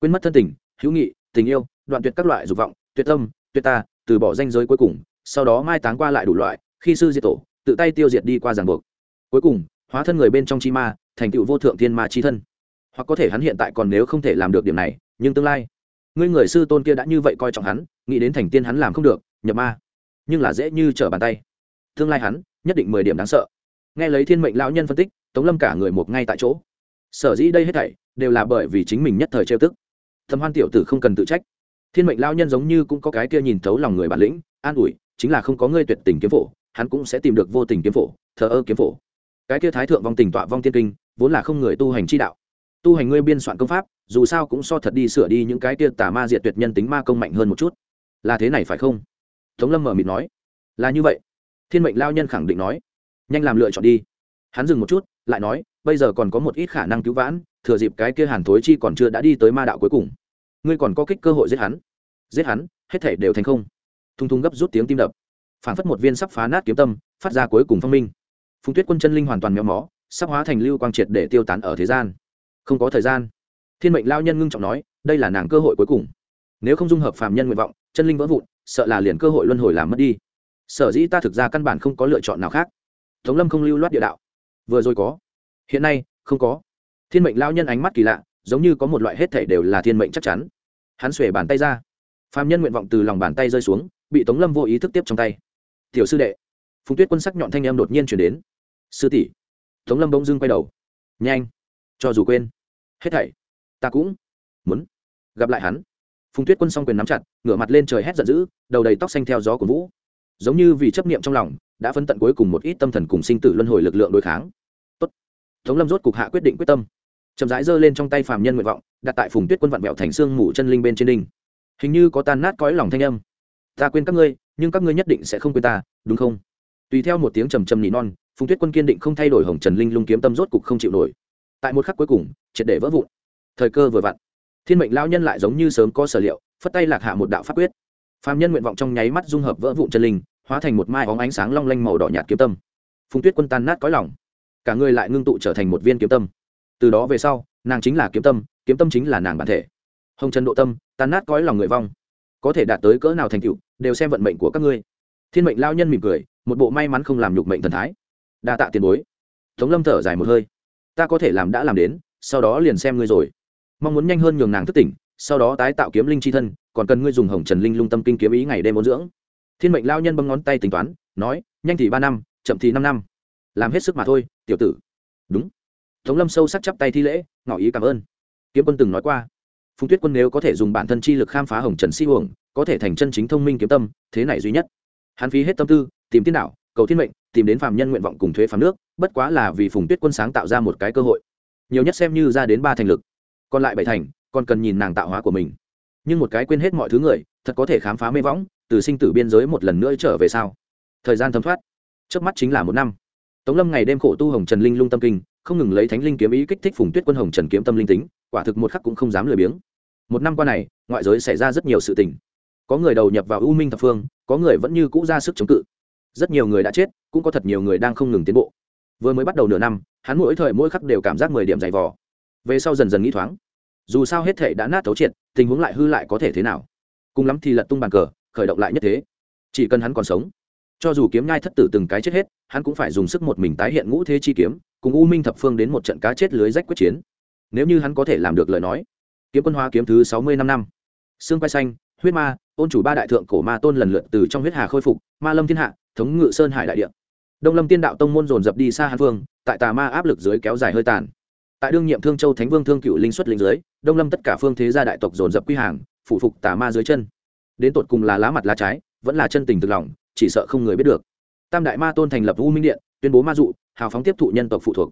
Quên mất thân tình, hữu nghị, tình yêu, đoạn tuyệt các loại dục vọng, tuyệt tâm, tuyệt ta, từ bỏ danh giới cuối cùng sau đó mai táng qua lại đủ loại, khi sư diệt tổ, tự tay tiêu diệt đi qua ràng buộc. Cuối cùng, hóa thân người bên trong chi ma, thành tựu vô thượng thiên ma chi thân. Hoặc có thể hắn hiện tại còn nếu không thể làm được điểm này, nhưng tương lai, ngươi người sư tôn kia đã như vậy coi trọng hắn, nghĩ đến thành tiên hắn làm không được, nhập ma. Nhưng là dễ như trở bàn tay. Tương lai hắn, nhất định mười điểm đáng sợ. Nghe lấy thiên mệnh lão nhân phân tích, tống lâm cả người một ngay tại chỗ. Sở dĩ đây hết thảy, đều là bởi vì chính mình nhất thời trêu tức. Thầm hoan tiểu tử không cần tự trách. Thiên mệnh lão nhân giống như cũng có cái kia nhìn thấu lòng người bản lĩnh, an ủi chính là không có ngươi tuyệt tình kiếm phổ, hắn cũng sẽ tìm được vô tình kiếm phổ, thờ ơ kiếm phổ. Cái kia thái thượng vong tình tọa vong tiên kinh, vốn là không người tu hành chi đạo. Tu hành ngươi biên soạn công pháp, dù sao cũng so thật đi sửa đi những cái kia tà ma diệt tuyệt nhân tính ma công mạnh hơn một chút. Là thế này phải không? Tống lâm mở mịt nói. Là như vậy. Thiên mệnh lao nhân khẳng định nói. Nhanh làm lựa chọn đi. Hắn dừng một chút, lại nói, bây giờ còn có một ít khả năng cứu vãn, thừa dịp cái kia hàn thối chi còn chưa đã đi tới ma đạo cuối cùng. Ngươi còn có kích cơ hội giết hắn. Giết hắn, hết thể đều thành không thung thung gấp rút tiếng tim đập. Phản phất một viên sắp phá nát kiếm tâm, phát ra cuối cùng phong minh. Phùng tuyết quân chân linh hoàn toàn méo mó, sắp hóa thành lưu quang triệt để tiêu tán ở thế gian. Không có thời gian. Thiên mệnh lao nhân ngưng trọng nói, đây là nàng cơ hội cuối cùng. Nếu không dung hợp phàm nhân nguyện vọng, chân linh vỡ vụn, sợ là liền cơ hội luân hồi làm mất đi. Sở dĩ ta thực ra căn bản không có lựa chọn nào khác. Tống lâm không lưu loát địa đạo. Vừa rồi có. Hiện nay, không có. Thiên mệnh lao nhân ánh mắt kỳ lạ, giống như có một loại hết thể đều là thiên mệnh chắc chắn. Hắn xuể bàn tay ra. Phạm nhân nguyện vọng từ lòng bàn tay rơi xuống bị tống lâm vô ý thức tiếp trong tay. Tiểu sư đệ. Phùng tuyết quân sắc nhọn thanh em đột nhiên chuyển đến. Sư tỷ. Tống lâm bỗng dưng quay đầu. Nhanh, cho dù quên. Hết thảy, ta cũng muốn gặp lại hắn. Phùng tuyết quân s o n g quyền nắm chặt, ngửa mặt lên trời hét giận dữ, đầu đầy tóc xanh theo gió của vũ. Giống như vì chấp niệm trong lòng, đã phân tận cuối cùng một ít tâm thần cùng sinh tử luân hồi lực lượng đối kháng. Tốt. tống lâm rốt cục hạ quyết định quyết tâm. Chậm rãi giơ lên trong tay phàm nhân nguyện vọng, đặt tại phùng tuyết quân vặn vẹo thành xương mủ chân linh bên trên đinh hình như có tan nát cõi lòng thanh âm ta quên các ngươi, nhưng các ngươi nhất định sẽ không quên ta, đúng không? Tùy theo một tiếng trầm trầm nỉ non, phùng tuyết quân kiên định không thay đổi hồng trần linh lung kiếm tâm rốt cục không chịu nổi. Tại một khắc cuối cùng, triệt để vỡ vụn. Thời cơ vừa vặn, thiên mệnh lao nhân lại giống như sớm có sở liệu, phất tay lạc hạ một đạo pháp quyết. Phàm nhân nguyện vọng trong nháy mắt dung hợp vỡ vụn chân linh, hóa thành một mai óng ánh sáng long lanh màu đỏ nhạt kiếm tâm. Phùng tuyết quân tan nát cõi lòng. Cả người lại ngưng tụ trở thành một viên kiếm tâm. Từ đó về sau, nàng chính là kiếm tâm kiếm tâm chính là nàng bản thể. Hồng trần độ tâm, tan nát cõi lòng người vong có thể đạt tới cỡ nào thành tựu, đều xem vận mệnh của các ngươi. Thiên mệnh lao nhân mỉm cười, một bộ may mắn không làm nhục mệnh thần thái. Đa tạ tiền bối. Tống lâm thở dài một hơi. Ta có thể làm đã làm đến, sau đó liền xem ngươi rồi. Mong muốn nhanh hơn nhường nàng thức tỉnh, sau đó tái tạo kiếm linh c h i thân, còn cần ngươi dùng hồng trần linh lung tâm kinh kiếm ý ngày đêm ôn dưỡng. Thiên mệnh lao nhân bấm ngón tay tính toán, nói, nhanh thì ba năm, chậm thì năm năm. Làm hết sức mà thôi, tiểu tử. Đúng. Tống lâm sâu sắc chắp tay thi lễ, ngỏ ý cảm ơn. Kiếm quân từng nói qua phùng tuyết quân nếu có thể dùng bản thân chi lực khám phá hồng trần si huồng có thể thành chân chính thông minh kiếm tâm, thế này duy nhất. Hắn phí hết tâm tư, tìm tiên đạo, cầu thiên mệnh, tìm đến phạm nhân nguyện vọng cùng thuế phạm nước, bất quá là vì phùng tuyết quân sáng tạo ra một cái cơ hội. Nhiều nhất xem như ra đến ba thành lực, còn lại bảy thành, còn cần nhìn nàng tạo hóa của mình. Nhưng một cái quên hết mọi thứ người, thật có thể khám phá mê võng, từ sinh tử biên giới một lần nữa trở về sau thời gian thấm thoát trước mắt chính là một năm. Tống lâm ngày đêm khổ tu hồng trần linh lung tâm kinh, không ngừng lấy thánh linh kiếm ý kích thích phùng tuyết quân hồng trần kiếm tâm linh tính quả thực một khắc cũng không dám lười biếng. Một năm qua này, ngoại giới xảy ra rất nhiều sự tình. Có người đầu nhập vào u minh thập phương, có người vẫn như cũ ra sức chống cự. Rất nhiều người đã chết, cũng có thật nhiều người đang không ngừng tiến bộ. Vừa mới bắt đầu nửa năm, hắn mỗi thời mỗi khắc đều cảm giác mười điểm dày vò. Về sau dần dần nghĩ thoáng, dù sao hết thể đã nát thấu triệt, tình huống lại hư lại có thể thế nào? Cùng lắm thì lật tung bàn cờ, khởi động lại nhất thế. Chỉ cần hắn còn sống, cho dù kiếm nhai thất tử từng cái chết hết, hắn cũng phải dùng sức một mình tái hiện ngũ thế chi kiếm, cùng u minh thập phương đến một trận cá chết lưới rách quyết chiến nếu như hắn có thể làm được lời nói. Kiếm quân hóa kiếm thứ sáu mươi năm năm. Xương quay xanh, huyết ma, ôn chủ ba đại thượng cổ ma tôn lần lượt từ trong huyết hà khôi phục, ma lâm thiên hạ, thống ngự sơn hải đại địa. Đông lâm tiên đạo tông môn dồn dập đi xa hàn phương tại tà ma áp lực dưới kéo dài hơi tàn. Tại đương nhiệm thương châu thánh vương thương cựu linh xuất linh dưới, đông lâm tất cả phương thế gia đại tộc dồn dập quy hàng phụ phục tà ma dưới chân. Đến tột cùng là lá mặt lá trái, vẫn là chân tình thực lòng, chỉ sợ không người biết được. Tam đại ma tôn thành lập u minh điện, tuyên bố ma dụ, hào phóng tiếp thụ nhân tộc phụ thuộc.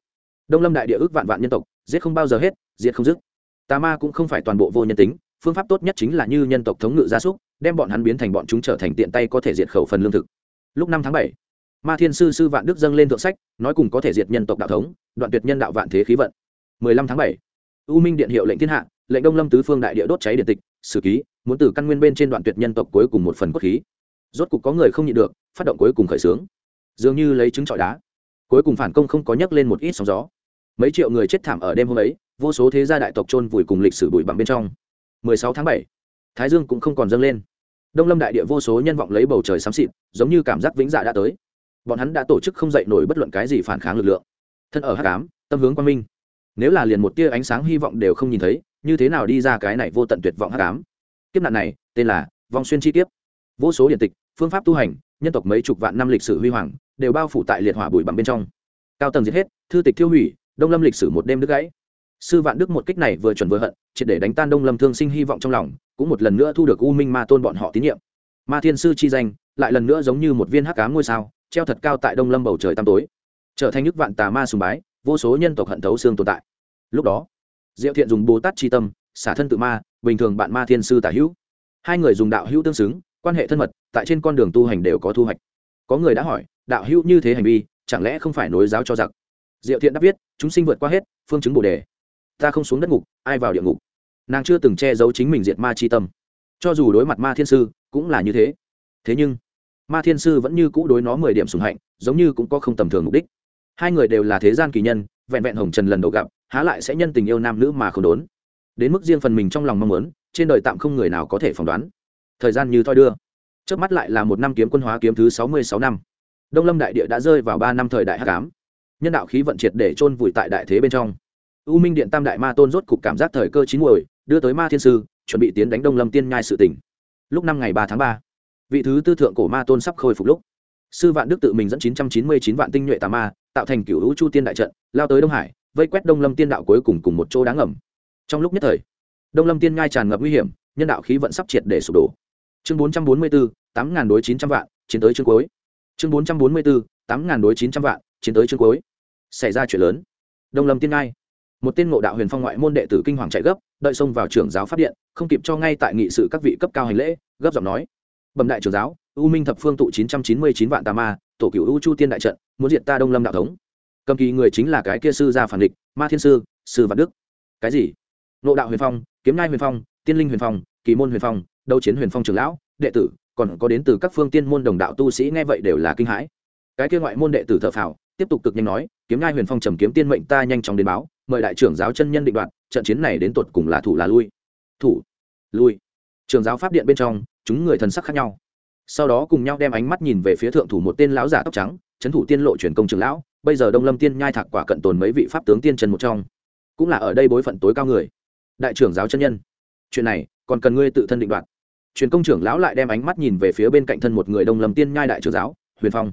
Đông lâm đại địa ước vạn vạn nhân tộc giết không bao giờ hết, diệt không dứt. Tà ma cũng không phải toàn bộ vô nhân tính, phương pháp tốt nhất chính là như nhân tộc thống ngự gia súc, đem bọn hắn biến thành bọn chúng trở thành tiện tay có thể diệt khẩu phần lương thực. Lúc năm tháng bảy, ma thiên sư sư vạn đức dâng lên thượng sách, nói cùng có thể diệt nhân tộc đạo thống, đoạn tuyệt nhân đạo vạn thế khí vận. 15 tháng 7. u minh điện hiệu lệnh thiên hạ, lệnh đông lâm tứ phương đại địa đốt cháy điện tịch, sử ký, muốn từ căn nguyên bên trên đoạn tuyệt nhân tộc cuối cùng một phần cốt khí. Rốt cục có người không nhịn được, phát động cuối cùng khởi xướng. Dường như lấy trứng trọi đá. Cuối cùng phản công không có nhắc lên một ít sóng gió mấy triệu người chết thảm ở đêm hôm ấy, vô số thế gia đại tộc chôn vùi cùng lịch sử bụi bặm bên trong. 16 tháng 7. thái dương cũng không còn dâng lên. Đông lâm đại địa vô số nhân vọng lấy bầu trời xám xịt, giống như cảm giác vĩnh dạ đã tới. Bọn hắn đã tổ chức không dậy nổi bất luận cái gì phản kháng lực lượng. Thân ở hắc ám, tâm hướng quang minh. Nếu là liền một tia ánh sáng hy vọng đều không nhìn thấy, như thế nào đi ra cái này vô tận tuyệt vọng hắc ám? Kiếp nạn này, tên là vong xuyên chi kiếp. Vô số điện tịch, phương pháp tu hành, nhân tộc mấy chục vạn năm lịch sử huy hoàng, đều bao phủ tại liệt hỏa bụi bặm bên trong. Cao tầng giết hết, thư tịch tiêu hủy đông lâm lịch sử một đêm đứt gãy. Sư vạn đức một kích này vừa chuẩn vừa hận, triệt để đánh tan đông lâm thương sinh hy vọng trong lòng, cũng một lần nữa thu được u minh ma tôn bọn họ tín nhiệm. Ma thiên sư chi danh, lại lần nữa giống như một viên hắc cá ngôi sao, treo thật cao tại đông lâm bầu trời tăm tối. Trở thành nước vạn tà ma sùng bái, vô số nhân tộc hận thấu xương tồn tại. Lúc đó, diệu thiện dùng bồ tát c tâm, xả thân tự ma, bình thường bạn ma thiên sư tả hữu. Hai người dùng đạo hữu tương xứng, quan hệ thân mật, tại trên con đường tu hành đều có thu hoạch. Có người đã hỏi, đạo hữu như thế hành vi, chẳng lẽ không phải nối giáo cho giặc? Diệu thiện đáp viết, chúng sinh vượt qua hết, phương chứng bồ đề. Ta không xuống đất ngục, ai vào địa ngục? Nàng chưa từng che giấu chính mình diệt ma c h i tâm. Cho dù đối mặt ma thiên sư, cũng là như thế. Thế nhưng, ma thiên sư vẫn như cũ đối nó mười điểm sùng hạnh, giống như cũng có không tầm thường mục đích. Hai người đều là thế gian kỳ nhân, vẹn vẹn hồng trần lần đầu gặp, há lại sẽ nhân tình yêu nam nữ mà không đốn. Đến mức riêng phần mình trong lòng mong muốn, trên đời tạm không người nào có thể phỏng đoán. Thời gian như thoi đưa. Trước mắt lại là một năm kiếm quân hóa kiếm thứ sáu mươi sáu năm. Đông lâm đại địa đã rơi vào ba năm thời đại h tám nhân đạo khí vận triệt để chôn vùi tại đại thế bên trong. U minh điện tam đại ma tôn rốt cục cảm giác thời cơ chín muồi, đưa tới ma thiên sư, chuẩn bị tiến đánh đông lâm tiên nhai sự tỉnh lúc năm ngày ba tháng ba, vị thứ tư thượng cổ ma tôn sắp khôi phục lúc. Sư vạn đức tự mình dẫn chín trăm chín mươi chín vạn tinh nhuệ tà ma, tạo thành cựu hữu chu tiên đại trận, lao tới đông hải, vây quét đông lâm tiên đạo cuối cùng cùng một chỗ đáng ngầm. Trong lúc nhất thời, đông lâm tiên nhai tràn ngập nguy hiểm, nhân đạo khí vận sắp triệt để sụp đổ. Chương bốn trăm bốn mươi bốn tám ngàn đối chín trăm vạn, chiến tới chương cuối. Chương bốn trăm bốn mươi bốn tám ngàn đối chín trăm vạn, chiến tới chương cuối xảy ra chuyện lớn. Đông lâm tiên ngai, một tên ngộ đạo huyền phong ngoại môn đệ tử kinh hoàng chạy gấp, đợi xông vào trưởng giáo phát điện, không kịp cho ngay tại nghị sự các vị cấp cao hành lễ, gấp giọng nói, bẩm đại trưởng giáo, u minh thập phương tụ chín trăm chín mươi chín vạn tà ma, tổ cựu u chu tiên đại trận, muốn diệt ta đông lâm đạo thống. Cầm kỳ người chính là cái kia sư gia phản địch, ma thiên sư sư vạn đức. Cái gì? Nộ đạo huyền phong, kiếm nai huyền phong, tiên linh huyền phong, kỳ môn huyền phong, đấu chiến huyền phong trưởng lão, đệ tử, còn có đến từ các phương tiên môn đồng đạo tu sĩ nghe vậy đều là kinh hãi. Cái kia ngoại môn đệ tử thợ phào tiếp tục cực nhanh nói, kiếm ngai huyền phong trầm kiếm tiên mệnh ta nhanh chóng đến báo, mời đại trưởng giáo chân nhân định đoạt, trận chiến này đến tột cùng là thủ là lui? Thủ, lui. Trường giáo pháp điện bên trong, chúng người thần sắc khác nhau. Sau đó cùng nhau đem ánh mắt nhìn về phía thượng thủ một tên lão giả tóc trắng, trấn thủ tiên lộ truyền công trường lão, bây giờ đông lâm tiên nhai thạc quả cận tồn mấy vị pháp tướng tiên trần một trong. Cũng là ở đây bối phận tối cao người. Đại trưởng giáo chân nhân, chuyện này còn cần ngươi tự thân định đoạt. Truyền công trưởng lão lại đem ánh mắt nhìn về phía bên cạnh thân một người đông lâm tiên nhai đại trưởng giáo, huyền phong.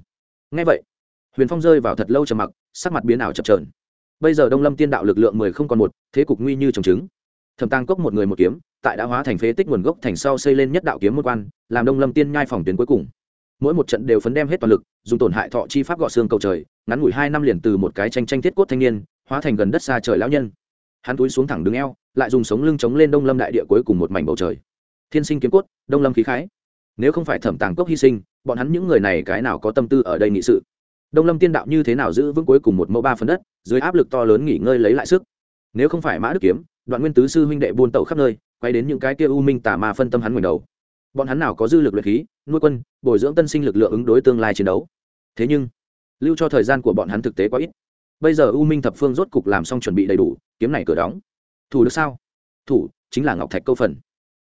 Ngay vậy huyền phong rơi vào thật lâu trầm mặc, sắc mặt biến ảo chập trờn bây giờ đông lâm tiên đạo lực lượng mười không còn một, thế cục nguy như trồng trứng. Thẩm tăng cốc một người một kiếm, tại đã hóa thành phế tích nguồn gốc thành sau xây lên nhất đạo kiếm môn quan, làm đông lâm tiên nhai phòng tuyến cuối cùng. Mỗi một trận đều phấn đem hết toàn lực, dùng tổn hại thọ chi pháp gọ xương cầu trời, ngắn ngủi hai năm liền từ một cái tranh tranh thiết cốt thanh niên, hóa thành gần đất xa trời lão nhân. Hắn túi xuống thẳng đứng eo, lại dùng sống lưng chống lên đông lâm đại địa cuối cùng một mảnh bầu trời. Thiên sinh kiếm cốt, đông lâm khí khái. Nếu không phải thẩm tàng cốc hy sinh, bọn hắn những người này cái nào có tâm tư ở đây nghị sự? Đông lâm tiên đạo như thế nào giữ vững cuối cùng một mẫu ba phần đất, dưới áp lực to lớn nghỉ ngơi lấy lại sức. Nếu không phải mã đức kiếm, đoạn nguyên tứ sư huynh đệ buôn tẩu khắp nơi, quay đến những cái kia u minh tà ma phân tâm hắn ngồi đầu. Bọn hắn nào có dư lực luyện khí, nuôi quân, bồi dưỡng tân sinh lực lượng ứng đối tương lai chiến đấu. Thế nhưng, lưu cho thời gian của bọn hắn thực tế quá ít. Bây giờ u minh thập phương rốt cục làm xong chuẩn bị đầy đủ, kiếm này cửa đóng. Thủ được sao? Thủ, chính là ngọc thạch câu phần.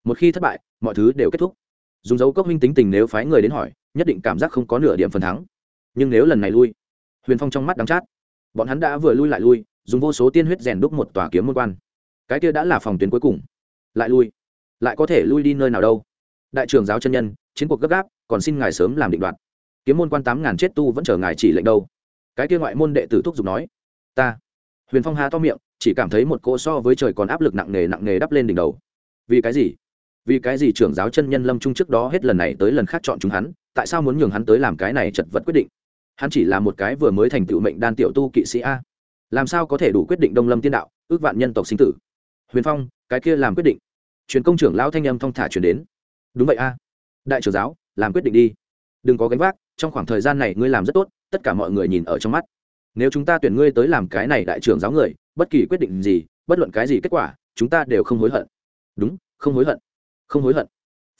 Một khi thất bại, mọi thứ đều kết thúc. Dùng dấu cốc minh tính tình nếu phái người đến hỏi, nhất định cảm giác không có nửa điểm phần thắng nhưng nếu lần này lui, huyền phong trong mắt đắng chát. Bọn hắn đã vừa lui lại lui, dùng vô số tiên huyết rèn đúc một tòa kiếm môn quan. Cái kia đã là phòng tuyến cuối cùng. Lại lui. Lại có thể lui đi nơi nào đâu. Đại trưởng giáo chân nhân, chiến cuộc gấp gáp, còn xin ngài sớm làm định đoạt. Kiếm môn quan tám ngàn chết tu vẫn chờ ngài chỉ lệnh đâu. Cái kia ngoại môn đệ tử thúc giục nói, ta. Huyền phong hà to miệng, chỉ cảm thấy một cỗ so với trời còn áp lực nặng nề nặng nề đắp lên đỉnh đầu. Vì cái gì? Vì cái gì trưởng giáo chân nhân lâm trung trước đó hết lần này tới lần khác chọn chúng hắn? Tại sao muốn nhường hắn tới làm cái này chật vật quyết định? Hắn chỉ là một cái vừa mới thành tựu mệnh đan tiểu tu kỵ sĩ a. Làm sao có thể đủ quyết định đông lâm tiên đạo, ước vạn nhân tộc sinh tử? Huyền phong, cái kia làm quyết định. Truyền công trưởng lão thanh âm thong thả chuyển đến. Đúng vậy a. Đại trưởng giáo, làm quyết định đi. Đừng có gánh vác, trong khoảng thời gian này ngươi làm rất tốt, tất cả mọi người nhìn ở trong mắt. Nếu chúng ta tuyển ngươi tới làm cái này đại trưởng giáo người, bất kỳ quyết định gì, bất luận cái gì kết quả, chúng ta đều không hối hận. Đúng, không hối hận. Không hối hận.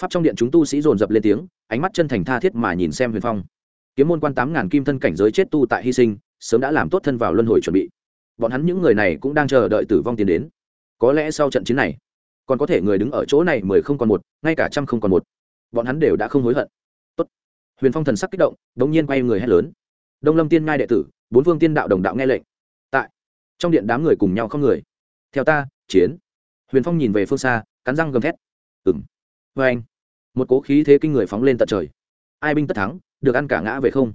Pháp trong điện chúng tu sĩ dồn dập lên tiếng, ánh mắt chân thành tha thiết mà nhìn xem huyền phong kiếm môn quan tám ngàn kim thân cảnh giới chết tu tại hy sinh, sớm đã làm tốt thân vào luân hồi chuẩn bị. Bọn hắn những người này cũng đang chờ đợi tử vong tiến đến. Có lẽ sau trận chiến này, còn có thể người đứng ở chỗ này mười không còn một, ngay cả trăm không còn một. Bọn hắn đều đã không hối hận. Tốt. huyền phong thần sắc kích động đ ỗ n g nhiên quay người hét lớn. Đông lâm tiên ngai đệ tử, bốn vương tiên đạo đồng đạo nghe lệnh. Tại. Trong điện đám người cùng nhau không người. Theo ta, chiến. Huyền phong nhìn về phương xa, cắn răng gầm thét. Ừng vâng. vê anh một cố khí thế kinh người phóng lên tận trời ai binh tất thắng, được ăn cả ngã về không.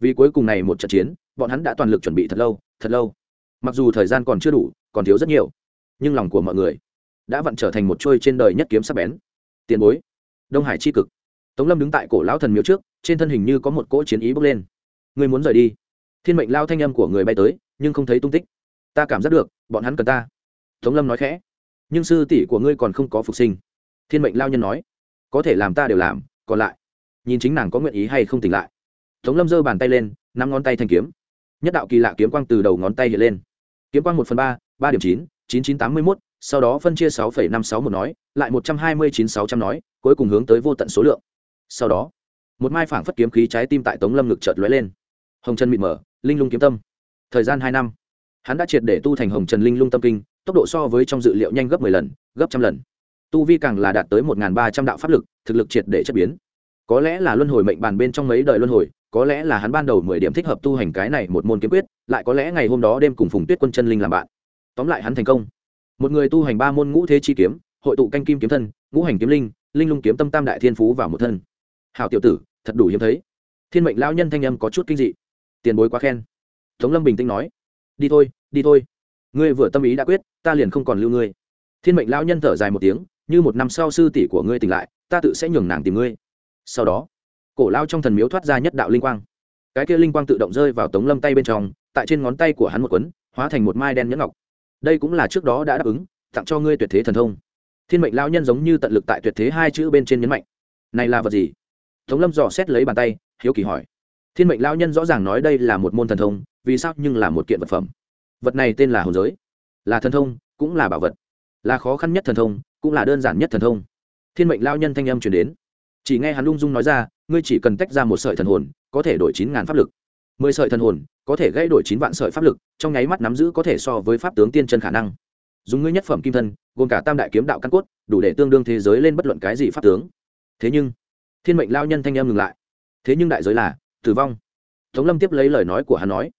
Vì cuối cùng này một trận chiến, bọn hắn đã toàn lực chuẩn bị thật lâu thật lâu. Mặc dù thời gian còn chưa đủ, còn thiếu rất nhiều, nhưng lòng của mọi người đã vặn trở thành một trôi trên đời nhất kiếm sắc bén. Tiền bối, đông hải c h i cực. Tống lâm đứng tại cổ lão thần miếu trước, trên thân hình như có một cỗ chiến ý bốc lên. Người muốn rời đi. Thiên mệnh lao thanh âm của người bay tới, nhưng không thấy tung tích. Ta cảm giác được, bọn hắn cần ta. Tống lâm nói khẽ. Nhưng sư tỷ của ngươi còn không có phục sinh. Thiên mệnh lao nhân nói. Có thể làm ta đều làm, còn lại nhìn chính nàng có nguyện ý hay không tỉnh lại. Tống lâm giơ bàn tay lên năm ngón tay thanh kiếm. Nhất đạo kỳ lạ kiếm quang từ đầu ngón tay hiện lên. Kiếm quang một phần ba ba điểm chín chín chín tám mươi mốt, sau đó phân chia sáu phẩy năm sáu một nói, lại một trăm hai mươi chín sáu trăm nói, cuối cùng hướng tới vô tận số lượng. Sau đó, một mai phảng phất kiếm khí trái tim tại tống lâm ngực chợt lóe lên. Hồng trần mịt mở, linh lung kiếm tâm. Thời gian hai năm, hắn đã triệt để tu thành hồng trần linh lung tâm kinh, tốc độ so với trong dự liệu nhanh gấp mười lần, gấp trăm lần. Tu vi càng là đạt tới một ba trăm đạo pháp lực, thực lực triệt để chất biến có lẽ là luân hồi mệnh bàn bên trong mấy đời luân hồi, có lẽ là hắn ban đầu mười điểm thích hợp tu hành cái này một môn kiếm quyết, lại có lẽ ngày hôm đó đêm cùng phùng tuyết quân chân linh làm bạn. Tóm lại hắn thành công. Một người tu hành ba môn ngũ thế chi kiếm, hội tụ canh kim kiếm thân, ngũ hành kiếm linh linh lung kiếm tâm tam đại thiên phú vào một thân. Hào tiểu tử, thật đủ hiếm thấy. Thiên mệnh lão nhân thanh âm có chút kinh dị. Tiền bối quá khen. Tống lâm bình tĩnh nói. Đi thôi đi thôi. Ngươi vừa tâm ý đã quyết, ta liền không còn lưu ngươi. Thiên mệnh lão nhân thở dài một tiếng, như một năm sau sư tỷ của ngươi tỉnh lại, ta tự sẽ nhường nàng tìm ngươi sau đó, cổ lao trong thần miếu thoát ra nhất đạo linh quang. Cái kia linh quang tự động rơi vào tống lâm tay bên trong, tại trên ngón tay của hắn một quấn hóa thành một mai đen nhẫn ngọc. Đây cũng là trước đó đã đáp ứng, tặng cho ngươi tuyệt thế thần thông. Thiên mệnh lao nhân giống như tận lực tại tuyệt thế hai chữ bên trên nhấn mạnh. Này là vật gì? Tống lâm dò xét lấy bàn tay, hiếu kỳ hỏi. Thiên mệnh lao nhân rõ ràng nói đây là một môn thần thông, vì sao nhưng là một kiện vật phẩm? Vật này tên là hồn giới. Là thần thông, cũng là bảo vật. Là khó khăn nhất thần thông, cũng là đơn giản nhất thần thông. Thiên mệnh lao nhân thanh âm chuyển đến chỉ nghe hắn Lung dung nói ra, ngươi chỉ cần tách ra một sợi thần hồn, có thể đổi chín ngàn pháp lực. Mười sợi thần hồn, có thể gây đổi chín vạn sợi pháp lực, trong nháy mắt nắm giữ có thể so với pháp tướng tiên chân khả năng. Dùng ngươi nhất phẩm kim thân, gồm cả tam đại kiếm đạo căn cốt, đủ để tương đương thế giới lên bất luận cái gì pháp tướng. Thế nhưng, thiên mệnh lao nhân thanh em ngừng lại. Thế nhưng đại giới là, tử vong. Tống lâm tiếp lấy lời nói của hắn nói,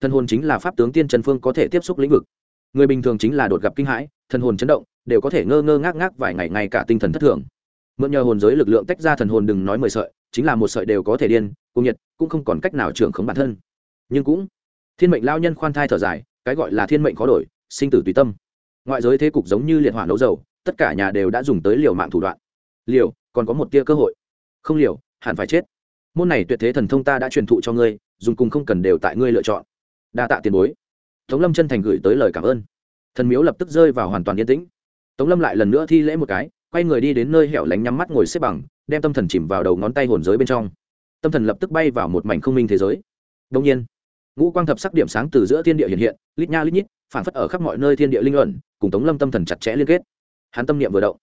thần hồn chính là pháp tướng tiên trần phương có thể tiếp xúc lĩnh vực. Người bình thường chính là đột gặp kinh hãi, thần hồn chấn động, đều có thể ngơ ngơ ngác ngác vài ngày ngày cả tinh thần thất thường mượn nhờ hồn giới lực lượng tách ra thần hồn đừng nói mười sợi, chính là một sợi đều có thể điên cung nhiệt, cũng không còn cách nào trưởng khống bản thân. Nhưng cũng, thiên mệnh lao nhân khoan thai thở dài, cái gọi là thiên mệnh khó đổi, sinh tử tùy tâm. Ngoại giới thế cục giống như liệt hỏa nấu dầu, tất cả nhà đều đã dùng tới liều mạng thủ đoạn. Liều, còn có một tia cơ hội. Không liều, hẳn phải chết. Môn này tuyệt thế thần thông ta đã truyền thụ cho ngươi, dùng cùng không cần đều tại ngươi lựa chọn. Đa tạ tiền bối. Tống lâm chân thành gửi tới lời cảm ơn. Thần miếu lập tức rơi vào hoàn toàn yên tĩnh. Tống lâm lại lần nữa thi lễ một cái quay người đi đến nơi hẻo lánh nhắm mắt ngồi xếp bằng, đem tâm thần chìm vào đầu ngón tay hồn giới bên trong. Tâm thần lập tức bay vào một mảnh không minh thế giới. Đông nhiên, ngũ quang thập sắc điểm sáng từ giữa thiên địa hiện hiện, lít nha lít nhít, phản phất ở khắp mọi nơi thiên địa linh luận cùng tống lâm tâm thần chặt chẽ liên kết. Hắn tâm niệm vừa động,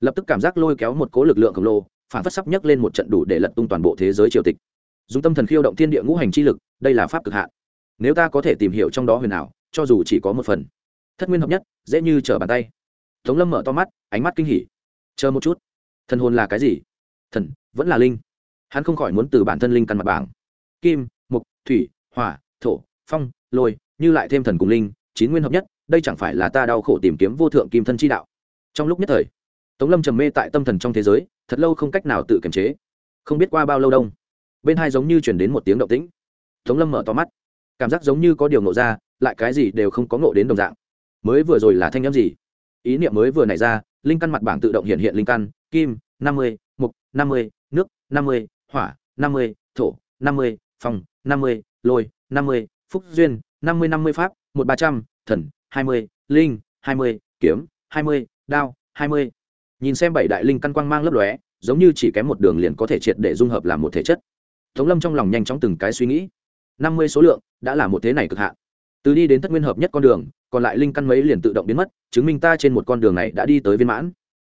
lập tức cảm giác lôi kéo một cố lực lượng khổng lồ, phản phất sắp nhấc lên một trận đủ để lật tung toàn bộ thế giới triều tịch. Dùng tâm thần khiêu động thiên địa ngũ hành chi lực, đây là pháp cực hạn. Nếu ta có thể tìm hiểu trong đó huyền ảo, cho dù chỉ có một phần, thất nguyên hợp nhất, dễ như trở bàn tay. Tống lâm mở to mắt, ánh mắt kinh hỉ chờ một chút. Thần hồn là cái gì? Thần, vẫn là linh. Hắn không khỏi muốn từ bản thân linh căn mặt bảng. Kim mục thủy, hỏa, thổ, phong, lôi, như lại thêm thần cùng linh, chín nguyên hợp nhất, đây chẳng phải là ta đau khổ tìm kiếm vô thượng kim thân chi đạo. Trong lúc nhất thời, tống lâm trầm mê tại tâm thần trong thế giới, thật lâu không cách nào tự kiềm chế. Không biết qua bao lâu đông, bên hai giống như chuyển đến một tiếng động tĩnh. Tống lâm mở to mắt, cảm giác giống như có điều ngộ ra, lại cái gì đều không có ngộ đến đồng dạng. Mới vừa rồi là thanh â m gì? Ý niệm mới vừa nảy ra linh căn mặt bảng tự động hiện hiện linh căn, kim, năm mươi, mục, năm mươi, nước, năm mươi, hỏa, năm mươi, thổ, năm mươi, phòng, năm mươi, lôi, năm mươi, phúc duyên, năm mươi năm mươi pháp, một ba trăm, thần, hai mươi, linh, hai mươi, kiếm, hai mươi, đao, hai mươi. Nhìn xem bảy đại linh căn quang mang lấp lóe, giống như chỉ kém một đường liền có thể triệt để dung hợp làm một thể chất. Tống lâm trong lòng nhanh chóng từng cái suy nghĩ. năm mươi số lượng, đã là một thế này cực hạn. Từ đi đến thất nguyên hợp nhất con đường còn lại linh căn mấy liền tự động biến mất, chứng minh ta trên một con đường này đã đi tới viên mãn.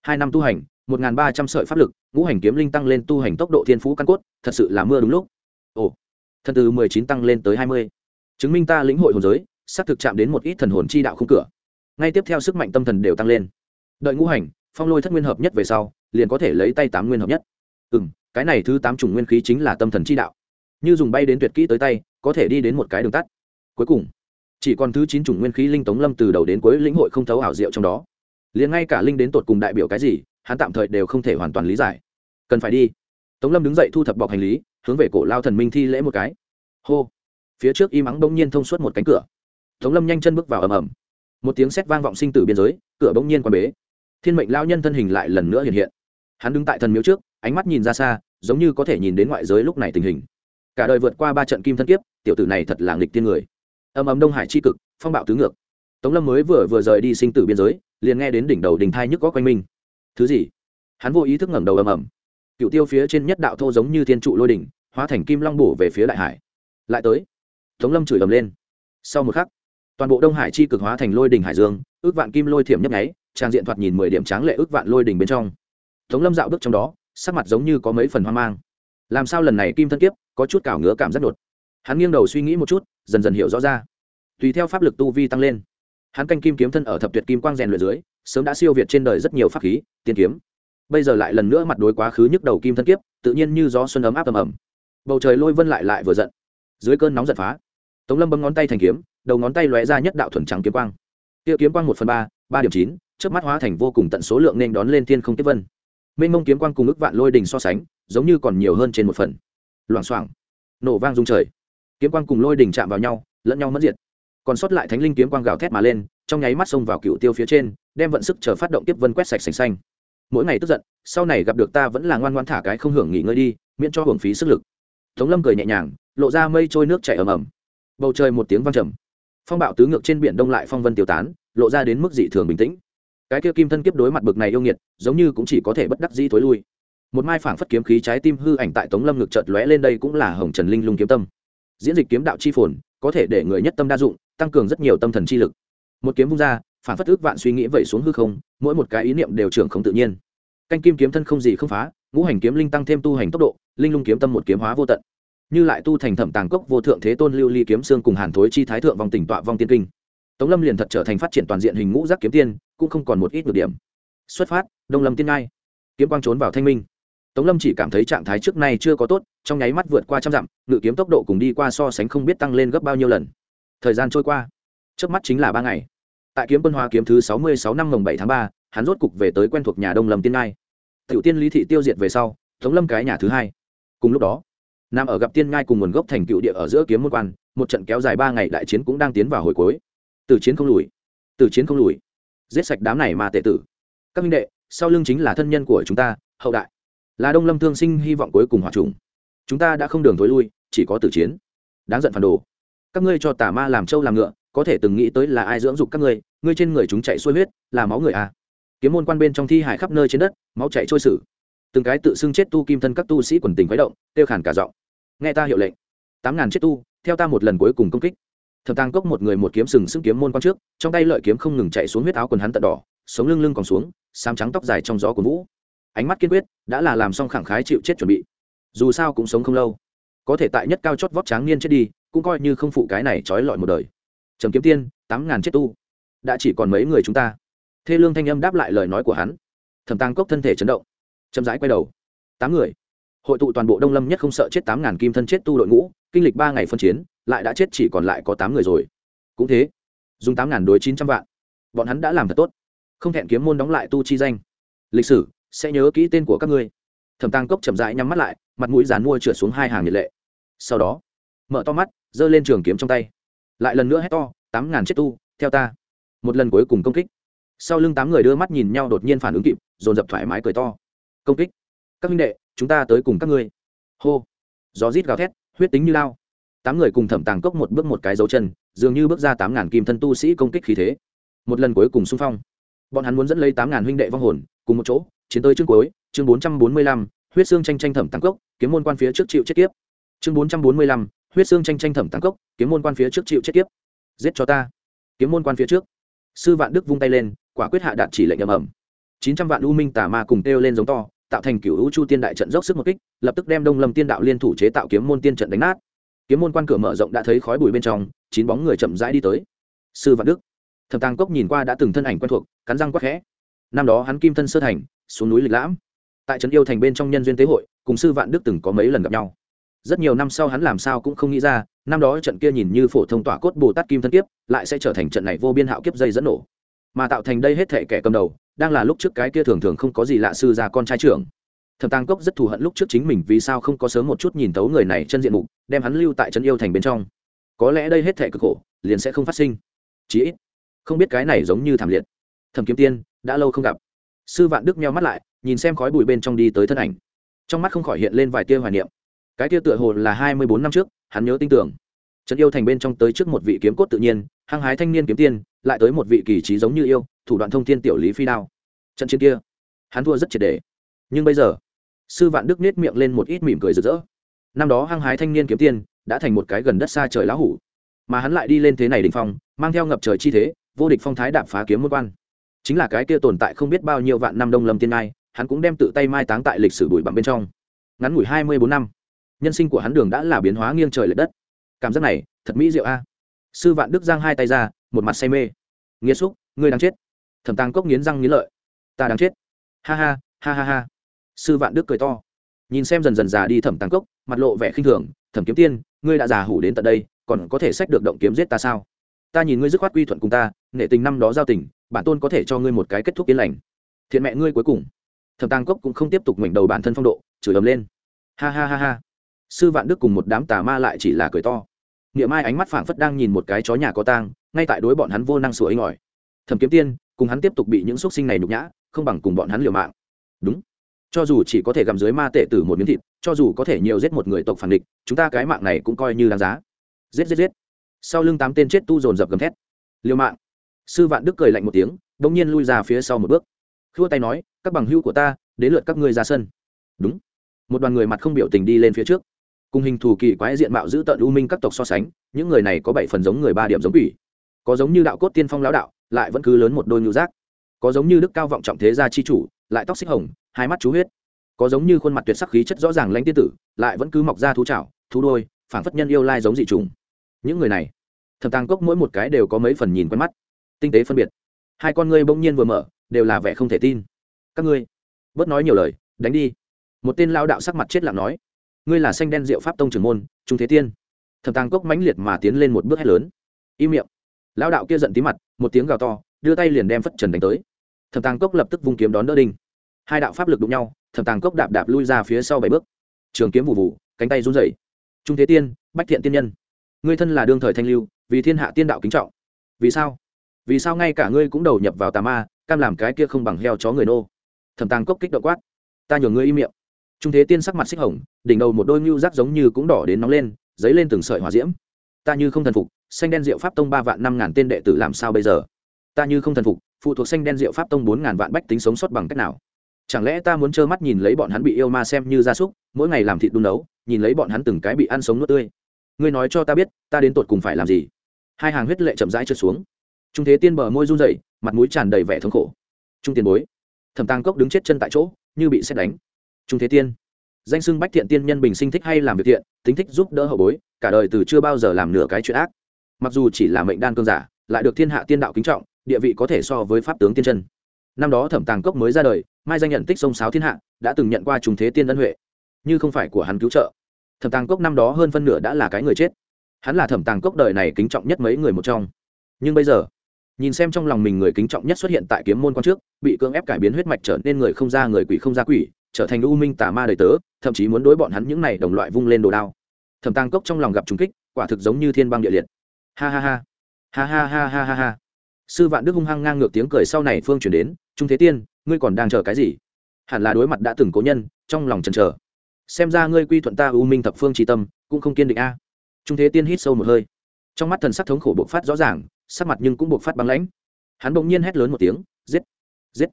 Hai năm tu hành, một ba trăm sợi pháp lực, ngũ hành kiếm linh tăng lên tu hành tốc độ thiên phú căn cốt, thật sự là mưa đúng lúc. Ồ thần từ mười chín tăng lên tới hai mươi. Chứng minh ta lĩnh hội hồn giới, xác thực chạm đến một ít thần hồn chi đạo không cửa. Ngay tiếp theo sức mạnh tâm thần đều tăng lên. Đợi ngũ hành, phong lôi thất nguyên hợp nhất về sau, liền có thể lấy tay tám nguyên hợp nhất. Ừ m cái này thứ tám chủng nguyên khí chính là tâm thần chi đạo. Như dùng bay đến tuyệt kỹ tới tay, có thể đi đến một cái đường tắt. Cuối cùng chỉ còn thứ chín chủng nguyên khí linh tống lâm từ đầu đến cuối lĩnh hội không thấu ảo diệu trong đó. Liền ngay cả linh đến tột cùng đại biểu cái gì, hắn tạm thời đều không thể hoàn toàn lý giải. Cần phải đi. Tống lâm đứng dậy thu thập bọc hành lý, hướng về cổ lao thần minh thi lễ một cái. Hô. Phía trước im ắng bỗng nhiên thông suốt một cánh cửa. Tống lâm nhanh chân bước vào ầm ầm. Một tiếng sét vang vọng sinh tử biên giới, cửa bỗng nhiên quan bế. Thiên mệnh lao nhân thân hình lại lần nữa hiện hiện. Hắn đứng tại thần miếu trước, ánh mắt nhìn ra xa, giống như có thể nhìn đến ngoại giới lúc này tình hình. Cả đời vượt qua ba trận kim thân kiếp, tiểu tử này thật là nghịch tiên người âm ấm đông hải c h i cực, phong bạo tứ ngược. Tống lâm mới vừa vừa rời đi sinh tử biên giới, liền nghe đến đỉnh đầu đình thai nhức có quanh mình. thứ gì? Hắn vô ý thức ngẩng đầu ầm ầm. Cựu tiêu phía trên nhất đạo thô giống như thiên trụ lôi đỉnh, hóa thành kim long bổ về phía đại hải. Lại tới. Tống lâm chửi ầm lên. Sau một khắc, toàn bộ đông hải chi cực hóa thành lôi đỉnh hải dương, ước vạn kim lôi thiểm nhấp nháy, trang diện thoạt nhìn mười điểm tráng lệ ước vạn lôi đỉnh bên trong. Tống lâm dạo bước trong đó, sắc mặt giống như có mấy phần hoang mang. Làm sao lần này kim thân kiếp có chút cảo ngứa cảm giác đột? Hắn nghiêng đầu suy nghĩ một chút, dần dần hiểu rõ ra. Tùy theo pháp lực tu vi tăng lên, hắn canh kim kiếm thân ở thập tuyệt kim quang rèn luyện dưới, sớm đã siêu việt trên đời rất nhiều pháp khí, tiên kiếm. Bây giờ lại lần nữa mặt đối quá khứ nhức đầu kim thân kiếp, tự nhiên như gió xuân ấm áp ầm ầm. Bầu trời lôi vân lại lại vừa giận. Dưới cơn nóng giận phá, tống lâm bấm ngón tay thành kiếm, đầu ngón tay lóe ra nhất đạo thuần trắng kiếm quang. Tiêu kiếm quang một phần ba ba điểm chín trước mắt hóa thành vô cùng tận số lượng nên đón lên thiên không tiếp vân. Mênh mông kiếm quang cùng ức vạn lôi đình so sánh, giống như còn nhiều hơn trên một phần. Loảng xoảng, nổ vang rung trời kiếm quang cùng lôi đình chạm vào nhau, lẫn nhau mất diệt. Còn sót lại thánh linh kiếm quang gào thét mà lên, trong nháy mắt xông vào cựu tiêu phía trên, đem vận sức chờ phát động tiếp vân quét sạch sành xanh. Mỗi ngày tức giận, sau này gặp được ta vẫn là ngoan ngoan thả cái không hưởng nghỉ ngơi đi, miễn cho hưởng phí sức lực. Tống lâm cười nhẹ nhàng, lộ ra mây trôi nước chảy ầm ầm. Bầu trời một tiếng vang trầm. Phong bạo tứ ngược trên biển đông lại phong vân tiêu tán, lộ ra đến mức dị thường bình tĩnh. Cái kia kim thân kiếp đối mặt bực này yêu nghiệt, giống như cũng chỉ có thể bất đắc dĩ thối lui. Một mai phảng phất kiếm khí trái tim hư ảnh tại tống lâm ngực chợt lóe lên đây cũng là hồng trần linh lung kiếm tâm diễn dịch kiếm đạo chi phồn, có thể để người nhất tâm đa dụng, tăng cường rất nhiều tâm thần chi lực. Một kiếm vung ra, phản phất ước vạn suy nghĩ vẩy xuống hư không, mỗi một cái ý niệm đều trưởng không tự nhiên. Canh kim kiếm thân không gì không phá, ngũ hành kiếm linh tăng thêm tu hành tốc độ, linh lung kiếm tâm một kiếm hóa vô tận. Như lại tu thành thẩm tàng cốc vô thượng thế tôn lưu ly kiếm xương cùng hàn thối chi thái thượng vòng tỉnh tọa vong tiên kinh. Tống lâm liền thật trở thành phát triển toàn diện hình ngũ giác kiếm tiên, cũng không còn một ít được điểm. Xuất phát, đông lâm tiên ngai. Kiếm quang trốn vào thanh minh tống lâm chỉ cảm thấy trạng thái trước nay chưa có tốt, trong nháy mắt vượt qua trăm dặm, ngự kiếm tốc độ cùng đi qua so sánh không biết tăng lên gấp bao nhiêu lần. Thời gian trôi qua trước mắt chính là ba ngày. Tại kiếm quân hoa kiếm thứ sáu mươi sáu năm mồng bảy tháng ba, hắn rốt cục về tới quen thuộc nhà đông lâm tiên ngai. Tiểu tiên lý thị tiêu diệt về sau, tống lâm cái nhà thứ hai. Cùng lúc đó, nam ở gặp tiên ngai cùng nguồn gốc thành cựu địa ở giữa kiếm môn quan, một trận kéo dài ba ngày đại chiến cũng đang tiến vào hồi cuối. Từ chiến không lùi từ chiến không lùi. Giết sạch đám này mà tệ tử. Các minh đệ, sau lưng chính là thân nhân của chúng ta, hậu đại là đông lâm thương sinh hy vọng cuối cùng hòa trùng. Chúng ta đã không đường thối lui, chỉ có tử chiến. Đáng giận phản đồ. Các ngươi cho tà ma làm trâu làm ngựa, có thể từng nghĩ tới là ai dưỡng dục các ngươi ngươi trên người chúng chạy xuôi huyết, là máu người à. kiếm môn quan bên trong thi hải khắp nơi trên đất, máu chạy trôi sử từng cái tự xưng chết tu kim thân các tu sĩ quần tình khuấy động tiêu khản cả giọng. Nghe ta hiệu lệnh. Tám ngàn chết tu, theo ta một lần cuối cùng công kích. Thập tàng cốc một người một kiếm sừng sững kiếm môn quan trước, trong tay lợi kiếm không ngừng chạy xuống huyết áo quần hắn tận đỏ, sống lưng lưng còn xuống, xám trắng tóc dài trong gió của vũ ánh mắt kiên quyết, đã là làm xong khẳng khái chịu chết chuẩn bị. Dù sao cũng sống không lâu. Có thể tại nhất cao chót vót tráng niên chết đi, cũng coi như không phụ cái này trói lọi một đời. Trầm kiếm tiên, tám ngàn chết tu. Đã chỉ còn mấy người chúng ta. Thê lương thanh âm đáp lại lời nói của hắn. Thẩm tăng cốc thân thể chấn động. Chậm rãi quay đầu. Tám người. Hội tụ toàn bộ đông lâm nhất không sợ chết tám ngàn kim thân chết tu đội ngũ, kinh lịch ba ngày phân chiến, lại đã chết chỉ còn lại có tám người rồi. Cũng thế, dùng tám ngàn đối chín trăm vạn. Bọn hắn đã làm thật tốt. Không thẹn kiếm môn đóng lại tu chi danh. Lịch sử sẽ nhớ kỹ tên của các ngươi. Thẩm tăng cốc chậm rãi nhắm mắt lại, mặt mũi dán mua trượt xuống hai hàng nhiệt lệ. Sau đó, mở to mắt, giơ lên trường kiếm trong tay. Lại lần nữa hét to, tám ngàn chết tu, theo ta. Một lần cuối cùng công kích. Sau lưng tám người đưa mắt nhìn nhau đột nhiên phản ứng kịp, dồn dập thoải mái cười to. Công kích. Các huynh đệ, chúng ta tới cùng các ngươi. Hô. Gió rít gào thét, huyết tính như lao. Tám người cùng thẩm tàng cốc một bước một cái dấu chân, dường như bước ra tám ngàn kim thân tu sĩ công kích khí thế. Một lần cuối cùng xung phong. Bọn hắn muốn dẫn lấy tám ngàn huynh đệ vong hồn, cùng một chỗ chiến tới chương cuối, chương bốn trăm bốn mươi lăm, huyết xương tranh tranh thẩm tăng cốc, kiếm môn quan phía trước chịu chết tiếp chương bốn trăm bốn mươi lăm, huyết xương tranh tranh thẩm tăng cốc, kiếm môn quan phía trước chịu chết tiếp giết cho ta. Kiếm môn quan phía trước. Sư vạn đức vung tay lên, quả quyết hạ đạt chỉ lệnh ầm ầm. Chín trăm vạn u minh tà ma cùng kêu lên giống to, tạo thành cửu u chu tiên đại trận dốc sức một kích, lập tức đem đông lâm tiên đạo liên thủ chế tạo kiếm môn tiên trận đánh nát. Kiếm môn quan cửa mở rộng đã thấy khói bụi bên trong, chín bóng người chậm rãi đi tới. Sư vạn đức. Thẩm tàng cốc nhìn qua đã từng thân ảnh quen thuộc, cắn răng quắc khẽ. Năm đó hắn kim thân sơ thành xuống núi lịch lãm. Tại trấn yêu thành bên trong nhân duyên tế hội, cùng sư vạn đức từng có mấy lần gặp nhau. Rất nhiều năm sau hắn làm sao cũng không nghĩ ra, năm đó trận kia nhìn như phổ thông tỏa cốt bồ tát kim thân kiếp, lại sẽ trở thành trận này vô biên hạo kiếp dây dẫn nổ. Mà tạo thành đây hết thể kẻ cầm đầu, đang là lúc trước cái kia thường thường không có gì lạ sư ra con trai trưởng. Thẩm tàng cốc rất thù hận lúc trước chính mình vì sao không có sớm một chút nhìn tấu người này chân diện mục, đem hắn lưu tại trấn yêu thành bên trong. Có lẽ đây hết thể cực khổ, liền sẽ không phát sinh. Chí ít, không biết cái này giống như thảm liệt. Thẩm kiếm tiên, đã lâu không gặp sư vạn đức meo mắt lại, nhìn xem khói bụi bên trong đi tới thân ảnh. Trong mắt không khỏi hiện lên vài tia hoài niệm. Cái tia tựa hồ là hai mươi bốn năm trước, hắn nhớ tin tưởng. Trấn yêu thành bên trong tới trước một vị kiếm cốt tự nhiên, hăng hái thanh niên kiếm tiên, lại tới một vị kỳ trí giống như yêu, thủ đoạn thông thiên tiểu lý phi đao. Trận chiến kia, hắn thua rất triệt đề. Nhưng bây giờ, sư vạn đức nết miệng lên một ít mỉm cười rực rỡ. Năm đó hăng hái thanh niên kiếm tiên, đã thành một cái gần đất xa trời lá hủ. Mà hắn lại đi lên thế này đình phong, mang theo ngập trời chi thế, vô địch phong thái đạp phá kiếm môn quan chính là cái kia tồn tại không biết bao nhiêu vạn năm đông lâm tiên ngai, hắn cũng đem tự tay mai táng tại lịch sử bụi bặm bên trong. Ngắn ngủi hai mươi bốn năm, nhân sinh của hắn đường đã là biến hóa nghiêng trời l ệ đất. Cảm giác này, thật mỹ diệu a. Sư vạn đức giang hai tay ra, một mặt say mê. Nghĩa xúc, ngươi đang chết. Thẩm tàng cốc nghiến răng nghiến lợi. Ta đang chết. Ha ha ha ha ha. Sư vạn đức cười to. Nhìn xem dần dần già đi thẩm tàng cốc, mặt lộ vẻ khinh thường. Thẩm kiếm tiên, ngươi đã già hủ đến tận đây, còn có thể sách được động kiếm giết ta sao? Ta nhìn ngươi dứt khoát quy thuận cùng ta, nể tình năm đó giao tình bản tôn có thể cho ngươi một cái kết thúc yên lành. Thiện mẹ ngươi cuối cùng. Thẩm tàng cốc cũng không tiếp tục mảnh đầu bản thân phong độ, chửi ầm lên. Ha ha ha ha. Sư vạn đức cùng một đám tà ma lại chỉ là cười to. Nghĩa mai ánh mắt phảng phất đang nhìn một cái chó nhà có tang, ngay tại đối bọn hắn vô năng sủa ấy ngỏi thẩm kiếm tiên, cùng hắn tiếp tục bị những xúc sinh này nhục nhã, không bằng cùng bọn hắn liều mạng. Đúng. Cho dù chỉ có thể gặm dưới ma tệ tử một miếng thịt, cho dù có thể nhiều giết một người tộc phản địch, chúng ta cái mạng này cũng coi như đáng giá. Giết giết giết. Sau lưng tám tên chết tu dồn dập gầm thét. Liều mạng sư vạn đức cười lạnh một tiếng đ ỗ n g nhiên lui ra phía sau một bước. Khua tay nói, các bằng hữu của ta, đến lượt các ngươi ra sân. Đúng. Một đoàn người mặt không biểu tình đi lên phía trước. Cùng hình thù kỳ quái diện mạo giữ tận u minh các tộc so sánh, những người này có bảy phần giống người ba điểm giống quỷ. Có giống như đạo cốt tiên phong lão đạo, lại vẫn cứ lớn một đôi ngữ giác. Có giống như đức cao vọng trọng thế gia chi chủ, lại tóc xích hồng, hai mắt chú huyết. Có giống như khuôn mặt tuyệt sắc khí chất rõ ràng lãnh tiên tử, lại vẫn cứ mọc ra thú trạo thú đôi, phảng phất nhân yêu lai giống dị trùng. Những người này thầm tàng cốc mỗi một cái đều có mấy phần nhìn quen mắt tinh tế phân biệt. Hai con ngươi bỗng nhiên vừa mở, đều là vẻ không thể tin. Các ngươi, bớt nói nhiều lời, đánh đi. Một tên lao đạo sắc mặt chết lặng nói, ngươi là xanh đen diệu pháp tông trưởng môn, trung thế tiên. Thẩm tàng cốc mãnh liệt mà tiến lên một bước hét lớn. Im miệng. Lão đạo kia giận tí mặt, một tiếng gào to, đưa tay liền đem phất trần đánh tới. Thẩm tàng cốc lập tức vung kiếm đón đỡ đinh. Hai đạo pháp lực đụng nhau, thẩm tàng cốc đạp đạp lui ra phía sau bảy bước. Trường kiếm vụ vụ cánh tay run rẩy. Trung thế tiên, bách thiện tiên nhân. Ngươi thân là đương thời thanh lưu, vì thiên hạ tiên đạo kính trọng. Vì sao? Vì sao ngay cả ngươi cũng đầu nhập vào tà ma, cam làm cái kia không bằng heo chó người nô? Thẩm tàng cốc kích động quát. Ta nhường ngươi im miệng. Trung thế tiên sắc mặt xích hồng, đỉnh đầu một đôi mưu rác giống như cũng đỏ đến nóng lên, dấy lên từng sợi hỏa diễm. Ta như không thần phục, xanh đen diệu pháp tông ba vạn năm ngàn tên đệ tử làm sao bây giờ? Ta như không thần phục, phụ thuộc xanh đen diệu pháp tông bốn ngàn vạn bách tính sống sót bằng cách nào? Chẳng lẽ ta muốn trơ mắt nhìn lấy bọn hắn bị yêu ma xem như gia súc, mỗi ngày làm thịt đun nấu, nhìn lấy bọn hắn từng cái bị ăn sống nuốt tươi? Ngươi nói cho ta biết, ta đến tột cùng phải làm gì? Hai hàng huyết lệ chậm rãi trượt xuống trung thế tiên bờ môi run rẩy, mặt mũi tràn đầy vẻ thống khổ. Trung tiền bối, thẩm tàng cốc đứng chết chân tại chỗ, như bị xét đánh. Trung thế tiên, danh xưng bách thiện tiên nhân bình sinh thích hay làm việc thiện, tính thích giúp đỡ hậu bối, cả đời từ chưa bao giờ làm nửa cái chuyện ác. Mặc dù chỉ là mệnh đan cương giả, lại được thiên hạ tiên đạo kính trọng, địa vị có thể so với pháp tướng tiên chân. Năm đó thẩm tàng cốc mới ra đời, mai danh nhận tích sông sáo thiên hạ, đã từng nhận qua trùng thế tiên ân huệ. Như không phải của hắn cứu trợ. Thẩm tàng cốc năm đó hơn phân nửa đã là cái người chết. Hắn là thẩm tàng cốc đời này kính trọng nhất mấy người một trong. Nhưng bây giờ nhìn xem trong lòng mình người kính trọng nhất xuất hiện tại kiếm môn quan trước, bị cưỡng ép cải biến huyết mạch trở nên người không ra người quỷ không ra quỷ, trở thành u minh tà ma đầy tớ, thậm chí muốn đối bọn hắn những này đồng loại vung lên đồ đao. Thẩm tăng cốc trong lòng gặp trùng kích, quả thực giống như thiên băng địa liệt. Ha ha ha. Ha ha ha ha ha ha. Sư vạn đức hung hăng ngang ngược tiếng cười sau này phương chuyển đến, trung thế tiên, ngươi còn đang chờ cái gì? Hẳn là đối mặt đã từng cố nhân, trong lòng chần chờ. Xem ra ngươi quy thuận ta u minh thập phương tri tâm, cũng không kiên định a. Trung thế tiên hít sâu một hơi trong mắt thần sắc thống khổ bộc phát rõ ràng, sắc mặt nhưng cũng bộc phát băng lãnh. Hắn bỗng nhiên hét lớn một tiếng, giết! Giết!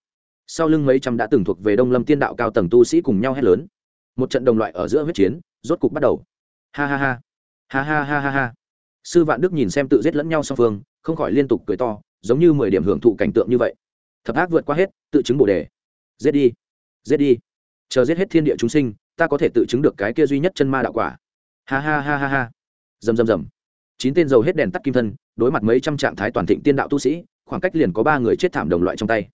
Sau lưng mấy trăm đã từng thuộc về đông lâm tiên đạo cao tầng tu sĩ cùng nhau hét lớn. Một trận đồng loại ở giữa huyết chiến, rốt cục bắt đầu. Ha ha ha! Ha ha ha ha ha! Sư vạn đức nhìn xem tự giết lẫn nhau song phương, không khỏi liên tục cười to, giống như mười điểm hưởng thụ cảnh tượng như vậy. Thập ác vượt qua hết, tự chứng bồ đề. Giết đi! Giết đi! Chờ giết hết thiên địa chúng sinh, ta có thể tự chứng được cái kia duy nhất chân ma đạo quả. Ha ha ha ha ha! Dầm dầm dầm chín tên dầu hết đèn tắt kim thân, đối mặt mấy trăm trạng thái toàn thịnh tiên đạo tu sĩ, khoảng cách liền có ba người chết thảm đồng loại trong tay.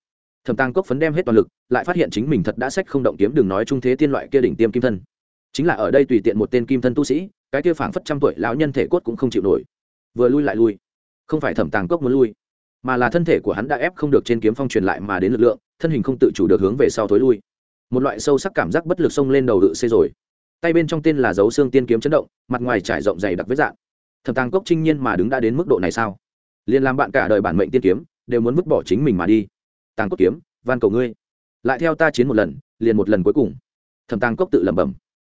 Thẩm tăng cốc phấn đem hết toàn lực, lại phát hiện chính mình thật đã sách không động kiếm đường nói trung thế tiên loại kia đỉnh tiêm kim thân. Chính là ở đây tùy tiện một tên kim thân tu sĩ, cái kia phảng phất trăm tuổi lão nhân thể cốt cũng không chịu nổi. Vừa lui lại lui. Không phải thẩm tàng cốc muốn lui, mà là thân thể của hắn đã ép không được trên kiếm phong truyền lại mà đến lực lượng, thân hình không tự chủ được hướng về sau thối lui. Một loại sâu sắc cảm giác bất lực xông lên đầu đự xê rồi. Tay bên trong tên là dấu xương tiên kiếm chấn động, mặt ngoài trải rộng dày đặc vết dạng thẩm tàng cốc trinh nhiên mà đứng đã đến mức độ này sao? Liền làm bạn cả đời bản mệnh tiên kiếm, đều muốn vứt bỏ chính mình mà đi. Tàng cốc kiếm, van cầu ngươi. Lại theo ta chiến một lần, liền một lần cuối cùng. Thẩm tàng cốc tự lẩm bẩm.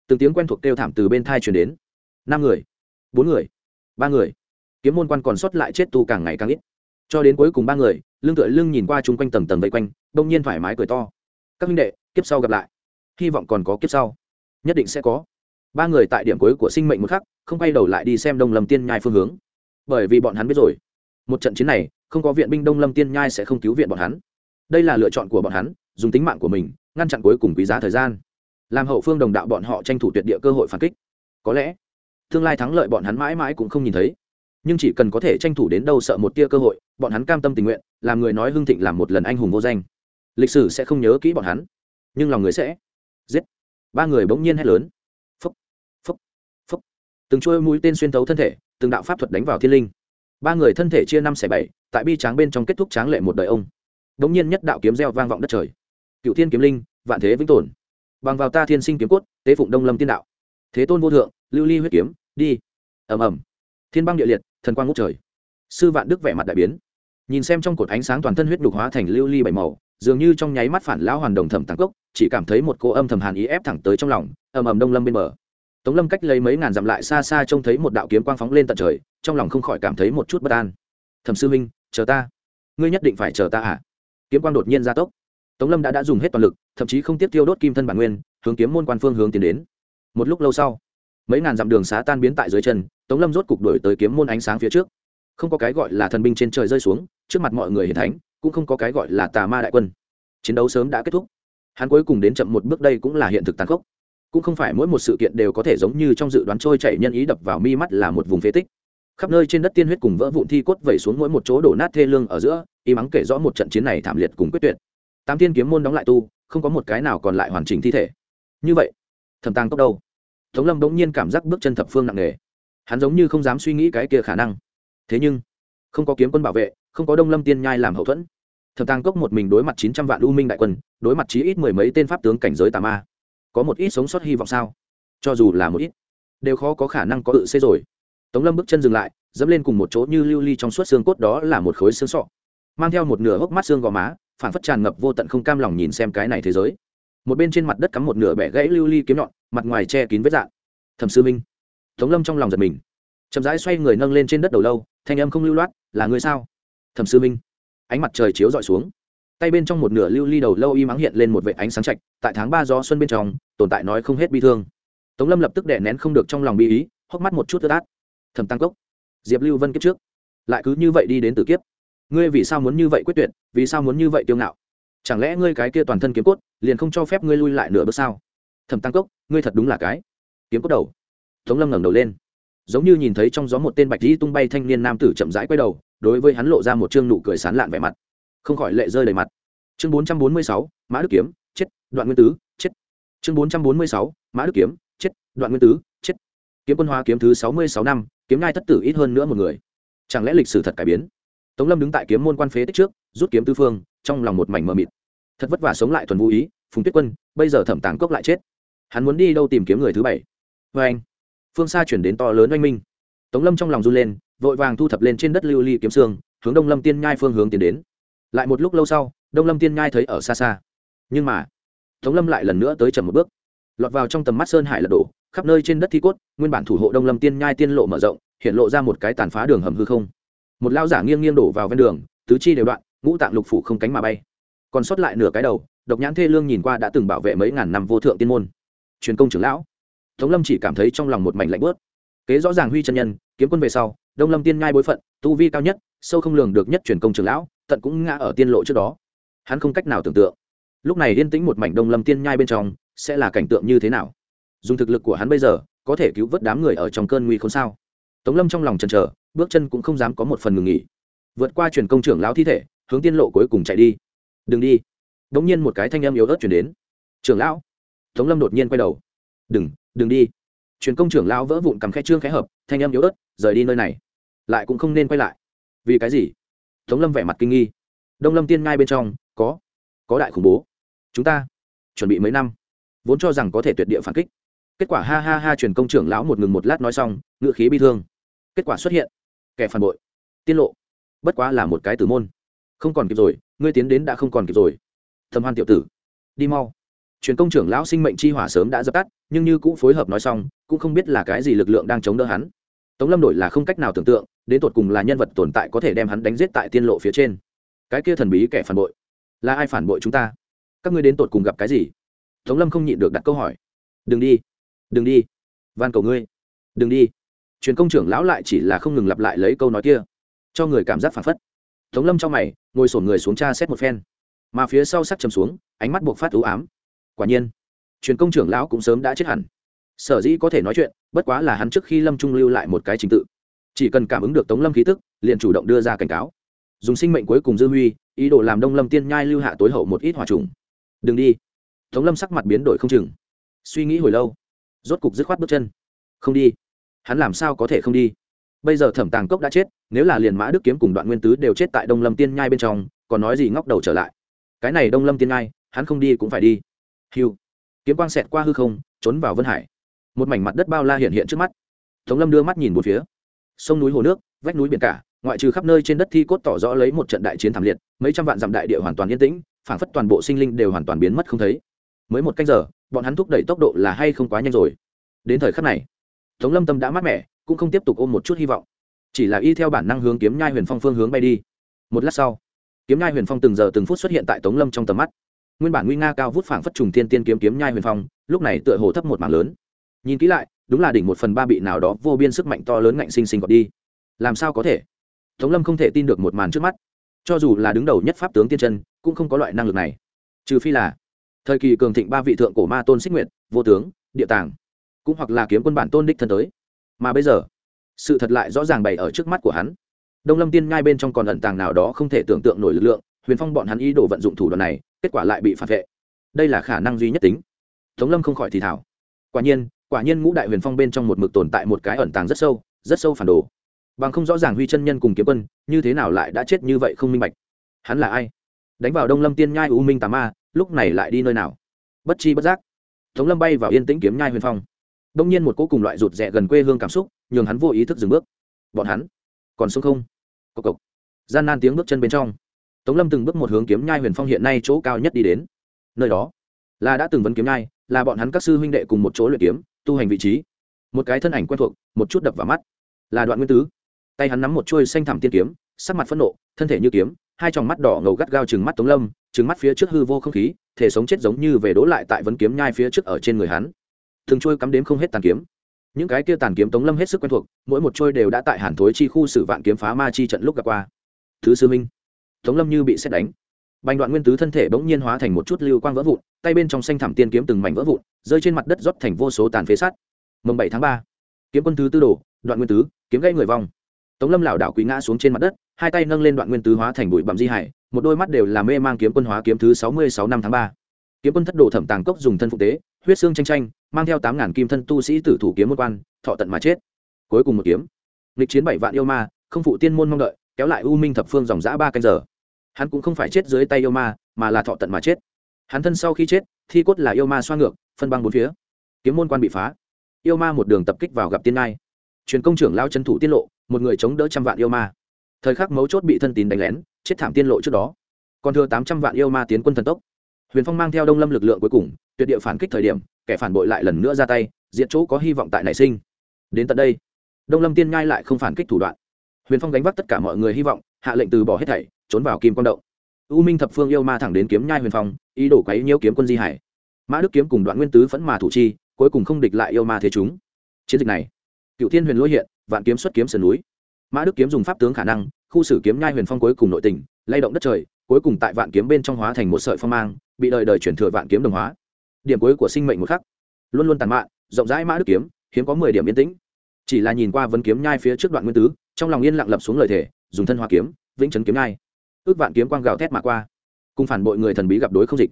Từng tiếng quen thuộc kêu thảm từ bên thai truyền đến. Năm người, bốn người, ba người. Kiếm môn quan còn sót lại chết tu càng ngày càng ít. Cho đến cuối cùng ba người, lưng tựa lưng nhìn qua chung quanh tầng tầng vây quanh đông nhiên thoải mái cười to. Các minh đệ, kiếp sau gặp lại. Hy vọng còn có kiếp sau. Nhất định sẽ có. Ba người tại điểm cuối của sinh mệnh một khắc không quay đầu lại đi xem đông lâm tiên nhai phương hướng. Bởi vì bọn hắn biết rồi, một trận chiến này, không có viện binh đông lâm tiên nhai sẽ không cứu viện bọn hắn. Đây là lựa chọn của bọn hắn, dùng tính mạng của mình, ngăn chặn cuối cùng quý giá thời gian. Làm hậu phương đồng đạo bọn họ tranh thủ tuyệt địa cơ hội phản kích. Có lẽ, tương lai thắng lợi bọn hắn mãi mãi cũng không nhìn thấy. Nhưng chỉ cần có thể tranh thủ đến đâu sợ một tia cơ hội, bọn hắn cam tâm tình nguyện, làm người nói hưng thịnh làm một lần anh hùng vô danh. Lịch sử sẽ không nhớ kỹ bọn hắn, nhưng lòng người sẽ giết. Ba người bỗng nhiên hét lớn từng trôi mũi tên xuyên thấu thân thể, từng đạo pháp thuật đánh vào thiên linh. Ba người thân thể chia năm xẻ bảy, tại bi tráng bên trong kết thúc tráng lệ một đời ông. Bỗng nhiên nhất đạo kiếm gieo vang vọng đất trời. Cựu thiên kiếm linh, vạn thế vĩnh tồn. Bằng vào ta thiên sinh kiếm cốt, tế phụng đông lâm tiên đạo. Thế tôn vô thượng, lưu ly huyết kiếm, đi. Ầm ầm. Thiên băng địa liệt, thần quang ngút trời. Sư vạn đức vẻ mặt đại biến. Nhìn xem trong cột ánh sáng toàn thân huyết đục hóa thành lưu ly bảy màu, dường như trong nháy mắt phản lão hoàn đồng thẩm tăng cốc, chỉ cảm thấy một cô âm thầm hàn ý ép thẳng tới trong lòng, ầm ầm đông lâm bên bờ tống lâm cách lấy mấy ngàn dặm lại xa xa trông thấy một đạo kiếm quang phóng lên tận trời, trong lòng không khỏi cảm thấy một chút bất an. Thẩm sư minh chờ ta. Ngươi nhất định phải chờ ta à? Kiếm quang đột nhiên gia tốc. Tống lâm đã đã dùng hết toàn lực, thậm chí không tiếp tiêu đốt kim thân bản nguyên, hướng kiếm môn quan phương hướng tiến đến. Một lúc lâu sau, mấy ngàn dặm đường xá tan biến tại dưới chân, tống lâm rốt cục đổi tới kiếm môn ánh sáng phía trước. Không có cái gọi là thần binh trên trời rơi xuống, trước mặt mọi người hiền thánh, cũng không có cái gọi là tà ma đại quân. Chiến đấu sớm đã kết thúc. Hắn cuối cùng đến chậm một bước đây cũng là hiện thực tàn khốc cũng không phải mỗi một sự kiện đều có thể giống như trong dự đoán trôi chảy nhân ý đập vào mi mắt là một vùng phế tích. Khắp nơi trên đất tiên huyết cùng vỡ vụn thi cốt vẩy xuống mỗi một chỗ đổ nát thê lương ở giữa, y mắng kể rõ một trận chiến này thảm liệt cùng quyết tuyệt. Tám tiên kiếm môn đóng lại tu, không có một cái nào còn lại hoàn chỉnh thi thể. Như vậy thầm tàng tốc đâu tống lâm bỗng nhiên cảm giác bước chân thập phương nặng nề. Hắn giống như không dám suy nghĩ cái kia khả năng. Thế nhưng, không có kiếm quân bảo vệ, không có đông lâm tiên nhai làm hậu thuẫn. Thẩm tàng cốc một mình đối mặt chín trăm vạn u minh đại quân, đối mặt chí ít mười mấy tên pháp tướng cảnh giới tà ma có một ít sống sót hy vọng sao? Cho dù là một ít, đều khó có khả năng có tự xê rồi. Tống lâm bước chân dừng lại, dẫm lên cùng một chỗ như lưu ly trong suốt xương cốt đó là một khối xương sọ. Mang theo một nửa hốc mắt xương gò má phản phất tràn ngập vô tận không cam lòng nhìn xem cái này thế giới. Một bên trên mặt đất cắm một nửa bẻ gãy lưu ly kiếm nhọn, mặt ngoài che kín vết dạng thẩm sư minh. Tống lâm trong lòng giật mình. Chậm rãi xoay người nâng lên trên đất đầu lâu, thanh âm không lưu loát, là người sao? Thẩm sư minh. Ánh mặt trời chiếu dọi xuống tay bên trong một nửa lưu ly đầu lâu y mắng hiện lên một vệ ánh sáng chạch tại tháng ba gió xuân bên trong, tồn tại nói không hết bi thương. Tống lâm lập tức đè nén không được trong lòng bi ý, hốc mắt một chút tơ át. Thầm tăng cốc, diệp lưu vân kiếp trước. Lại cứ như vậy đi đến tử kiếp. Ngươi vì sao muốn như vậy quyết tuyệt, vì sao muốn như vậy tiêu ngạo? Chẳng lẽ ngươi cái kia toàn thân kiếm cốt, liền không cho phép ngươi lui lại nửa bước sao? Thầm tăng cốc, ngươi thật đúng là cái kiếm cốt đầu. Tống lâm ngẩng đầu lên. Giống như nhìn thấy trong gió một tên bạch dĩ tung bay thanh niên nam tử chậm rãi quay đầu, đối với hắn lộ ra một chương nụ cười sán lạn vẻ mặt không khỏi lệ rơi đầy mặt. Chương bốn trăm bốn mươi sáu, mã đức kiếm, chết, đoạn nguyên tứ, chết. Chương bốn trăm bốn mươi sáu, mã đức kiếm, chết, đoạn nguyên tứ, chết. Kiếm quân hóa kiếm thứ sáu mươi sáu năm, kiếm ngai thất tử ít hơn nữa một người. Chẳng lẽ lịch sử thật cải biến? Tống lâm đứng tại kiếm môn quan phế tích trước, rút kiếm tư phương, trong lòng một mảnh mờ mịt. Thật vất vả sống lại thuần vũ ý, phùng tuyết quân, bây giờ thẩm tàng cốc lại chết. Hắn muốn đi đâu tìm kiếm người thứ bảy? Vê anh, phương xa chuyển đến to lớn oanh minh. Tống lâm trong lòng run lên, vội vàng thu thập lên trên đất lưu ly kiếm xương, hướng đông lâm tiên nhai phương hướng tiến đến lại một lúc lâu sau, đông lâm tiên nhai thấy ở xa xa. Nhưng mà, tống lâm lại lần nữa tới chậm một bước. Lọt vào trong tầm mắt sơn hải lật đổ, khắp nơi trên đất thi cốt, nguyên bản thủ hộ đông lâm tiên nhai tiên lộ mở rộng, hiện lộ ra một cái tàn phá đường hầm hư không. Một lao giả nghiêng nghiêng đổ vào ven đường, tứ chi đều đoạn, ngũ tạng lục phủ không cánh mà bay. Còn sót lại nửa cái đầu, độc nhãn thê lương nhìn qua đã từng bảo vệ mấy ngàn năm vô thượng tiên môn. Truyền công trưởng lão. Tống lâm chỉ cảm thấy trong lòng một mảnh lạnh bớt kế rõ ràng huy chân nhân, kiếm quân về sau, đông lâm tiên nhai bối phận, tu vi cao nhất, sâu không lường được nhất truyền công trưởng lão tận cũng ngã ở tiên lộ trước đó. Hắn không cách nào tưởng tượng. Lúc này yên tĩnh một mảnh đông lâm tiên nhai bên trong, sẽ là cảnh tượng như thế nào? Dùng thực lực của hắn bây giờ, có thể cứu vớt đám người ở trong cơn nguy không sao? Tống lâm trong lòng chần chờ, bước chân cũng không dám có một phần ngừng nghỉ. Vượt qua truyền công trưởng lão thi thể, hướng tiên lộ cuối cùng chạy đi. Đừng đi. Đ ỗ n g nhiên một cái thanh âm yếu ớt chuyển đến. Trưởng lão. Tống lâm đột nhiên quay đầu. Đừng đừng đi. Truyền công trưởng lão vỡ vụn cầm khe trương khẽ hợp, thanh âm yếu ớt, rời đi nơi này. Lại cũng không nên quay lại. Vì cái gì? Tống lâm vẻ mặt kinh nghi. Đông lâm tiên ngai bên trong, có có đại khủng bố. Chúng ta chuẩn bị mấy năm, vốn cho rằng có thể tuyệt địa phản kích. Kết quả ha ha ha, truyền công trưởng lão một ngừng một lát nói xong, ngựa khí bi thương. Kết quả xuất hiện, kẻ phản bội, tiết lộ. Bất quá là một cái tử môn. Không còn kịp rồi, ngươi tiến đến đã không còn kịp rồi. Thầm hoan tiểu tử, đi mau. Truyền công trưởng lão sinh mệnh chi hỏa sớm đã dập tắt, nhưng như cũ phối hợp nói xong, cũng không biết là cái gì lực lượng đang chống đỡ hắn tống lâm đổi là không cách nào tưởng tượng, đến tột cùng là nhân vật tồn tại có thể đem hắn đánh giết tại tiên lộ phía trên. Cái kia thần bí kẻ phản bội, là ai phản bội chúng ta? Các ngươi đến tột cùng gặp cái gì? Tống lâm không nhịn được đặt câu hỏi. Đừng đi đừng đi, van cầu ngươi, đừng đi. Truyền công trưởng lão lại chỉ là không ngừng lặp lại lấy câu nói kia, cho người cảm giác phản phất. Tống lâm trong mày, ngồi sổn người xuống tra xét một phen. Mà phía sau sắc chầm xuống, ánh mắt buộc phát ưu ám. Quả nhiên, truyền công trưởng lão cũng sớm đã chết hẳn sở dĩ có thể nói chuyện, bất quá là hắn trước khi lâm trung lưu lại một cái trình tự. Chỉ cần cảm ứng được tống lâm khí tức, liền chủ động đưa ra cảnh cáo. Dùng sinh mệnh cuối cùng dư huy, ý đồ làm đông lâm tiên nhai lưu hạ tối hậu một ít hòa trùng. Đừng đi. Tống lâm sắc mặt biến đổi không chừng. Suy nghĩ hồi lâu, rốt cục dứt khoát bước chân. Không đi. Hắn làm sao có thể không đi? Bây giờ thẩm tàng cốc đã chết, nếu là liền mã đức kiếm cùng đoạn nguyên tứ đều chết tại đông lâm tiên nhai bên trong, còn nói gì ngóc đầu trở lại? Cái này đông lâm tiên nhai, hắn không đi cũng phải đi. Hiu kiếm quang xẹt qua hư không, trốn vào vân hải một mảnh mặt đất bao la hiện hiện trước mắt. Tống lâm đưa mắt nhìn một phía. Sông núi, hồ nước, vách núi biển cả, ngoại trừ khắp nơi trên đất thi cốt tỏ rõ lấy một trận đại chiến thảm liệt, mấy trăm vạn dặm đại địa hoàn toàn yên tĩnh, phảng phất toàn bộ sinh linh đều hoàn toàn biến mất không thấy. Mới một canh giờ, bọn hắn thúc đẩy tốc độ là hay không quá nhanh rồi. Đến thời khắc này, tống lâm tâm đã mát mẻ, cũng không tiếp tục ôm một chút hy vọng. Chỉ là y theo bản năng hướng kiếm nhai huyền phong phương hướng bay đi. Một lát sau, kiếm nhai huyền phong từng giờ từng phút xuất hiện tại tống lâm trong tầm mắt. Nguyên bản nguy nga cao vút phảng phất trùng thiên tiên kiếm kiếm nhai huyền phong, lúc này tựa hồ thấp một mảng lớn nhìn kỹ lại đúng là đỉnh một phần ba bị nào đó vô biên sức mạnh to lớn ngạnh sinh sinh gọt đi. Làm sao có thể? Tống lâm không thể tin được một màn trước mắt. Cho dù là đứng đầu nhất pháp tướng tiên chân cũng không có loại năng lực này. Trừ phi là thời kỳ cường thịnh ba vị thượng cổ ma tôn xích nguyện, vô tướng địa tàng cũng hoặc là kiếm quân bản tôn đích thân tới. Mà bây giờ sự thật lại rõ ràng bày ở trước mắt của hắn. Đông lâm tiên ngai bên trong còn ẩn tàng nào đó không thể tưởng tượng nổi lực lượng huyền phong bọn hắn ý đồ vận dụng thủ đoạn này kết quả lại bị phản vệ. Đây là khả năng duy nhất tính. Tống lâm không khỏi thì thảo quả nhiên quả nhiên ngũ đại huyền phong bên trong một mực tồn tại một cái ẩn tàng rất sâu rất sâu phản đồ. Bằng không rõ ràng huy chân nhân cùng kiếm quân, như thế nào lại đã chết như vậy không minh bạch. Hắn là ai? Đánh vào đông lâm tiên nhai u minh tà ma, lúc này lại đi nơi nào? Bất chi bất giác, tống lâm bay vào yên tĩnh kiếm nhai huyền phong. Đông nhiên một cô cùng loại rụt rè gần quê hương cảm xúc, nhường hắn vô ý thức dừng bước. Bọn hắn, còn sống không? Cộc cộc. Gian nan tiếng bước chân bên trong, tống lâm từng bước một hướng kiếm nhai huyền phong hiện nay chỗ cao nhất đi đến. Nơi đó là đã từng vấn kiếm nhai, là bọn hắn các sư huynh đệ cùng một chỗ luyện kiếm tu hành vị trí. Một cái thân ảnh quen thuộc, một chút đập vào mắt. Là đoạn nguyên tứ. Tay hắn nắm một chuôi xanh thẳm tiên kiếm, sắc mặt phẫn nộ, thân thể như kiếm, hai tròng mắt đỏ ngầu gắt gao chừng mắt tống lâm chừng mắt phía trước hư vô không khí, thể sống chết giống như về đố lại tại vấn kiếm nhai phía trước ở trên người hắn. Thường trôi cắm đếm không hết tàn kiếm. Những cái kia tàn kiếm tống lâm hết sức quen thuộc, mỗi một trôi đều đã tại hàn thối chi khu sử vạn kiếm phá ma chi trận lúc gặp qua. Thứ sư minh. Tống lâm như bị xét đánh bành đoạn nguyên tứ thân thể bỗng nhiên hóa thành một chút lưu quang vỡ vụn, tay bên trong xanh thảm tiên kiếm từng mảnh vỡ vụn, rơi trên mặt đất rót thành vô số tàn phế sắt. Mồng bảy tháng ba, kiếm quân thứ tư đổ, đoạn nguyên tứ, kiếm gây người vong. Tống lâm lảo đảo quỳ ngã xuống trên mặt đất, hai tay nâng lên đoạn nguyên tứ hóa thành bụi bặm di hải, một đôi mắt đều là mê mang kiếm quân hóa kiếm thứ sáu mươi sáu năm tháng ba. Kiếm quân thất đổ thẩm tàng cốc dùng thân phụ tế, huyết xương tranh tranh mang theo tám ngàn kim thân tu sĩ tử thủ kiếm một quan, thọ tận mà chết. Cuối cùng một kiếm. Lịch chiến bảy vạn yêu ma, không phụ tiên môn mong đợi, kéo lại u minh thập phương dòng dã ba canh giờ hắn cũng không phải chết dưới tay yêu ma, mà là thọ tận mà chết. Hắn thân sau khi chết, thi cốt là yêu ma xoa ngược, phân băng bốn phía. Kiếm môn quan bị phá. Yêu ma một đường tập kích vào gặp tiên ngai. Truyền công trưởng lao chân thủ tiết lộ, một người chống đỡ trăm vạn yêu ma. Thời khắc mấu chốt bị thân tín đánh lén, chết thảm tiên lộ trước đó. Còn thừa tám trăm vạn yêu ma tiến quân thần tốc. Huyền phong mang theo đông lâm lực lượng cuối cùng, tuyệt địa phản kích thời điểm, kẻ phản bội lại lần nữa ra tay diện chỗ có hy vọng tại nảy sinh. Đến tận đây, đông lâm tiên ngai lại không phản kích thủ đoạn. Huyền phong đánh vác tất cả mọi người hy vọng, hạ lệnh từ bỏ hết thảy trốn vào kim quang động. U minh thập phương yêu ma thẳng đến kiếm nhai huyền phong, ý đồ quấy nhiễu kiếm quân di hải. Mã đức kiếm cùng đoạn nguyên tứ phẫn mà thủ chi, cuối cùng không địch lại yêu ma thế chúng. Chiến dịch này cựu thiên huyền lỗi hiện, vạn kiếm xuất kiếm sườn núi. Mã đức kiếm dùng pháp tướng khả năng, khu xử kiếm nhai huyền phong cuối cùng nội tình, lay động đất trời, cuối cùng tại vạn kiếm bên trong hóa thành một sợi phong mang, bị đời đời chuyển thừa vạn kiếm đồng hóa. Điểm cuối của sinh mệnh một khắc. Luôn luôn tàn mạn, rộng rãi mã đức kiếm, hiếm có mười điểm yên tĩnh. Chỉ là nhìn qua vấn kiếm nhai phía trước đoạn nguyên tứ, trong lòng yên lặng lập xuống lời thể dùng thân hoa kiếm, vĩnh trấn kiếm nhai ước vạn kiếm quang gào thét mà qua. Cùng phản bội người thần bí gặp đối không dịch.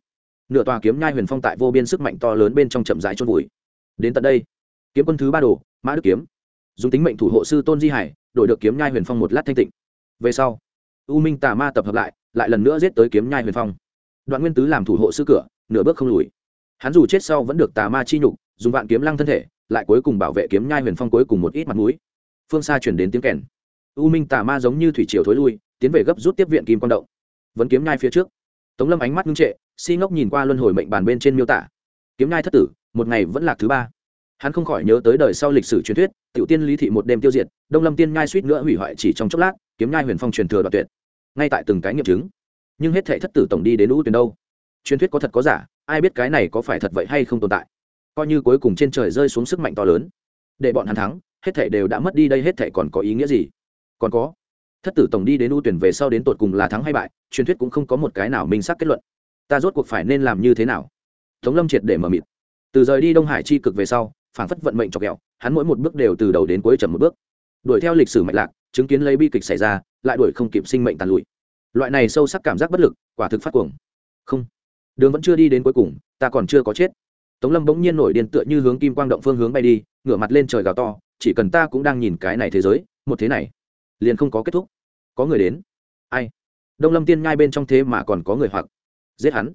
Nửa tòa kiếm nhai huyền phong tại vô biên sức mạnh to lớn bên trong chậm rãi chôn vùi. Đến tận đây, kiếm quân thứ ba đồ, mã đức kiếm. Dùng tính mệnh thủ hộ sư tôn di hải, đổi được kiếm nhai huyền phong một lát thanh tịnh. Về sau, u minh tà ma tập hợp lại lại lần nữa giết tới kiếm nhai huyền phong. Đoạn nguyên tứ làm thủ hộ sư cửa, nửa bước không lùi. Hắn dù chết sau vẫn được tà ma chi nhục, dùng vạn kiếm lăng thân thể, lại cuối cùng bảo vệ kiếm nhai huyền phong cuối cùng một ít mặt mũi. Phương xa chuyển đến tiếng kèn. U minh tà ma giống như thủy triều thối lui tiến về gấp rút tiếp viện kim quang động. Vẫn kiếm nhai phía trước. Tống lâm ánh mắt ngưng trệ, si ngốc nhìn qua luân hồi mệnh bàn bên trên miêu tả. Kiếm nhai thất tử, một ngày vẫn là thứ ba. Hắn không khỏi nhớ tới đời sau lịch sử truyền thuyết, tiểu tiên lý thị một đêm tiêu diệt, đông lâm tiên nhai suýt nữa hủy hoại chỉ trong chốc lát, kiếm nhai huyền phong truyền thừa đoạn tuyệt. Ngay tại từng cái nghiệm chứng. Nhưng hết thể thất tử tổng đi đến lũ tuyển đâu? Truyền thuyết có thật có giả, ai biết cái này có phải thật vậy hay không tồn tại? Coi như cuối cùng trên trời rơi xuống sức mạnh to lớn. Để bọn hắn thắng, hết thể đều đã mất đi đây hết thể còn có ý nghĩa gì? Còn có thất tử tổng đi đến ưu tuyển về sau đến tột cùng là thắng hay bại, truyền thuyết cũng không có một cái nào minh xác kết luận. Ta rốt cuộc phải nên làm như thế nào? Tống lâm triệt để mở mịt. Từ rời đi đông hải chi cực về sau, phản phất vận mệnh chọc ghẹo, hắn mỗi một bước đều từ đầu đến cuối chậm một bước. Đuổi theo lịch sử mạch lạc, chứng kiến lấy bi kịch xảy ra, lại đuổi không kịp sinh mệnh tàn lụi. Loại này sâu sắc cảm giác bất lực, quả thực phát cuồng. Không. Đường vẫn chưa đi đến cuối cùng, ta còn chưa có chết. Tống lâm bỗng nhiên nổi điên tựa như hướng kim quang động phương hướng bay đi, ngửa mặt lên trời gào to, chỉ cần ta cũng đang nhìn cái này thế giới, một thế này liền không có kết thúc. Có người đến. Ai? Đông lâm tiên nhai bên trong thế mà còn có người hoặc. Giết hắn.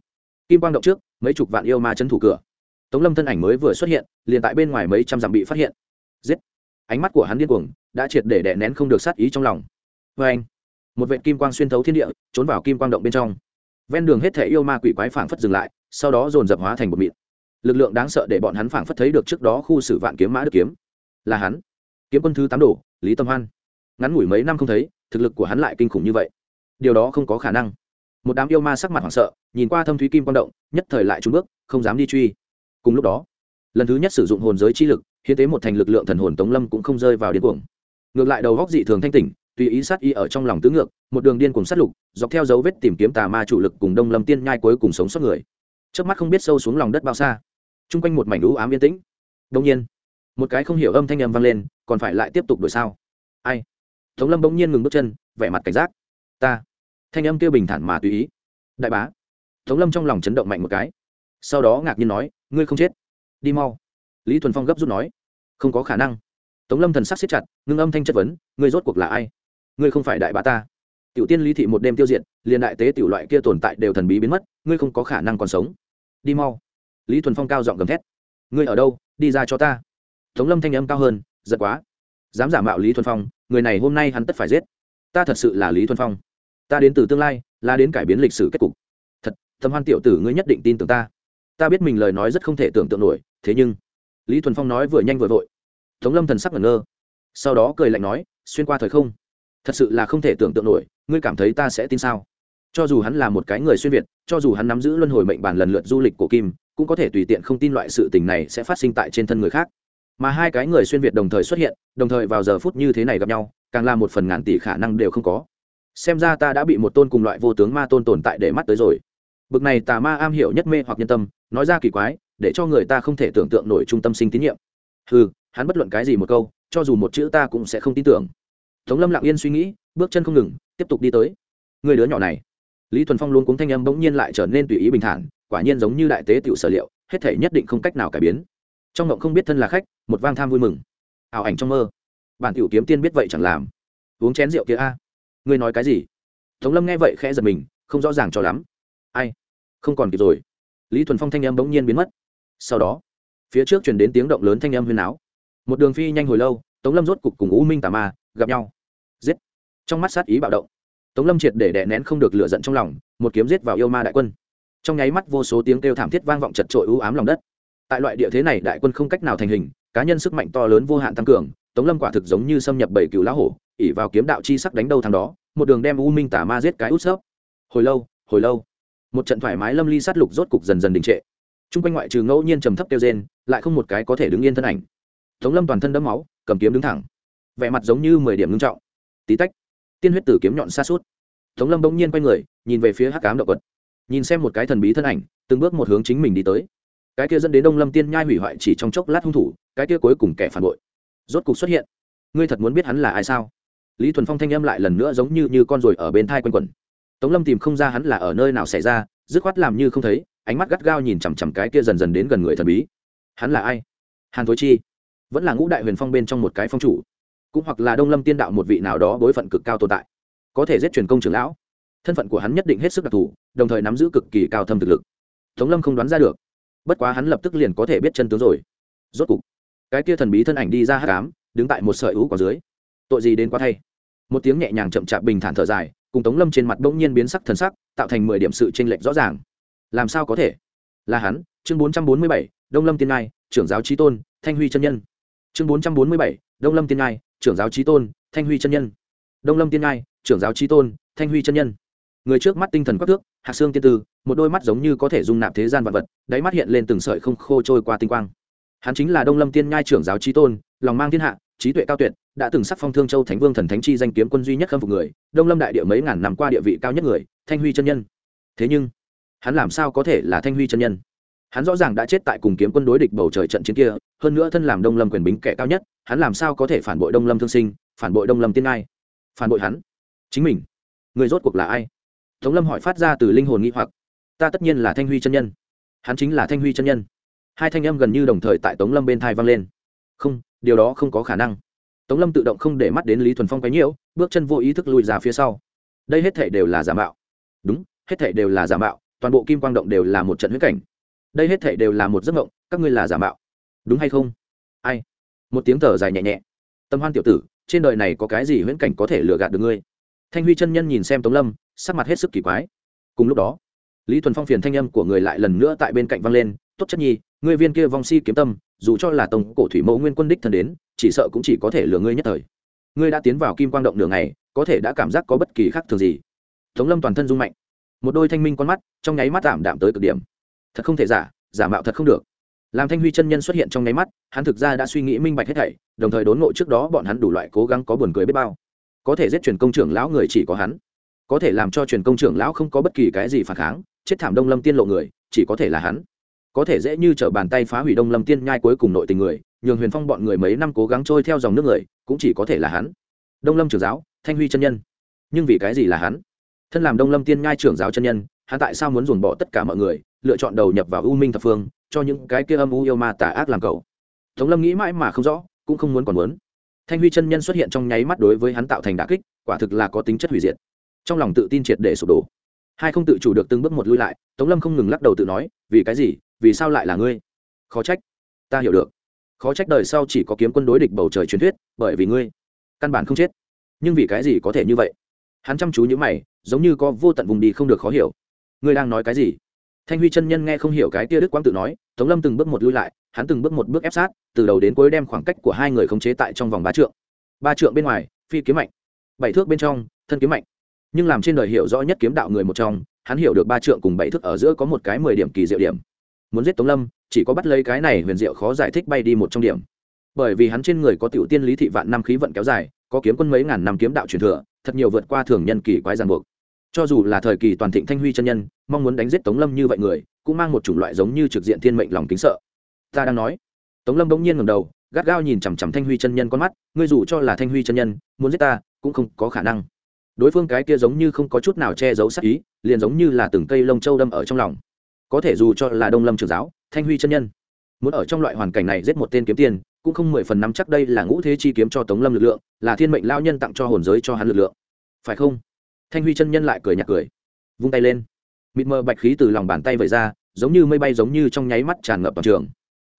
Kim quang động trước, mấy chục vạn yêu ma chân thủ cửa. Tống lâm thân ảnh mới vừa xuất hiện, liền tại bên ngoài mấy trăm dặm bị phát hiện. Giết. Ánh mắt của hắn điên cuồng, đã triệt để đè nén không được sát ý trong lòng. Vê anh, một vệ kim quang xuyên thấu thiên địa, trốn vào kim quang động bên trong. Ven đường hết thể yêu ma quỷ quái phảng phất dừng lại, sau đó dồn dập hóa thành một mịn. Lực lượng đáng sợ để bọn hắn phảng phất thấy được trước đó khu xử vạn kiếm mã đức kiếm. Là hắn. Kiếm quân thứ tám đổ lý tâm hoan ngắn ngủi mấy năm không thấy, thực lực của hắn lại kinh khủng như vậy. Điều đó không có khả năng. Một đám yêu ma sắc mặt hoảng sợ, nhìn qua thâm thúy kim quang động, nhất thời lại trúng bước, không dám đi truy. Cùng lúc đó, lần thứ nhất sử dụng hồn giới chi lực, hiến tế một thành lực lượng thần hồn tống lâm cũng không rơi vào điên cuồng. Ngược lại đầu góc dị thường thanh tỉnh, tùy ý sát y ở trong lòng tứ ngược, một đường điên cuồng sát lục, dọc theo dấu vết tìm kiếm tà ma chủ lực cùng đông lâm tiên nhai cuối cùng sống sót người. Trước mắt không biết sâu xuống lòng đất bao xa. Chung quanh một mảnh lũ ám yên tĩnh. Đông nhiên, một cái không hiểu âm thanh âm vang lên, còn phải lại tiếp tục đổi sao? Ai? Tống lâm bỗng nhiên ngừng bước chân, vẻ mặt cảnh giác. Ta. Thanh âm kia bình thản mà tùy ý. Đại bá. Tống lâm trong lòng chấn động mạnh một cái. Sau đó ngạc nhiên nói, ngươi không chết. Đi mau. Lý thuần phong gấp rút nói, không có khả năng. Tống lâm thần sắc siết chặt, ngưng âm thanh chất vấn, ngươi rốt cuộc là ai? Ngươi không phải đại bá ta. Tiểu tiên lý thị một đêm tiêu diệt, liền đại tế tiểu loại kia tồn tại đều thần bí biến mất, ngươi không có khả năng còn sống. Đi mau. Lý thuần phong cao giọng gầm thét, ngươi ở đâu? Đi ra cho ta. Tống lâm thanh âm cao hơn giật quá. Dám giả mạo lý thuần phong người này hôm nay hắn tất phải giết. Ta thật sự là lý thuần phong. Ta đến từ tương lai, là đến cải biến lịch sử kết cục. Thật thâm hoan tiểu tử ngươi nhất định tin tưởng ta. Ta biết mình lời nói rất không thể tưởng tượng nổi, thế nhưng, lý thuần phong nói vừa nhanh vừa vội. Tống lâm thần sắc ngẩn ngơ. Sau đó cười lạnh nói, xuyên qua thời không, thật sự là không thể tưởng tượng nổi, ngươi cảm thấy ta sẽ tin sao? Cho dù hắn là một cái người xuyên việt, cho dù hắn nắm giữ luân hồi mệnh bản lần lượt du lịch của kim, cũng có thể tùy tiện không tin loại sự tình này sẽ phát sinh tại trên thân người khác mà hai cái người xuyên việt đồng thời xuất hiện, đồng thời vào giờ phút như thế này gặp nhau, càng là một phần ngàn tỷ khả năng đều không có. Xem ra ta đã bị một tôn cùng loại vô tướng ma tôn tồn tại để mắt tới rồi. Bực này tà ma am hiểu nhất mê hoặc nhân tâm, nói ra kỳ quái, để cho người ta không thể tưởng tượng nổi trung tâm sinh tín nhiệm. Ừ hắn bất luận cái gì một câu, cho dù một chữ ta cũng sẽ không tin tưởng. Tống lâm lặng yên suy nghĩ, bước chân không ngừng, tiếp tục đi tới. Người đứa nhỏ này. Lý thuần phong luôn cuống thanh âm bỗng nhiên lại trở nên tùy ý bình thản, quả nhiên giống như đại tế tiểu sở liệu, hết thể nhất định không cách nào cải biến trong ngộng không biết thân là khách, một vang tham vui mừng. Ảo ảnh trong mơ. Bản tiểu kiếm tiên biết vậy chẳng làm. Uống chén rượu kia a. Ngươi nói cái gì? Tống lâm nghe vậy khẽ giật mình, không rõ ràng cho lắm. Ai? Không còn kịp rồi. Lý thuần phong thanh âm bỗng nhiên biến mất. Sau đó, phía trước chuyển đến tiếng động lớn thanh âm huyền áo một đường phi nhanh hồi lâu, tống lâm rốt cục cùng u minh tà ma gặp nhau. Giết! Trong mắt sát ý bạo động, tống lâm triệt để đè nén không được lửa giận trong lòng, một kiếm giết vào yêu ma đại quân. Trong nháy mắt vô số tiếng kêu thảm thiết vang vọng chật trội u ám lòng đất tại loại địa thế này đại quân không cách nào thành hình, cá nhân sức mạnh to lớn vô hạn tăng cường, tống lâm quả thực giống như xâm nhập bảy cựu lá hổ ỉ vào kiếm đạo chi sắc đánh đâu thằng đó, một đường đem u minh tả ma giết cái út xớp hồi lâu hồi lâu. Một trận thoải mái lâm ly sát lục rốt cục dần dần đình trệ. T r u n g quanh ngoại trừ ngẫu nhiên trầm thấp kêu rên, lại không một cái có thể đứng yên thân ảnh. Tống lâm toàn thân đẫm máu, cầm kiếm đứng thẳng. Vẻ mặt giống như mười điểm ngưng trọng. Tí tách, tiên huyết tử kiếm nhọn xa suốt. Tống lâm bỗng nhiên quay người, nhìn về phía hắc cám động vật nhìn xem một cái thần bí thân ảnh, từng bước một hướng chính mình đi tới cái kia dẫn đến đông lâm tiên nhai hủy hoại chỉ trong chốc lát hung thủ, cái kia cuối cùng kẻ phản bội. Rốt cục xuất hiện. Ngươi thật muốn biết hắn là ai sao? Lý thuần phong thanh âm lại lần nữa giống như như con ruồi ở bên thai quanh quẩn. Tống lâm tìm không ra hắn là ở nơi nào xảy ra, dứt khoát làm như không thấy, ánh mắt gắt gao nhìn chằm chằm cái kia dần dần đến gần người thần bí. Hắn là ai? Hàn thối chi. Vẫn là ngũ đại huyền phong bên trong một cái phong chủ. Cũng hoặc là đông lâm tiên đạo một vị nào đó bối phận cực cao tồn tại. Có thể giết truyền công trưởng lão. Thân phận của hắn nhất định hết sức đặc thù, đồng thời nắm giữ cực kỳ cao thâm thực lực. Tống lâm không đoán ra được bất quá hắn lập tức liền có thể biết chân tướng rồi. Rốt cục, cái kia thần bí thân ảnh đi ra hát cám đứng tại một sợi ú quả dưới. Tội gì đến quá thay. Một tiếng nhẹ nhàng chậm chạp bình thản thở dài, cùng tống lâm trên mặt bỗng nhiên biến sắc thần sắc, tạo thành mười điểm sự tranh lệch rõ ràng. Làm sao có thể? Là hắn, chương bốn trăm bốn mươi bảy, đông lâm tiên ngai, trưởng giáo trí tôn, thanh huy chân nhân. Chương bốn trăm bốn mươi bảy, đông lâm tiên ngai, trưởng giáo trí tôn, thanh huy chân nhân. Đông lâm tiên ngai, trưởng giáo trí tôn, thanh huy chân nhân người trước mắt tinh thần quắc thước hạc xương tiên tư, một đôi mắt giống như có thể dung nạp thế gian vật vật, đáy mắt hiện lên từng sợi không khô trôi qua tinh quang. Hắn chính là đông lâm tiên nhai trưởng giáo trí tôn, lòng mang thiên hạ, trí tuệ cao tuyệt, đã từng sắc phong thương châu thánh vương thần thánh chi danh kiếm quân duy nhất khâm phục người, đông lâm đại địa mấy ngàn năm qua địa vị cao nhất người, thanh huy chân nhân. Thế nhưng, hắn làm sao có thể là thanh huy chân nhân? Hắn rõ ràng đã chết tại cùng kiếm quân đối địch bầu trời trận chiến kia, hơn nữa thân làm đông lâm quyền bính kẻ cao nhất, hắn làm sao có thể phản bội đông lâm thương sinh, phản bội đông lâm tiên ngai phản bội hắn? Chính mình? Người rốt cuộc là ai? Tống lâm hỏi phát ra từ linh hồn nghi hoặc. Ta tất nhiên là thanh huy chân nhân. Hắn chính là thanh huy chân nhân. Hai thanh âm gần như đồng thời tại tống lâm bên thai vang lên. Không, điều đó không có khả năng. Tống lâm tự động không để mắt đến lý thuần phong cái nhiễu, bước chân vô ý thức lùi ra phía sau. Đây hết thể đều là giả mạo. Đúng, hết thể đều là giả mạo, toàn bộ kim quang động đều là một trận huyết cảnh. Đây hết thể đều là một giấc mộng, các ngươi là giả mạo. Đúng hay không? Ai? Một tiếng thở dài nhẹ nhẹ. Tâm hoan tiểu tử, trên đời này có cái gì huyễn cảnh có thể lừa gạt được ngươi? Thanh huy chân nhân nhìn xem tống lâm, sắc mặt hết sức kỳ quái. Cùng lúc đó, lý thuần phong phiền thanh âm của người lại lần nữa tại bên cạnh vang lên, tốt chất nhi, ngươi viên kia vong si kiếm tâm, dù cho là tổng cổ thủy mẫu nguyên quân đích thần đến, chỉ sợ cũng chỉ có thể lừa ngươi nhất thời. Ngươi đã tiến vào kim quang động đường này có thể đã cảm giác có bất kỳ khác thường gì. Tống lâm toàn thân rung mạnh. Một đôi thanh minh con mắt, trong nháy mắt tạm đạm tới cực điểm. Thật không thể giả giả mạo thật không được. Làm thanh huy chân nhân xuất hiện trong nháy mắt, hắn thực ra đã suy nghĩ minh bạch hết thảy, đồng thời đốn ngộ trước đó bọn hắn đủ loại cố gắng có buồn cười biết bao có thể giết truyền công trưởng lão người chỉ có hắn. Có thể làm cho truyền công trưởng lão không có bất kỳ cái gì phản kháng, chết thảm đông lâm tiên lộ người, chỉ có thể là hắn. Có thể dễ như t r ở bàn tay phá hủy đông lâm tiên nhai cuối cùng nội tình người, nhường huyền phong bọn người mấy năm cố gắng trôi theo dòng nước người, cũng chỉ có thể là hắn. Đông lâm trưởng giáo, thanh huy chân nhân. Nhưng vì cái gì là hắn? Thân làm đông lâm tiên nhai trưởng giáo chân nhân, hắn tại sao muốn dồn bỏ tất cả mọi người, lựa chọn đầu nhập vào u minh thập phương, cho những cái kia âm u yêu ma tà ác làm cậu? Tống lâm nghĩ mãi mà không rõ, cũng không muốn còn muốn thanh huy chân nhân xuất hiện trong nháy mắt đối với hắn tạo thành đà kích, quả thực là có tính chất hủy diệt. Trong lòng tự tin triệt để sụp đổ. Hai không tự chủ được từng bước một lui lại, tống lâm không ngừng lắc đầu tự nói, vì cái gì? Vì sao lại là ngươi? Khó trách. Ta hiểu được. Khó trách đời sau chỉ có kiếm quân đối địch bầu trời truyền thuyết, bởi vì ngươi căn bản không chết. Nhưng vì cái gì có thể như vậy? Hắn chăm chú những mày, giống như có vô tận vùng đi không được khó hiểu. Ngươi đang nói cái gì? Thanh huy chân nhân nghe không hiểu cái tia đức quang tự nói, tống lâm từng bước một lui lại hắn từng bước một bước ép sát, từ đầu đến cuối đem khoảng cách của hai người khống chế tại trong vòng ba trượng. Ba trượng bên ngoài, phi kiếm mạnh. Bảy thước bên trong, thân kiếm mạnh. Nhưng làm trên đời hiểu rõ nhất kiếm đạo người một trong, hắn hiểu được ba trượng cùng bảy thước ở giữa có một cái mười điểm kỳ diệu điểm. Muốn giết tống lâm, chỉ có bắt lấy cái này huyền diệu khó giải thích bay đi một trong điểm. Bởi vì hắn trên người có tiểu tiên lý thị vạn năm khí vận kéo dài, có kiếm quân mấy ngàn năm kiếm đạo truyền thừa, thật nhiều vượt qua thường nhân kỳ quái ràng buộc. Cho dù là thời kỳ toàn thịnh thanh huy chân nhân, mong muốn đánh giết tống lâm như vậy người, cũng mang một chủng loại giống như trực diện thiên mệnh lòng kính sợ ta đang nói. Tống lâm bỗng nhiên ngầm đầu, gắt gao nhìn chằm chằm thanh huy chân nhân con mắt, ngươi dù cho là thanh huy chân nhân, muốn giết ta, cũng không có khả năng. Đối phương cái kia giống như không có chút nào che giấu sắc ý, liền giống như là từng cây lông châu đâm ở trong lòng. Có thể dù cho là đông lâm trường giáo, thanh huy chân nhân, muốn ở trong loại hoàn cảnh này giết một tên kiếm tiền, cũng không mười phần năm chắc đây là ngũ thế chi kiếm cho tống lâm lực lượng, là thiên mệnh lao nhân tặng cho hồn giới cho hắn lực lượng. Phải không? Thanh huy chân nhân lại cười nhạt cười, vung tay lên. Mịt mờ bạch khí từ lòng bàn tay vẩy ra, giống như mây bay giống như trong nháy mắt tràn ngập toàn trường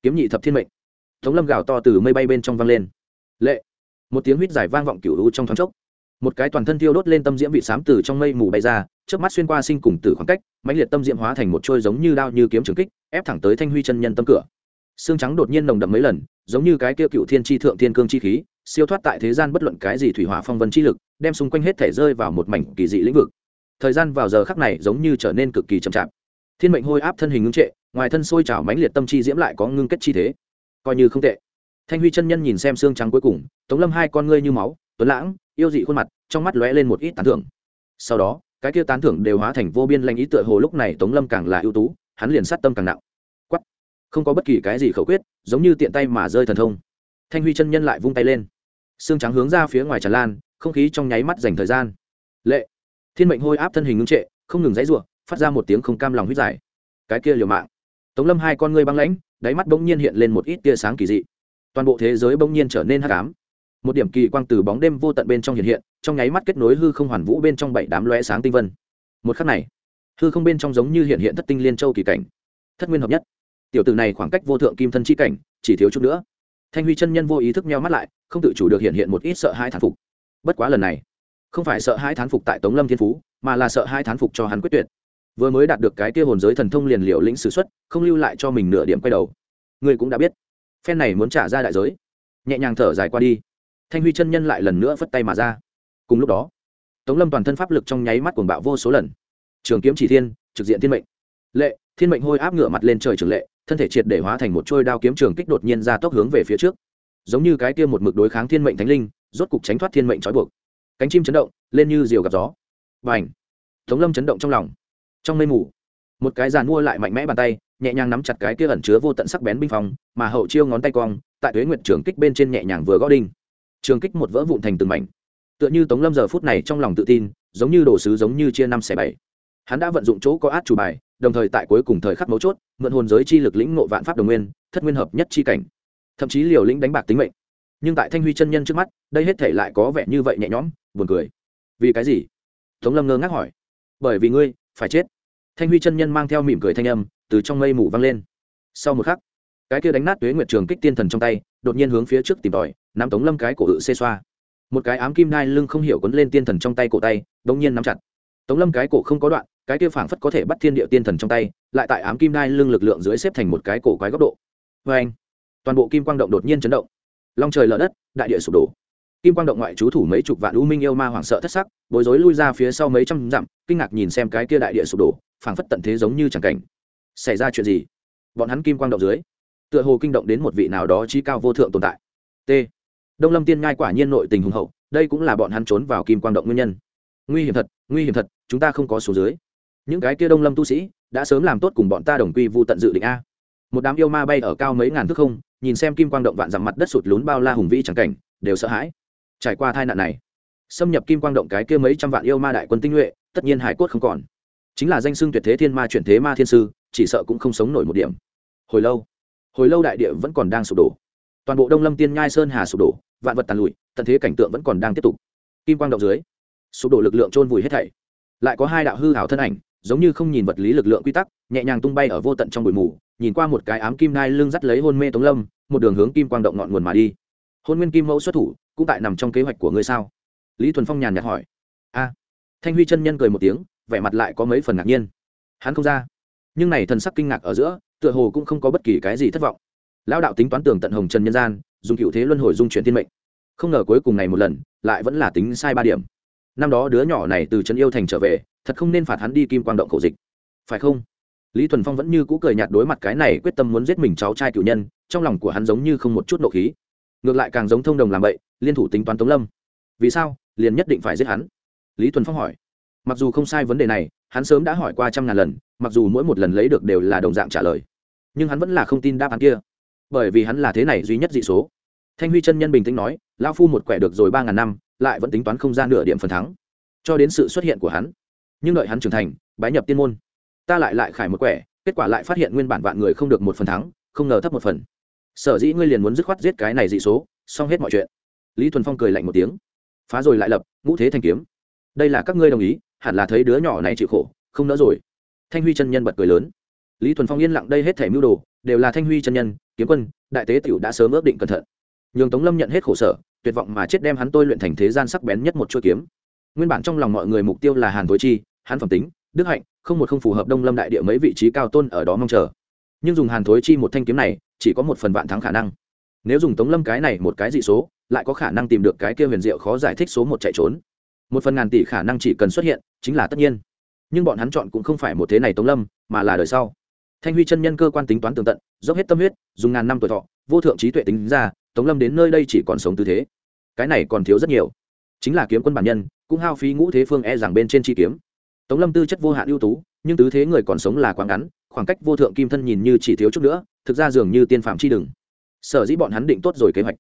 kiếm nhị thập thiên mệnh. Tống lâm gào to từ mây bay bên trong vang lên. Lệ. Một tiếng huýt dài vang vọng cựu u trong thoáng chốc. Một cái toàn thân thiêu đốt lên tâm diễm vị sám từ trong mây mù bay ra trước mắt xuyên qua sinh cùng tử khoảng cách, mãnh liệt tâm diễm hóa thành một trôi giống như đao như kiếm trường kích, ép thẳng tới thanh huy chân nhân tâm cửa. Xương trắng đột nhiên nồng đậm mấy lần, giống như cái kia cựu thiên tri thượng thiên cương chi khí, siêu thoát tại thế gian bất luận cái gì thủy hỏa phong vân chi lực, đem xung quanh hết thể rơi vào một mảnh kỳ dị lĩnh vực. Thời gian vào giờ khắc này giống như trở nên cực kỳ chậm chạp thiên mệnh hôi áp thân hình ngưng trệ, ngoài thân sôi trào mãnh liệt tâm chi diễm lại có ngưng kết chi thế. Coi như không tệ. Thanh huy chân nhân nhìn xem xương trắng cuối cùng, tống lâm hai con ngươi như máu, tuấn lãng, yêu dị khuôn mặt, trong mắt lóe lên một ít tán thưởng. Sau đó, cái kia tán thưởng đều hóa thành vô biên lanh ý tựa hồ lúc này tống lâm càng là ưu tú, hắn liền sát tâm càng nặng. Quắt không có bất kỳ cái gì khẩu quyết, giống như tiện tay mà rơi thần thông. Thanh huy chân nhân lại vung tay lên. Xương trắng hướng ra phía ngoài tràn lan, không khí trong nháy mắt dành thời gian. Lệ. Thiên mệnh hôi áp thân hình ngưng trệ, không ngừng dãy rủa phát ra một tiếng không cam lòng huyết dài cái kia liều mạng. Tống lâm hai con ngươi băng lãnh, đáy mắt bỗng nhiên hiện lên một ít tia sáng kỳ dị. Toàn bộ thế giới bỗng nhiên trở nên hắc ám. Một điểm kỳ quang từ bóng đêm vô tận bên trong hiện hiện, trong nháy mắt kết nối hư không hoàn vũ bên trong bảy đám loe sáng tinh vân. Một khắc này, hư không bên trong giống như hiện hiện thất tinh liên châu kỳ cảnh. Thất nguyên hợp nhất. Tiểu tử này khoảng cách vô thượng kim thân chi cảnh, chỉ thiếu chút nữa. Thanh huy chân nhân vô ý thức meo mắt lại, không tự chủ được hiện hiện một ít sợ hãi thán phục. Bất quá lần này, không phải sợ hãi thán phục tại tống lâm thiên phú, mà là sợ hãi thán phục cho hắn quyết tuyệt vừa mới đạt được cái kia hồn giới thần thông liền liệu lĩnh s ử x u ấ t không lưu lại cho mình nửa điểm quay đầu. Ngươi cũng đã biết. Phen này muốn trả ra đại giới. Nhẹ nhàng thở dài qua đi. Thanh huy chân nhân lại lần nữa phất tay mà ra. Cùng lúc đó, tống lâm toàn thân pháp lực trong nháy mắt cuồng bạo vô số lần. Trường kiếm chỉ thiên, trực diện thiên mệnh. Lệ, thiên mệnh hôi áp ngửa mặt lên trời trường lệ, thân thể triệt để hóa thành một trôi đao kiếm trường kích đột nhiên ra tốc hướng về phía trước. Giống như cái kia một mực đối kháng thiên mệnh thánh linh, rốt cục tránh thoát thiên mệnh trói buộc. Cánh chim chấn động, lên như diều gặp gió. Và ảnh tống lâm chấn động trong lòng trong mây mù, một cái giàn mua lại mạnh mẽ bàn tay, nhẹ nhàng nắm chặt cái kia ẩn chứa vô tận sắc bén binh phòng mà hậu chiêu ngón tay cong, tại tuế nguyệt trường kích bên trên nhẹ nhàng vừa gõ đinh. Trường kích một vỡ vụn thành từng mảnh. Tựa như tống lâm giờ phút này trong lòng tự tin, giống như đồ sứ giống như chia năm xẻ bảy. Hắn đã vận dụng chỗ có át chủ bài, đồng thời tại cuối cùng thời khắc mấu chốt, mượn hồn giới chi lực lĩnh ngộ vạn pháp đồng nguyên, thất nguyên hợp nhất chi cảnh. Thậm chí liều lĩnh đánh bạc tính mệnh. Nhưng tại thanh huy chân nhân trước mắt, đây hết thể lại có vẻ như vậy nhẹ nhõm, buồn cười. Vì cái gì? Tống lâm ngơ ngác hỏi. Bởi vì ngươi phải chết. Thanh huy chân nhân mang theo mỉm cười thanh âm, từ trong mây mù vang lên. Sau một khắc, cái kia đánh nát tuế nguyệt trường kích tiên thần trong tay, đột nhiên hướng phía trước tìm tòi, nắm tống lâm cái cổ tự xê xoa. Một cái ám kim nai lưng không hiểu quấn lên tiên thần trong tay cổ tay đ ỗ n g nhiên nắm chặt. Tống lâm cái cổ không có đoạn, cái kia phảng phất có thể bắt thiên địa tiên thần trong tay, lại tại ám kim đai lưng lực lượng dưới xếp thành một cái cổ quái góc độ. Vê anh toàn bộ kim quang động đột nhiên chấn động. Long trời lở đất, đại địa sụp đổ kim quang động ngoại chú thủ mấy chục vạn u minh yêu ma hoảng sợ thất sắc, bối rối lui ra phía sau mấy trăm dặm, kinh ngạc nhìn xem cái kia đại địa sụp đổ, phảng phất tận thế giống như chẳng cảnh. Xảy ra chuyện gì? Bọn hắn kim quang động dưới, tựa hồ kinh động đến một vị nào đó trí cao vô thượng tồn tại. T. Đông lâm tiên ngai quả nhiên nội tình hùng hậu, đây cũng là bọn hắn trốn vào kim quang động nguyên nhân. Nguy hiểm thật, nguy hiểm thật, chúng ta không có số dưới. Những cái kia đông lâm tu sĩ, đã sớm làm tốt cùng bọn ta đồng quy vu tận dự định a. Một đám yêu ma bay ở cao mấy ngàn thước không, nhìn xem kim quang động vạn dặm mặt đất sụt lún bao la hùng vĩ chẳng cảnh, đều sợ hãi trải qua tai nạn này, xâm nhập kim quang động cái kia mấy trăm vạn yêu ma đại quân tinh nhuệ, tất nhiên hải cốt không còn. Chính là danh xưng tuyệt thế thiên ma chuyển thế ma thiên sư, chỉ sợ cũng không sống nổi một điểm. Hồi lâu hồi lâu đại địa vẫn còn đang sụp đổ. Toàn bộ đông lâm tiên nhai sơn hà sụp đổ, vạn vật tàn lụi, tận thế cảnh tượng vẫn còn đang tiếp tục. Kim quang động dưới, sụp đổ lực lượng trôn vùi hết thảy. Lại có hai đạo hư hảo thân ảnh, giống như không nhìn vật lý lực lượng quy tắc, nhẹ nhàng tung bay ở vô tận trong bụi mù, nhìn qua một cái ám kim nai lưng dắt lấy hôn mê tống lâm, một đường hướng kim quang động ngọn nguồn mà đi hôn nguyên kim mẫu xuất thủ, cũng tại nằm trong kế hoạch của ngươi sao? Lý thuần phong nhàn nhạt hỏi. A. Thanh huy chân nhân cười một tiếng, vẻ mặt lại có mấy phần ngạc nhiên. Hắn không ra. Nhưng này thần sắc kinh ngạc ở giữa, tựa hồ cũng không có bất kỳ cái gì thất vọng. Lão đạo tính toán tường tận hồng trần nhân gian, dùng cựu thế luân hồi dung chuyển thiên mệnh. Không ngờ cuối cùng này một lần, lại vẫn là tính sai ba điểm. Năm đó đứa nhỏ này từ trấn yêu thành trở về, thật không nên phạt hắn đi kim quang động khổ dịch. Phải không? Lý thuần phong vẫn như cũ cười nhạt đối mặt cái này quyết tâm muốn giết mình cháu trai cựu nhân, trong lòng của hắn giống như không một chút nộ khí ngược lại càng giống thông đồng làm bậy, liên thủ tính toán tống lâm. Vì sao? Liền nhất định phải giết hắn. Lý thuần phong hỏi. Mặc dù không sai vấn đề này, hắn sớm đã hỏi qua trăm ngàn lần, mặc dù mỗi một lần lấy được đều là đồng dạng trả lời. Nhưng hắn vẫn là không tin đáp án kia. Bởi vì hắn là thế này duy nhất dị số. Thanh huy chân nhân bình tĩnh nói lao phu một quẻ được rồi ba ngàn năm, lại vẫn tính toán không ra nửa điểm phần thắng. Cho đến sự xuất hiện của hắn, nhưng đợi hắn trưởng thành, bái nhập tiên môn, ta lại lại khải một quẻ, kết quả lại phát hiện nguyên bản vạn người không được một phần thắng, không ngờ thấp một phần sở dĩ ngươi liền muốn dứt khoát giết cái này dị số, xong hết mọi chuyện. Lý thuần phong cười lạnh một tiếng. Phá rồi lại lập, ngũ thế thanh kiếm. Đây là các ngươi đồng ý, hẳn là thấy đứa nhỏ này chịu khổ, không nỡ rồi. Thanh huy chân nhân bật cười lớn. Lý thuần phong yên lặng đây hết thẻ mưu đồ, đều là thanh huy chân nhân, kiếm quân, đại tế tiểu đã sớm ước định cẩn thận. Nhường tống lâm nhận hết khổ sở, tuyệt vọng mà chết đem hắn tôi luyện thành thế gian sắc bén nhất một chuỗi kiếm. Nguyên bản trong lòng mọi người mục tiêu là hàn tối chi, hắn phẩm tính, đức hạnh, không một không phù hợp đông lâm đại địa mấy vị trí cao tôn ở đó mong chờ. Nhưng dùng hàn thối chi một thanh kiếm này chỉ có một phần vạn thắng khả năng. Nếu dùng tống lâm cái này một cái dị số, lại có khả năng tìm được cái kia huyền diệu khó giải thích số một chạy trốn. Một phần ngàn tỷ khả năng chỉ cần xuất hiện, chính là tất nhiên. Nhưng bọn hắn chọn cũng không phải một thế này tống lâm, mà là đời sau. Thanh huy chân nhân cơ quan tính toán tường tận, dốc hết tâm huyết, dùng ngàn năm tuổi thọ, vô thượng trí tuệ tính ra, tống lâm đến nơi đây chỉ còn sống tư thế. Cái này còn thiếu rất nhiều. Chính là kiếm quân bản nhân, cũng hao phí ngũ thế phương e rằng bên trên chi kiếm. Tống lâm tư chất vô hạn ưu tú, nhưng tứ thế người còn sống là quá ngắn, khoảng cách vô thượng kim thân nhìn như chỉ thiếu chút nữa thực ra dường như tiên phạm chi đừng. Sở dĩ bọn hắn định tốt rồi kế hoạch.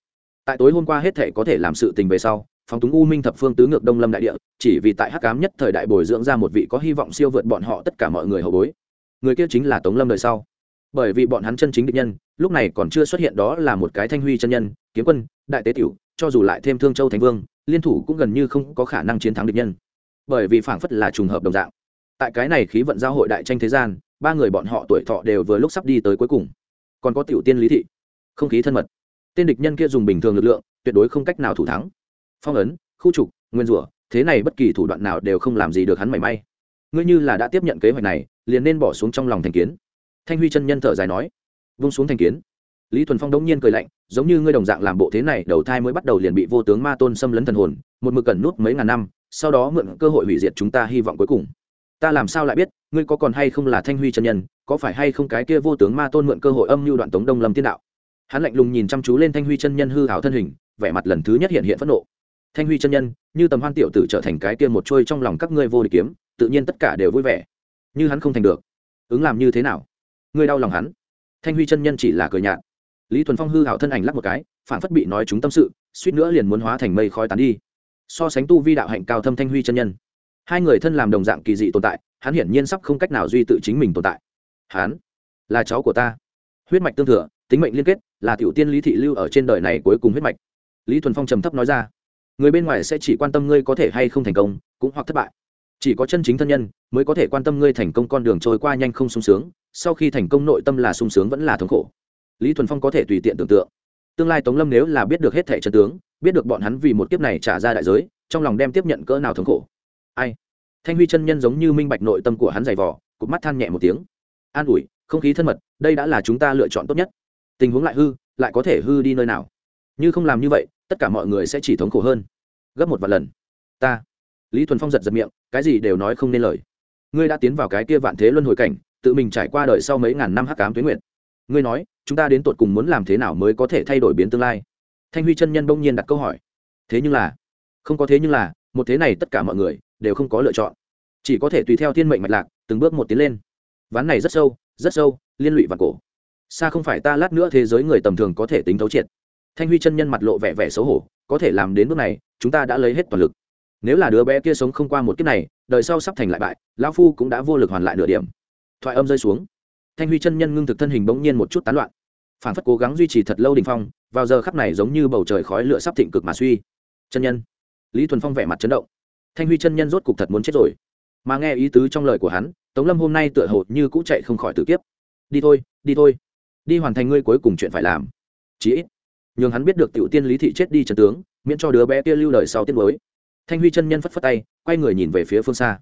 Tại tối hôm qua hết thể có thể làm sự tình về sau, phóng túng u minh thập phương tứ ngược đông lâm đại địa, chỉ vì tại hắc cám nhất thời đại bồi dưỡng ra một vị có hy vọng siêu vượt bọn họ tất cả mọi người hậu bối. Người kia chính là tống lâm đời sau. Bởi vì bọn hắn chân chính định nhân, lúc này còn chưa xuất hiện đó là một cái thanh huy chân nhân, kiếm quân, đại tế tiểu, cho dù lại thêm thương châu thánh vương, liên thủ cũng gần như không có khả năng chiến thắng địch nhân. Bởi vì phảng phất là trùng hợp đồng dạng. Tại cái này khí vận giao hội đại tranh thế gian, ba người bọn họ tuổi thọ đều vừa lúc sắp đi tới cuối cùng còn có tiểu tiên lý thị. Không khí thân mật. Tên địch nhân kia dùng bình thường lực lượng, tuyệt đối không cách nào thủ thắng. Phong ấn, khu trục, nguyên rủa, thế này bất kỳ thủ đoạn nào đều không làm gì được hắn mảy may. Ngươi như là đã tiếp nhận kế hoạch này, liền nên bỏ xuống trong lòng thành kiến. Thanh huy chân nhân thở dài nói. Vung xuống thành kiến. Lý thuần phong đống nhiên cười lạnh, giống như ngươi đồng dạng làm bộ thế này, đầu thai mới bắt đầu liền bị vô tướng ma tôn xâm lấn thần hồn, một mực cần nút mấy ngàn năm, sau đó mượn cơ hội hủy diệt chúng ta hy vọng cuối cùng. Ta làm sao lại biết, ngươi có còn hay không là thanh huy chân nhân có phải hay không cái kia vô tướng ma tôn mượn cơ hội âm mưu đoạn tống đông lâm tiên đạo? Hắn lạnh lùng nhìn chăm chú lên thanh huy chân nhân hư hảo thân hình, vẻ mặt lần thứ nhất hiện hiện phẫn nộ. Thanh huy chân nhân, như tầm hoan tiểu tử trở thành cái kia một trôi trong lòng các ngươi vô địch kiếm, tự nhiên tất cả đều vui vẻ. Như hắn không thành được, ứng làm như thế nào? Ngươi đau lòng hắn? Thanh huy chân nhân chỉ là cười nhạt. Lý thuần phong hư hảo thân ảnh lắc một cái, phản phất bị nói chúng tâm sự, suýt nữa liền muốn hóa thành mây khói tán đi. So sánh tu vi đạo hạnh cao thâm thanh huy chân nhân. Hai người thân làm đồng dạng kỳ dị tồn tại, hắn hiển nhiên sắp không cách nào duy tự chính mình tồn tại hắn là cháu của ta. Huyết mạch tương thừa, tính mệnh liên kết, là tiểu tiên lý thị lưu ở trên đời này cuối cùng huyết mạch. Lý thuần phong trầm thấp nói ra, người bên ngoài sẽ chỉ quan tâm ngươi có thể hay không thành công, cũng hoặc thất bại. Chỉ có chân chính thân nhân mới có thể quan tâm ngươi thành công con đường trôi qua nhanh không sung sướng, sau khi thành công nội tâm là sung sướng vẫn là thống khổ. Lý thuần phong có thể tùy tiện tưởng tượng. Tương lai tống lâm nếu là biết được hết thẻ chân tướng, biết được bọn hắn vì một kiếp này trả ra đại giới, trong lòng đem tiếp nhận cỡ nào thống khổ. Ai? Thanh huy chân nhân giống như minh bạch nội tâm của hắn dày vỏ cụt mắt than nhẹ một tiếng an ủi, không khí thân mật, đây đã là chúng ta lựa chọn tốt nhất. Tình huống lại hư, lại có thể hư đi nơi nào? Như không làm như vậy, tất cả mọi người sẽ chỉ thống khổ hơn. Gấp một vài lần. Ta. Lý thuần phong giật giật miệng, cái gì đều nói không nên lời. Ngươi đã tiến vào cái kia vạn thế luân hồi cảnh, tự mình trải qua đời sau mấy ngàn năm hắc cám tuyến nguyện ngươi nói, chúng ta đến tột cùng muốn làm thế nào mới có thể thay đổi biến tương lai? Thanh huy chân nhân bỗng nhiên đặt câu hỏi. Thế nhưng là, không có thế nhưng là, một thế này tất cả mọi người đều không có lựa chọn. Chỉ có thể tùy theo thiên mệnh mạch lạc, từng bước một tiến lên ván này rất sâu rất sâu, liên lụy và cổ. Xa không phải ta lát nữa thế giới người tầm thường có thể tính thấu triệt. Thanh huy chân nhân mặt lộ vẻ vẻ xấu hổ, có thể làm đến bước này, chúng ta đã lấy hết toàn lực. Nếu là đứa bé kia sống không qua một kiếp này, đời sau sắp thành lại bại, lão phu cũng đã vô lực hoàn lại nửa điểm. Thoại âm rơi xuống. Thanh huy chân nhân ngưng thực thân hình bỗng nhiên một chút tán loạn. Phản phất cố gắng duy trì thật lâu đình phong, vào giờ khắp này giống như bầu trời khói lửa sắp thịnh cực mà suy. Chân nhân. Lý thuần phong vẻ mặt chấn động. Thanh huy chân nhân rốt cục thật muốn chết rồi mà nghe ý tứ trong lời của hắn, tống lâm hôm nay tựa hồ như cũng chạy không khỏi tử kiếp. Đi thôi đi thôi. Đi hoàn thành ngươi cuối cùng chuyện phải làm. Chí ít, nhường hắn biết được tiểu tiên lý thị chết đi trần tướng, miễn cho đứa bé kia lưu đời sau tiết mới thanh huy chân nhân phất phất tay, quay người nhìn về phía phương xa.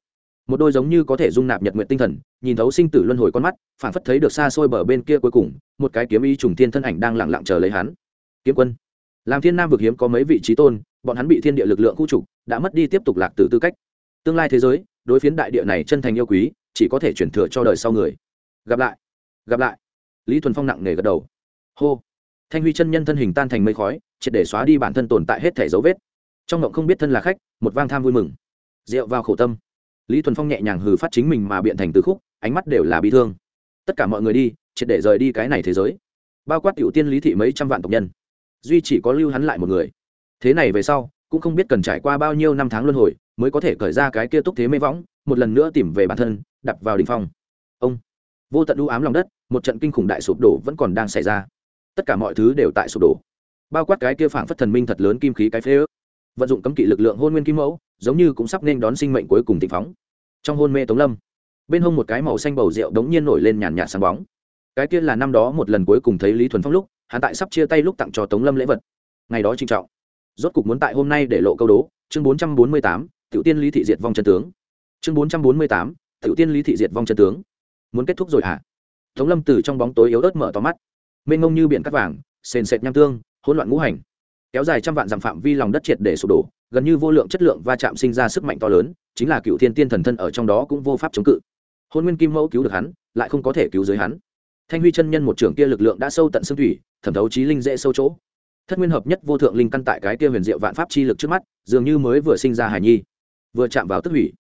Một đôi giống như có thể dung nạp nhật nguyện tinh thần, nhìn thấu sinh tử luân hồi con mắt phản phất thấy được xa xôi bờ bên kia cuối cùng, một cái kiếm y trùng thiên thân ảnh đang lặng lặng chờ lấy hắn. Kiếm quân. Làm thiên nam vực hiếm có mấy vị trí tôn, bọn hắn bị thiên địa lực lượng khu trục, đã mất đi tiếp tục lạc từ tư cách. Tương lai thế giới đối phiến đại địa này chân thành yêu quý, chỉ có thể chuyển thừa cho đời sau người. Gặp lại gặp lại. Lý thuần phong nặng nề gật đầu. Hô. Thanh huy chân nhân thân hình tan thành mây khói, triệt để xóa đi bản thân tồn tại hết thẻ dấu vết. Trong ngộng không biết thân là khách, một vang tham vui mừng. Rượu vào khổ tâm. Lý thuần phong nhẹ nhàng hừ phát chính mình mà biện thành từ khúc, ánh mắt đều là bi thương. Tất cả mọi người đi, triệt để rời đi cái này thế giới. Bao quát tiểu tiên lý thị mấy trăm vạn tộc nhân. Duy chỉ có lưu hắn lại một người. Thế này về sau, cũng không biết cần trải qua bao nhiêu năm tháng luân hồi mới có thể cởi ra cái kia túc thế mê võng, một lần nữa tìm về bản thân, đập vào đ ỉ n h phong. Ông, vô tận u ám lòng đất, một trận kinh khủng đại sụp đổ vẫn còn đang xảy ra. Tất cả mọi thứ đều tại sụp đổ. Bao quát cái kia phảng phất thần minh thật lớn kim khí cái phế ước. Vận dụng cấm kỵ lực lượng hôn nguyên kim mẫu, giống như cũng sắp nên đón sinh mệnh cuối cùng tịnh phóng. Trong hôn mê tống lâm, bên hông một cái màu xanh bầu rượu đống nhiên nổi lên nhàn nhạt sáng bóng. Cái kia là năm đó một lần cuối cùng thấy lý thuần phong lúc, hắn tại sắp chia tay lúc tặng cho tống lâm lễ vật. Ngày đó trinh trọng. Rốt cục muốn tại hôm nay để lộ câu đố, chương bốn trăm bốn mươi tám tiểu tiên lý thị diệt vong chân tướng. Chương bốn trăm bốn mươi tám, tiểu tiên lý thị diệt vong chân tướng. Muốn kết thúc rồi hả? Tống lâm từ trong bóng tối yếu ớt mở to mắt. Mênh ngông như biển cắt vàng, sền sệt nham tương, hỗn loạn ngũ hành. Kéo dài trăm vạn dặm phạm vi lòng đất triệt để sụp đổ, gần như vô lượng chất lượng va chạm sinh ra sức mạnh to lớn, chính là cựu thiên tiên thần thân ở trong đó cũng vô pháp chống cự. Hôn nguyên kim mẫu cứu được hắn, lại không có thể cứu dưới hắn. Thanh huy chân nhân một trưởng kia lực lượng đã sâu tận xương thủy, thẩm thấu trí linh dễ sâu chỗ. Thất nguyên hợp nhất vô thượng linh căn tại cái kia huyền diệu vạn pháp chi lực trước mắt, dường như mới vừa sinh ra hài nhi vừa chạm vào tức hủy.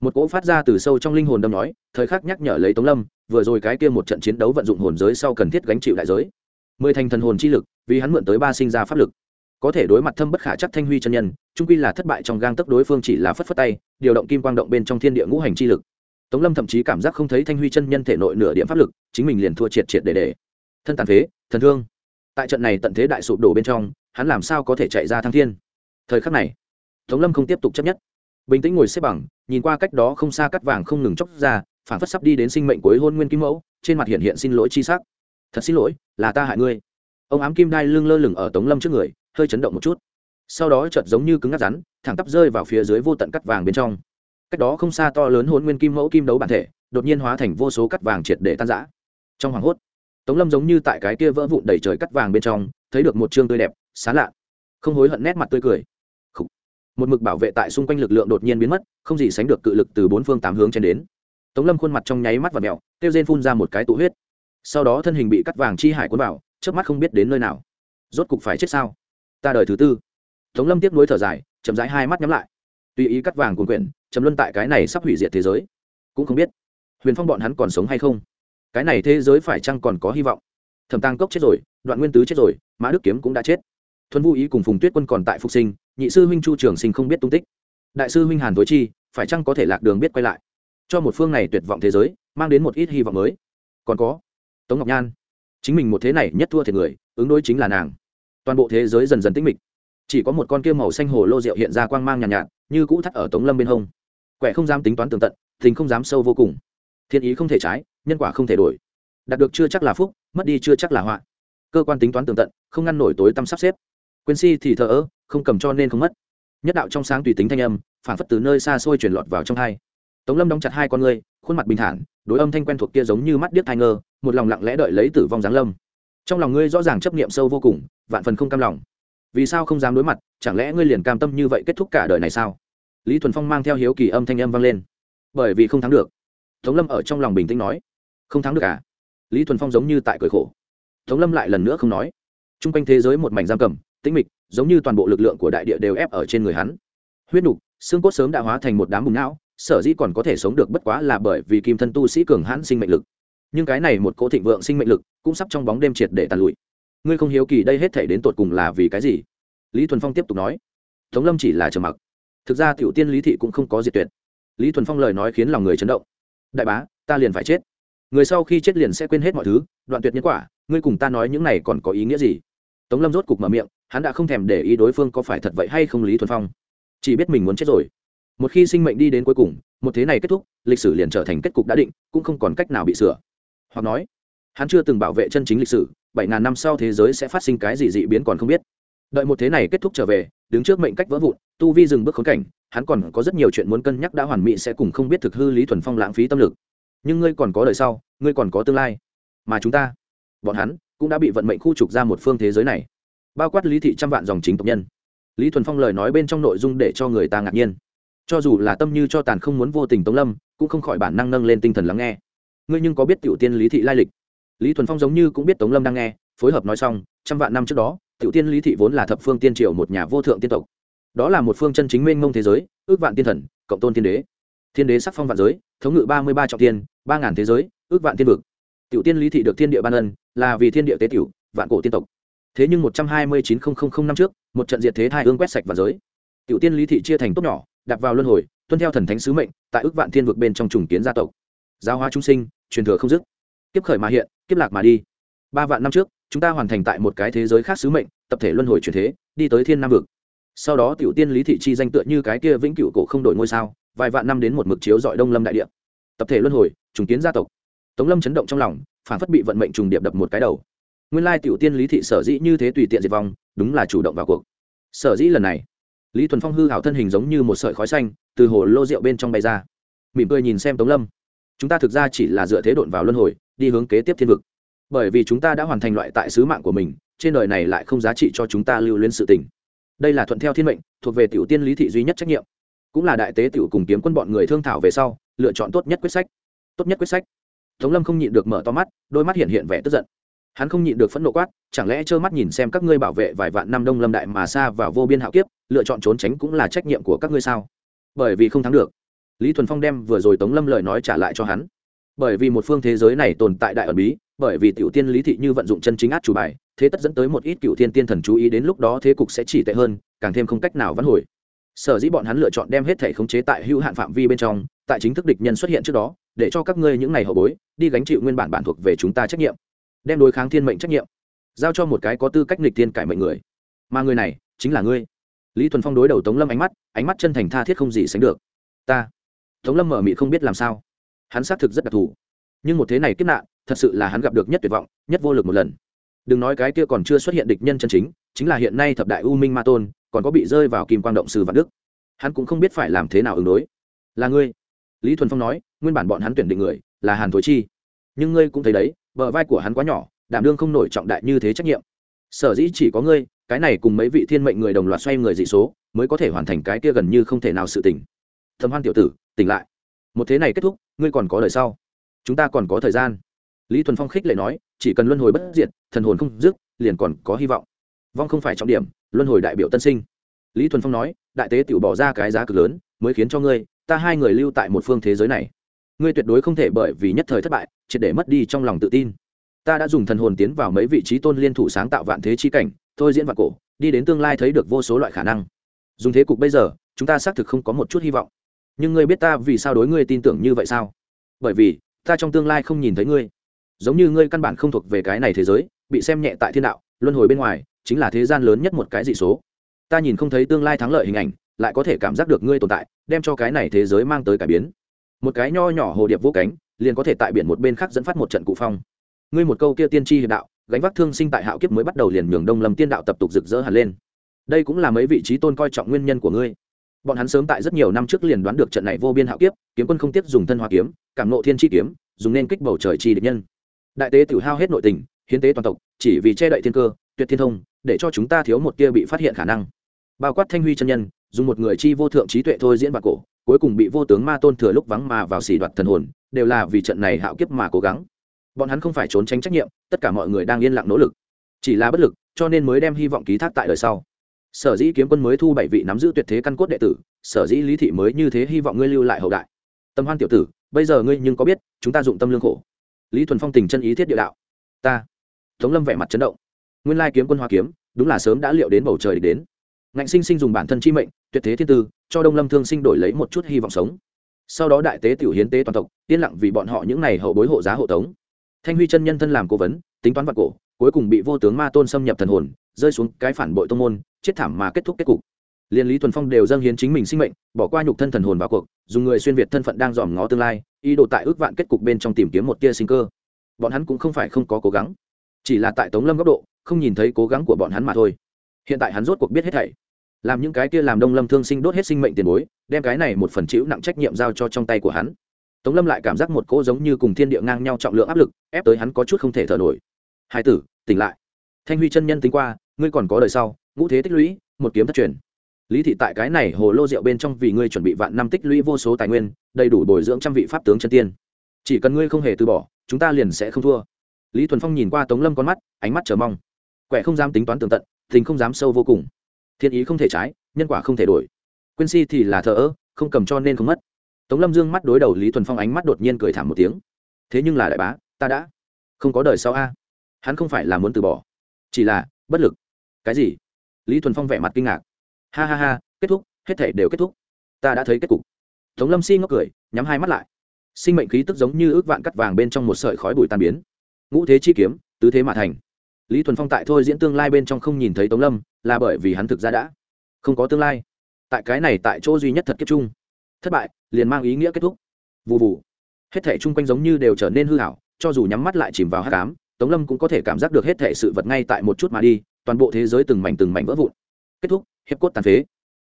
Một cỗ phát ra từ sâu trong linh hồn đâm nói, thời khắc nhắc nhở lấy tống lâm, vừa rồi cái kia một trận chiến đấu vận dụng hồn giới sau cần thiết gánh chịu đại giới. Mười thành thần hồn chi lực, vì hắn mượn tới ba sinh ra pháp lực. Có thể đối mặt thâm bất khả chắc thanh huy chân nhân, trung quy là thất bại trong gang tấc đối phương chỉ là phất phất tay, điều động kim quang động bên trong thiên địa ngũ hành chi lực. Tống lâm thậm chí cảm giác không thấy thanh huy chân nhân thể nội nửa điểm pháp lực, chính mình liền thua triệt triệt để để. Thân tàn phế, thần thương. Tại trận này tận thế đại sụp đổ bên trong, hắn làm sao có thể chạy ra thăng thiên? Thời khắc này, tống lâm không tiếp tục chấp nhất bình tĩnh ngồi xếp bằng, nhìn qua cách đó không xa cắt vàng không ngừng chóc ra phản phất sắp đi đến sinh mệnh cuối hôn nguyên kim mẫu, trên mặt hiện hiện xin lỗi chi sắc. Thật xin lỗi, là ta hại ngươi. Ông ám kim đai lưng lơ lửng ở tống lâm trước người, hơi chấn động một chút. Sau đó chợt giống như cứng ngắt rắn, thẳng tắp rơi vào phía dưới vô tận cắt vàng bên trong. Cách đó không xa to lớn hôn nguyên kim mẫu kim đấu bản thể, đột nhiên hóa thành vô số cắt vàng triệt để tan rã. Trong hoàng hốt, tống lâm giống như tại cái kia vỡ vụn đầy trời cắt vàng bên trong, thấy được một chương tươi đẹp, xá lạ. Không hối hận nét mặt tươi cười một mực bảo vệ tại xung quanh lực lượng đột nhiên biến mất, không gì sánh được cự lực từ bốn phương tám hướng chen đến. Tống lâm khuôn mặt trong nháy mắt và mẹo kêu rên phun ra một cái tụ huyết. Sau đó thân hình bị cắt vàng chi hải cuốn vào trước mắt không biết đến nơi nào. Rốt cục phải chết sao? Ta đời thứ tư. Tống lâm tiếp nối thở dài, chậm rãi hai mắt nhắm lại. Tùy ý cắt vàng cuồn quyển, chấm luân tại cái này sắp hủy diệt thế giới. Cũng không biết, huyền phong bọn hắn còn sống hay không? Cái này thế giới phải chăng còn có hy vọng? Thẩm tăng cốc chết rồi, đoạn nguyên tứ chết rồi, mã đức kiếm cũng đã chết thuần vũ ý cùng phùng tuyết quân còn tại phục sinh nhị sư huynh chu trường sinh không biết tung tích. Đại sư huynh hàn thối chi phải chăng có thể lạc đường biết quay lại? Cho một phương này tuyệt vọng thế giới mang đến một ít hy vọng mới. Còn có tống ngọc nhan chính mình một thế này nhất thua thiệt người ứng đối chính là nàng. Toàn bộ thế giới dần dần tĩnh mịch. Chỉ có một con kia màu xanh hồ lô rượu hiện ra quang mang nhàn nhạt, nhạt như cũ thắt ở tống lâm bên hông. Quẻ không dám tính toán tường tận tình không dám sâu vô cùng. Thiên ý không thể trái nhân quả không thể đổi. Đạt được chưa chắc là phúc mất đi chưa chắc là họa. Cơ quan tính toán tường tận không ngăn nổi tối tăm sắp xếp quên si thì thờ ơ, không cầm cho nên không mất. Nhất đạo trong sáng tùy tính thanh âm, phản phất từ nơi xa xôi truyền lọt vào trong hai. Tống lâm đóng chặt hai con ngươi, khuôn mặt bình thản, đối âm thanh quen thuộc kia giống như mắt điếc thai ngơ, một lòng lặng lẽ đợi lấy tử vong giáng lâm. Trong lòng ngươi rõ ràng chấp niệm sâu vô cùng, vạn phần không cam lòng. Vì sao không dám đối mặt, chẳng lẽ ngươi liền cam tâm như vậy kết thúc cả đời này sao? Lý thuần phong mang theo hiếu kỳ âm thanh âm vang lên. Bởi vì không thắng được. Tống lâm ở trong lòng bình tĩnh nói. Không thắng được à? Lý thuần phong giống như tại cười khổ. Tống lâm lại lần nữa không nói. T r u n g quanh thế giới một mảnh giam cầm tĩnh mịch, giống như toàn bộ lực lượng của đại địa đều ép ở trên người hắn. Huyết nục, xương cốt sớm đã hóa thành một đám bùng não, sở dĩ còn có thể sống được bất quá là bởi vì kim thân tu sĩ cường hãn sinh mệnh lực. Nhưng cái này một cỗ thịnh vượng sinh mệnh lực cũng sắp trong bóng đêm triệt để tàn lụi. Ngươi không hiếu kỳ đây hết thể đến tột cùng là vì cái gì? Lý thuần phong tiếp tục nói. Tống lâm chỉ là trầm mặc. Thực ra tiểu tiên lý thị cũng không có diệt tuyệt. Lý thuần phong lời nói khiến lòng người chấn động. Đại bá, ta liền phải chết. Người sau khi chết liền sẽ quên hết mọi thứ, đoạn tuyệt nhân quả, ngươi cùng ta nói những này còn có ý nghĩa gì? Tống lâm rốt cục mở miệng, hắn đã không thèm để ý đối phương có phải thật vậy hay không lý thuần phong. Chỉ biết mình muốn chết rồi. Một khi sinh mệnh đi đến cuối cùng, một thế này kết thúc, lịch sử liền trở thành kết cục đã định, cũng không còn cách nào bị sửa. Hoặc nói, hắn chưa từng bảo vệ chân chính lịch sử, bảy ngàn năm sau thế giới sẽ phát sinh cái gì dị biến còn không biết. Đợi một thế này kết thúc trở về, đứng trước mệnh cách vỡ vụn, tu vi dừng bước khốn cảnh, hắn còn có rất nhiều chuyện muốn cân nhắc đã hoàn mỹ sẽ cùng không biết thực hư lý thuần phong lãng phí tâm lực. Nhưng ngươi còn có đời sau, ngươi còn có tương lai. Mà chúng ta, bọn hắn cũng đã bị vận mệnh khu trục ra một phương thế giới này. Bao quát lý thị trăm vạn dòng chính tộc nhân. Lý thuần phong lời nói bên trong nội dung để cho người ta ngạc nhiên. Cho dù là tâm như cho tàn không muốn vô tình tống lâm, cũng không khỏi bản năng nâng lên tinh thần lắng nghe. Ngươi nhưng có biết tiểu tiên lý thị lai lịch? Lý thuần phong giống như cũng biết tống lâm đang nghe, phối hợp nói xong, trăm vạn năm trước đó, tiểu tiên lý thị vốn là thập phương tiên triều một nhà vô thượng tiên tộc. Đó là một phương chân chính mênh mông thế giới, ước vạn tiên thần, cộng tôn tiên đế. Thiên đế sắc phong vạn giới, thống ngự ba mươi ba trọng tiên, ba ngàn thế giới, ước vạn tiên vực tiểu tiên lý thị được thiên địa ban ân, là vì thiên địa tế tiểu, vạn cổ tiên tộc. Thế nhưng một trăm hai mươi chín nghìn năm trước, một trận diệt thế thai ương quét sạch vạn giới. Tiểu tiên lý thị chia thành tốt nhỏ đặt vào luân hồi, tuân theo thần thánh sứ mệnh, tại ước vạn thiên vực bên trong trùng kiến gia tộc. Giáo hóa trung sinh, truyền thừa không dứt. Kiếp khởi mà hiện, kiếp lạc mà đi. Ba vạn năm trước, chúng ta hoàn thành tại một cái thế giới khác sứ mệnh, tập thể luân hồi truyền thế, đi tới thiên nam vực. Sau đó tiểu tiên lý thị chi danh tựa như cái kia vĩnh cửu cổ không đổi ngôi sao, vài vạn năm đến một mực chiếu dọi đông lâm đại địa. Tập thể luân hồi, trùng kiến gia tộc tống lâm chấn động trong lòng, phản phất bị vận mệnh trùng điệp đập một cái đầu. Nguyên lai tiểu tiên lý thị sở dĩ như thế tùy tiện diệt vong, đúng là chủ động vào cuộc. Sở dĩ lần này, lý thuần phong hư hảo thân hình giống như một sợi khói xanh, từ hồ lô rượu bên trong bay ra. Mỉm cười nhìn xem tống lâm. Chúng ta thực ra chỉ là dựa thế độn vào luân hồi, đi hướng kế tiếp thiên vực. Bởi vì chúng ta đã hoàn thành loại tại sứ mạng của mình, trên đời này lại không giá trị cho chúng ta lưu luyến sự tình. Đây là thuận theo thiên mệnh, thuộc về tiểu tiên lý thị duy nhất trách nhiệm. Cũng là đại tế tiểu cùng kiếm quân bọn người thương thảo về sau, lựa chọn tốt nhất quyết sách. Tốt nhất quyết sách tống lâm không nhịn được mở to mắt, đôi mắt hiện hiện vẻ tức giận. Hắn không nhịn được phẫn nộ quát, chẳng lẽ trơ mắt nhìn xem các ngươi bảo vệ vài vạn năm đông lâm đại mà xa vào vô biên hạo kiếp, lựa chọn trốn tránh cũng là trách nhiệm của các ngươi sao? Bởi vì không thắng được. Lý thuần phong đem vừa rồi tống lâm lời nói trả lại cho hắn. Bởi vì một phương thế giới này tồn tại đại ẩn bí, bởi vì tiểu tiên lý thị như vận dụng chân chính át chủ bài, thế tất dẫn tới một ít cựu thiên tiên thần chú ý đến lúc đó thế cục sẽ chỉ tệ hơn, càng thêm không cách nào vãn hồi. Sở dĩ bọn hắn lựa chọn đem hết thể khống chế tại hữu hạn phạm vi bên trong tại chính thức địch nhân xuất hiện trước đó, để cho các ngươi những ngày hậu bối, đi gánh chịu nguyên bản bản thuộc về chúng ta trách nhiệm. Đem đối kháng thiên mệnh trách nhiệm, giao cho một cái có tư cách nghịch thiên cải mệnh người. Mà người này, chính là ngươi. Lý thuần phong đối đầu tống lâm ánh mắt ánh mắt chân thành tha thiết không gì sánh được. Ta. Tống lâm mở mị không biết làm sao. Hắn xác thực rất đặc thù. Nhưng một thế này kiếp nạn, thật sự là hắn gặp được nhất tuyệt vọng, nhất vô lực một lần. Đừng nói cái kia còn chưa xuất hiện địch nhân chân chính chính là hiện nay thập đại u minh ma tôn, còn có bị rơi vào kim quang động sư vạn đức. Hắn cũng không biết phải làm thế nào ứng đối. Là ngươi lý thuần phong nói, nguyên bản bọn hắn tuyển định người là hàn thối chi. Nhưng ngươi cũng thấy đấy, bờ vai của hắn quá nhỏ, đảm đương không nổi trọng đại như thế trách nhiệm. Sở dĩ chỉ có ngươi, cái này cùng mấy vị thiên mệnh người đồng loạt xoay người dị số, mới có thể hoàn thành cái kia gần như không thể nào sự tỉnh thầm hoan tiểu tử, tỉnh lại. Một thế này kết thúc, ngươi còn có đời sau. Chúng ta còn có thời gian. Lý thuần phong khích lệ nói, chỉ cần luân hồi bất diệt, thần hồn không dứt, liền còn có hy vọng. Vong không phải trọng điểm, luân hồi đại biểu tân sinh. Lý thuần phong nói, đại tế tiểu bỏ ra cái giá cực lớn, mới khiến cho ngươi ta hai người lưu tại một phương thế giới này. Ngươi tuyệt đối không thể bởi vì nhất thời thất bại, triệt để mất đi trong lòng tự tin. Ta đã dùng thần hồn tiến vào mấy vị trí tôn liên thủ sáng tạo vạn thế chi cảnh, thôi diễn vạn cổ, đi đến tương lai thấy được vô số loại khả năng. Dùng thế cục bây giờ, chúng ta xác thực không có một chút hy vọng. Nhưng ngươi biết ta vì sao đối ngươi tin tưởng như vậy sao? Bởi vì, ta trong tương lai không nhìn thấy ngươi. Giống như ngươi căn bản không thuộc về cái này thế giới, bị xem nhẹ tại thiên đạo, luân hồi bên ngoài, chính là thế gian lớn nhất một cái dị số. Ta nhìn không thấy tương lai thắng lợi hình ảnh lại có thể cảm giác được ngươi tồn tại, đem cho cái này thế giới mang tới cải biến. Một cái nho nhỏ hồ điệp vô cánh, liền có thể tại biển một bên khác dẫn phát một trận cụ phong. Ngươi một câu kia tiên tri hiệp đạo, gánh vác thương sinh tại hạo kiếp mới bắt đầu liền nhường đông lâm tiên đạo tập tục rực rỡ hẳn lên. Đây cũng là mấy vị trí tôn coi trọng nguyên nhân của ngươi. Bọn hắn sớm tại rất nhiều năm trước liền đoán được trận này vô biên hạo kiếp, kiếm quân không tiếp dùng thân hoa kiếm, cảm nộ thiên chi kiếm, dùng nên kích bầu trời chi địch nhân. Đại tế tự hao hết nội tình, hiến tế toàn tộc, chỉ vì che đậy thiên cơ, tuyệt thiên thông, để cho chúng ta thiếu một tia bị phát hiện khả năng. Bao quát thanh huy chân nhân dùng một người chi vô thượng trí tuệ thôi diễn bạc cổ, cuối cùng bị vô tướng ma tôn thừa lúc vắng mà vào xỉ đoạt thần hồn, đều là vì trận này hạo kiếp mà cố gắng. Bọn hắn không phải trốn tránh trách nhiệm, tất cả mọi người đang yên lặng nỗ lực. Chỉ là bất lực, cho nên mới đem hy vọng ký thác tại đời sau. Sở dĩ kiếm quân mới thu bảy vị nắm giữ tuyệt thế căn cốt đệ tử, sở dĩ lý thị mới như thế hy vọng ngươi lưu lại hậu đại. Tâm hoan tiểu tử, bây giờ ngươi nhưng có biết, chúng ta dụng tâm lương khổ. Lý thuần phong tình chân ý thiết địa đạo. Ta. Tống lâm vẻ mặt chấn động. Nguyên lai kiếm quân hoa kiếm, đúng là sớm đã liệu đến bầu trời đến ngạnh sinh sinh dùng bản thân chi mệnh, tuyệt thế thiên tư, cho đông lâm thương sinh đổi lấy một chút hy vọng sống. Sau đó đại tế tiểu hiến tế toàn tộc, yên lặng vì bọn họ những n à y hậu bối hộ giá hộ tống. Thanh huy chân nhân thân làm cố vấn, tính toán vật cổ, cuối cùng bị vô tướng ma tôn xâm nhập thần hồn, rơi xuống cái phản bội tông môn, chết thảm mà kết thúc kết cục. Liên lý thuần phong đều dâng hiến chính mình sinh mệnh, bỏ qua nhục thân thần hồn vào cuộc, dùng người xuyên việt thân phận đang dòm ngó tương lai, ý đồ tại ước vạn kết cục bên trong tìm kiếm một tia sinh cơ. Bọn hắn cũng không phải không có cố gắng, chỉ là tại tống lâm góc độ, không nhìn thấy cố gắng của bọn hắn mà thôi. Hiện tại hắn rốt cuộc biết hết thảy làm những cái kia làm đông lâm thương sinh đốt hết sinh mệnh tiền bối, đem cái này một phần chịu nặng trách nhiệm giao cho trong tay của hắn. Tống lâm lại cảm giác một cỗ giống như cùng thiên địa ngang nhau trọng lượng áp lực, ép tới hắn có chút không thể thở nổi. Hai tử, tỉnh lại. Thanh huy chân nhân tính qua, ngươi còn có đời sau, ngũ thế tích lũy, một kiếm thất truyền. Lý thị tại cái này hồ lô rượu bên trong vì ngươi chuẩn bị vạn năm tích lũy vô số tài nguyên, đầy đủ bồi dưỡng trăm vị pháp tướng chân tiên. Chỉ cần ngươi không hề từ bỏ, chúng ta liền sẽ không thua. Lý thuần phong nhìn qua tống lâm con mắt, ánh mắt chờ mong. Quẻ không dám tính toán tường tận, tình không dám sâu vô cùng thiên ý không thể trái, nhân quả không thể đổi. Quyên si thì là thờ ơ, không cầm cho nên không mất. Tống lâm dương mắt đối đầu lý thuần phong ánh mắt đột nhiên cười thảm một tiếng. Thế nhưng là đại bá, ta đã không có đời sau a. Hắn không phải là muốn từ bỏ, chỉ là bất lực. Cái gì? Lý thuần phong vẻ mặt kinh ngạc. Ha ha ha, kết thúc, hết thể đều kết thúc. Ta đã thấy kết cục. Tống lâm si ngốc cười, nhắm hai mắt lại. Sinh mệnh khí tức giống như ước vạn cắt vàng bên trong một sợi khói bụi tan biến. Ngũ thế chi kiếm, tứ thế mà thành. Lý thuần phong tại thôi diễn tương lai bên trong không nhìn thấy tống lâm là bởi vì hắn thực ra đã không có tương lai. Tại cái này tại chỗ duy nhất thật kết chung. Thất bại, liền mang ý nghĩa kết thúc. Vụ vụ hết thể chung quanh giống như đều trở nên hư hảo, cho dù nhắm mắt lại chìm vào hát cám tống lâm cũng có thể cảm giác được hết thể sự vật ngay tại một chút mà đi, toàn bộ thế giới từng mảnh từng mảnh vỡ vụn. Kết thúc, hiệp cốt tàn phế.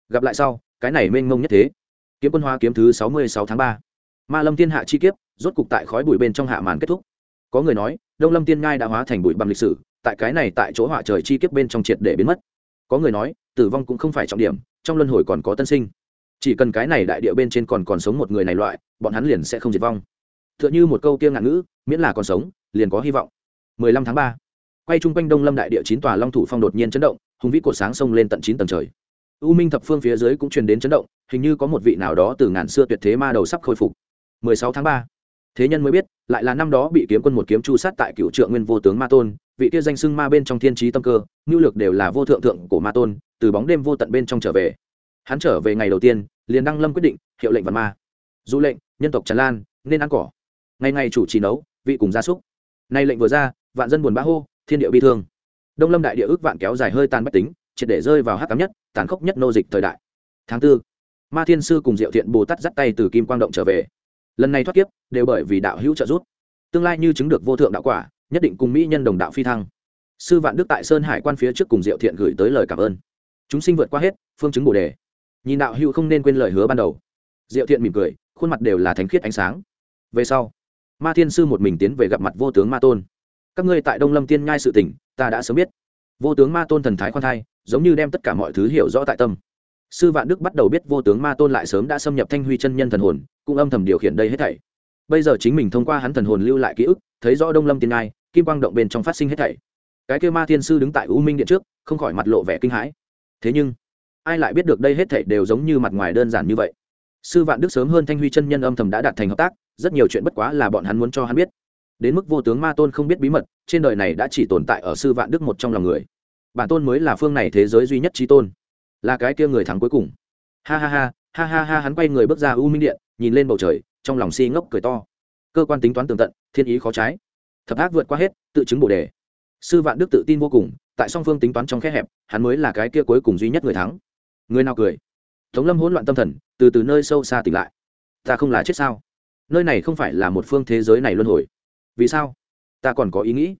Gặp lại sau, cái này mênh mông nhất thế. Kiếm quân hoa kiếm thứ sáu mươi sáu tháng ba. Ma lâm thiên hạ chi kiếp, rốt cục tại khói bụi bên trong hạ màn kết thúc. Có người nói, đông lâm tiên ngai đã hóa thành bụi bằng lịch sử, tại cái này tại chỗ họa trời chi kiếp bên trong triệt để biến mất có người nói, tử vong cũng không phải trọng điểm, trong luân hồi còn có tân sinh. Chỉ cần cái này đại địa bên trên còn còn sống một người này loại, bọn hắn liền sẽ không diệt vong. T h ư ợ n h ư một câu kia ngạn ngữ, miễn là còn sống, liền có hy vọng. 15 tháng 3. quay chung quanh đông lâm đại địa chín tòa long thủ phong đột nhiên chấn động, hùng vĩ cột sáng sông lên tận chín tầng trời. U minh thập phương phía dưới cũng truyền đến chấn động, hình như có một vị nào đó từ ngàn xưa tuyệt thế ma đầu sắp khôi phục. 16 tháng 3 thế nhân mới biết, lại là năm đó bị kiếm quân một kiếm chu sát tại cựu trượng nguyên vô tướng ma tôn vị kia danh xưng ma bên trong thiên trí tâm cơ nhu lược đều là vô thượng thượng của ma tôn, từ bóng đêm vô tận bên trong trở về. Hắn trở về ngày đầu tiên, liền đăng lâm quyết định, hiệu lệnh văn ma. Du lệnh, nhân tộc tràn lan, nên ăn cỏ. Ngày ngày chủ trì nấu, vị cùng gia súc. Nay lệnh vừa ra, vạn dân buồn bã hô, thiên địa bi thương. Đông lâm đại địa ước vạn kéo dài hơi tàn bách tính, triệt để rơi vào hắc cám nhất, tàn khốc nhất nô dịch thời đại. Tháng tư, ma thiên sư cùng diệu thiện bồ tát dắt tay từ kim quang động trở về. Lần này thoát kiếp, đều bởi vì đạo hữu trợ giúp. Tương lai như chứng được vô thượng đạo quả nhất định cùng mỹ nhân đồng đạo phi thăng. Sư vạn đức tại sơn hải quan phía trước cùng diệu thiện gửi tới lời cảm ơn. Chúng sinh vượt qua hết, phương chứng bồ đề. Nhìn đạo hữu không nên quên lời hứa ban đầu. Diệu thiện mỉm cười, khuôn mặt đều là thánh khiết ánh sáng. Về sau, ma thiên sư một mình tiến về gặp mặt vô tướng ma tôn. Các ngươi tại đông lâm tiên nhai sự tỉnh, ta đã sớm biết. Vô tướng ma tôn thần thái khoan thai, giống như đem tất cả mọi thứ hiểu rõ tại tâm. Sư vạn đức bắt đầu biết vô tướng ma tôn lại sớm đã xâm nhập thanh huy chân nhân thần hồn, cũng âm thầm điều khiển đây hết thảy. Bây giờ chính mình thông qua hắn thần hồn lưu lại ký ức, thấy rõ đông lâm tiên ngai kim quang động bên trong phát sinh hết thảy. Cái kêu ma thiên sư đứng tại u minh điện trước, không khỏi mặt lộ vẻ kinh hãi. Thế nhưng, ai lại biết được đây hết thảy đều giống như mặt ngoài đơn giản như vậy? Sư vạn đức sớm hơn thanh huy chân nhân âm thầm đã đạt thành hợp tác, rất nhiều chuyện bất quá là bọn hắn muốn cho hắn biết. Đến mức vô tướng ma tôn không biết bí mật, trên đời này đã chỉ tồn tại ở sư vạn đức một trong lòng người. Bản tôn mới là phương này thế giới duy nhất trí tôn. Là cái kia người thắng cuối cùng. Ha ha ha ha ha ha, hắn quay người bước ra u minh điện, nhìn lên bầu trời, trong lòng si ngốc cười to. Cơ quan tính toán tường tận, thiên ý khó trái thập ác vượt qua hết, tự chứng bồ đề. Sư vạn đức tự tin vô cùng, tại song phương tính toán trong khe hẹp, hắn mới là cái kia cuối cùng duy nhất người thắng. Người nào cười? Tống lâm hỗn loạn tâm thần, từ từ nơi sâu xa tỉnh lại. Ta không là chết sao? Nơi này không phải là một phương thế giới này luân hồi. Vì sao? Ta còn có ý nghĩ.